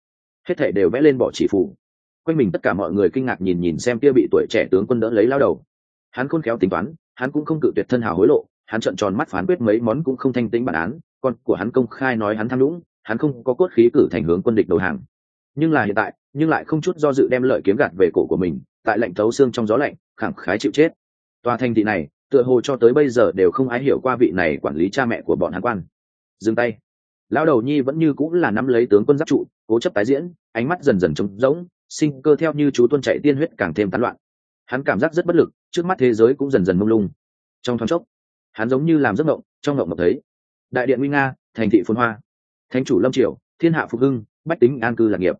Hết thể đều vẽ lên bỏ chỉ phủ. Quanh mình tất cả mọi người kinh ngạc nhìn nhìn xem kia bị tuổi trẻ tướng quân đỡ lấy lao đầu. Hắn khôn khéo tính toán, hắn cũng không cự tuyệt thân hào hối lộ hắn trợn tròn mắt phán quyết mấy món cũng không thanh tính bản án, con của hắn công khai nói hắn tham lũng hắn không có cốt khí cử thành hướng quân địch đầu hàng. Nhưng là hiện tại, nhưng lại không chút do dự đem lợi kiếm gạt về cổ của mình, tại lệnh thấu xương trong gió lạnh, khẳng khái chịu chết. Tòa thành thị này, tựa hồ cho tới bây giờ đều không ai hiểu qua vị này quản lý cha mẹ của bọn hắn quan. Dừng tay. Lão đầu nhi vẫn như cũng là nắm lấy tướng quân giáp trụ, cố chấp tái diễn, ánh mắt dần dần trống rỗng, sinh cơ theo như chú tuân chạy tiên huyết càng thêm tán loạn. Hắn cảm giác rất bất lực, trước mắt thế giới cũng dần dần mông lung. Trong thoáng chốc hắn giống như làm giấc mộng, trong mộng mộng thấy. Đại điện nguy nga, thành thị phồn hoa. Thánh chủ lâm triều, thiên hạ phục hưng, bách tính an cư lạc nghiệp.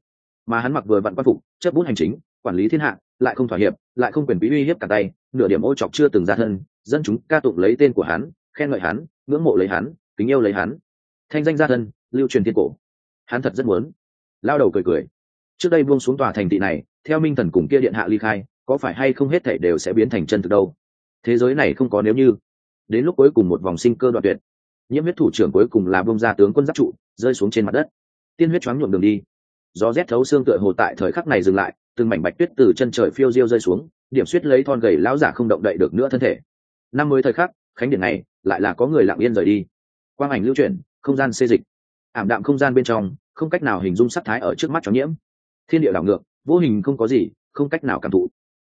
Mà hắn mặc vừa vặn quan phục chấp bút hành chính, quản lý thiên hạ, lại không thỏa hiệp, lại không quyền bí uy hiếp cả tay, nửa điểm ô chọc chưa từng ra thân, dân chúng ca tụng lấy tên của hắn, khen ngợi hắn, ngưỡng mộ lấy hắn, kính yêu lấy hắn. Thanh danh gia thân, lưu truyền thiên cổ. Hắn thật rất muốn. Lao đầu cười cười. Trước đây buông xuống tòa thành thị này, theo minh thần cùng kia điện hạ ly khai, có phải hay không hết thảy đều sẽ biến thành chân thực đâu? Thế giới này không có nếu như đến lúc cuối cùng một vòng sinh cơ đoạn tuyệt. Nhiễm huyết thủ trưởng cuối cùng là bông ra tướng quân giáp trụ, rơi xuống trên mặt đất. Tiên huyết choáng nhuộm đường đi. Gió rét thấu xương tựa hồ tại thời khắc này dừng lại, từng mảnh bạch tuyết từ chân trời phiêu diêu rơi xuống, điểm suýt lấy thon gầy lão giả không động đậy được nữa thân thể. Năm mới thời khắc, khánh điện này, lại là có người lặng yên rời đi. Quang ảnh lưu chuyển, không gian xê dịch. Ảm đạm không gian bên trong, không cách nào hình dung sắc thái ở trước mắt cho nhiễm. Thiên địa đảo ngược, vô hình không có gì, không cách nào cảm thụ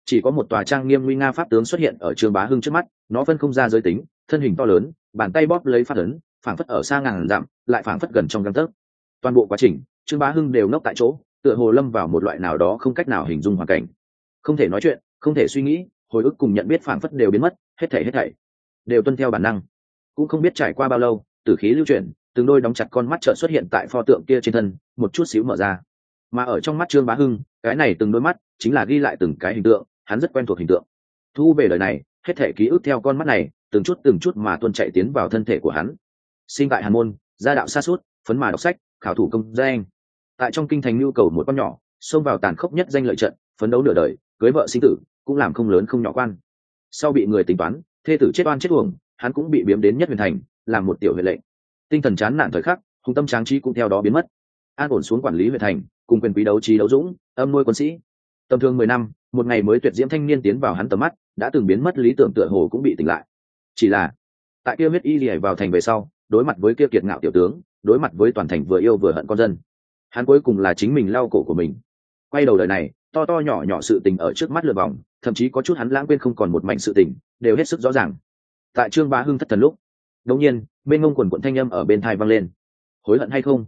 chỉ có một tòa trang nghiêm nguy nga pháp tướng xuất hiện ở trương bá hưng trước mắt, nó phân không ra giới tính, thân hình to lớn, bàn tay bóp lấy phát ấn, phảng phất ở xa ngàn dặm, lại phảng phất gần trong găng tấc. Toàn bộ quá trình, trương bá hưng đều nốc tại chỗ, tựa hồ lâm vào một loại nào đó không cách nào hình dung hoàn cảnh. Không thể nói chuyện, không thể suy nghĩ, hồi ức cùng nhận biết phảng phất đều biến mất, hết thảy hết thảy đều tuân theo bản năng. Cũng không biết trải qua bao lâu, tử khí lưu chuyển, từng đôi đóng chặt con mắt chợt xuất hiện tại pho tượng kia trên thân, một chút xíu mở ra. Mà ở trong mắt trương bá hưng, cái này từng đôi mắt chính là ghi lại từng cái hình tượng hắn rất quen thuộc hình tượng. Thu về lời này, hết thể ký ức theo con mắt này, từng chút từng chút mà tuân chạy tiến vào thân thể của hắn. Sinh tại hàn môn, gia đạo xa suốt, phấn mà đọc sách, khảo thủ công danh. Tại trong kinh thành nhu cầu một con nhỏ, xông vào tàn khốc nhất danh lợi trận, phấn đấu nửa đời, cưới vợ sinh tử, cũng làm không lớn không nhỏ quan. Sau bị người tính toán, thê tử chết oan chết uổng, hắn cũng bị biếm đến nhất huyền thành, làm một tiểu huệ lệnh. Tinh thần chán nản thời khắc, hùng tâm tráng trí cũng theo đó biến mất. An ổn xuống quản lý huyện thành, cùng quyền quý đấu trí đấu dũng, âm nuôi quân sĩ tầm thường mười năm, một ngày mới tuyệt diễm thanh niên tiến vào hắn tầm mắt, đã từng biến mất, lý tưởng tựa hồ cũng bị tỉnh lại. Chỉ là, tại kia huyết y lìa vào thành về sau, đối mặt với kia kiệt ngạo tiểu tướng, đối mặt với toàn thành vừa yêu vừa hận con dân, hắn cuối cùng là chính mình lau cổ của mình. Quay đầu đời này, to to nhỏ nhỏ sự tình ở trước mắt lượt vòng, thậm chí có chút hắn lãng quên không còn một mảnh sự tình, đều hết sức rõ ràng. Tại trương bá hưng thất thần lúc đống nhiên, bên ngông quần quận thanh â m ở bên thai vang lên. Hối hận hay không?